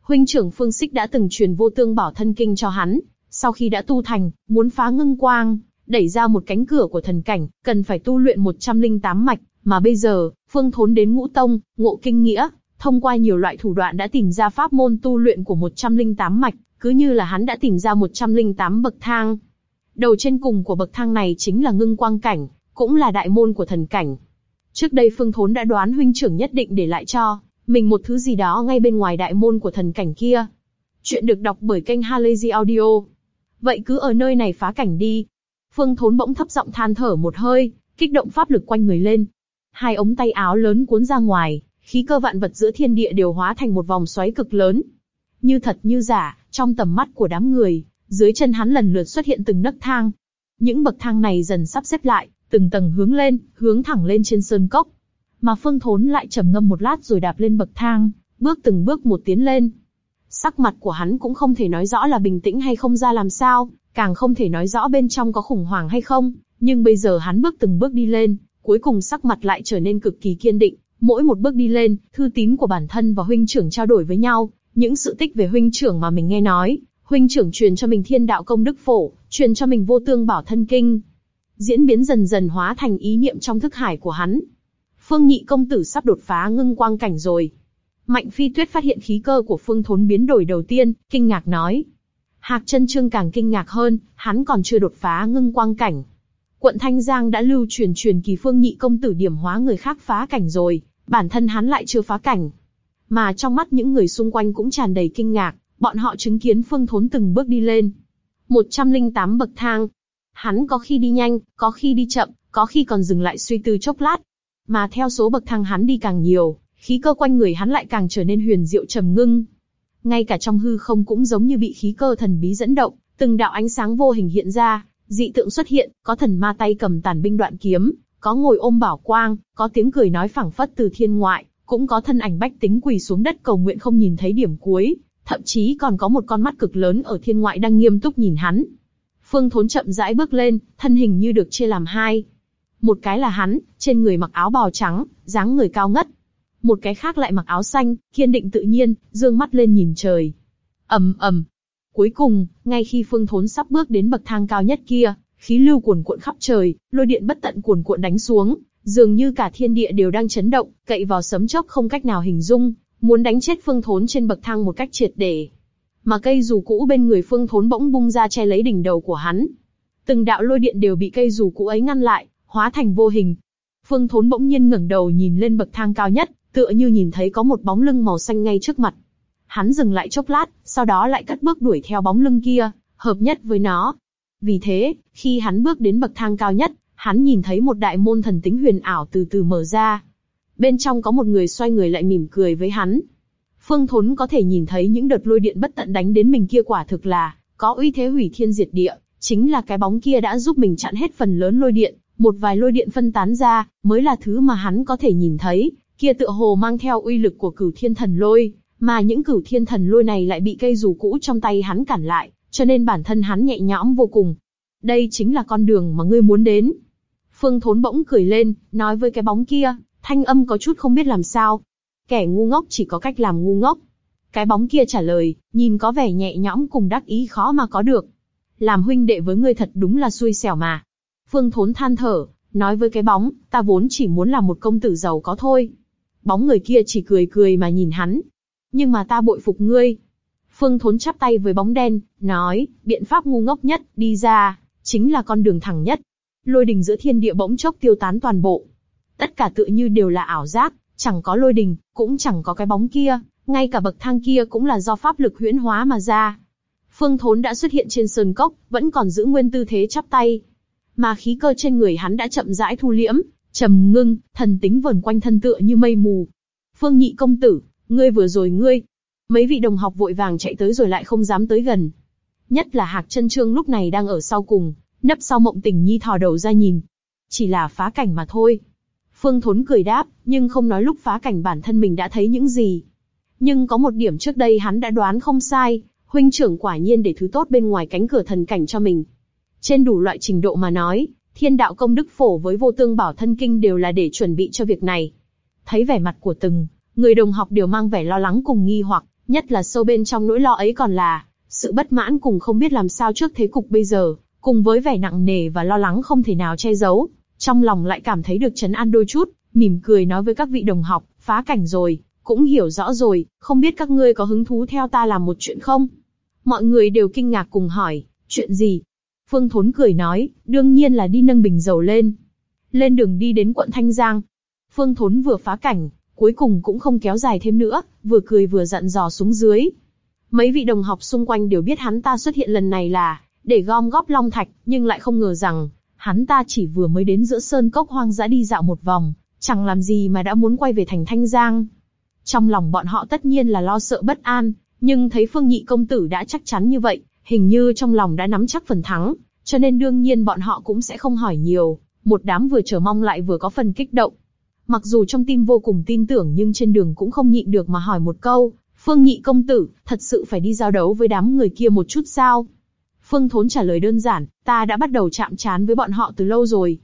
Huynh trưởng Phương Sích đã từng truyền vô tương bảo thân kinh cho hắn, sau khi đã tu thành, muốn phá ngưng quang, đẩy ra một cánh cửa của thần cảnh, cần phải tu luyện 108 mạch, mà bây giờ, Phương Thốn đến ngũ tông, ngộ kinh nghĩa, thông qua nhiều loại thủ đoạn đã tìm ra pháp môn tu luyện của 108 mạch, cứ như là hắn đã tìm ra 108 bậc thang. Đầu trên cùng của bậc thang này chính là ngưng quang cảnh, cũng là đại môn của thần cảnh. Trước đây Phương Thốn đã đoán huynh trưởng nhất định để lại cho, mình một thứ gì đó ngay bên ngoài đại môn của thần cảnh kia. Chuyện được đọc bởi kênh Halazy Audio. Vậy cứ ở nơi này phá cảnh đi. Phương Thốn bỗng thấp giọng than thở một hơi, kích động pháp lực quanh người lên. Hai ống tay áo lớn cuốn ra ngoài, khí cơ vạn vật giữa thiên địa đều hóa thành một vòng xoáy cực lớn. Như thật như giả, trong tầm mắt của đám người, dưới chân hắn lần lượt xuất hiện từng nấc thang. Những bậc thang này dần sắp xếp lại, từng tầng hướng lên, hướng thẳng lên trên sơn cốc. Mà Phương Thốn lại trầm ngâm một lát rồi đạp lên bậc thang, bước từng bước một tiến lên. Sắc mặt của hắn cũng không thể nói rõ là bình tĩnh hay không ra làm sao, càng không thể nói rõ bên trong có khủng hoảng hay không. Nhưng bây giờ hắn bước từng bước đi lên, cuối cùng sắc mặt lại trở nên cực kỳ kiên định. Mỗi một bước đi lên, thư tín của bản thân và huynh trưởng trao đổi với nhau, những sự tích về huynh trưởng mà mình nghe nói, huynh trưởng truyền cho mình thiên đạo công đức phổ, truyền cho mình vô tương bảo thân kinh. Diễn biến dần dần hóa thành ý niệm trong thức hải của hắn. Phương nhị công tử sắp đột phá ngưng quang cảnh rồi. Mạnh phi tuyết phát hiện khí cơ của phương thốn biến đổi đầu tiên, kinh ngạc nói. Hạc chân trương càng kinh ngạc hơn, hắn còn chưa đột phá ngưng quang cảnh. Quận Thanh Giang đã lưu truyền truyền kỳ phương nhị công tử điểm hóa người khác phá cảnh rồi, bản thân hắn lại chưa phá cảnh. Mà trong mắt những người xung quanh cũng tràn đầy kinh ngạc, bọn họ chứng kiến phương thốn từng bước đi lên. 108 bậc thang. Hắn có khi đi nhanh, có khi đi chậm, có khi còn dừng lại suy tư chốc lát. Mà theo số bậc thang hắn đi càng nhiều, khí cơ quanh người hắn lại càng trở nên huyền diệu trầm ngưng. Ngay cả trong hư không cũng giống như bị khí cơ thần bí dẫn động, từng đạo ánh sáng vô hình hiện ra, dị tượng xuất hiện, có thần ma tay cầm tàn binh đoạn kiếm, có ngồi ôm bảo quang, có tiếng cười nói phảng phất từ thiên ngoại, cũng có thân ảnh bách tính quỳ xuống đất cầu nguyện không nhìn thấy điểm cuối, thậm chí còn có một con mắt cực lớn ở thiên ngoại đang nghiêm túc nhìn hắn. Phương Thốn chậm rãi bước lên, thân hình như được chia làm hai. Một cái là hắn, trên người mặc áo bào trắng, dáng người cao ngất. Một cái khác lại mặc áo xanh, kiên định tự nhiên, dương mắt lên nhìn trời. ầm ầm. Cuối cùng, ngay khi Phương Thốn sắp bước đến bậc thang cao nhất kia, khí lưu cuồn cuộn khắp trời, lôi điện bất tận cuồn cuộn đánh xuống, dường như cả thiên địa đều đang chấn động, cậy vào sấm chớp không cách nào hình dung, muốn đánh chết Phương Thốn trên bậc thang một cách triệt để. Mà cây dù cũ bên người Phương Thốn bỗng bung ra che lấy đỉnh đầu của hắn. Từng đạo lôi điện đều bị cây dù cũ ấy ngăn lại, hóa thành vô hình. Phương Thốn bỗng nhiên ngẩng đầu nhìn lên bậc thang cao nhất, tựa như nhìn thấy có một bóng lưng màu xanh ngay trước mặt. Hắn dừng lại chốc lát, sau đó lại cất bước đuổi theo bóng lưng kia, hợp nhất với nó. Vì thế, khi hắn bước đến bậc thang cao nhất, hắn nhìn thấy một đại môn thần tính huyền ảo từ từ mở ra. Bên trong có một người xoay người lại mỉm cười với hắn. Phương Thốn có thể nhìn thấy những đợt lôi điện bất tận đánh đến mình kia quả thực là có uy thế hủy thiên diệt địa, chính là cái bóng kia đã giúp mình chặn hết phần lớn lôi điện, một vài lôi điện phân tán ra, mới là thứ mà hắn có thể nhìn thấy, kia tựa hồ mang theo uy lực của cửu thiên thần lôi, mà những cửu thiên thần lôi này lại bị cây dù cũ trong tay hắn cản lại, cho nên bản thân hắn nhẹ nhõm vô cùng. Đây chính là con đường mà ngươi muốn đến. Phương Thốn bỗng cười lên, nói với cái bóng kia, thanh âm có chút không biết làm sao. Kẻ ngu ngốc chỉ có cách làm ngu ngốc. Cái bóng kia trả lời, nhìn có vẻ nhẹ nhõm cùng đắc ý khó mà có được. Làm huynh đệ với ngươi thật đúng là xui xẻo mà. Phương Thốn than thở, nói với cái bóng, ta vốn chỉ muốn là một công tử giàu có thôi. Bóng người kia chỉ cười cười mà nhìn hắn. Nhưng mà ta bội phục ngươi. Phương Thốn chắp tay với bóng đen, nói, biện pháp ngu ngốc nhất, đi ra, chính là con đường thẳng nhất. Lôi đình giữa thiên địa bỗng chốc tiêu tán toàn bộ. Tất cả tựa như đều là ảo giác, chẳng có lôi đình, cũng chẳng có cái bóng kia, ngay cả bậc thang kia cũng là do pháp lực huyễn hóa mà ra. Phương Thốn đã xuất hiện trên sơn cốc, vẫn còn giữ nguyên tư thế chắp tay, mà khí cơ trên người hắn đã chậm rãi thu liễm, trầm ngưng, thần tính vẩn quanh thân tựa như mây mù. Phương Nhị công tử, ngươi vừa rồi ngươi, mấy vị đồng học vội vàng chạy tới rồi lại không dám tới gần. Nhất là Hạc Chân Trương lúc này đang ở sau cùng, nấp sau Mộng Tình Nhi thò đầu ra nhìn. Chỉ là phá cảnh mà thôi. Phương Thốn cười đáp, nhưng không nói lúc phá cảnh bản thân mình đã thấy những gì. Nhưng có một điểm trước đây hắn đã đoán không sai, huynh trưởng quả nhiên để thứ tốt bên ngoài cánh cửa thần cảnh cho mình. Trên đủ loại trình độ mà nói, thiên đạo công đức phổ với vô tương bảo thân kinh đều là để chuẩn bị cho việc này. Thấy vẻ mặt của từng, người đồng học đều mang vẻ lo lắng cùng nghi hoặc, nhất là sâu bên trong nỗi lo ấy còn là, sự bất mãn cùng không biết làm sao trước thế cục bây giờ, cùng với vẻ nặng nề và lo lắng không thể nào che giấu, trong lòng lại cảm thấy được chấn an đôi chút, mỉm cười nói với các vị đồng học, phá cảnh rồi, cũng hiểu rõ rồi, không biết các ngươi có hứng thú theo ta làm một chuyện không? Mọi người đều kinh ngạc cùng hỏi, chuyện gì? Phương Thốn cười nói, đương nhiên là đi nâng bình dầu lên. Lên đường đi đến quận Thanh Giang. Phương Thốn vừa phá cảnh, cuối cùng cũng không kéo dài thêm nữa, vừa cười vừa dặn dò xuống dưới. Mấy vị đồng học xung quanh đều biết hắn ta xuất hiện lần này là để gom góp long thạch, nhưng lại không ngờ rằng hắn ta chỉ vừa mới đến giữa sơn cốc hoang dã đi dạo một vòng, chẳng làm gì mà đã muốn quay về thành Thanh Giang. Trong lòng bọn họ tất nhiên là lo sợ bất an, nhưng thấy Phương Nhị công tử đã chắc chắn như vậy, hình như trong lòng đã nắm chắc phần thắng, cho nên đương nhiên bọn họ cũng sẽ không hỏi nhiều, một đám vừa chờ mong lại vừa có phần kích động. Mặc dù trong tim vô cùng tin tưởng nhưng trên đường cũng không nhịn được mà hỏi một câu, Phương Nhị công tử, thật sự phải đi giao đấu với đám người kia một chút sao? Phương Thốn trả lời đơn giản, ta đã bắt đầu chạm trán với bọn họ từ lâu rồi.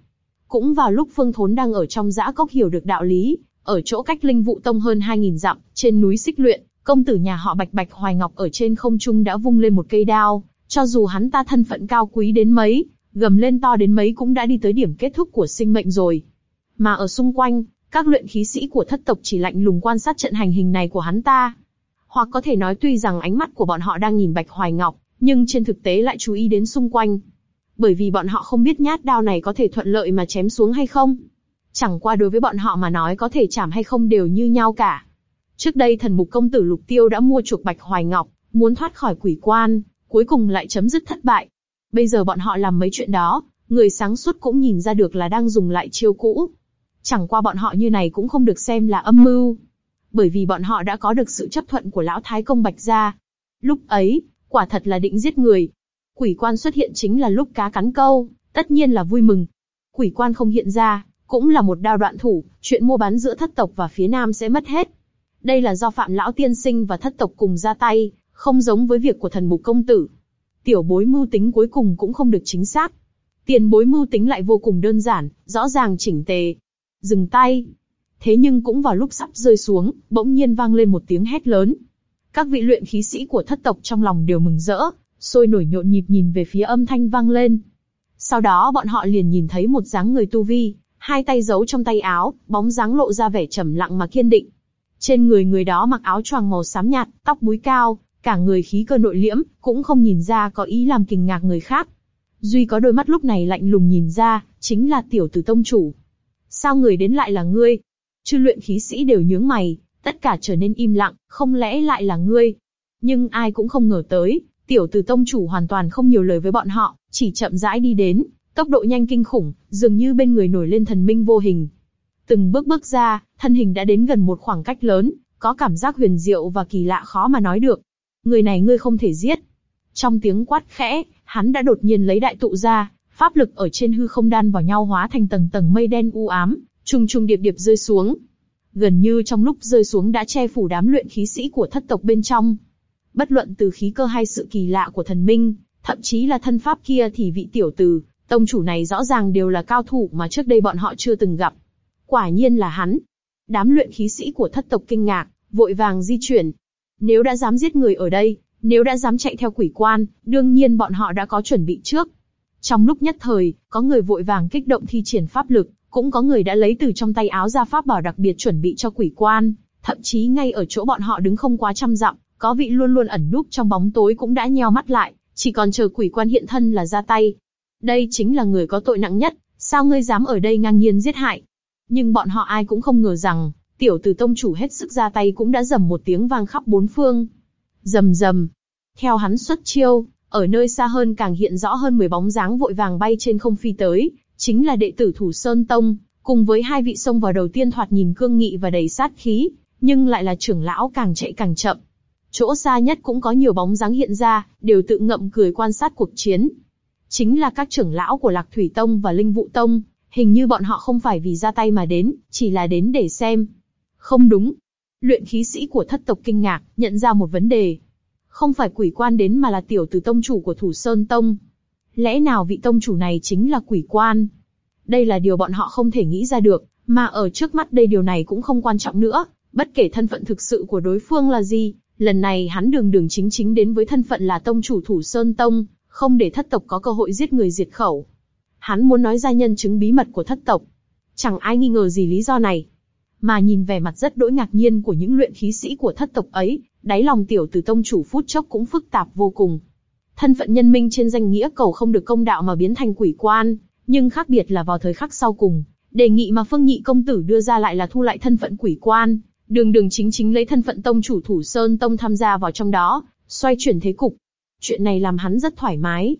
Cũng vào lúc Phương Thốn đang ở trong giã cốc hiểu được đạo lý, ở chỗ cách Linh Vụ Tông hơn 2.000 dặm, trên núi Xích Luyện, công tử nhà họ Bạch Bạch Hoài Ngọc ở trên không trung đã vung lên một cây đao, cho dù hắn ta thân phận cao quý đến mấy, gầm lên to đến mấy cũng đã đi tới điểm kết thúc của sinh mệnh rồi. Mà ở xung quanh, các luyện khí sĩ của thất tộc chỉ lạnh lùng quan sát trận hành hình này của hắn ta. Hoặc có thể nói tuy rằng ánh mắt của bọn họ đang nhìn Bạch Hoài Ngọc, nhưng trên thực tế lại chú ý đến xung quanh. Bởi vì bọn họ không biết nhát đao này có thể thuận lợi mà chém xuống hay không. Chẳng qua đối với bọn họ mà nói có thể chảm hay không đều như nhau cả. Trước đây thần mục công tử Lục Tiêu đã mua chuộc Bạch Hoài Ngọc, muốn thoát khỏi quỷ quan, cuối cùng lại chấm dứt thất bại. Bây giờ bọn họ làm mấy chuyện đó, người sáng suốt cũng nhìn ra được là đang dùng lại chiêu cũ. Chẳng qua bọn họ như này cũng không được xem là âm mưu. Bởi vì bọn họ đã có được sự chấp thuận của lão Thái Công Bạch Gia. Lúc ấy, quả thật là định giết người. Quỷ quan xuất hiện chính là lúc cá cắn câu, tất nhiên là vui mừng. Quỷ quan không hiện ra, cũng là một đao đoạn thủ, chuyện mua bán giữa thất tộc và phía nam sẽ mất hết. Đây là do Phạm Lão Tiên Sinh và thất tộc cùng ra tay, không giống với việc của thần mục công tử. Tiểu bối mưu tính cuối cùng cũng không được chính xác. Tiền bối mưu tính lại vô cùng đơn giản, rõ ràng chỉnh tề. Dừng tay. Thế nhưng cũng vào lúc sắp rơi xuống, bỗng nhiên vang lên một tiếng hét lớn. Các vị luyện khí sĩ của thất tộc trong lòng đều mừng rỡ, sôi nổi nhộn nhịp nhìn về phía âm thanh vang lên. Sau đó bọn họ liền nhìn thấy một dáng người tu vi, hai tay giấu trong tay áo, bóng dáng lộ ra vẻ trầm lặng mà kiên định. Trên người người đó mặc áo choàng màu xám nhạt, tóc búi cao, cả người khí cơ nội liễm, cũng không nhìn ra có ý làm kinh ngạc người khác. Duy có đôi mắt lúc này lạnh lùng nhìn ra, chính là tiểu tử tông chủ. Sao người đến lại là ngươi? Chư luyện khí sĩ đều nhướng mày, tất cả trở nên im lặng, không lẽ lại là ngươi? Nhưng ai cũng không ngờ tới, tiểu tử tông chủ hoàn toàn không nhiều lời với bọn họ, chỉ chậm rãi đi đến, tốc độ nhanh kinh khủng, dường như bên người nổi lên thần minh vô hình. Từng bước bước ra, thân hình đã đến gần một khoảng cách lớn, có cảm giác huyền diệu và kỳ lạ khó mà nói được. Người này ngươi không thể giết. Trong tiếng quát khẽ, hắn đã đột nhiên lấy đại tụ ra, pháp lực ở trên hư không đan vào nhau hóa thành tầng tầng mây đen u ám, trùng trùng điệp điệp rơi xuống. Gần như trong lúc rơi xuống đã che phủ đám luyện khí sĩ của thất tộc bên trong. Bất luận từ khí cơ hay sự kỳ lạ của thần minh, thậm chí là thân pháp kia thì vị tiểu tử, tông chủ này rõ ràng đều là cao thủ mà trước đây bọn họ chưa từng gặp. Quả nhiên là hắn. Đám luyện khí sĩ của thất tộc kinh ngạc, vội vàng di chuyển. Nếu đã dám giết người ở đây, nếu đã dám chạy theo quỷ quan, đương nhiên bọn họ đã có chuẩn bị trước. Trong lúc nhất thời, có người vội vàng kích động thi triển pháp lực, cũng có người đã lấy từ trong tay áo ra pháp bảo đặc biệt chuẩn bị cho quỷ quan, thậm chí ngay ở chỗ bọn họ đứng không quá trăm dặm, có vị luôn luôn ẩn núp trong bóng tối cũng đã nheo mắt lại, chỉ còn chờ quỷ quan hiện thân là ra tay. Đây chính là người có tội nặng nhất, sao ngươi dám ở đây ngang nhiên giết hại? Nhưng bọn họ ai cũng không ngờ rằng, tiểu tử tông chủ hết sức ra tay cũng đã dầm một tiếng vang khắp bốn phương. Dầm dầm. Theo hắn xuất chiêu, ở nơi xa hơn càng hiện rõ hơn 10 bóng dáng vội vàng bay trên không phi tới, chính là đệ tử Thủ Sơn Tông, cùng với hai vị sông vào đầu tiên thoạt nhìn cương nghị và đầy sát khí, nhưng lại là trưởng lão càng chạy càng chậm. Chỗ xa nhất cũng có nhiều bóng dáng hiện ra, đều tự ngậm cười quan sát cuộc chiến. Chính là các trưởng lão của Lạc Thủy Tông và Linh Vụ Tông, hình như bọn họ không phải vì ra tay mà đến, chỉ là đến để xem. Không đúng. Luyện khí sĩ của thất tộc kinh ngạc, nhận ra một vấn đề. Không phải quỷ quan đến mà là tiểu tử tông chủ của Thủ Sơn Tông. Lẽ nào vị tông chủ này chính là quỷ quan? Đây là điều bọn họ không thể nghĩ ra được, mà ở trước mắt đây điều này cũng không quan trọng nữa, bất kể thân phận thực sự của đối phương là gì, lần này hắn đường đường chính chính đến với thân phận là tông chủ Thủ Sơn Tông, không để thất tộc có cơ hội giết người diệt khẩu. Hắn muốn nói ra nhân chứng bí mật của thất tộc. Chẳng ai nghi ngờ gì lý do này. Mà nhìn vẻ mặt rất đỗi ngạc nhiên của những luyện khí sĩ của thất tộc ấy, đáy lòng tiểu tử tông chủ phút chốc cũng phức tạp vô cùng. Thân phận nhân minh trên danh nghĩa cầu không được công đạo mà biến thành quỷ quan, nhưng khác biệt là vào thời khắc sau cùng, Đề nghị mà Phương Nhị công tử đưa ra lại là thu lại thân phận quỷ quan, đường đường chính chính lấy thân phận tông chủ thủ sơn tông tham gia vào trong đó, xoay chuyển thế cục. Chuyện này làm hắn rất thoải mái.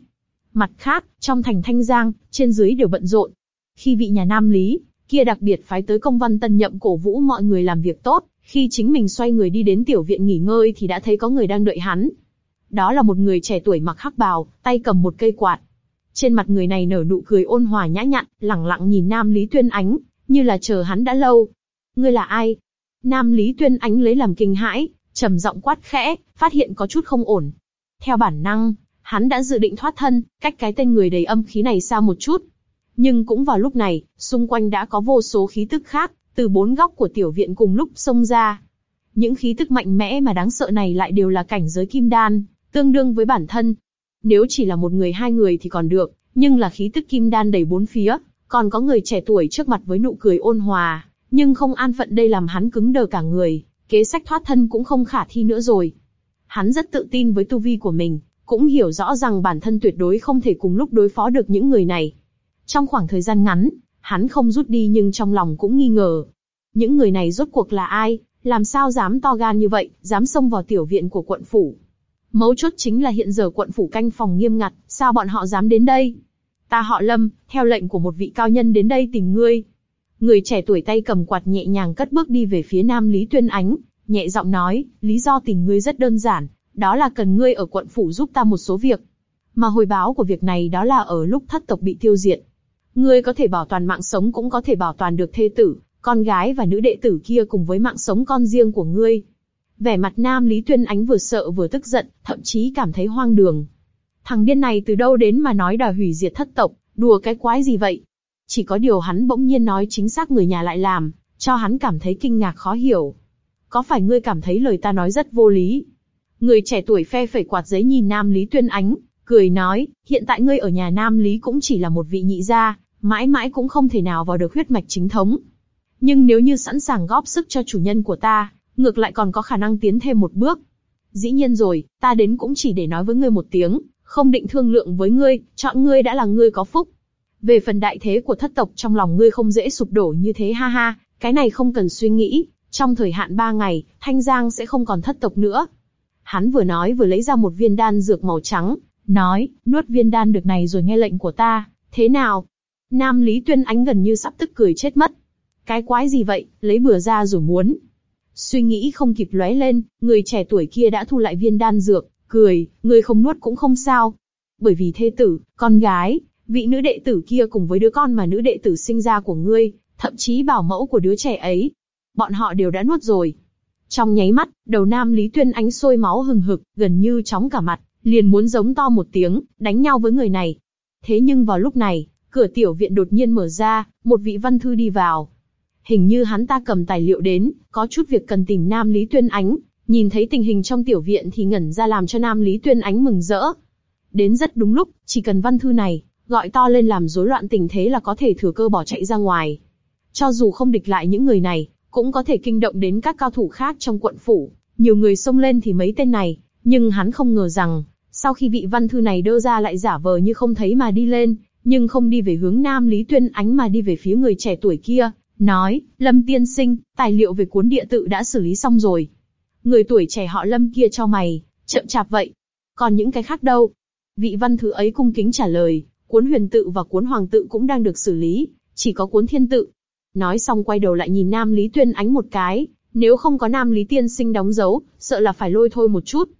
Mặt khác, trong thành Thanh Giang, trên dưới đều bận rộn. Khi vị nhà Nam Lý, kia đặc biệt phái tới công văn tân nhậm cổ vũ mọi người làm việc tốt, khi chính mình xoay người đi đến tiểu viện nghỉ ngơi thì đã thấy có người đang đợi hắn. Đó là một người trẻ tuổi mặc hắc bào, tay cầm một cây quạt. Trên mặt người này nở nụ cười ôn hòa nhã nhặn, lẳng lặng nhìn Nam Lý Tuyên Ánh, như là chờ hắn đã lâu. Ngươi là ai? Nam Lý Tuyên Ánh lấy làm kinh hãi, trầm giọng quát khẽ, phát hiện có chút không ổn. Theo bản năng, hắn đã dự định thoát thân, cách cái tên người đầy âm khí này xa một chút. Nhưng cũng vào lúc này, xung quanh đã có vô số khí tức khác, từ bốn góc của tiểu viện cùng lúc xông ra. Những khí tức mạnh mẽ mà đáng sợ này lại đều là cảnh giới kim đan, tương đương với bản thân. Nếu chỉ là một người hai người thì còn được, nhưng là khí tức kim đan đầy bốn phía, còn có người trẻ tuổi trước mặt với nụ cười ôn hòa, nhưng không an phận đây làm hắn cứng đờ cả người, kế sách thoát thân cũng không khả thi nữa rồi. Hắn rất tự tin với tu vi của mình, cũng hiểu rõ rằng bản thân tuyệt đối không thể cùng lúc đối phó được những người này. Trong khoảng thời gian ngắn, hắn không rút đi nhưng trong lòng cũng nghi ngờ. Những người này rốt cuộc là ai, làm sao dám to gan như vậy, dám xông vào tiểu viện của quận phủ. Mấu chốt chính là hiện giờ quận phủ canh phòng nghiêm ngặt, sao bọn họ dám đến đây? Ta họ Lâm, theo lệnh của một vị cao nhân đến đây tìm ngươi. Người trẻ tuổi tay cầm quạt nhẹ nhàng cất bước đi về phía Nam Lý Tuyên Ánh, nhẹ giọng nói, lý do tìm ngươi rất đơn giản, đó là cần ngươi ở quận phủ giúp ta một số việc. Mà hồi báo của việc này đó là ở lúc thất tộc bị tiêu diệt. Ngươi có thể bảo toàn mạng sống cũng có thể bảo toàn được thê tử, con gái và nữ đệ tử kia cùng với mạng sống con riêng của ngươi. Vẻ mặt Nam Lý Tuyên Ánh vừa sợ vừa tức giận, thậm chí cảm thấy hoang đường. Thằng điên này từ đâu đến mà nói đòi hủy diệt thất tộc, đùa cái quái gì vậy? Chỉ có điều hắn bỗng nhiên nói chính xác người nhà lại làm, cho hắn cảm thấy kinh ngạc khó hiểu. Có phải ngươi cảm thấy lời ta nói rất vô lý? Người trẻ tuổi phe phẩy quạt giấy nhìn Nam Lý Tuyên Ánh, cười nói, hiện tại ngươi ở nhà Nam Lý cũng chỉ là một vị nhị gia, mãi mãi cũng không thể nào vào được huyết mạch chính thống. Nhưng nếu như sẵn sàng góp sức cho chủ nhân của ta, ngược lại còn có khả năng tiến thêm một bước. Dĩ nhiên rồi, ta đến cũng chỉ để nói với ngươi một tiếng, không định thương lượng với ngươi, chọn ngươi đã là ngươi có phúc. Về phần đại thế của thất tộc trong lòng ngươi không dễ sụp đổ như thế ha ha, cái này không cần suy nghĩ, trong thời hạn ba ngày, Thanh Giang sẽ không còn thất tộc nữa. Hắn vừa nói vừa lấy ra một viên đan dược màu trắng, nói, nuốt viên đan được này rồi nghe lệnh của ta, thế nào? Nam Lý Tuyên Ánh gần như sắp tức cười chết mất. Cái quái gì vậy, lấy bừa ra rồi muốn. Suy nghĩ không kịp lóe lên, người trẻ tuổi kia đã thu lại viên đan dược, cười, người không nuốt cũng không sao. Bởi vì thê tử, con gái, vị nữ đệ tử kia cùng với đứa con mà nữ đệ tử sinh ra của ngươi, thậm chí bảo mẫu của đứa trẻ ấy, bọn họ đều đã nuốt rồi. Trong nháy mắt, đầu nam Lý Tuyên ánh sôi máu hừng hực, gần như chóng cả mặt, liền muốn giống to một tiếng, đánh nhau với người này. Thế nhưng vào lúc này, cửa tiểu viện đột nhiên mở ra, một vị văn thư đi vào. Hình như hắn ta cầm tài liệu đến, có chút việc cần tìm Nam Lý Tuyên Ánh, nhìn thấy tình hình trong tiểu viện thì ngẩn ra làm cho Nam Lý Tuyên Ánh mừng rỡ. Đến rất đúng lúc, chỉ cần văn thư này, gọi to lên làm rối loạn tình thế là có thể thừa cơ bỏ chạy ra ngoài. Cho dù không địch lại những người này, cũng có thể kinh động đến các cao thủ khác trong quận phủ. Nhiều người xông lên thì mấy tên này, nhưng hắn không ngờ rằng, sau khi vị văn thư này đưa ra lại giả vờ như không thấy mà đi lên, nhưng không đi về hướng Nam Lý Tuyên Ánh mà đi về phía người trẻ tuổi kia, nói, Lâm Tiên Sinh, tài liệu về cuốn địa tự đã xử lý xong rồi. Người tuổi trẻ họ Lâm kia cho mày, chậm chạp vậy. Còn những cái khác đâu? Vị văn thư ấy cung kính trả lời, cuốn huyền tự và cuốn hoàng tự cũng đang được xử lý, chỉ có cuốn thiên tự, Nói xong quay đầu lại nhìn Nam Lý Tuyên ánh một cái, nếu không có Nam Lý Tiên sinh đóng dấu, sợ là phải lôi thôi một chút.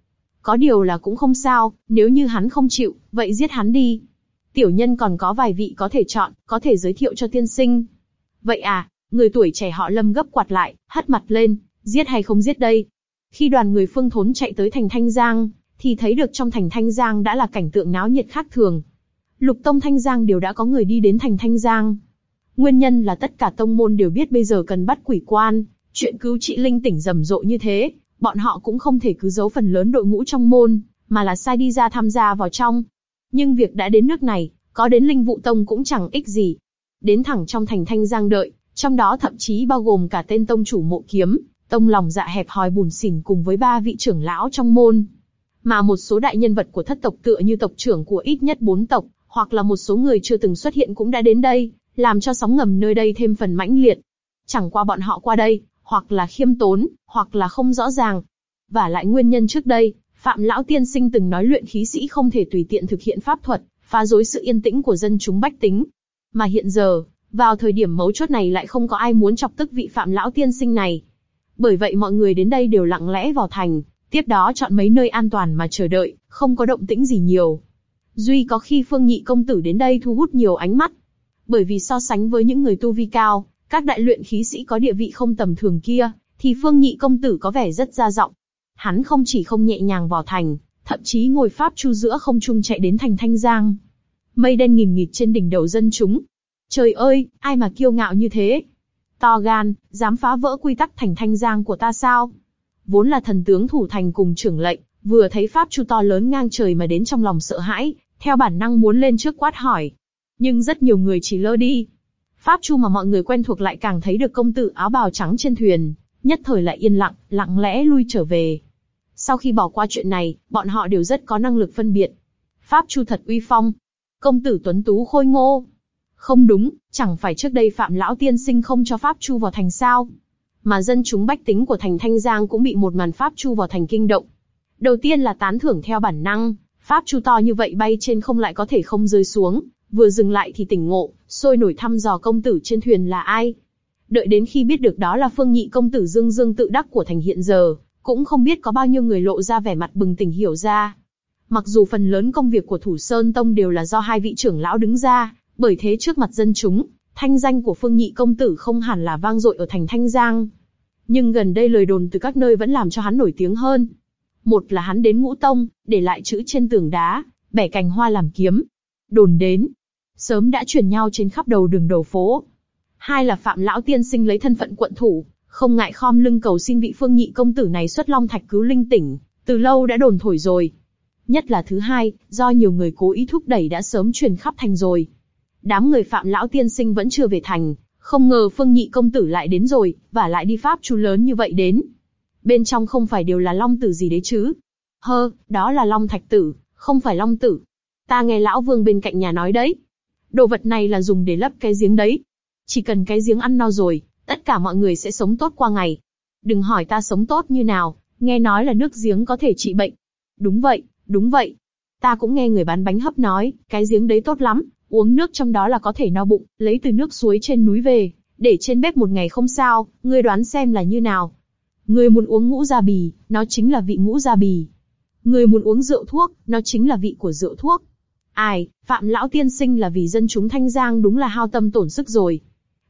Có điều là cũng không sao, nếu như hắn không chịu, vậy giết hắn đi. Tiểu nhân còn có vài vị có thể chọn, có thể giới thiệu cho tiên sinh. Vậy à, người tuổi trẻ họ lâm gấp quạt lại, hất mặt lên, giết hay không giết đây? Khi đoàn người phương thốn chạy tới thành Thanh Giang, thì thấy được trong thành Thanh Giang đã là cảnh tượng náo nhiệt khác thường. Lục Tông Thanh Giang đều đã có người đi đến thành Thanh Giang, Nguyên nhân là tất cả tông môn đều biết bây giờ cần bắt quỷ quan, chuyện cứu trị linh tỉnh rầm rộ như thế, bọn họ cũng không thể cứ giấu phần lớn đội ngũ trong môn, mà là sai đi ra tham gia vào trong. Nhưng việc đã đến nước này, có đến linh vụ tông cũng chẳng ích gì. Đến thẳng trong thành thanh giang đợi, trong đó thậm chí bao gồm cả tên tông chủ mộ kiếm, tông lòng dạ hẹp hòi bùn xỉn cùng với ba vị trưởng lão trong môn. Mà một số đại nhân vật của thất tộc tựa như tộc trưởng của ít nhất bốn tộc, hoặc là một số người chưa từng xuất hiện cũng đã đến đây, làm cho sóng ngầm nơi đây thêm phần mãnh liệt. Chẳng qua bọn họ qua đây, hoặc là khiêm tốn, hoặc là không rõ ràng. Và lại nguyên nhân trước đây, Phạm Lão Tiên Sinh từng nói luyện khí sĩ không thể tùy tiện thực hiện pháp thuật, phá rối sự yên tĩnh của dân chúng bách tính. Mà hiện giờ, vào thời điểm mấu chốt này lại không có ai muốn chọc tức vị Phạm Lão Tiên Sinh này. Bởi vậy mọi người đến đây đều lặng lẽ vào thành, tiếp đó chọn mấy nơi an toàn mà chờ đợi, không có động tĩnh gì nhiều. Duy có khi Phương Nhị công tử đến đây thu hút nhiều ánh mắt. Bởi vì so sánh với những người tu vi cao, các đại luyện khí sĩ có địa vị không tầm thường kia, thì Phương Nhị công tử có vẻ rất ra giọng. Hắn không chỉ không nhẹ nhàng vào thành, thậm chí ngồi pháp chu giữa không trung chạy đến thành Thanh Giang. Mây đen nghìn nghịt trên đỉnh đầu dân chúng. Trời ơi, ai mà kiêu ngạo như thế? To gan, dám phá vỡ quy tắc thành Thanh Giang của ta sao? Vốn là thần tướng thủ thành cùng trưởng lệnh, vừa thấy pháp chu to lớn ngang trời mà đến trong lòng sợ hãi, theo bản năng muốn lên trước quát hỏi. Nhưng rất nhiều người chỉ lơ đi. Pháp chu mà mọi người quen thuộc lại càng thấy được công tử áo bào trắng trên thuyền, nhất thời lại yên lặng, lặng lẽ lui trở về. Sau khi bỏ qua chuyện này, bọn họ đều rất có năng lực phân biệt. Pháp Chu thật uy phong. Công tử tuấn tú khôi ngô. Không đúng, chẳng phải trước đây Phạm Lão Tiên Sinh không cho Pháp Chu vào thành sao. Mà dân chúng bách tính của thành Thanh Giang cũng bị một màn Pháp Chu vào thành kinh động. Đầu tiên là tán thưởng theo bản năng, Pháp Chu to như vậy bay trên không lại có thể không rơi xuống, vừa dừng lại thì tỉnh ngộ, sôi nổi thăm dò công tử trên thuyền là ai. Đợi đến khi biết được đó là phương nhị công tử dương dương tự đắc của thành hiện giờ, cũng không biết có bao nhiêu người lộ ra vẻ mặt bừng tỉnh hiểu ra. Mặc dù phần lớn công việc của Thủ Sơn Tông đều là do hai vị trưởng lão đứng ra, bởi thế trước mặt dân chúng, thanh danh của Phương Nhị công tử không hẳn là vang dội ở thành Thanh Giang. Nhưng gần đây lời đồn từ các nơi vẫn làm cho hắn nổi tiếng hơn. Một là hắn đến Ngũ Tông, để lại chữ trên tường đá, bẻ cành hoa làm kiếm. Đồn đến, sớm đã truyền nhau trên khắp đầu đường đầu phố. Hai là Phạm Lão Tiên Sinh lấy thân phận quận thủ, không ngại khom lưng cầu xin vị phương nhị công tử này xuất long thạch cứu linh tỉnh, từ lâu đã đồn thổi rồi. Nhất là thứ hai, do nhiều người cố ý thúc đẩy đã sớm truyền khắp thành rồi. Đám người phạm lão tiên sinh vẫn chưa về thành, không ngờ phương nhị công tử lại đến rồi, và lại đi pháp chu lớn như vậy đến. Bên trong không phải đều là long tử gì đấy chứ. Hơ, đó là long thạch tử, không phải long tử. Ta nghe lão vương bên cạnh nhà nói đấy. Đồ vật này là dùng để lấp cái giếng đấy. Chỉ cần cái giếng ăn no rồi, tất cả mọi người sẽ sống tốt qua ngày. Đừng hỏi ta sống tốt như nào, nghe nói là nước giếng có thể trị bệnh. Đúng vậy, đúng vậy. Ta cũng nghe người bán bánh hấp nói, cái giếng đấy tốt lắm, uống nước trong đó là có thể no bụng, lấy từ nước suối trên núi về, để trên bếp một ngày không sao, ngươi đoán xem là như nào. Ngươi muốn uống ngũ gia bì, nó chính là vị ngũ gia bì. Ngươi muốn uống rượu thuốc, nó chính là vị của rượu thuốc. Ai, Phạm Lão Tiên Sinh là vì dân chúng Thanh Giang đúng là hao tâm tổn sức rồi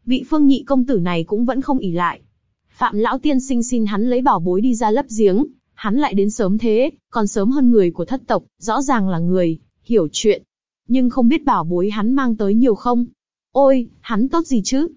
vị phương nhị công tử này cũng vẫn không ỉ lại. Phạm lão tiên sinh xin hắn lấy bảo bối đi ra lấp giếng, hắn lại đến sớm thế, còn sớm hơn người của thất tộc, rõ ràng là người, hiểu chuyện. Nhưng không biết bảo bối hắn mang tới nhiều không? Ôi, hắn tốt gì chứ?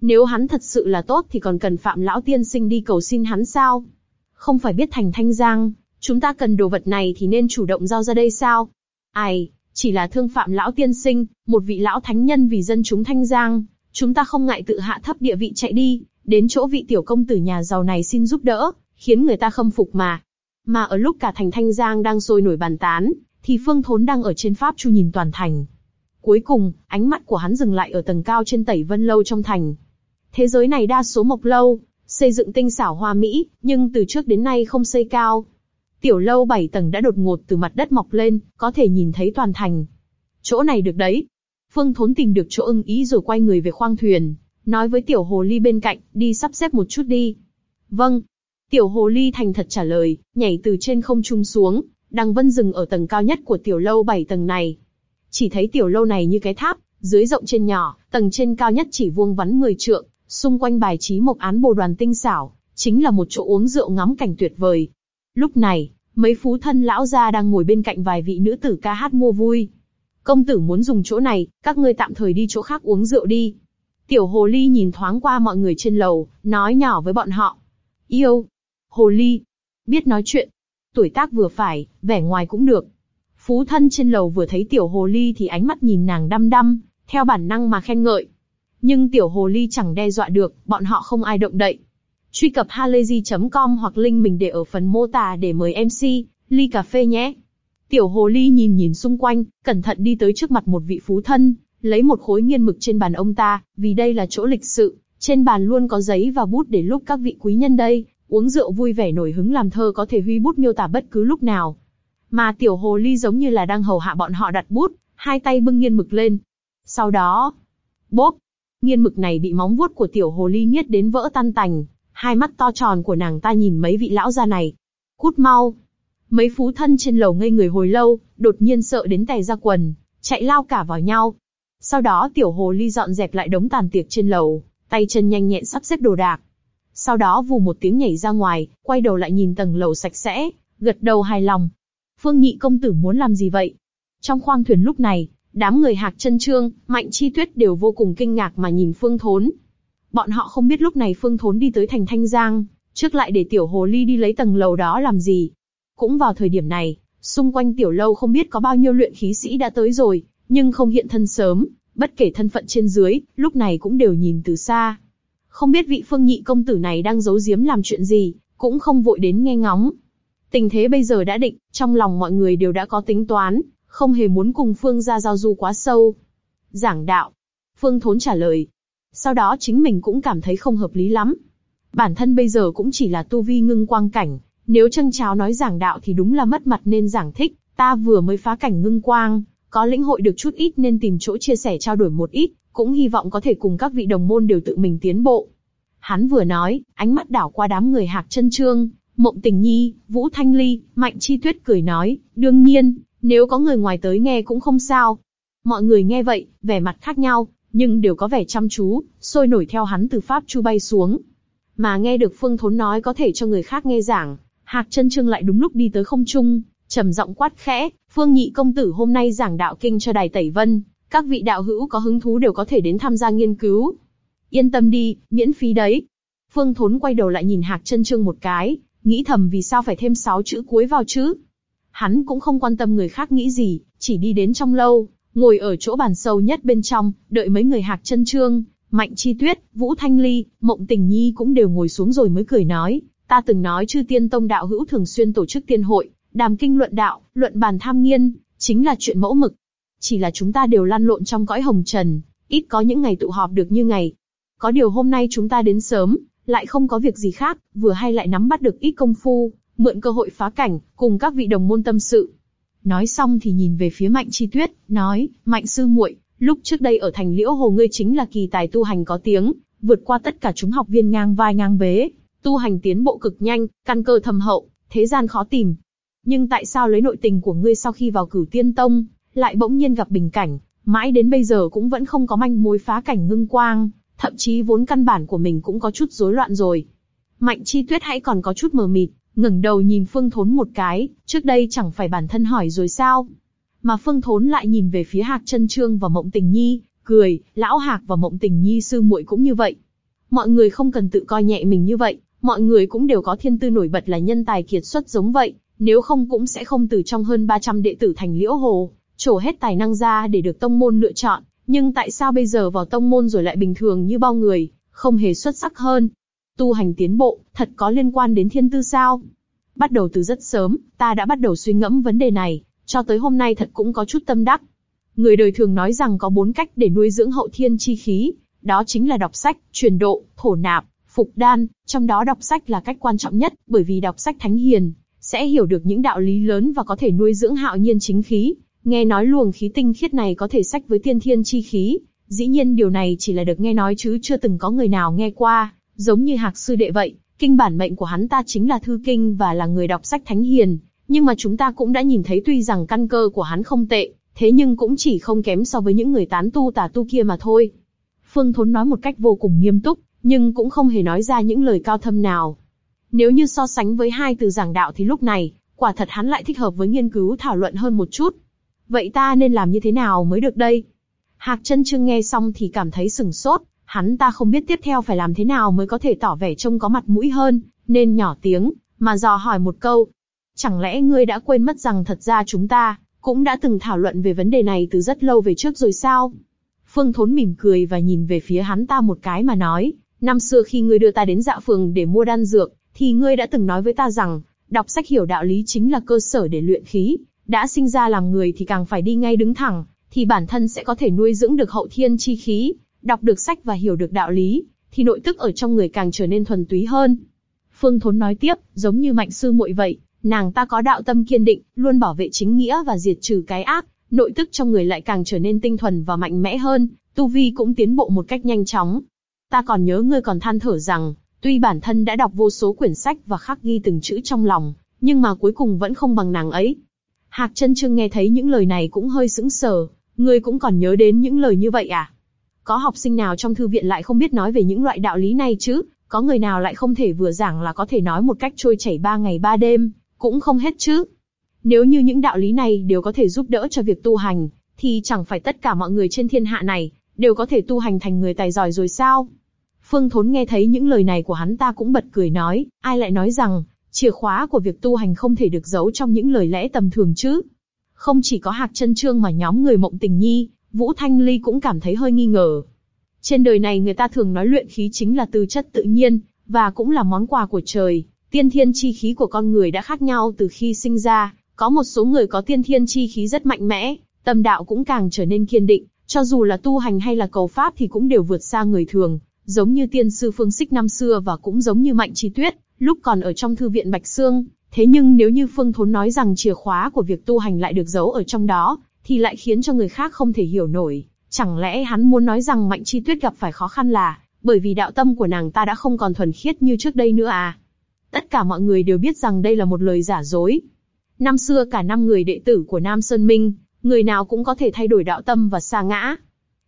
Nếu hắn thật sự là tốt thì còn cần phạm lão tiên sinh đi cầu xin hắn sao? Không phải biết thành thanh giang, chúng ta cần đồ vật này thì nên chủ động giao ra đây sao? Ai, chỉ là thương phạm lão tiên sinh, một vị lão thánh nhân vì dân chúng thanh giang, Chúng ta không ngại tự hạ thấp địa vị chạy đi, đến chỗ vị tiểu công tử nhà giàu này xin giúp đỡ, khiến người ta khâm phục mà. Mà ở lúc cả thành Thanh Giang đang sôi nổi bàn tán, thì Phương Thốn đang ở trên pháp chu nhìn toàn thành. Cuối cùng, ánh mắt của hắn dừng lại ở tầng cao trên Tẩy Vân lâu trong thành. Thế giới này đa số mộc lâu, xây dựng tinh xảo hoa mỹ, nhưng từ trước đến nay không xây cao. Tiểu lâu 7 tầng đã đột ngột từ mặt đất mọc lên, có thể nhìn thấy toàn thành. Chỗ này được đấy, Phương Thốn tìm được chỗ ưng ý rồi quay người về khoang thuyền, nói với tiểu hồ ly bên cạnh, đi sắp xếp một chút đi. Vâng. Tiểu hồ ly thành thật trả lời, nhảy từ trên không trung xuống, đằng vân dừng ở tầng cao nhất của tiểu lâu 7 tầng này. Chỉ thấy tiểu lâu này như cái tháp, dưới rộng trên nhỏ, tầng trên cao nhất chỉ vuông vắn 10 trượng, xung quanh bài trí một án bồ đoàn tinh xảo, chính là một chỗ uống rượu ngắm cảnh tuyệt vời. Lúc này, mấy phú thân lão gia đang ngồi bên cạnh vài vị nữ tử ca hát mua vui. Công tử muốn dùng chỗ này, các ngươi tạm thời đi chỗ khác uống rượu đi. Tiểu hồ ly nhìn thoáng qua mọi người trên lầu, nói nhỏ với bọn họ. Yêu. Hồ ly. Biết nói chuyện. Tuổi tác vừa phải, vẻ ngoài cũng được. Phú thân trên lầu vừa thấy tiểu hồ ly thì ánh mắt nhìn nàng đăm đăm, theo bản năng mà khen ngợi. Nhưng tiểu hồ ly chẳng đe dọa được, bọn họ không ai động đậy. Truy cập halayzi.com hoặc link mình để ở phần mô tả để mời MC, ly cà phê nhé. Tiểu hồ ly nhìn nhìn xung quanh, cẩn thận đi tới trước mặt một vị phú thân, lấy một khối nghiên mực trên bàn ông ta, vì đây là chỗ lịch sự, trên bàn luôn có giấy và bút để lúc các vị quý nhân đây, uống rượu vui vẻ nổi hứng làm thơ có thể huy bút miêu tả bất cứ lúc nào. Mà tiểu hồ ly giống như là đang hầu hạ bọn họ đặt bút, hai tay bưng nghiên mực lên. Sau đó, bốp, nghiên mực này bị móng vuốt của tiểu hồ ly nghiết đến vỡ tan tành, hai mắt to tròn của nàng ta nhìn mấy vị lão gia này. Cút mau! Mấy phú thân trên lầu ngây người hồi lâu, đột nhiên sợ đến tè ra quần, chạy lao cả vào nhau. Sau đó tiểu hồ ly dọn dẹp lại đống tàn tiệc trên lầu, tay chân nhanh nhẹn sắp xếp đồ đạc. Sau đó vù một tiếng nhảy ra ngoài, quay đầu lại nhìn tầng lầu sạch sẽ, gật đầu hài lòng. Phương nhị công tử muốn làm gì vậy? Trong khoang thuyền lúc này, đám người hạc chân trương, mạnh chi tuyết đều vô cùng kinh ngạc mà nhìn phương thốn. Bọn họ không biết lúc này phương thốn đi tới thành Thanh Giang, trước lại để tiểu hồ ly đi lấy tầng lầu đó làm gì. Cũng vào thời điểm này, xung quanh tiểu lâu không biết có bao nhiêu luyện khí sĩ đã tới rồi, nhưng không hiện thân sớm, bất kể thân phận trên dưới, lúc này cũng đều nhìn từ xa. Không biết vị phương nhị công tử này đang giấu giếm làm chuyện gì, cũng không vội đến nghe ngóng. Tình thế bây giờ đã định, trong lòng mọi người đều đã có tính toán, không hề muốn cùng Phương ra giao du quá sâu. Giảng đạo. Phương Thốn trả lời. Sau đó chính mình cũng cảm thấy không hợp lý lắm. Bản thân bây giờ cũng chỉ là tu vi ngưng quang cảnh, nếu chân cháo nói giảng đạo thì đúng là mất mặt nên giảng thích, ta vừa mới phá cảnh ngưng quang, có lĩnh hội được chút ít nên tìm chỗ chia sẻ trao đổi một ít, cũng hy vọng có thể cùng các vị đồng môn đều tự mình tiến bộ. Hắn vừa nói, ánh mắt đảo qua đám người hạc chân trương, mộng tình nhi, vũ thanh ly, mạnh chi tuyết cười nói, đương nhiên, nếu có người ngoài tới nghe cũng không sao. Mọi người nghe vậy, vẻ mặt khác nhau, nhưng đều có vẻ chăm chú, sôi nổi theo hắn từ pháp chu bay xuống. Mà nghe được Phương Thốn nói có thể cho người khác nghe giảng, Hạc chân trương lại đúng lúc đi tới không trung, trầm giọng quát khẽ, Phương Nhị công tử hôm nay giảng đạo kinh cho đài Tẩy Vân, các vị đạo hữu có hứng thú đều có thể đến tham gia nghiên cứu. Yên tâm đi, miễn phí đấy. Phương Thốn quay đầu lại nhìn Hạc chân trương một cái, nghĩ thầm vì sao phải thêm sáu chữ cuối vào chứ. Hắn cũng không quan tâm người khác nghĩ gì, chỉ đi đến trong lâu, ngồi ở chỗ bàn sâu nhất bên trong, đợi mấy người Hạc chân trương, Mạnh Chi Tuyết, Vũ Thanh Ly, Mộng Tình Nhi cũng đều ngồi xuống rồi mới cười nói, Ta từng nói chư tiên tông đạo hữu thường xuyên tổ chức tiên hội, đàm kinh luận đạo, luận bàn tham nghiên, chính là chuyện mẫu mực. Chỉ là chúng ta đều lăn lộn trong cõi hồng trần, ít có những ngày tụ họp được như ngày. Có điều hôm nay chúng ta đến sớm, lại không có việc gì khác, vừa hay lại nắm bắt được ít công phu, mượn cơ hội phá cảnh, cùng các vị đồng môn tâm sự. Nói xong thì nhìn về phía Mạnh Chi Tuyết, nói, Mạnh sư muội, lúc trước đây ở thành Liễu Hồ ngươi chính là kỳ tài tu hành có tiếng, vượt qua tất cả chúng học viên ngang vai ngang vế, tu hành tiến bộ cực nhanh, căn cơ thâm hậu, thế gian khó tìm. Nhưng tại sao lấy nội tình của ngươi sau khi vào cửu tiên tông, lại bỗng nhiên gặp bình cảnh, mãi đến bây giờ cũng vẫn không có manh mối phá cảnh ngưng quang, thậm chí vốn căn bản của mình cũng có chút rối loạn rồi. Mạnh chi tuyết hãy còn có chút mờ mịt, ngẩng đầu nhìn Phương Thốn một cái, trước đây chẳng phải bản thân hỏi rồi sao? Mà Phương Thốn lại nhìn về phía Hạc Trân Trương và Mộng Tình Nhi, cười, lão Hạc và Mộng Tình Nhi sư muội cũng như vậy. Mọi người không cần tự coi nhẹ mình như vậy, mọi người cũng đều có thiên tư nổi bật là nhân tài kiệt xuất giống vậy, nếu không cũng sẽ không từ trong hơn 300 đệ tử thành liễu hồ, trổ hết tài năng ra để được tông môn lựa chọn. Nhưng tại sao bây giờ vào tông môn rồi lại bình thường như bao người, không hề xuất sắc hơn? Tu hành tiến bộ, thật có liên quan đến thiên tư sao? Bắt đầu từ rất sớm, ta đã bắt đầu suy ngẫm vấn đề này, cho tới hôm nay thật cũng có chút tâm đắc. Người đời thường nói rằng có bốn cách để nuôi dưỡng hậu thiên chi khí, đó chính là đọc sách, truyền độ, thổ nạp, Phục đan, trong đó đọc sách là cách quan trọng nhất, bởi vì đọc sách thánh hiền, sẽ hiểu được những đạo lý lớn và có thể nuôi dưỡng hạo nhiên chính khí. Nghe nói luồng khí tinh khiết này có thể sách với tiên thiên chi khí, dĩ nhiên điều này chỉ là được nghe nói chứ chưa từng có người nào nghe qua, giống như hạc sư đệ vậy. Kinh bản mệnh của hắn ta chính là thư kinh và là người đọc sách thánh hiền, nhưng mà chúng ta cũng đã nhìn thấy tuy rằng căn cơ của hắn không tệ, thế nhưng cũng chỉ không kém so với những người tán tu tà tu kia mà thôi. Phương Thốn nói một cách vô cùng nghiêm túc, nhưng cũng không hề nói ra những lời cao thâm nào. Nếu như so sánh với hai từ giảng đạo thì lúc này, quả thật hắn lại thích hợp với nghiên cứu thảo luận hơn một chút. Vậy ta nên làm như thế nào mới được đây? Hạc chân trương nghe xong thì cảm thấy sừng sốt, hắn ta không biết tiếp theo phải làm thế nào mới có thể tỏ vẻ trông có mặt mũi hơn, nên nhỏ tiếng, mà dò hỏi một câu. Chẳng lẽ ngươi đã quên mất rằng thật ra chúng ta, cũng đã từng thảo luận về vấn đề này từ rất lâu về trước rồi sao? Phương Thốn mỉm cười và nhìn về phía hắn ta một cái mà nói, Năm xưa khi ngươi đưa ta đến dạ phường để mua đan dược, thì ngươi đã từng nói với ta rằng, đọc sách hiểu đạo lý chính là cơ sở để luyện khí, đã sinh ra làm người thì càng phải đi ngay đứng thẳng, thì bản thân sẽ có thể nuôi dưỡng được hậu thiên chi khí, đọc được sách và hiểu được đạo lý, thì nội tức ở trong người càng trở nên thuần túy hơn. Phương Thốn nói tiếp, giống như mạnh sư muội vậy, nàng ta có đạo tâm kiên định, luôn bảo vệ chính nghĩa và diệt trừ cái ác, nội tức trong người lại càng trở nên tinh thuần và mạnh mẽ hơn, tu vi cũng tiến bộ một cách nhanh chóng. Ta còn nhớ ngươi còn than thở rằng, tuy bản thân đã đọc vô số quyển sách và khắc ghi từng chữ trong lòng, nhưng mà cuối cùng vẫn không bằng nàng ấy. Hạc chân trương nghe thấy những lời này cũng hơi sững sờ, ngươi cũng còn nhớ đến những lời như vậy à? Có học sinh nào trong thư viện lại không biết nói về những loại đạo lý này chứ? Có người nào lại không thể vừa giảng là có thể nói một cách trôi chảy ba ngày ba đêm, cũng không hết chứ? Nếu như những đạo lý này đều có thể giúp đỡ cho việc tu hành, thì chẳng phải tất cả mọi người trên thiên hạ này đều có thể tu hành thành người tài giỏi rồi sao? Phương Thốn nghe thấy những lời này của hắn ta cũng bật cười nói, ai lại nói rằng chìa khóa của việc tu hành không thể được giấu trong những lời lẽ tầm thường chứ? Không chỉ có Hạc Chân Trương mà nhóm người Mộng Tình Nhi, Vũ Thanh Ly cũng cảm thấy hơi nghi ngờ. Trên đời này người ta thường nói luyện khí chính là tư chất tự nhiên, và cũng là món quà của trời. Tiên thiên chi khí của con người đã khác nhau từ khi sinh ra, có một số người có tiên thiên chi khí rất mạnh mẽ, tâm đạo cũng càng trở nên kiên định, cho dù là tu hành hay là cầu pháp thì cũng đều vượt xa người thường, giống như tiên sư Phương Sích năm xưa và cũng giống như Mạnh Chi Tuyết, lúc còn ở trong thư viện Bạch Sương. Thế nhưng nếu như Phương Thốn nói rằng chìa khóa của việc tu hành lại được giấu ở trong đó, thì lại khiến cho người khác không thể hiểu nổi. Chẳng lẽ hắn muốn nói rằng Mạnh Chi Tuyết gặp phải khó khăn là bởi vì đạo tâm của nàng ta đã không còn thuần khiết như trước đây nữa à? Tất cả mọi người đều biết rằng đây là một lời giả dối. Năm xưa cả năm người đệ tử của Nam Sơn Minh, người nào cũng có thể thay đổi đạo tâm và xa ngã.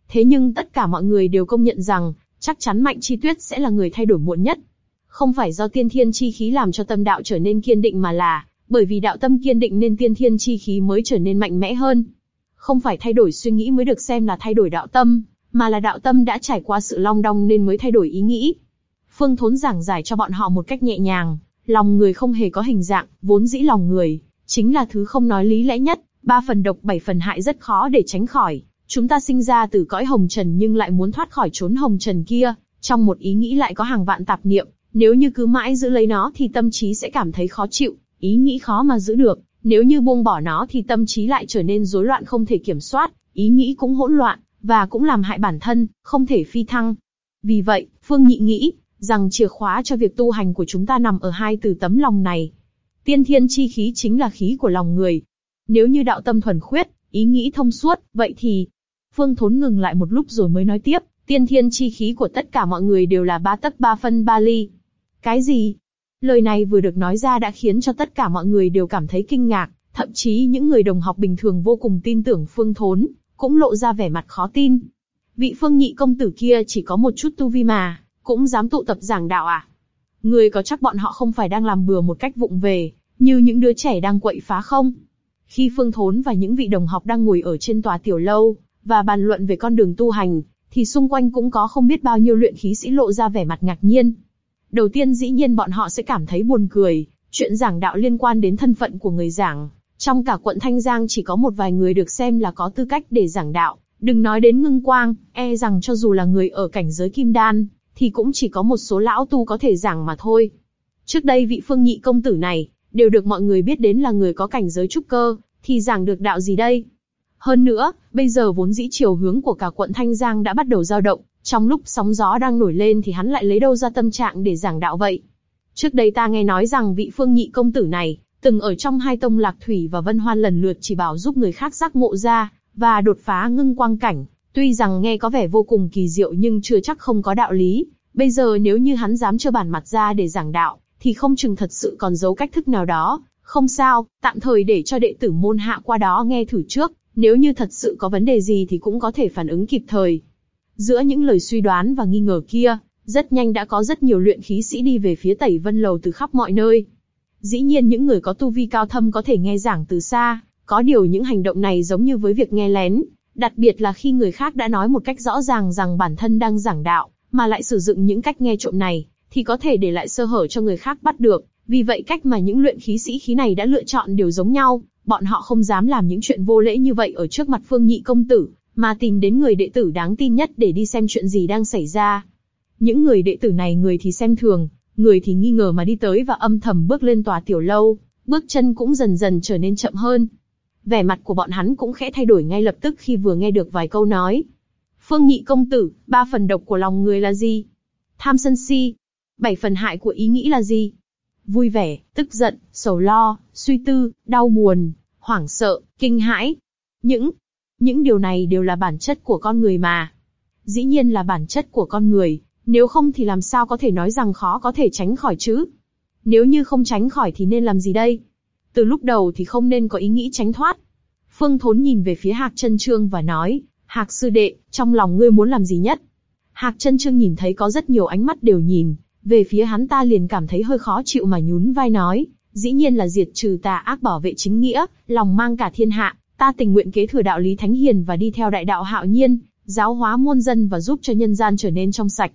Thế nhưng tất cả mọi người đều công nhận rằng, chắc chắn Mạnh Chi Tuyết sẽ là người thay đổi muộn nhất. Không phải do tiên thiên chi khí làm cho tâm đạo trở nên kiên định mà là, bởi vì đạo tâm kiên định nên tiên thiên chi khí mới trở nên mạnh mẽ hơn. Không phải thay đổi suy nghĩ mới được xem là thay đổi đạo tâm, mà là đạo tâm đã trải qua sự long đong nên mới thay đổi ý nghĩ. Phương Thốn giảng giải cho bọn họ một cách nhẹ nhàng, lòng người không hề có hình dạng, vốn dĩ lòng người, chính là thứ không nói lý lẽ nhất, ba phần độc bảy phần hại rất khó để tránh khỏi. Chúng ta sinh ra từ cõi hồng trần nhưng lại muốn thoát khỏi chốn hồng trần kia, trong một ý nghĩ lại có hàng vạn tạp niệm, nếu như cứ mãi giữ lấy nó thì tâm trí sẽ cảm thấy khó chịu, ý nghĩ khó mà giữ được, nếu như buông bỏ nó thì tâm trí lại trở nên rối loạn không thể kiểm soát, ý nghĩ cũng hỗn loạn, và cũng làm hại bản thân, không thể phi thăng. Vì vậy, Phương Nhị nghĩ, rằng chìa khóa cho việc tu hành của chúng ta nằm ở hai từ tấm lòng này. Tiên thiên chi khí chính là khí của lòng người. Nếu như đạo tâm thuần khuyết, ý nghĩ thông suốt, vậy thì... Phương Thốn ngừng lại một lúc rồi mới nói tiếp, tiên thiên chi khí của tất cả mọi người đều là ba tấc ba phân ba ly. Cái gì? Lời này vừa được nói ra đã khiến cho tất cả mọi người đều cảm thấy kinh ngạc, thậm chí những người đồng học bình thường vô cùng tin tưởng Phương Thốn, cũng lộ ra vẻ mặt khó tin. Vị Phương Nhị công tử kia chỉ có một chút tu vi mà, cũng dám tụ tập giảng đạo à? Người có chắc bọn họ không phải đang làm bừa một cách vụng về, như những đứa trẻ đang quậy phá không? Khi Phương Thốn và những vị đồng học đang ngồi ở trên tòa tiểu lâu, và bàn luận về con đường tu hành, thì xung quanh cũng có không biết bao nhiêu luyện khí sĩ lộ ra vẻ mặt ngạc nhiên. Đầu tiên dĩ nhiên bọn họ sẽ cảm thấy buồn cười, chuyện giảng đạo liên quan đến thân phận của người giảng. Trong cả quận Thanh Giang chỉ có một vài người được xem là có tư cách để giảng đạo, đừng nói đến ngưng quang, e rằng cho dù là người ở cảnh giới kim đan, thì cũng chỉ có một số lão tu có thể giảng mà thôi. Trước đây vị phương nhị công tử này, đều được mọi người biết đến là người có cảnh giới trúc cơ, thì giảng được đạo gì đây? Hơn nữa, bây giờ vốn dĩ chiều hướng của cả quận Thanh Giang đã bắt đầu dao động, trong lúc sóng gió đang nổi lên thì hắn lại lấy đâu ra tâm trạng để giảng đạo vậy? Trước đây ta nghe nói rằng vị phương nhị công tử này, từng ở trong hai tông lạc thủy và vân hoan lần lượt chỉ bảo giúp người khác giác ngộ ra, và đột phá ngưng quang cảnh. Tuy rằng nghe có vẻ vô cùng kỳ diệu nhưng chưa chắc không có đạo lý. Bây giờ nếu như hắn dám trơ bản mặt ra để giảng đạo, thì không chừng thật sự còn giấu cách thức nào đó. Không sao, tạm thời để cho đệ tử môn hạ qua đó nghe thử trước, nếu như thật sự có vấn đề gì thì cũng có thể phản ứng kịp thời. Giữa những lời suy đoán và nghi ngờ kia, rất nhanh đã có rất nhiều luyện khí sĩ đi về phía Tẩy Vân Lầu từ khắp mọi nơi. Dĩ nhiên những người có tu vi cao thâm có thể nghe giảng từ xa, có điều những hành động này giống như với việc nghe lén, đặc biệt là khi người khác đã nói một cách rõ ràng rằng bản thân đang giảng đạo, mà lại sử dụng những cách nghe trộm này, thì có thể để lại sơ hở cho người khác bắt được. Vì vậy cách mà những luyện khí sĩ khí này đã lựa chọn đều giống nhau, bọn họ không dám làm những chuyện vô lễ như vậy ở trước mặt Phương Nhị công tử, mà tìm đến người đệ tử đáng tin nhất để đi xem chuyện gì đang xảy ra. Những người đệ tử này người thì xem thường, người thì nghi ngờ mà đi tới và âm thầm bước lên tòa tiểu lâu, bước chân cũng dần dần trở nên chậm hơn. vẻ mặt của bọn hắn cũng khẽ thay đổi ngay lập tức khi vừa nghe được vài câu nói. Phương nhị công tử, ba phần độc của lòng người là gì? Tham sân si. Bảy phần hại của ý nghĩ là gì? Vui vẻ, tức giận, sầu lo, suy tư, đau buồn, hoảng sợ, kinh hãi. Những, những điều này đều là bản chất của con người mà. Dĩ nhiên là bản chất của con người, nếu không thì làm sao có thể nói rằng khó có thể tránh khỏi chứ? Nếu như không tránh khỏi thì nên làm gì đây? Từ lúc đầu thì không nên có ý nghĩ tránh thoát. Phương Thốn nhìn về phía Hạc Trân Trương và nói, Hạc sư đệ, trong lòng ngươi muốn làm gì nhất? Hạc Trân Trương nhìn thấy có rất nhiều ánh mắt đều nhìn về phía hắn ta liền cảm thấy hơi khó chịu mà nhún vai nói, dĩ nhiên là diệt trừ tà ác bảo vệ chính nghĩa, lòng mang cả thiên hạ, ta tình nguyện kế thừa đạo lý thánh hiền và đi theo đại đạo hạo nhiên, giáo hóa muôn dân và giúp cho nhân gian trở nên trong sạch.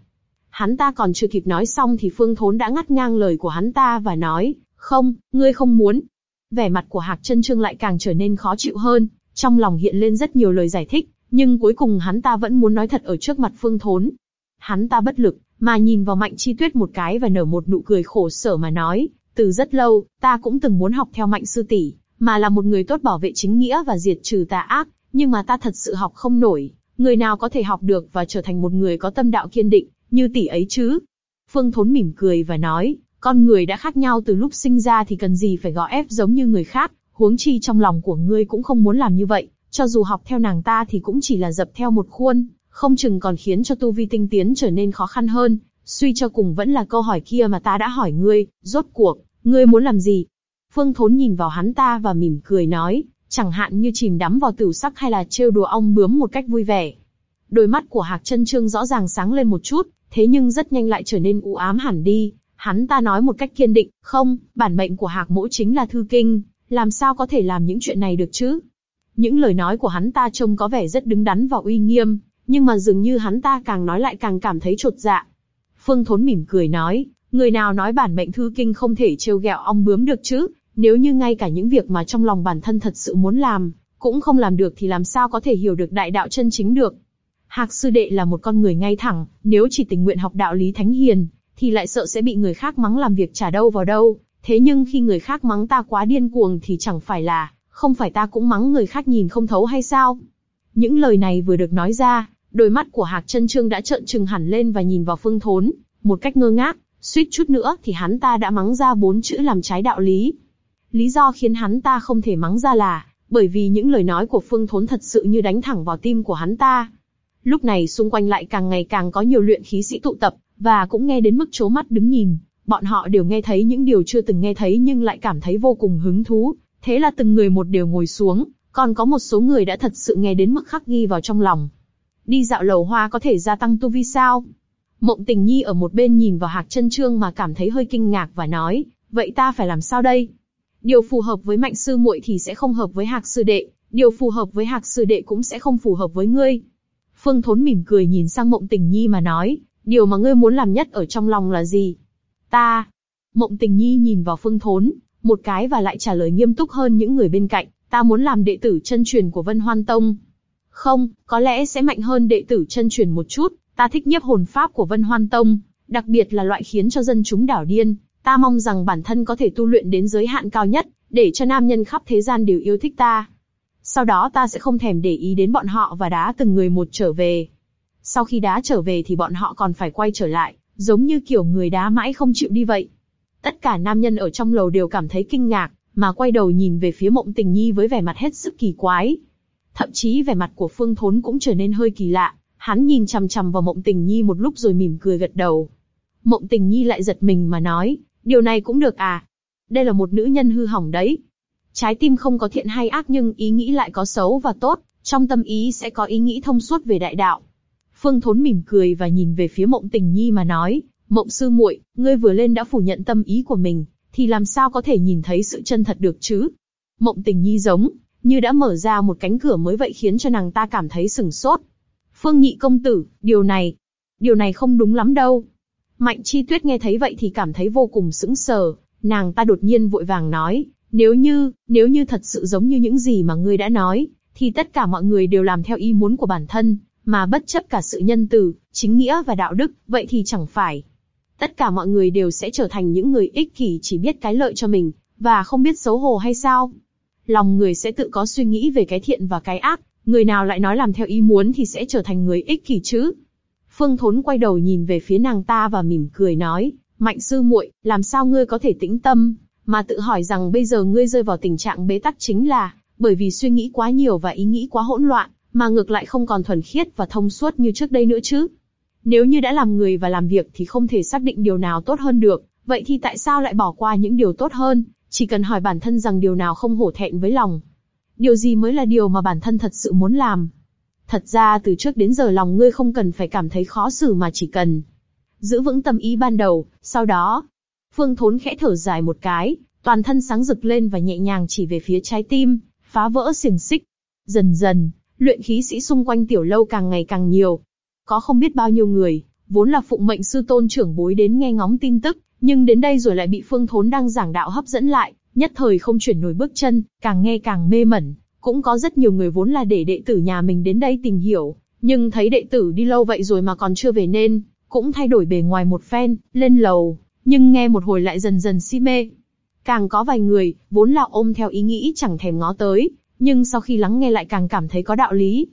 Hắn ta còn chưa kịp nói xong thì Phương Thốn đã ngắt ngang lời của hắn ta và nói, không, ngươi không muốn. Vẻ mặt của Hạc Trân Trương lại càng trở nên khó chịu hơn, trong lòng hiện lên rất nhiều lời giải thích, nhưng cuối cùng hắn ta vẫn muốn nói thật ở trước mặt Phương Thốn. Hắn ta bất lực, mà nhìn vào Mạnh Chi Tuyết một cái và nở một nụ cười khổ sở mà nói, từ rất lâu, ta cũng từng muốn học theo Mạnh sư tỷ, mà là một người tốt bảo vệ chính nghĩa và diệt trừ tà ác, nhưng mà ta thật sự học không nổi. Người nào có thể học được và trở thành một người có tâm đạo kiên định, như tỷ ấy chứ? Phương Thốn mỉm cười và nói, con người đã khác nhau từ lúc sinh ra thì cần gì phải gò ép giống như người khác, huống chi trong lòng của ngươi cũng không muốn làm như vậy, cho dù học theo nàng ta thì cũng chỉ là dập theo một khuôn, không chừng còn khiến cho tu vi tinh tiến trở nên khó khăn hơn. Suy cho cùng vẫn là câu hỏi kia mà ta đã hỏi ngươi, rốt cuộc, ngươi muốn làm gì? Phương Thốn nhìn vào hắn ta và mỉm cười nói, chẳng hạn như chìm đắm vào tử sắc hay là trêu đùa ong bướm một cách vui vẻ. Đôi mắt của Hạc Trân Trương rõ ràng sáng lên một chút, thế nhưng rất nhanh lại trở nên u ám hẳn đi. Hắn ta nói một cách kiên định, không, bản mệnh của Hạc Mỗ chính là thư kinh, làm sao có thể làm những chuyện này được chứ? Những lời nói của hắn ta trông có vẻ rất đứng đắn và uy nghiêm, nhưng mà dường như hắn ta càng nói lại càng cảm thấy trột dạ. Phương Thốn mỉm cười nói, người nào nói bản mệnh thư kinh không thể trêu ghẹo ong bướm được chứ? Nếu như ngay cả những việc mà trong lòng bản thân thật sự muốn làm, cũng không làm được thì làm sao có thể hiểu được đại đạo chân chính được? Hạc sư đệ là một con người ngay thẳng, nếu chỉ tình nguyện học đạo lý thánh hiền, thì lại sợ sẽ bị người khác mắng làm việc trả đâu vào đâu. Thế nhưng khi người khác mắng ta quá điên cuồng thì chẳng phải là, không phải ta cũng mắng người khác nhìn không thấu hay sao? Những lời này vừa được nói ra, đôi mắt của Hạc Chân Trương đã trợn trừng hẳn lên và nhìn vào Phương Thốn, một cách ngơ ngác, suýt chút nữa thì hắn ta đã mắng ra bốn chữ làm trái đạo lý. Lý do khiến hắn ta không thể mắng ra là, bởi vì những lời nói của Phương Thốn thật sự như đánh thẳng vào tim của hắn ta. Lúc này xung quanh lại càng ngày càng có nhiều luyện khí sĩ tụ tập, và cũng nghe đến mức chố mắt đứng nhìn. Bọn họ đều nghe thấy những điều chưa từng nghe thấy nhưng lại cảm thấy vô cùng hứng thú. Thế là từng người một đều ngồi xuống, còn có một số người đã thật sự nghe đến mức khắc ghi vào trong lòng. Đi dạo lầu hoa có thể gia tăng tu vi sao? Mộng tình nhi ở một bên nhìn vào hạc chân trương mà cảm thấy hơi kinh ngạc và nói, vậy ta phải làm sao đây? Điều phù hợp với mạnh sư muội thì sẽ không hợp với hạc sư đệ, điều phù hợp với hạc sư đệ cũng sẽ không phù hợp với ngươi. Phương Thốn mỉm cười nhìn sang Mộng Tình Nhi mà nói, điều mà ngươi muốn làm nhất ở trong lòng là gì? Ta. Mộng Tình Nhi nhìn vào Phương Thốn, một cái và lại trả lời nghiêm túc hơn những người bên cạnh, ta muốn làm đệ tử chân truyền của Vân Hoan Tông. Không, có lẽ sẽ mạnh hơn đệ tử chân truyền một chút, ta thích nhiếp hồn pháp của Vân Hoan Tông, đặc biệt là loại khiến cho dân chúng đảo điên. Ta mong rằng bản thân có thể tu luyện đến giới hạn cao nhất, để cho nam nhân khắp thế gian đều yêu thích ta. Sau đó ta sẽ không thèm để ý đến bọn họ và đá từng người một trở về. Sau khi đá trở về thì bọn họ còn phải quay trở lại, giống như kiểu người đá mãi không chịu đi vậy. Tất cả nam nhân ở trong lầu đều cảm thấy kinh ngạc, mà quay đầu nhìn về phía mộng tình nhi với vẻ mặt hết sức kỳ quái. Thậm chí vẻ mặt của Phương Thốn cũng trở nên hơi kỳ lạ, hắn nhìn chằm chằm vào mộng tình nhi một lúc rồi mỉm cười gật đầu. Mộng tình nhi lại giật mình mà nói, điều này cũng được à? Đây là một nữ nhân hư hỏng đấy. Trái tim không có thiện hay ác nhưng ý nghĩ lại có xấu và tốt, trong tâm ý sẽ có ý nghĩ thông suốt về đại đạo. Phương Thốn mỉm cười và nhìn về phía Mộng Tình Nhi mà nói, Mộng sư muội, ngươi vừa lên đã phủ nhận tâm ý của mình, thì làm sao có thể nhìn thấy sự chân thật được chứ? Mộng Tình Nhi giống như đã mở ra một cánh cửa mới vậy khiến cho nàng ta cảm thấy sừng sốt. Phương Nhị công tử, điều này, điều này không đúng lắm đâu. Mạnh Chi Tuyết nghe thấy vậy thì cảm thấy vô cùng sững sờ, nàng ta đột nhiên vội vàng nói, nếu như, nếu như thật sự giống như những gì mà ngươi đã nói, thì tất cả mọi người đều làm theo ý muốn của bản thân, mà bất chấp cả sự nhân từ, chính nghĩa và đạo đức, vậy thì chẳng phải. Tất cả mọi người đều sẽ trở thành những người ích kỷ chỉ biết cái lợi cho mình, và không biết xấu hổ hay sao? lòng người sẽ tự có suy nghĩ về cái thiện và cái ác, người nào lại nói làm theo ý muốn thì sẽ trở thành người ích kỷ chứ. Phương Thốn quay đầu nhìn về phía nàng ta và mỉm cười nói, Mạnh sư muội, làm sao ngươi có thể tĩnh tâm, mà tự hỏi rằng bây giờ ngươi rơi vào tình trạng bế tắc chính là, bởi vì suy nghĩ quá nhiều và ý nghĩ quá hỗn loạn, mà ngược lại không còn thuần khiết và thông suốt như trước đây nữa chứ. Nếu như đã làm người và làm việc thì không thể xác định điều nào tốt hơn được, vậy thì tại sao lại bỏ qua những điều tốt hơn, chỉ cần hỏi bản thân rằng điều nào không hổ thẹn với lòng. Điều gì mới là điều mà bản thân thật sự muốn làm. Thật ra từ trước đến giờ lòng ngươi không cần phải cảm thấy khó xử mà chỉ cần giữ vững tâm ý ban đầu, sau đó. Phương Thốn khẽ thở dài một cái, toàn thân sáng rực lên và nhẹ nhàng chỉ về phía trái tim, phá vỡ xiềng xích. Dần dần, luyện khí sĩ xung quanh tiểu lâu càng ngày càng nhiều. Có không biết bao nhiêu người, vốn là phụng mệnh sư tôn trưởng bối đến nghe ngóng tin tức, nhưng đến đây rồi lại bị Phương Thốn đang giảng đạo hấp dẫn lại, nhất thời không chuyển nổi bước chân, càng nghe càng mê mẩn. Cũng có rất nhiều người vốn là để đệ tử nhà mình đến đây tìm hiểu, nhưng thấy đệ tử đi lâu vậy rồi mà còn chưa về nên, cũng thay đổi bề ngoài một phen, lên lầu, nhưng nghe một hồi lại dần dần si mê. Càng có vài người, vốn là ôm theo ý nghĩ chẳng thèm ngó tới, nhưng sau khi lắng nghe lại càng cảm thấy có đạo lý.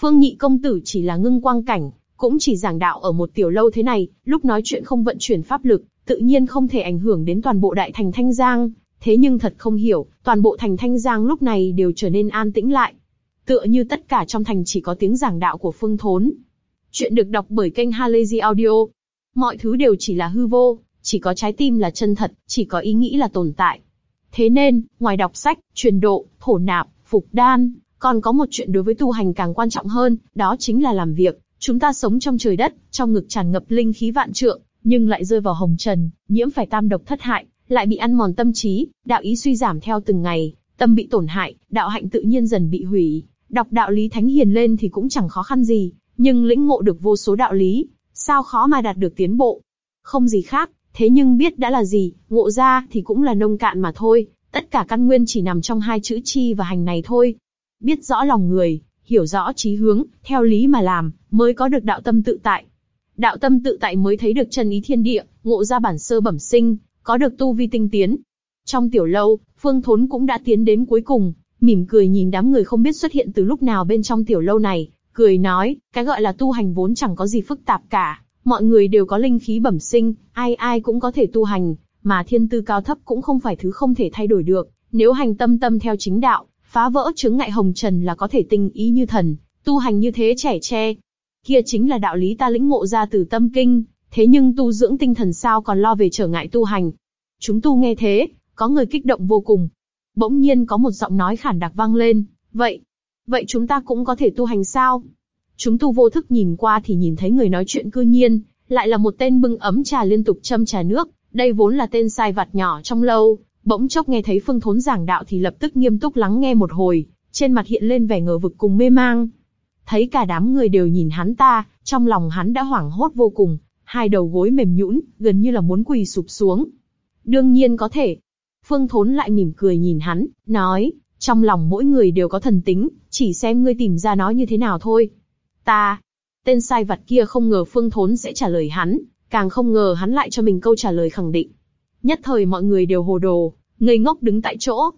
Phương Nhị công tử chỉ là ngưng quang cảnh, cũng chỉ giảng đạo ở một tiểu lâu thế này, lúc nói chuyện không vận chuyển pháp lực, tự nhiên không thể ảnh hưởng đến toàn bộ đại thành Thanh Giang. Thế nhưng thật không hiểu, toàn bộ thành Thanh Giang lúc này đều trở nên an tĩnh lại. Tựa như tất cả trong thành chỉ có tiếng giảng đạo của Phương Thốn. Chuyện được đọc bởi kênh Halazy Audio. Mọi thứ đều chỉ là hư vô, chỉ có trái tim là chân thật, chỉ có ý nghĩ là tồn tại. Thế nên, ngoài đọc sách, truyền độ, thổ nạp, phục đan, còn có một chuyện đối với tu hành càng quan trọng hơn, đó chính là làm việc. Chúng ta sống trong trời đất, trong ngực tràn ngập linh khí vạn trượng, nhưng lại rơi vào hồng trần, nhiễm phải tam độc thất hại, lại bị ăn mòn tâm trí, đạo ý suy giảm theo từng ngày, tâm bị tổn hại, đạo hạnh tự nhiên dần bị hủy. Đọc đạo lý thánh hiền lên thì cũng chẳng khó khăn gì, nhưng lĩnh ngộ được vô số đạo lý, sao khó mà đạt được tiến bộ? Không gì khác, thế nhưng biết đã là gì, ngộ ra thì cũng là nông cạn mà thôi, tất cả căn nguyên chỉ nằm trong hai chữ chi và hành này thôi. Biết rõ lòng người, hiểu rõ trí hướng, theo lý mà làm, mới có được đạo tâm tự tại. Đạo tâm tự tại mới thấy được chân ý thiên địa, ngộ ra bản sơ bẩm sinh, có được tu vi tinh tiến. Trong tiểu lâu, Phương Thốn cũng đã tiến đến cuối cùng, mỉm cười nhìn đám người không biết xuất hiện từ lúc nào bên trong tiểu lâu này, cười nói, cái gọi là tu hành vốn chẳng có gì phức tạp cả, mọi người đều có linh khí bẩm sinh, ai ai cũng có thể tu hành, mà thiên tư cao thấp cũng không phải thứ không thể thay đổi được, nếu hành tâm tâm theo chính đạo, phá vỡ chứng ngại hồng trần là có thể tinh ý như thần, tu hành như thế trẻ tre. Kia chính là đạo lý ta lĩnh ngộ ra từ tâm kinh, thế nhưng tu dưỡng tinh thần sao còn lo về trở ngại tu hành. Chúng tu nghe thế, có người kích động vô cùng. Bỗng nhiên có một giọng nói khản đặc vang lên, vậy, Vậy chúng ta cũng có thể tu hành sao? Chúng tu vô thức nhìn qua thì nhìn thấy người nói chuyện cư nhiên, lại là một tên bưng ấm trà liên tục châm trà nước, đây vốn là tên sai vặt nhỏ trong lâu, bỗng chốc nghe thấy phương thốn giảng đạo thì lập tức nghiêm túc lắng nghe một hồi, trên mặt hiện lên vẻ ngờ vực cùng mê mang. Thấy cả đám người đều nhìn hắn ta, trong lòng hắn đã hoảng hốt vô cùng, hai đầu gối mềm nhũn, gần như là muốn quỳ sụp xuống. Đương nhiên có thể. Phương Thốn lại mỉm cười nhìn hắn, nói, trong lòng mỗi người đều có thần tính, chỉ xem ngươi tìm ra nó như thế nào thôi. Ta, tên sai vặt kia không ngờ Phương Thốn sẽ trả lời hắn, càng không ngờ hắn lại cho mình câu trả lời khẳng định. Nhất thời mọi người đều hồ đồ, ngây ngốc đứng tại chỗ.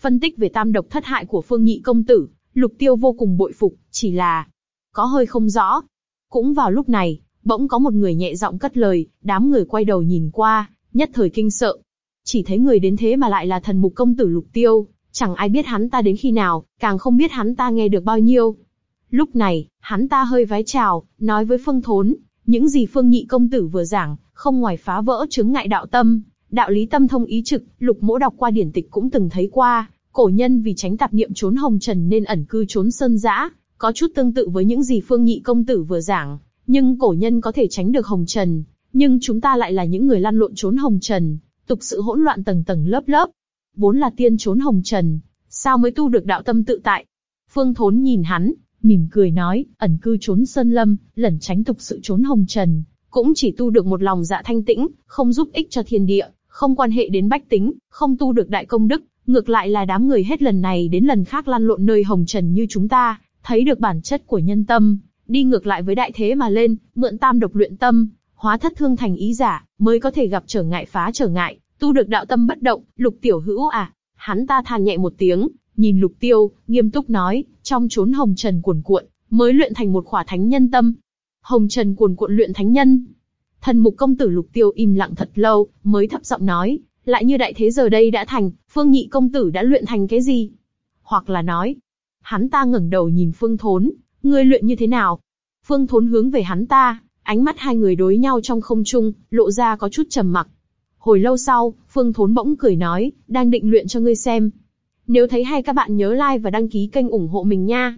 Phân tích về tam độc thất hại của Phương Nhị công tử, Lục Tiêu vô cùng bội phục, chỉ là có hơi không rõ. Cũng vào lúc này, bỗng có một người nhẹ giọng cất lời, đám người quay đầu nhìn qua, nhất thời kinh sợ. Chỉ thấy người đến thế mà lại là thần mục công tử Lục Tiêu, Chẳng ai biết hắn ta đến khi nào, càng không biết hắn ta nghe được bao nhiêu. Lúc này, hắn ta hơi vái chào, nói với Phương Thốn, những gì Phương Nhị công tử vừa giảng, không ngoài phá vỡ chứng ngại đạo tâm, đạo lý tâm thông ý trực, lục mỗ đọc qua điển tịch cũng từng thấy qua, cổ nhân vì tránh tạp niệm trốn hồng trần nên ẩn cư trốn sơn dã, có chút tương tự với những gì Phương Nhị công tử vừa giảng, nhưng cổ nhân có thể tránh được hồng trần, nhưng chúng ta lại là những người lăn lộn trốn hồng trần, tục sự hỗn loạn tầng tầng lớp lớp, vốn là tiên trốn hồng trần, sao mới tu được đạo tâm tự tại? Phương Thốn nhìn hắn, mỉm cười nói, ẩn cư trốn sơn lâm, lẩn tránh tục sự trốn hồng trần, cũng chỉ tu được một lòng dạ thanh tĩnh, không giúp ích cho thiên địa, không quan hệ đến bách tính, không tu được đại công đức, ngược lại là đám người hết lần này đến lần khác lăn lộn nơi hồng trần như chúng ta, thấy được bản chất của nhân tâm, đi ngược lại với đại thế mà lên, mượn tam độc luyện tâm, hóa thất thương thành ý giả, mới có thể gặp trở ngại phá trở ngại, Tu được đạo tâm bất động, lục tiểu hữu à, hắn ta than nhẹ một tiếng, Nhìn lục tiêu, nghiêm túc nói, trong chốn hồng trần cuồn cuộn, mới luyện thành một khỏa thánh nhân tâm. Hồng trần cuồn cuộn luyện thánh nhân. Thần mục công tử lục tiêu im lặng thật lâu, mới thấp giọng nói, lại như đại thế giờ đây đã thành, phương nhị công tử đã luyện thành cái gì? Hoặc là nói, hắn ta ngẩng đầu nhìn phương thốn, ngươi luyện như thế nào? Phương thốn hướng về hắn ta, ánh mắt hai người đối nhau trong không trung, lộ ra có chút trầm mặc. Hồi lâu sau, Phương Thốn bỗng cười nói, đang định luyện cho ngươi xem. Nếu thấy hay các bạn nhớ like và đăng ký kênh ủng hộ mình nha.